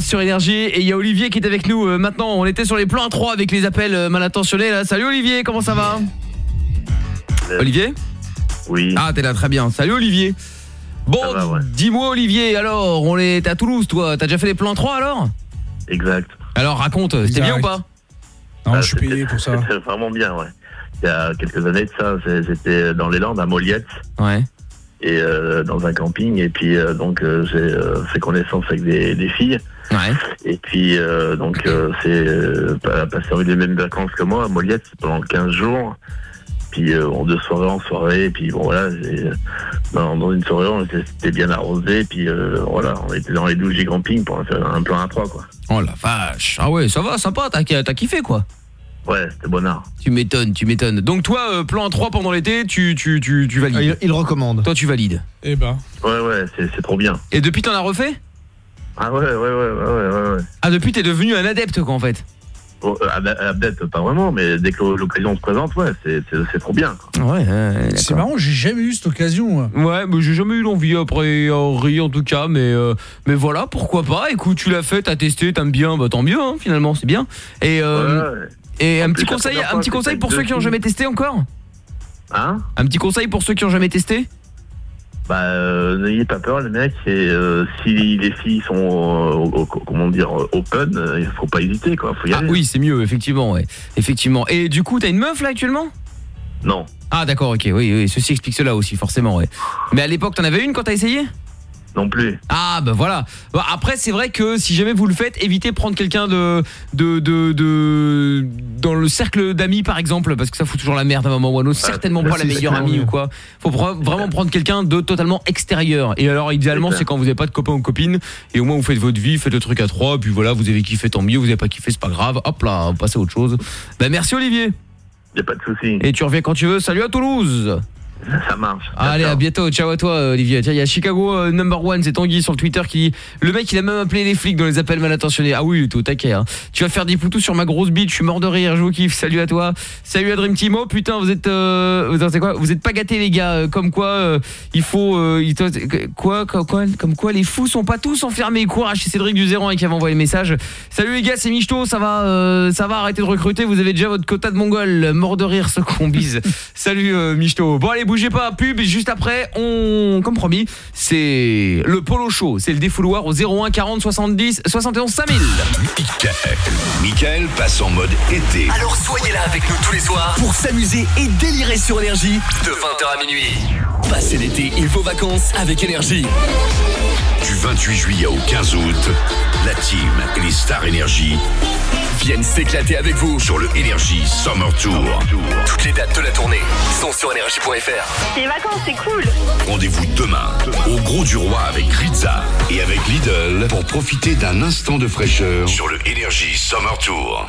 Sur Énergie et il y a Olivier qui est avec nous euh, maintenant. On était sur les plans 3 avec les appels euh, mal intentionnés là. Salut Olivier, comment ça va Olivier Oui. Ah, t'es là très bien. Salut Olivier. Bon, dis-moi Olivier, alors, on est à Toulouse toi, t'as déjà fait les plans 3 alors? Exact. Alors raconte, c'était bien ou pas? Non, je suis payé pour ça. C'était vraiment bien, ouais. Il y a quelques années de ça, j'étais dans les Landes à Moliette. Ouais. Et euh, dans un camping, et puis euh, donc euh, j'ai euh, fait connaissance avec des, des filles. Et puis euh, donc euh, c'est euh, elle a passé les mêmes vacances que moi à Moliette pendant 15 jours. Puis euh, on de soirée en soirée, et puis bon voilà, j'ai- dans, dans une soirée on était, c'était bien arrosé, puis euh, voilà, on était dans les douches du camping pour faire un plan à trois quoi. Oh la vache. Ah ouais, ça va, sympa, t'as kiffé quoi Ouais, c'était bonnard. Tu m'étonnes, tu m'étonnes. Donc toi, euh, plan 3 pendant l'été, tu, tu, tu, tu valides il, recommande. Toi, tu valides. Eh ben. Ouais ouais, c'est trop bien. Et depuis, t'en as refait? Ah ouais ouais ouais ouais ouais. Ah, depuis, t'es devenu un adepte quoi en fait Bon, euh, ab- abdette, pas vraiment, mais dès que l'occasion se présente, ouais, c'est, trop bien. quoi. Ouais, C'est marrant, j'ai jamais eu cette occasion. moi. Ouais, mais j'ai jamais eu l'envie après Henri en tout cas, mais euh, mais voilà, pourquoi pas. Écoute, tu l'as fait, t'as testé, t'aimes bien, bah tant mieux hein, finalement, c'est bien. Et euh, et un petit conseil, première un petit conseil pour ceux qui ont jamais testé encore? Hein? Un petit conseil pour ceux qui ont jamais testé? Bah, euh, n'ayez pas peur, les mecs. Et euh, si les filles sont, euh, comment dire, open, euh, il faut pas hésiter, quoi. Faut y Ah aller. oui, c'est mieux effectivement, ouais. Effectivement. Et du coup, t'as une meuf là actuellement? Non. Ah d'accord, ok, oui, oui, ceci explique cela aussi, forcément, ouais. Mais à l'époque, t'en avais une quand t'as essayé? Non plus. Ah bah voilà. Bah, après, c'est vrai que si jamais vous le faites, évitez de prendre quelqu'un de, de, de, de- dans le cercle d'amis par exemple, parce que ça fout toujours la merde à un moment ou à un autre. Certainement pas la meilleure amie ou quoi. Faut vraiment prendre quelqu'un de totalement extérieur. Et alors, idéalement, C'est quand vous n'avez pas de copain ou copine, et au moins vous faites votre vie, faites le truc à trois, puis voilà, vous avez kiffé, tant mieux. Vous n'avez pas kiffé, c'est pas grave. Hop là, on passe à autre chose. Bah merci Olivier. Y a pas de souci. Et tu reviens quand tu veux. Salut à Toulouse. Ça marche. Allez, à bientôt. Ciao à toi, euh, Olivier. Tiens, il y a Chicago euh, number one, c'est Tanguy sur le Twitter qui dit le mec, il a même appelé les flics dans les appels mal intentionnés. Ah oui, au taquet. Hein. Tu vas faire des poutous sur ma grosse bite. Je suis mort de rire. Je vous kiffe. Salut à toi. Salut à Dream Team. Oh putain, vous êtes, euh, vous c'est quoi? Vous êtes pas gâtés les gars. Comme quoi, euh, il faut, il quoi, quoi, quoi, comme quoi, les fous sont pas tous enfermés. Courage, c'est Cédric du 01 qui avait envoyé le message. Salut les gars, c'est Michto. Ça va, ça va. Arrêtez de recruter. Vous avez déjà votre quota de mongol. Mort de rire, ce qu'on bise. Salut Michto. Bon allez, bougez pas. Pub. Et juste après, on, comme promis, c'est le polo show. C'est le défouloir au 01 40 70 71 5000. Michael. Michael passe en mode été. Alors soyez là avec nous tous les soirs pour s'amuser et délirer sur Énergie de 20h à minuit. Passez l'été et vos vacances avec Énergie. Du 28 juillet au 15 août, la team et les stars énergie Viennent s'éclater avec vous sur le Énergie Summer Tour. Toutes les dates de la tournée sont sur énergie.fr. Les vacances, c'est cool. Rendez-vous demain au Gros du Roi avec Rizza et avec Lidl pour profiter d'un instant de fraîcheur sur le Énergie Summer Tour.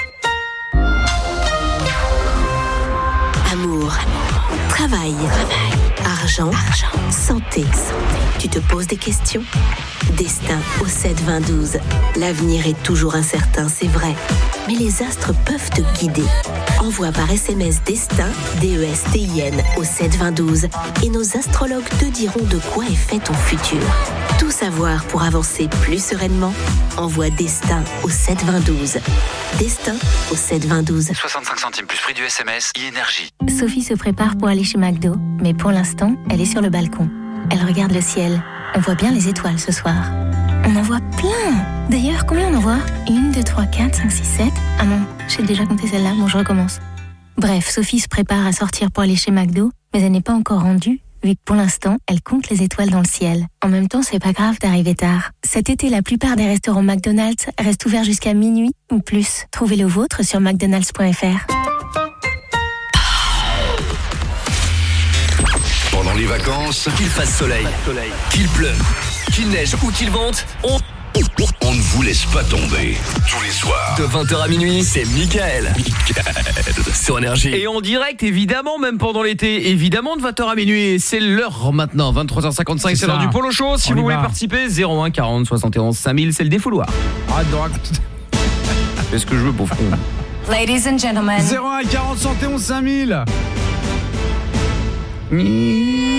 Travail, argent, santé. Tu te poses des questions? Destin au 7-20-12. L'avenir est toujours incertain, c'est vrai. Mais les astres peuvent te guider. Envoie par SMS Destin, D-E-S-T-I-N, au 7-20-12 et nos astrologues te diront de quoi est fait ton futur. Tout savoir pour avancer plus sereinement? Envoie Destin au 7-20-12. Destin au 7-20-12. 65 centimes plus prix du SMS, e-énergie. Sophie se prépare pour aller chez McDo, mais pour l'instant, elle est sur le balcon. Elle regarde le ciel. On voit bien les étoiles ce soir. On en voit plein. D'ailleurs, combien on en voit? 1, 2, 3, 4, 5, 6, 7. Ah non, j'ai déjà compté celle-là. Bon, je recommence. Bref, Sophie se prépare à sortir pour aller chez McDo, mais elle n'est pas encore rendue, vu que pour l'instant, elle compte les étoiles dans le ciel. En même temps, c'est pas grave d'arriver tard. Cet été, la plupart des restaurants McDonald's restent ouverts jusqu'à minuit ou plus. Trouvez le vôtre sur mcdonalds.fr. les vacances, qu'il fasse soleil, qu'il pleuve, qu'il neige ou qu'il vente, on... on ne vous laisse pas tomber. Tous les soirs, de 20h à minuit, c'est Michael. Michael, sur Énergie. Et en direct, évidemment, même pendant l'été, évidemment, de 20h à minuit. C'est l'heure maintenant, 23h55, c'est l'heure du Polo Show. Si On vous voulez va. participer, 01 40 71 5000, c'est le défouloir. Raconter. Fais ce que je veux, pauvre con. Ladies and gentlemen. 01 40 71 5000. Ah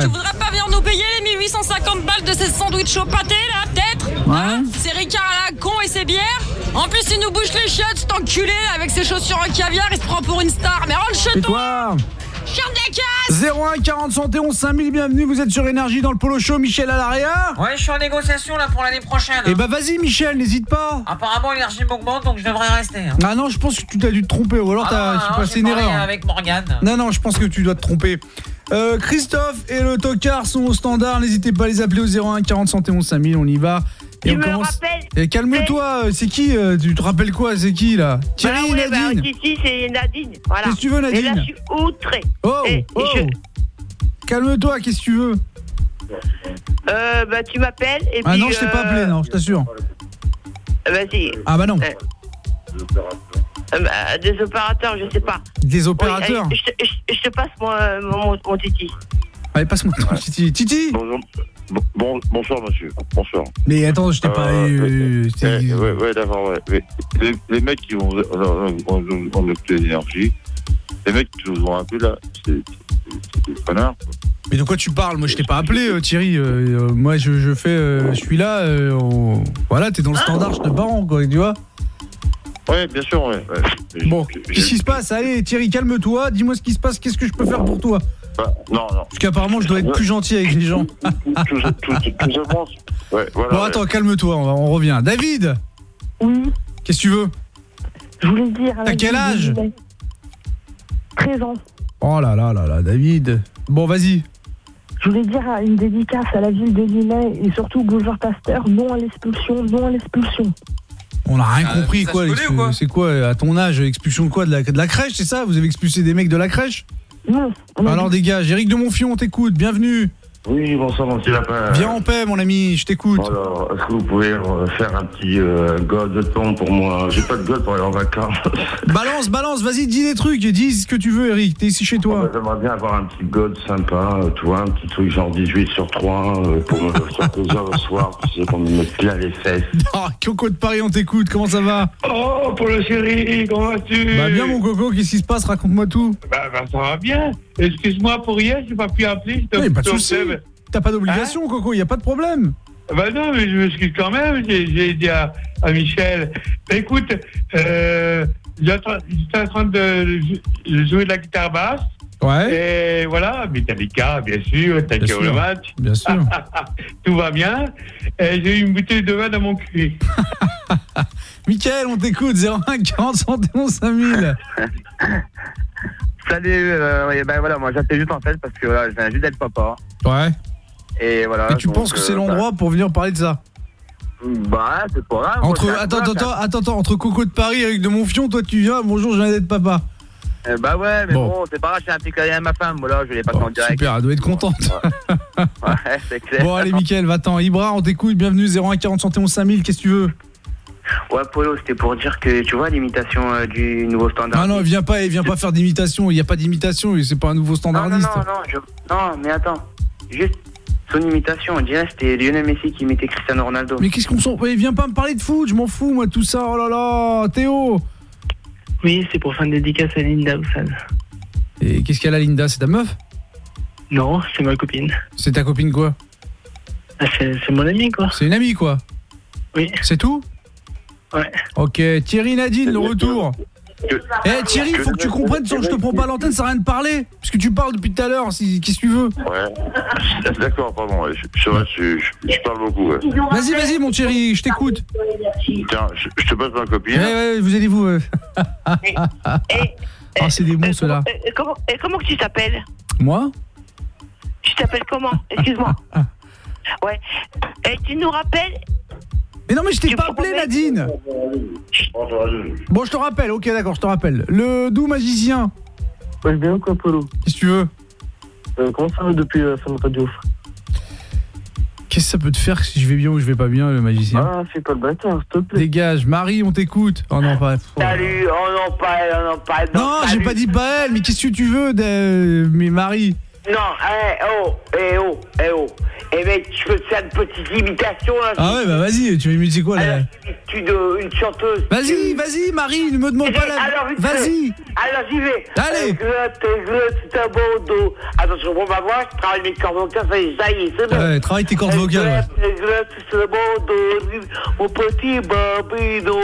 tu voudrais pas venir nous payer les 1850 balles de ces sandwichs au pâté là, peut-être Hein C'est Ricard à la con et ses bières. En plus il nous bouge les chiottes, cet enculé avec ses chaussures en caviar, il se prend pour une star, mais rentre chez toi toi Chien de la casse 01 40 71 5000, bienvenue, vous êtes sur Énergie dans le Polo Show, Michel à l'arrière Ouais, je suis en négociation là pour l'année prochaine. Eh bah vas-y Michel, n'hésite pas Apparemment, l'énergie m'augmente donc je devrais rester. hein. Ah non, je pense que tu t'as dû te tromper, ou alors Ah t'as non, tu j'ai une parlé erreur. avec Morgane. Non, non, je pense que tu dois te tromper. Euh, Christophe et le tocard sont au standard, n'hésitez pas à les appeler au 01 40 71 5000, on y va. Et Tu on me commence. rappelles Eh, Calme-toi, c'est qui euh, Tu te rappelles quoi C'est qui là Thierry Bah ouais, Nadine bah, si, si, c'est Nadine. Voilà. Qu'est-ce que tu veux, Et là, Nadine je suis outré. Oh, Et- oh. je- Calme-toi, qu'est-ce que tu veux Euh, bah, tu m'appelles et Ah puis. non, je t'ai pas euh, appelé, non, je t'assure. Vas-y. Ah bah non. Euh, bah, des opérateurs, je sais pas. Des opérateurs Oui, je, te, je- je te passe mon, euh, mon, mon titi. Allez, passe-moi ton Titi. Titi Bonjour. Bon, bonsoir, monsieur. Bonsoir. Mais attends, je t'ai pas. euh, Eh, ouais, ouais, d'accord, ouais. Mais Les, les mecs qui vont on, on, on a l'énergie, les mecs qui nous ont appelés là, c'est des connards. Mais de quoi tu parles? Moi, je t'ai pas appelé, euh, Thierry. Euh, euh, moi, je, je fais. euh, je suis là. euh, on- Voilà, t'es dans le standard, je te barre, quoi, tu vois Ouais, bien sûr, ouais. ouais. Bon, qu'est-ce qui se passe? Allez, Thierry, calme-toi. Dis-moi ce qui se passe. Qu'est-ce que je peux faire pour toi? Bah, non, non. Parce qu'apparemment, je dois être plus gentil avec les gens. tout, tout, tout, tout simplement. Ouais, voilà. Bon, ouais. attends, calme-toi. On, revient. David Oui, Qu'est-ce que tu veux je voulais dire. à T'as la quel âge Lille. 13 ans. Oh là là là là, David. Bon, vas-y. Je voulais dire à une dédicace à la ville de Lille et surtout boulevard Pasteur, non à l'expulsion, non à l'expulsion. On n'a rien Ah, compris, quoi C'est quoi, à ton âge, expulsion de quoi de la, de la crèche, c'est ça? Vous avez expulsé des mecs de la crèche? Non. Alors, dégage. Eric de Monfion, on t'écoute. Bienvenue. Oui, bonsoir, mon petit lapin. Viens en paix, mon ami. Je t'écoute. Alors, est-ce que vous pouvez euh, faire un petit euh, god de temps pour moi? J'ai pas de god pour aller en vacances. Balance, balance, vas-y, dis des trucs, dis ce que tu veux, Eric, t'es ici chez toi. J'aimerais bien avoir un petit god sympa, euh, tu vois, un petit truc genre 18 sur 3 euh, pour me faire plaisir le soir, tu sais, pour me mettre plein les fesses. Ah, Coco de Paris, on t'écoute, comment ça va? Oh, pour le chéri, comment vas-tu? Bah bien mon Coco, qu'est-ce qui se passe? Raconte-moi tout. Bah, bah, ça va bien. Excuse-moi pour hier, j'ai pas pu appeler. j'étais Oui, pas de soucis. T'as pas d'obligation, Coco, y a pas de problème. Bah non, mais je m'excuse quand même. J'ai dit à, à Michel, bah, écoute, euh, j'étais en train- de jou- jouer de la guitare basse. Ouais. Et voilà, Metallica, bien sûr, t'as Bien le match. Bien sûr. Tout va bien. Et j'ai eu une bouteille de vin dans mon cul. Mickaël, on t'écoute, 01 40 71 5000. Salut, euh, ben voilà, moi j'appelle juste en fait parce que voilà, je viens juste d'être papa. Ouais. Et voilà. Et tu donc, penses que c'est euh, l'endroit pour venir parler de ça Bah, c'est pas grave. Entre moi, attends, attends, attends, attends, attends, entre Coco de Paris et Eric de Monfion, toi tu viens, bonjour, je viens d'être papa. Eh bah ouais, mais Bon. bon, c'est pas grave, j'ai un petit cahier à ma femme, voilà, je l'ai pas en direct. Super, elle doit être contente. Ouais, c'est clair. Bon allez Mickaël, va-t'en. Ibra, on t'écoute, bienvenue 01 40 71 5000, qu'est-ce que tu veux Ouais, Polo, c'était pour dire que tu vois l'imitation euh, du nouveau standard. Ah non, viens pas, viens pas faire d'imitation, il y a pas d'imitation, c'est pas un nouveau non, non, standardiste. non, non, je- non, mais attends, juste son imitation, on dirait que c'était Lionel Messi qui imitait Cristiano Ronaldo. Mais qu'est-ce qu'on s'en... Mais viens pas me parler de foot, je m'en fous moi tout ça, oh là là, Théo Oui, c'est pour faire une dédicace à Linda Oussan. Et qu'est-ce qu'elle a Linda, c'est ta meuf? Non, c'est ma copine. C'est ta copine quoi? Ah, c'est c'est mon ami, quoi. C'est une amie quoi? Oui. C'est tout? Ouais. Ok, Thierry Nadine, le retour Eh Thierry, faut que tu comprennes, sans que je te prends pas l'antenne, ça sert à rien de parler. Parce que tu parles depuis tout à l'heure, si- qu'est-ce que tu veux? Ouais. D'accord, pardon. ouais, Je, je, je, je- je parle beaucoup. ouais. Vas-y, vas-y mon Thierry, je t'écoute. Tiens, je, je te passe ma copine. Ouais, ouais, vous allez vous. euh. Ah, c'est des bons ceux-là. Euh, comment, et comment que tu t'appelles? Moi? Tu t'appelles comment? Excuse-moi. Ouais. Et tu nous rappelles Mais non, mais je t'ai pas appelé, Nadine Bon, je te rappelle, ok, d'accord, je te rappelle. Le doux magicien. Ouais, bien quoi, Polo Qu'est-ce que tu veux? Euh, Comment ça va depuis la fin de radio Qu'est-ce que ça peut te faire si je vais bien ou je vais pas bien, le magicien? Ah, fais pas le bâtard, s'il te plaît. Dégage, Marie, on t'écoute. Oh non, pas. Salut, on en parle, on en parle. Non, j'ai pas dit pas elle, mais qu'est-ce que tu veux de... Mais Marie? Non, eh oh, eh oh, eh oh. Eh mec, je peux te faire une petite imitation là. Ah ouais, bah vas-y, tu veux imiter quoi là Tu de une chanteuse. Vas-y, vas-y, Marie, ne me demande pas la... Alors, vite Vas-y. Alors j'y vais. Allez. Un dos. Attention pour ma voix, je travaille mes cordes vocales, ça y est, ça y est, c'est bon. Ouais, travaille tes cordes vocales. Un dos. Mon petit bambino,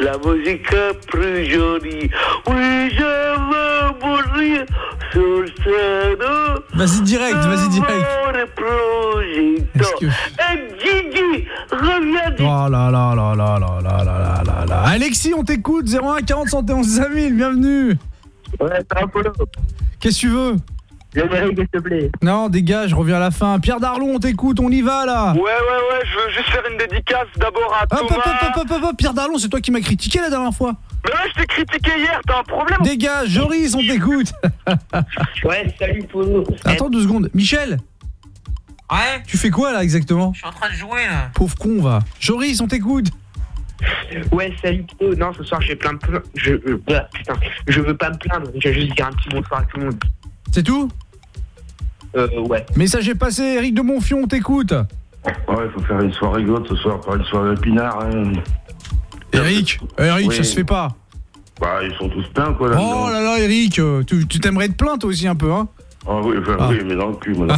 la musique plus jolie. Oui, je veux mourir sur le scène. Vas-y direct, vas-y direct. Est-ce que... Gigi, reviens Oh là là là là là là là là là Alexis, on t'écoute, 01 40 71 5000, bienvenue Ouais. Qu'est-ce que tu veux s'il te plaît. Non, dégage, je reviens à la fin. Pierre Darlon, on t'écoute, on y va là Ouais, ouais, ouais, je veux juste faire une dédicace d'abord à Hop, Thomas. hop, hop, hop, hop, hop, Pierre Darlon, c'est toi qui m'as critiqué la dernière fois. Mais ouais, je t'ai critiqué hier, t'as un problème Dégage, Joris, on t'écoute. Ouais, salut Polo. Attends deux secondes. Michel Ouais Tu fais quoi là exactement Je suis en train de jouer là. Pauvre con, va. Joris, on t'écoute. Ouais, salut Polo. Non, ce soir, j'ai plein de. Je, euh, putain, je veux pas me plaindre. Je vais juste dire un petit bonsoir à tout le monde. C'est tout? Ouais. Message est passé, Eric de Monfion, on t'écoute. Ouais, il faut faire une soirée rigolote ce soir, pas une soirée épinard. Hein. Eric, Eric, Oui. ça se fait pas. Bah, ils sont tous pleins, quoi, là Oh là là, Eric, euh, tu t'aimerais te plaindre toi aussi un peu, hein Ah oui, enfin, Ah. oui, mais dans le cul, moi.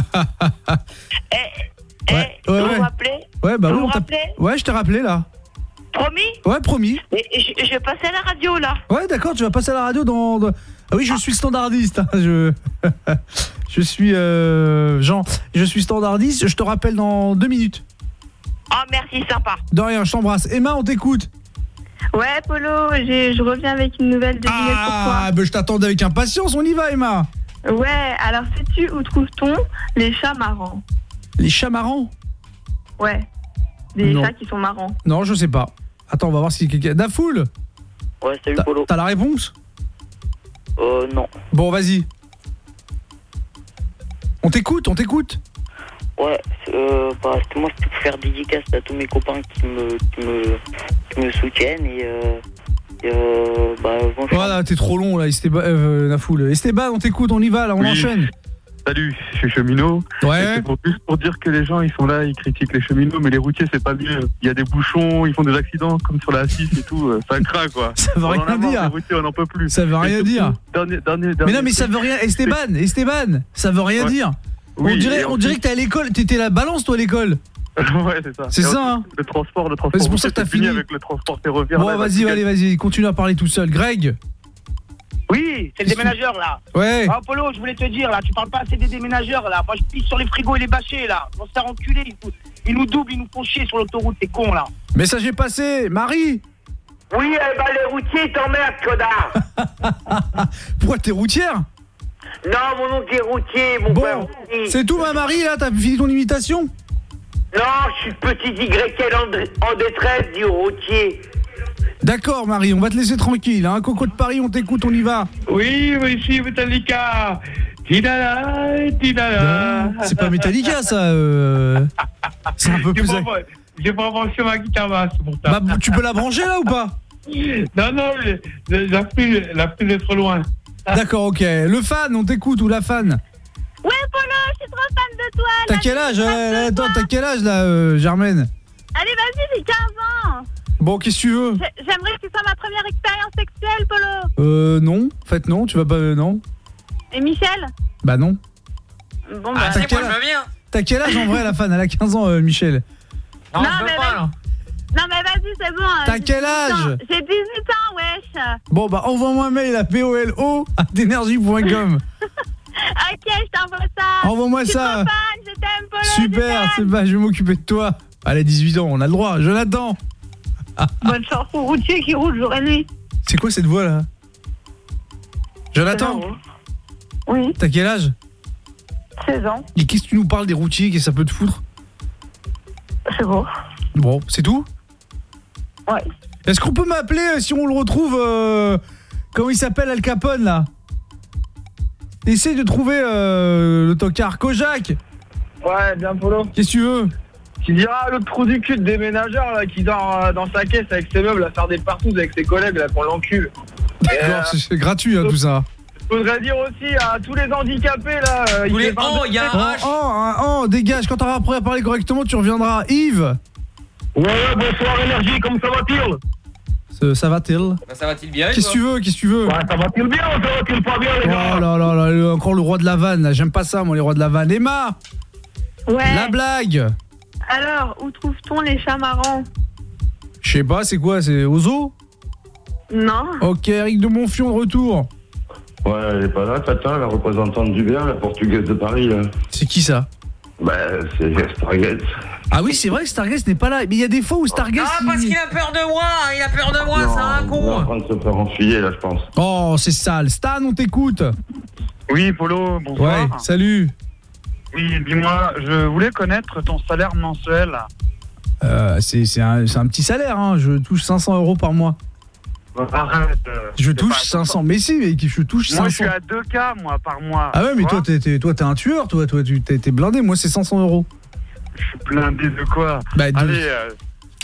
Ouais, ouais, Vous ouais. rappelez Ouais, bah Vous oui, on Ouais, je t'ai rappelé là. Promis Ouais, promis. Et, et je, je vais passer à la radio là. Ouais, d'accord, tu vas passer à la radio dans... Ah oui, je suis standardiste. hein, Je... je suis... Euh... Jean, je suis standardiste. Je te rappelle dans deux minutes. Ah, merci, sympa. De rien, je t'embrasse. Emma, on t'écoute. Ouais, Polo, je reviens avec une nouvelle devinette Ah, bah je t'attendais avec impatience. On y va, Emma. pour toi. Ouais, alors sais-tu où trouve-t-on les chats marrants? Les chats marrants? Ouais, des Non. chats qui sont marrants. Non, je sais pas. Attends, on va voir si quelqu'un... Dafoul Ouais, salut Polo. T'as la réponse? Euh, non. Bon, vas-y. On t'écoute, on t'écoute. Ouais, euh, bah, c'était moi, c'était pour faire dédicace à tous mes copains qui me, qui me, qui me soutiennent et, euh, et, euh, bah, bon, Voilà, t'es trop long là, Esteban, euh, Nafoul. Esteban, on t'écoute, on y va là, on Oui. enchaîne. Salut, je suis cheminot. Ouais. Pour, juste pour dire que les gens, ils sont là, ils critiquent les cheminots, mais les routiers, c'est pas mieux. Il y a des bouchons, ils font des accidents, comme sur la 6 et tout. euh, Ça craint, quoi. Ça veut On rien en a marre, dire. Les routiers, on n'en peut plus. Ça veut Et rien surtout, dire. Dernier, dernier, Mais non, mais ça veut rien. Esteban, Esteban, ça veut rien Ouais. dire. On dirait, on dirait que t'es à l'école, t'étais la balance toi à l'école. ouais, c'est ça. C'est Et ça, hein. Le transport, le transport. c'est pour ça routier, que t'as c'est fini avec le transport ferroviaire. Bon, là, vas-y, allez, vas-y, continue à parler tout seul. Greg Oui, c'est le déménageur là. Ouais. Ah, Polo, je voulais te dire là, tu parles pas assez des déménageurs là. Moi je pisse sur les frigos et les bâchés là. On s'est enculé, ils, nous- ils nous doublent, ils nous font chier sur l'autoroute, c'est con là. Message est passé. Marie Oui, eh ben, les routiers t'emmerdent, connard. Pourquoi t'es routière Non, mon oncle est routier, mon père. C'est tout ma Marie là, t'as fini ton imitation Non, je suis petit YL en, en détresse du routier. D'accord Marie, on va te laisser tranquille. Hein. Coco de Paris, on t'écoute, on y va. Oui, oui, ici Metallica. Tidala, tidala. C'est pas Metallica ça. euh. C'est un peu J'ai plus... pas- J'ai pas branché ma guitare basse pour ça. Bah, tu peux la brancher là ou pas? Non, non, la pile, la pile est trop loin. D'accord, ok. Le fan, on t'écoute ou la fan? Ouais, Polo, je suis trop fan de toi. T'as quel âge euh, Attends, toi. t'as quel âge là, euh, Germaine? Allez, vas-y, j'ai 15 ans. Bon, qu'est-ce que tu veux J'ai- J'aimerais que ce soit ma première expérience sexuelle, Polo. Euh, non. En fait, non, tu vas pas... euh, non Et Michel Bah non. Bon, t'as bah, quel, T'as quel âge en vrai la fan Elle a 15 ans, euh, Michel. Non, mais vas-y. Non, mais vas-y, c'est bon. T'as j'ai quel 18 âge. J'ai 18 ans, wesh. Bon, bah, envoie-moi un mail à polo à d'énergie.com. Ok, je t'envoie ça. Envoie-moi Je suis ça. trop fan, je t'aime, Polo. Super, c'est pas, je vais m'occuper de toi. Allez, 18 ans, on a le droit. Jonathan, Bonne chance aux routiers qui roulent jour et nuit. c'est quoi cette voix là Jonathan Oui. T'as quel âge? 16 ans. Et qu'est-ce que tu nous parles des routiers Qu'est-ce que ça peut te foutre? C'est bon. Bon, c'est tout? Ouais. Est-ce qu'on peut m'appeler euh, si on le retrouve euh, Comment il s'appelle Al Capone là? Essaye de trouver euh, le tocard Kojak Ouais, bien Polo. Qu'est-ce que tu veux? Tu diras le trou du cul de déménageur là, qui dort euh, dans sa caisse avec ses meubles à faire des partous avec ses collègues là qu'on l'encule. Euh, D'accord, c'est- gratuit hein, tout ça. faudrait dire aussi à tous les handicapés là. euh, Tous il les fait 22 ans, il y a un Oh, oh, oh, dégage, quand t'auras appris à parler correctement, tu reviendras. Yves? Ouais, ouais, bonsoir énergie, comment ça va-t-il? Ça, ça va-t-il? Bah, ça va-t-il bien Qu'est-ce que tu veux Qu'est-ce que tu veux? Ouais, ça va-t-il bien ou ça va-t-il pas bien les Oh gars là là là, le- encore le roi de la vanne, là. j'aime pas ça moi les rois de la vanne. Emma Ouais. La blague Alors, où trouve-t-on les chats marrants Je sais pas, c'est quoi C'est au zoo? Non. Ok, Eric de Monfion de retour. Ouais, elle est pas là, Tata, la représentante du bien, la portugaise de Paris, là. C'est qui ça? Bah, c'est Stargate. Ah oui, c'est vrai que Stargaze n'est pas là. Mais il y a des fois où Stargaze. Ah, parce qu'il a peur de moi Il a peur de moi, c'est un Il est en con train de se faire enfuyer, là, je pense. Oh, c'est sale. Stan, on t'écoute. Oui, Polo, bonsoir. Ouais, salut. Oui, dis-moi, je voulais connaître ton salaire mensuel. Euh, c'est c'est un, c'est un petit salaire, hein. je touche 500 euros par mois. Arrête. euh, Je touche pas- 500, mais si, mais je touche Moi, 500. je suis à 2K, moi, par mois. Ah ouais, mais toi, t'es t'es- toi, t'es un tueur, toi, toi, tu t'es t'es blindé. Moi, c'est 500 euros. Je suis blindé de quoi? Bah, de- Allez, euh,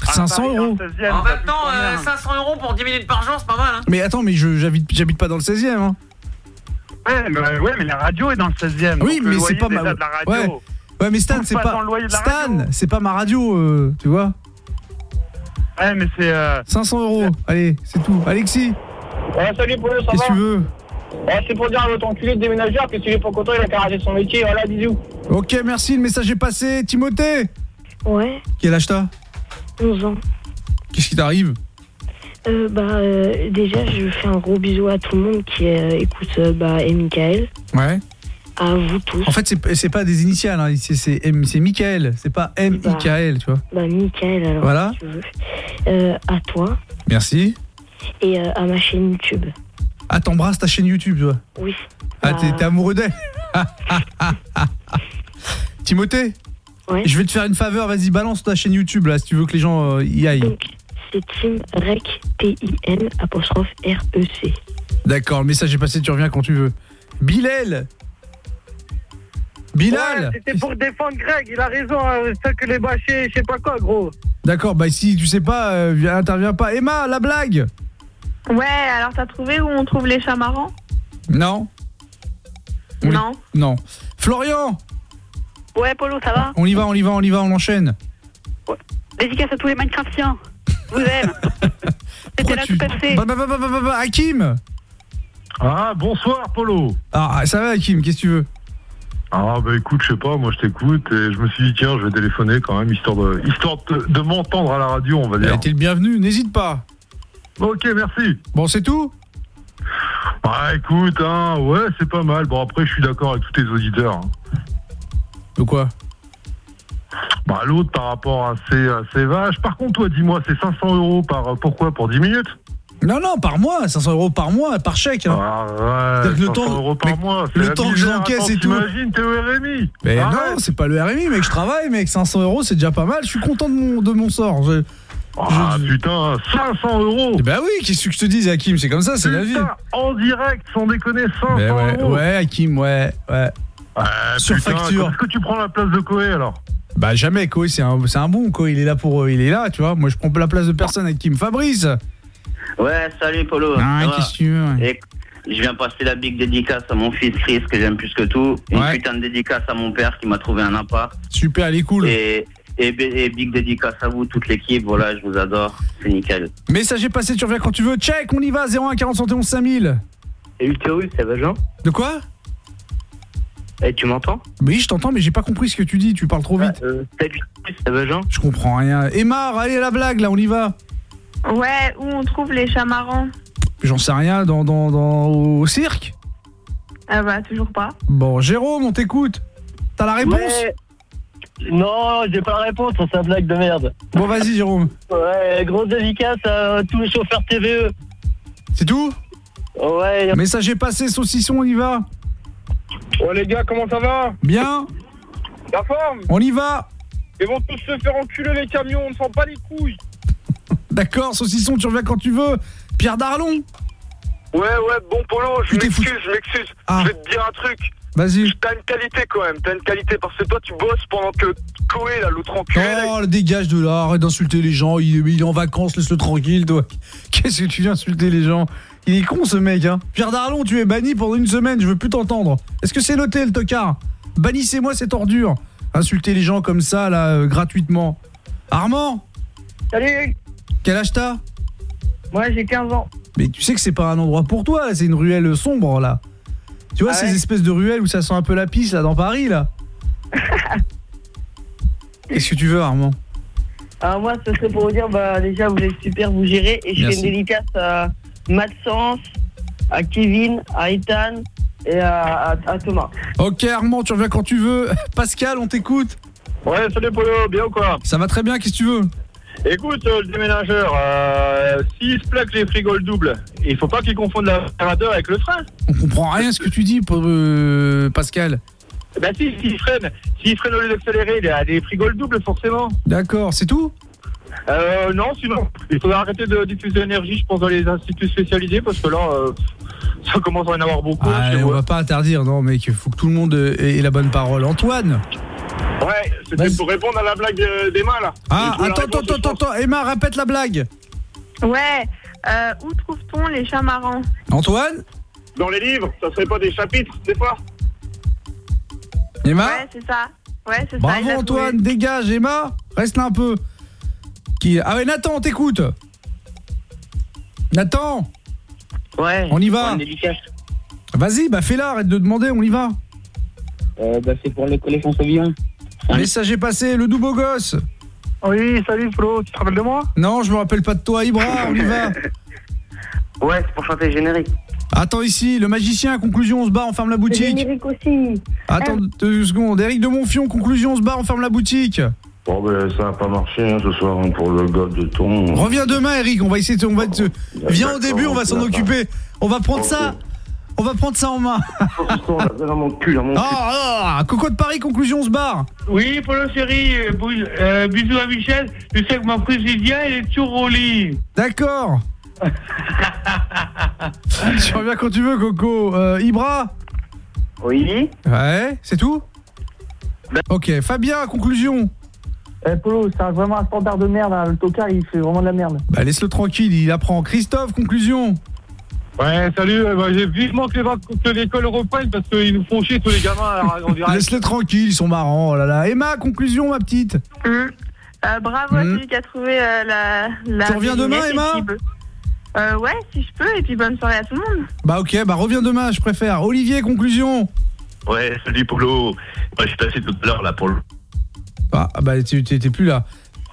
à 500 Paris, euros. dans le 16e, En même temps, euh, combien 500 euros pour 10 minutes par jour, c'est pas mal, hein Mais attends, mais je- j'habite j'habite pas dans le 16e. Hein. Ouais, mais, ouais, mais la radio est dans le 16e. Oui, donc mais c'est pas ma. de la radio. Ouais. ouais, mais Stan, c'est pas Stan, c'est pas ma radio, euh, tu vois. Ouais, mais c'est. euh, 500 euros. Allez, c'est tout. Alexis, Ouais, salut Polo, ça qu'est-ce va que tu veux Ouais, c'est pour dire à l'autre enculé de déménageur que s'il est pas content, il a qu'à rater son métier. Voilà, bisous. Ok, merci, le message est passé. Timothée, Ouais, quel âge t'as 11 ans. Qu'est-ce qui t'arrive Euh, bah, euh, déjà, je fais un gros bisou à tout le monde qui euh, écoute euh, bah, et Michael. Ouais. À vous tous. En fait, c'est c'est pas des initiales, hein. c'est c'est M- c'est Michael, c'est pas M-I-K-L, tu vois. Bah, Michael, alors, Voilà. si tu veux. Euh, à toi Merci. et euh, à ma chaîne YouTube. Ah, t'embrasses ta chaîne YouTube, toi Oui. Ah, t'es Bah, t'es amoureux d'elle Timothée Ouais. Je vais te faire une faveur, vas-y, balance ta chaîne YouTube, là, si tu veux que les gens euh, y aillent. Tim Rec, T-I-N, apostrophe R-E-C. D'accord, le message est passé, tu reviens quand tu veux. Bilal Bilal Ouais, c'était pour défendre Greg, il a raison, hein, c'est que les bâchés, je sais pas quoi, gros. D'accord, bah si tu sais pas, euh, viens, interviens pas. Emma, la blague Ouais, alors t'as trouvé où on trouve les chats marrants? Non On Non. Non. Florian Ouais, Polo, ça va? On y va, on y va, on y va, on enchaîne. Dédicace à tous les Minecraftiens. Je vous aime. C'était là tout passé. Bah, bah, bah, bah, bah, bah, bah, Hakim Ah, bonsoir, Polo. Ah, ça va, Hakim, qu'est-ce que tu veux? Ah, bah écoute, je sais pas, moi je t'écoute et je me suis dit, tiens, je vais téléphoner quand même, histoire de, histoire de, de m'entendre à la radio, on va dire. T'es le bienvenu, n'hésite pas. Ok, merci. Bon, c'est tout? Ah, écoute, hein, ouais, c'est pas mal. Bon, après, je suis d'accord avec tous tes auditeurs. hein. De quoi? Bah, l'autre par rapport à ces, à vaches. Par contre, toi, dis-moi, c'est 500 euros par, pourquoi? Pour 10 minutes? Non, non, par mois, 500 euros par mois, par chèque. hein. Ah, ouais, le 500 temps- euros par mais mois. c'est le temps que j'encaisse et tout. T'imagines, t'es au RMI. Mais Arrête. non, c'est pas le RMI, mec, je travaille, mec, 500 euros, c'est déjà pas mal, je suis content de mon, de mon sort. Je- Ah, je- putain, 500 euros Bah oui, qu'est-ce que je te dis, Hakim, c'est comme ça, c'est la vie. En direct, sans déconner, 500 Mais ouais, euros ouais, Hakim, ouais, ouais. Sur Putain, facture. Est-ce que tu prends la place de Koé alors Bah jamais, Koé, c'est un, c'est un bon, Koé, il est là pour, euh, il est là, tu vois. Moi, je prends pas la place de personne, Hakim. Fabrice Ouais, salut Polo. Ah, qu'est-ce que tu veux, ouais. Et je viens passer la big dédicace à mon fils Chris, que j'aime plus que tout. Une Ouais. putain de dédicace à mon père qui m'a trouvé un appart. Super, elle est cool. Et, et, et big dédicace à vous, toute l'équipe. Voilà, je vous adore. C'est nickel. Message est passé, tu reviens quand tu veux. Check, on y va, 01 40 71 5000. Et Utérus, c'est vagin De quoi? Eh, tu m'entends? Oui, je t'entends, mais j'ai pas compris ce que tu dis. Tu parles trop vite. Euh, salut, ça va Jean? Je comprends rien. Emma, allez la blague, là, on y va. Ouais, où on trouve les chats marrants J'en sais rien, dans, dans, dans- au cirque? Ah bah, toujours pas. Bon, Jérôme, on t'écoute. T'as la réponse? Ouais. Non, j'ai pas la réponse, c'est une blague de merde. Bon, vas-y, Jérôme. Ouais, grosse dédicace à tous les chauffeurs TVE. C'est tout? Ouais. Messager passé, saucisson, on y va? Oh les gars, comment ça va Bien, La forme on y va. Ils vont tous se faire enculer les camions, on ne sent pas les couilles. D'accord, saucisson, tu reviens quand tu veux. Pierre Darlon Ouais, ouais, bon Polo, je m'excuse, je m'excuse. Ah. Je vais te dire un truc. Vas-y. T'as une qualité quand même, t'as une qualité parce que toi tu bosses pendant que Koé, là, l'autre enculé, là, Oh, le dégage de là, arrête d'insulter les gens. Il, il est en vacances, laisse-le tranquille, toi. Qu'est-ce que tu viens insulter les gens Il est con, ce mec, hein. Pierre Darlon, tu es banni pendant une semaine, je veux plus t'entendre. Est-ce que c'est noté, le tocard? Bannissez-moi cette ordure. Insulter les gens comme ça, là, euh, gratuitement. Armand? Salut Quel âge t'as? Moi, j'ai 15 ans. Mais tu sais que c'est pas un endroit pour toi, là, c'est une ruelle sombre, là. Tu vois, Ah ces ouais espèces de ruelles où ça sent un peu la pisse, là, dans Paris, là. Qu'est-ce que tu veux, Armand? Alors moi, ce serait pour vous dire, bah déjà, vous êtes super, vous gérez. Et je Merci. fais une dédicace à Maxence, à Kevin, à Ethan et à, à- à Thomas. Ok, Armand, tu reviens quand tu veux. Pascal, on t'écoute. Ouais, salut Polo, bien ou quoi? Ça va très bien, qu'est-ce que tu veux? Écoute, euh, le déménageur, euh, s'il se plaque les frigos le double, il faut pas qu'il confonde l'aérateur avec le frein. On comprend rien ce que tu dis, pour, euh, Pascal. Bah si, s'il freine, s'il freine au lieu d'accélérer, il a des frigos le double forcément. D'accord, c'est tout? Euh, non, sinon, il faudrait arrêter de diffuser l'énergie, je pense, dans les instituts spécialisés, parce que là, euh, ça commence à en avoir beaucoup. Ah, on va pas interdire, non, mec, il faut que tout le monde ait la bonne parole. Antoine Ouais, c'était pour répondre à la blague euh, d'Emma, là. Ah, attends, réponse, attends, attends, attends, Emma, répète la blague. Ouais, euh, où trouve-t-on les chats marrants Antoine Dans les livres, ça serait pas des chapitres, des fois Emma Ouais, c'est ça. Ouais, c'est ça. Bravo Antoine, dégage, Emma, reste là un peu. Qui... Ah ouais, Nathan, on t'écoute. Nathan Ouais. On y va. Vas-y, bah fais-la, arrête de demander, on y va. Euh, bah, c'est pour l'école François Villon. Message est passé, le doux beau gosse. Oui, salut Flo, tu te rappelles de moi? Non, je me rappelle pas de toi, Ibra, on y va. Ouais, c'est pour chanter le générique. Attends ici, le magicien, conclusion, on se barre, on ferme la boutique. Générique aussi. Attends deux secondes, Eric de Monfion, conclusion, on se barre, on ferme la boutique. Bon, ben, ça n'a pas marché hein, ce soir hein, pour le golf de ton. Reviens demain, Eric, on va essayer de... On va te- Viens au début, on va s'en occuper. On va prendre ça... On va prendre ça en main. dans mon cul, dans mon Ah, ah, Coco de Paris, conclusion, on se barre. Oui, Polo chéri, euh, bou- euh, bisous à Michel. Je sais que mon président, il est toujours au lit. D'accord. tu reviens quand tu veux, Coco. Euh, Ibra Oui Ouais, c'est tout Ok, Fabien, conclusion. Eh, Polo, c'est vraiment un standard de merde. hein. Le tocard, il fait vraiment de la merde. Bah laisse-le tranquille, il apprend. Christophe, conclusion. Ouais, salut, euh, bah, j'ai vivement que les vac- que l'école reprenne parce qu'ils nous font chier tous les gamins, alors, on dirait. Laisse-les tranquille, ils sont marrants. Oh là là. Emma, conclusion, ma petite. Hum. Euh, bravo à Hum. celui qui a trouvé euh, la, la. Tu reviens demain, Emma euh, Ouais, si je peux, et puis bonne soirée à tout le monde. Bah ok, bah reviens demain, je préfère. Olivier, conclusion. Ouais, salut Polo. Moi, je suis passé tout à l'heure là pour le. Ah bah tu t'es plus là.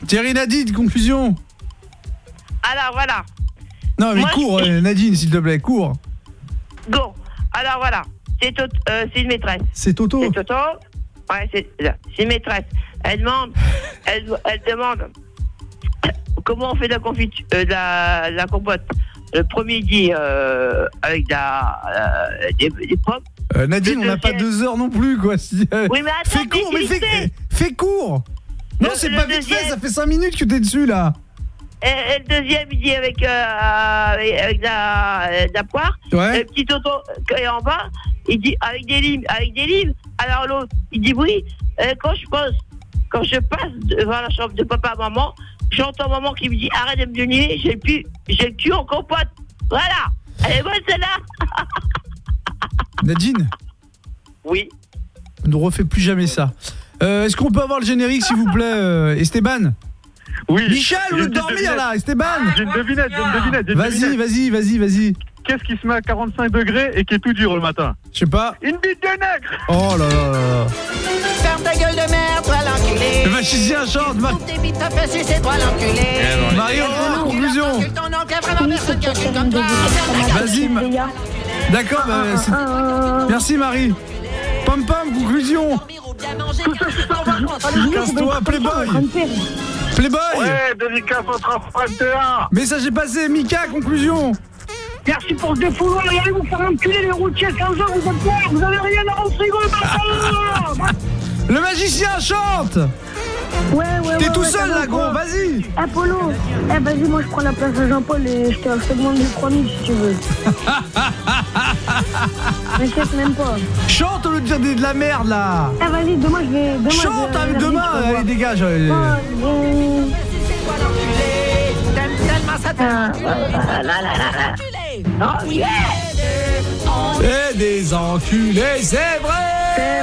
Thierry Nadine, conclusion. Alors voilà. Non mais Moi, cours, je- euh, Nadine, s'il te plaît, cours. Bon. Alors voilà. C'est Tot- euh, c'est une maîtresse. C'est Toto. C'est Toto. Ouais, c'est c'est une maîtresse. Elle demande. Elle, elle demande. Comment on fait de la confiture, euh, de la, de la compote. Le premier dit euh, avec de la, euh, des, des pommes. Euh, Nadine, on n'a pas deux heures non plus, quoi. Si, euh, Oui, mais attends, fais court, mais fais, fais court. Non, c'est pas vite fait, ça fait 5 minutes que t'es dessus, là. Et, et le deuxième, il dit avec, euh, avec, la, euh, poire. Ouais. Le petit Toto qui est en bas, il dit avec des limes, avec des limes. Alors l'autre, il dit oui. euh, quand je passe, quand je passe devant la chambre de papa maman, j'entends maman qui me dit arrête de me donner, j'ai le le cul en compote. Voilà. Elle est bonne celle-là. Nadine, Oui. ne refais plus jamais ça. Euh, Est-ce qu'on peut avoir le générique, s'il vous plaît, euh, Esteban Oui. Michel, au lieu de dormir devinette. là, Esteban J'ai une devinette, j'ai une devinette. j'ai une Vas-y, devinette. vas-y, vas-y, vas-y. Qu'est-ce qui se met à 45 degrés et qui est tout dur le matin Je sais pas. Une bite de nègre Oh là là là là. Ferme ta gueule de merde, toi l'enculé. Le magicien chante, Toutes tes bites sucer, toi l'enculé. Mario, conclusion. Ton oncle a vraiment personne qui encule comme toi. Ferme ta gueule. Vas-y, Ma- D'accord, bah, merci Marie. Pom pom, conclusion. Casse-toi, Playboy. Playboy. Ouais, dédicace au 31. Message est passé, Mika, conclusion. Merci pour ce défouloir, allez vous faire enculer les routiers 15 ans, vous êtes quoi Vous avez rien à au frigo, bâtard Le magicien chante. Ouais, ouais, T'es ouais, tout ouais, seul là, gros, vas-y. Eh, Polo, eh, vas-y, moi je prends la place de Jean-Paul et je te, je te demande les 3000 si tu veux. M'inquiète même pas. Chante au lieu de dire des- de la merde là. Eh, vas-y, demain je vais. Demain, Chante je avec vais- demain, allez voir. dégage. allez. Oh yeah Et des enculés, c'est vrai. C'est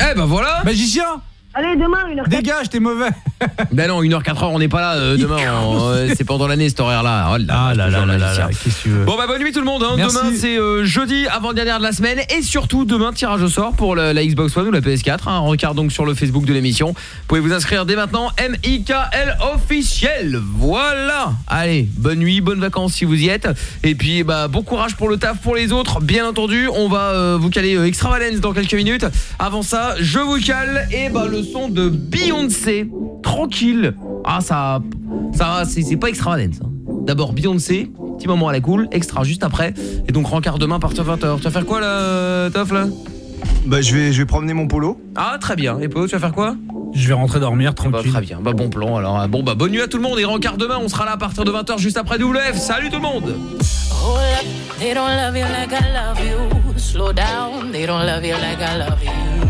Eh ben voilà. Magicien Allez, demain, une heure. Dégage, t'es mauvais. Ben non, 1h, 4h, on n'est pas là euh, demain. euh, c'est pendant l'année cet horaire-là. Oh là Ah là là là là là, qu'est-ce que tu veux Bon bah bonne nuit tout le monde. hein. Demain c'est euh, jeudi avant-dernière de la semaine et surtout demain tirage au sort pour la, la Xbox One ou la PS4. Hein. Regarde donc sur le Facebook de l'émission. Vous pouvez vous inscrire dès maintenant. M-I-K-L officiel. Voilà. Allez, bonne nuit, bonnes vacances si vous y êtes. Et puis bah bon courage pour le taf pour les autres. Bien entendu, on va euh, vous caler euh, Extravalence dans quelques minutes. Avant ça, je vous cale et bah le son de Beyoncé. Tranquille. Ah ça ça c'est pas Extravalence. hein. D'abord Beyoncé, petit moment à la cool, extra juste après. Et donc rencard demain à partir de 20h. Tu vas faire quoi là, Toff là? Bah je vais je vais promener mon polo. Ah très bien. Et Pau, tu vas faire quoi? Je vais rentrer dormir Bah, tranquille. très bien. Bah bon plan alors. Bon bah bonne nuit à tout le monde et rencard demain, on sera là à partir de 20h juste après WF. Salut tout le monde. Hold up, they don't love you like I love you. Slow down, they don't love you like I love you.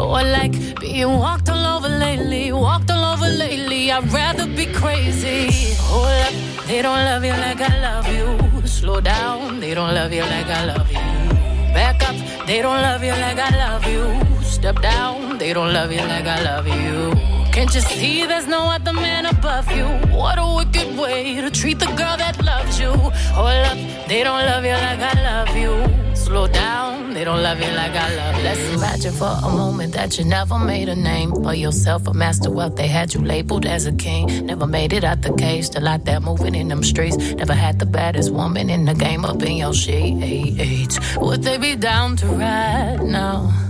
Or like being walked all over lately, walked all over lately. I'd rather be crazy. Hold up, they don't love you like I love you. Slow down, they don't love you like I love you. Back up, they don't love you like I love you. Step down, they don't love you like I love you. Can't you see there's no other man above you? What a wicked way to treat the girl that loves you. Hold up, they don't love you like I love you. Slow down, they don't love you like I love. Let's imagine for a moment that you never made a name for yourself, a master wealth. They had you labeled as a king. Never made it out the cage, still out there moving in them streets. Never had the baddest woman in the game up in your sheets. Would they be down to ride now?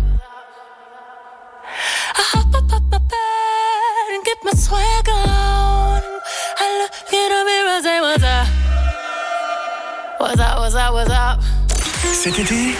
I hop up up my bed and get my swag on. I look in the mirror, say what's up. What's up, what's up, what's up? Cet été,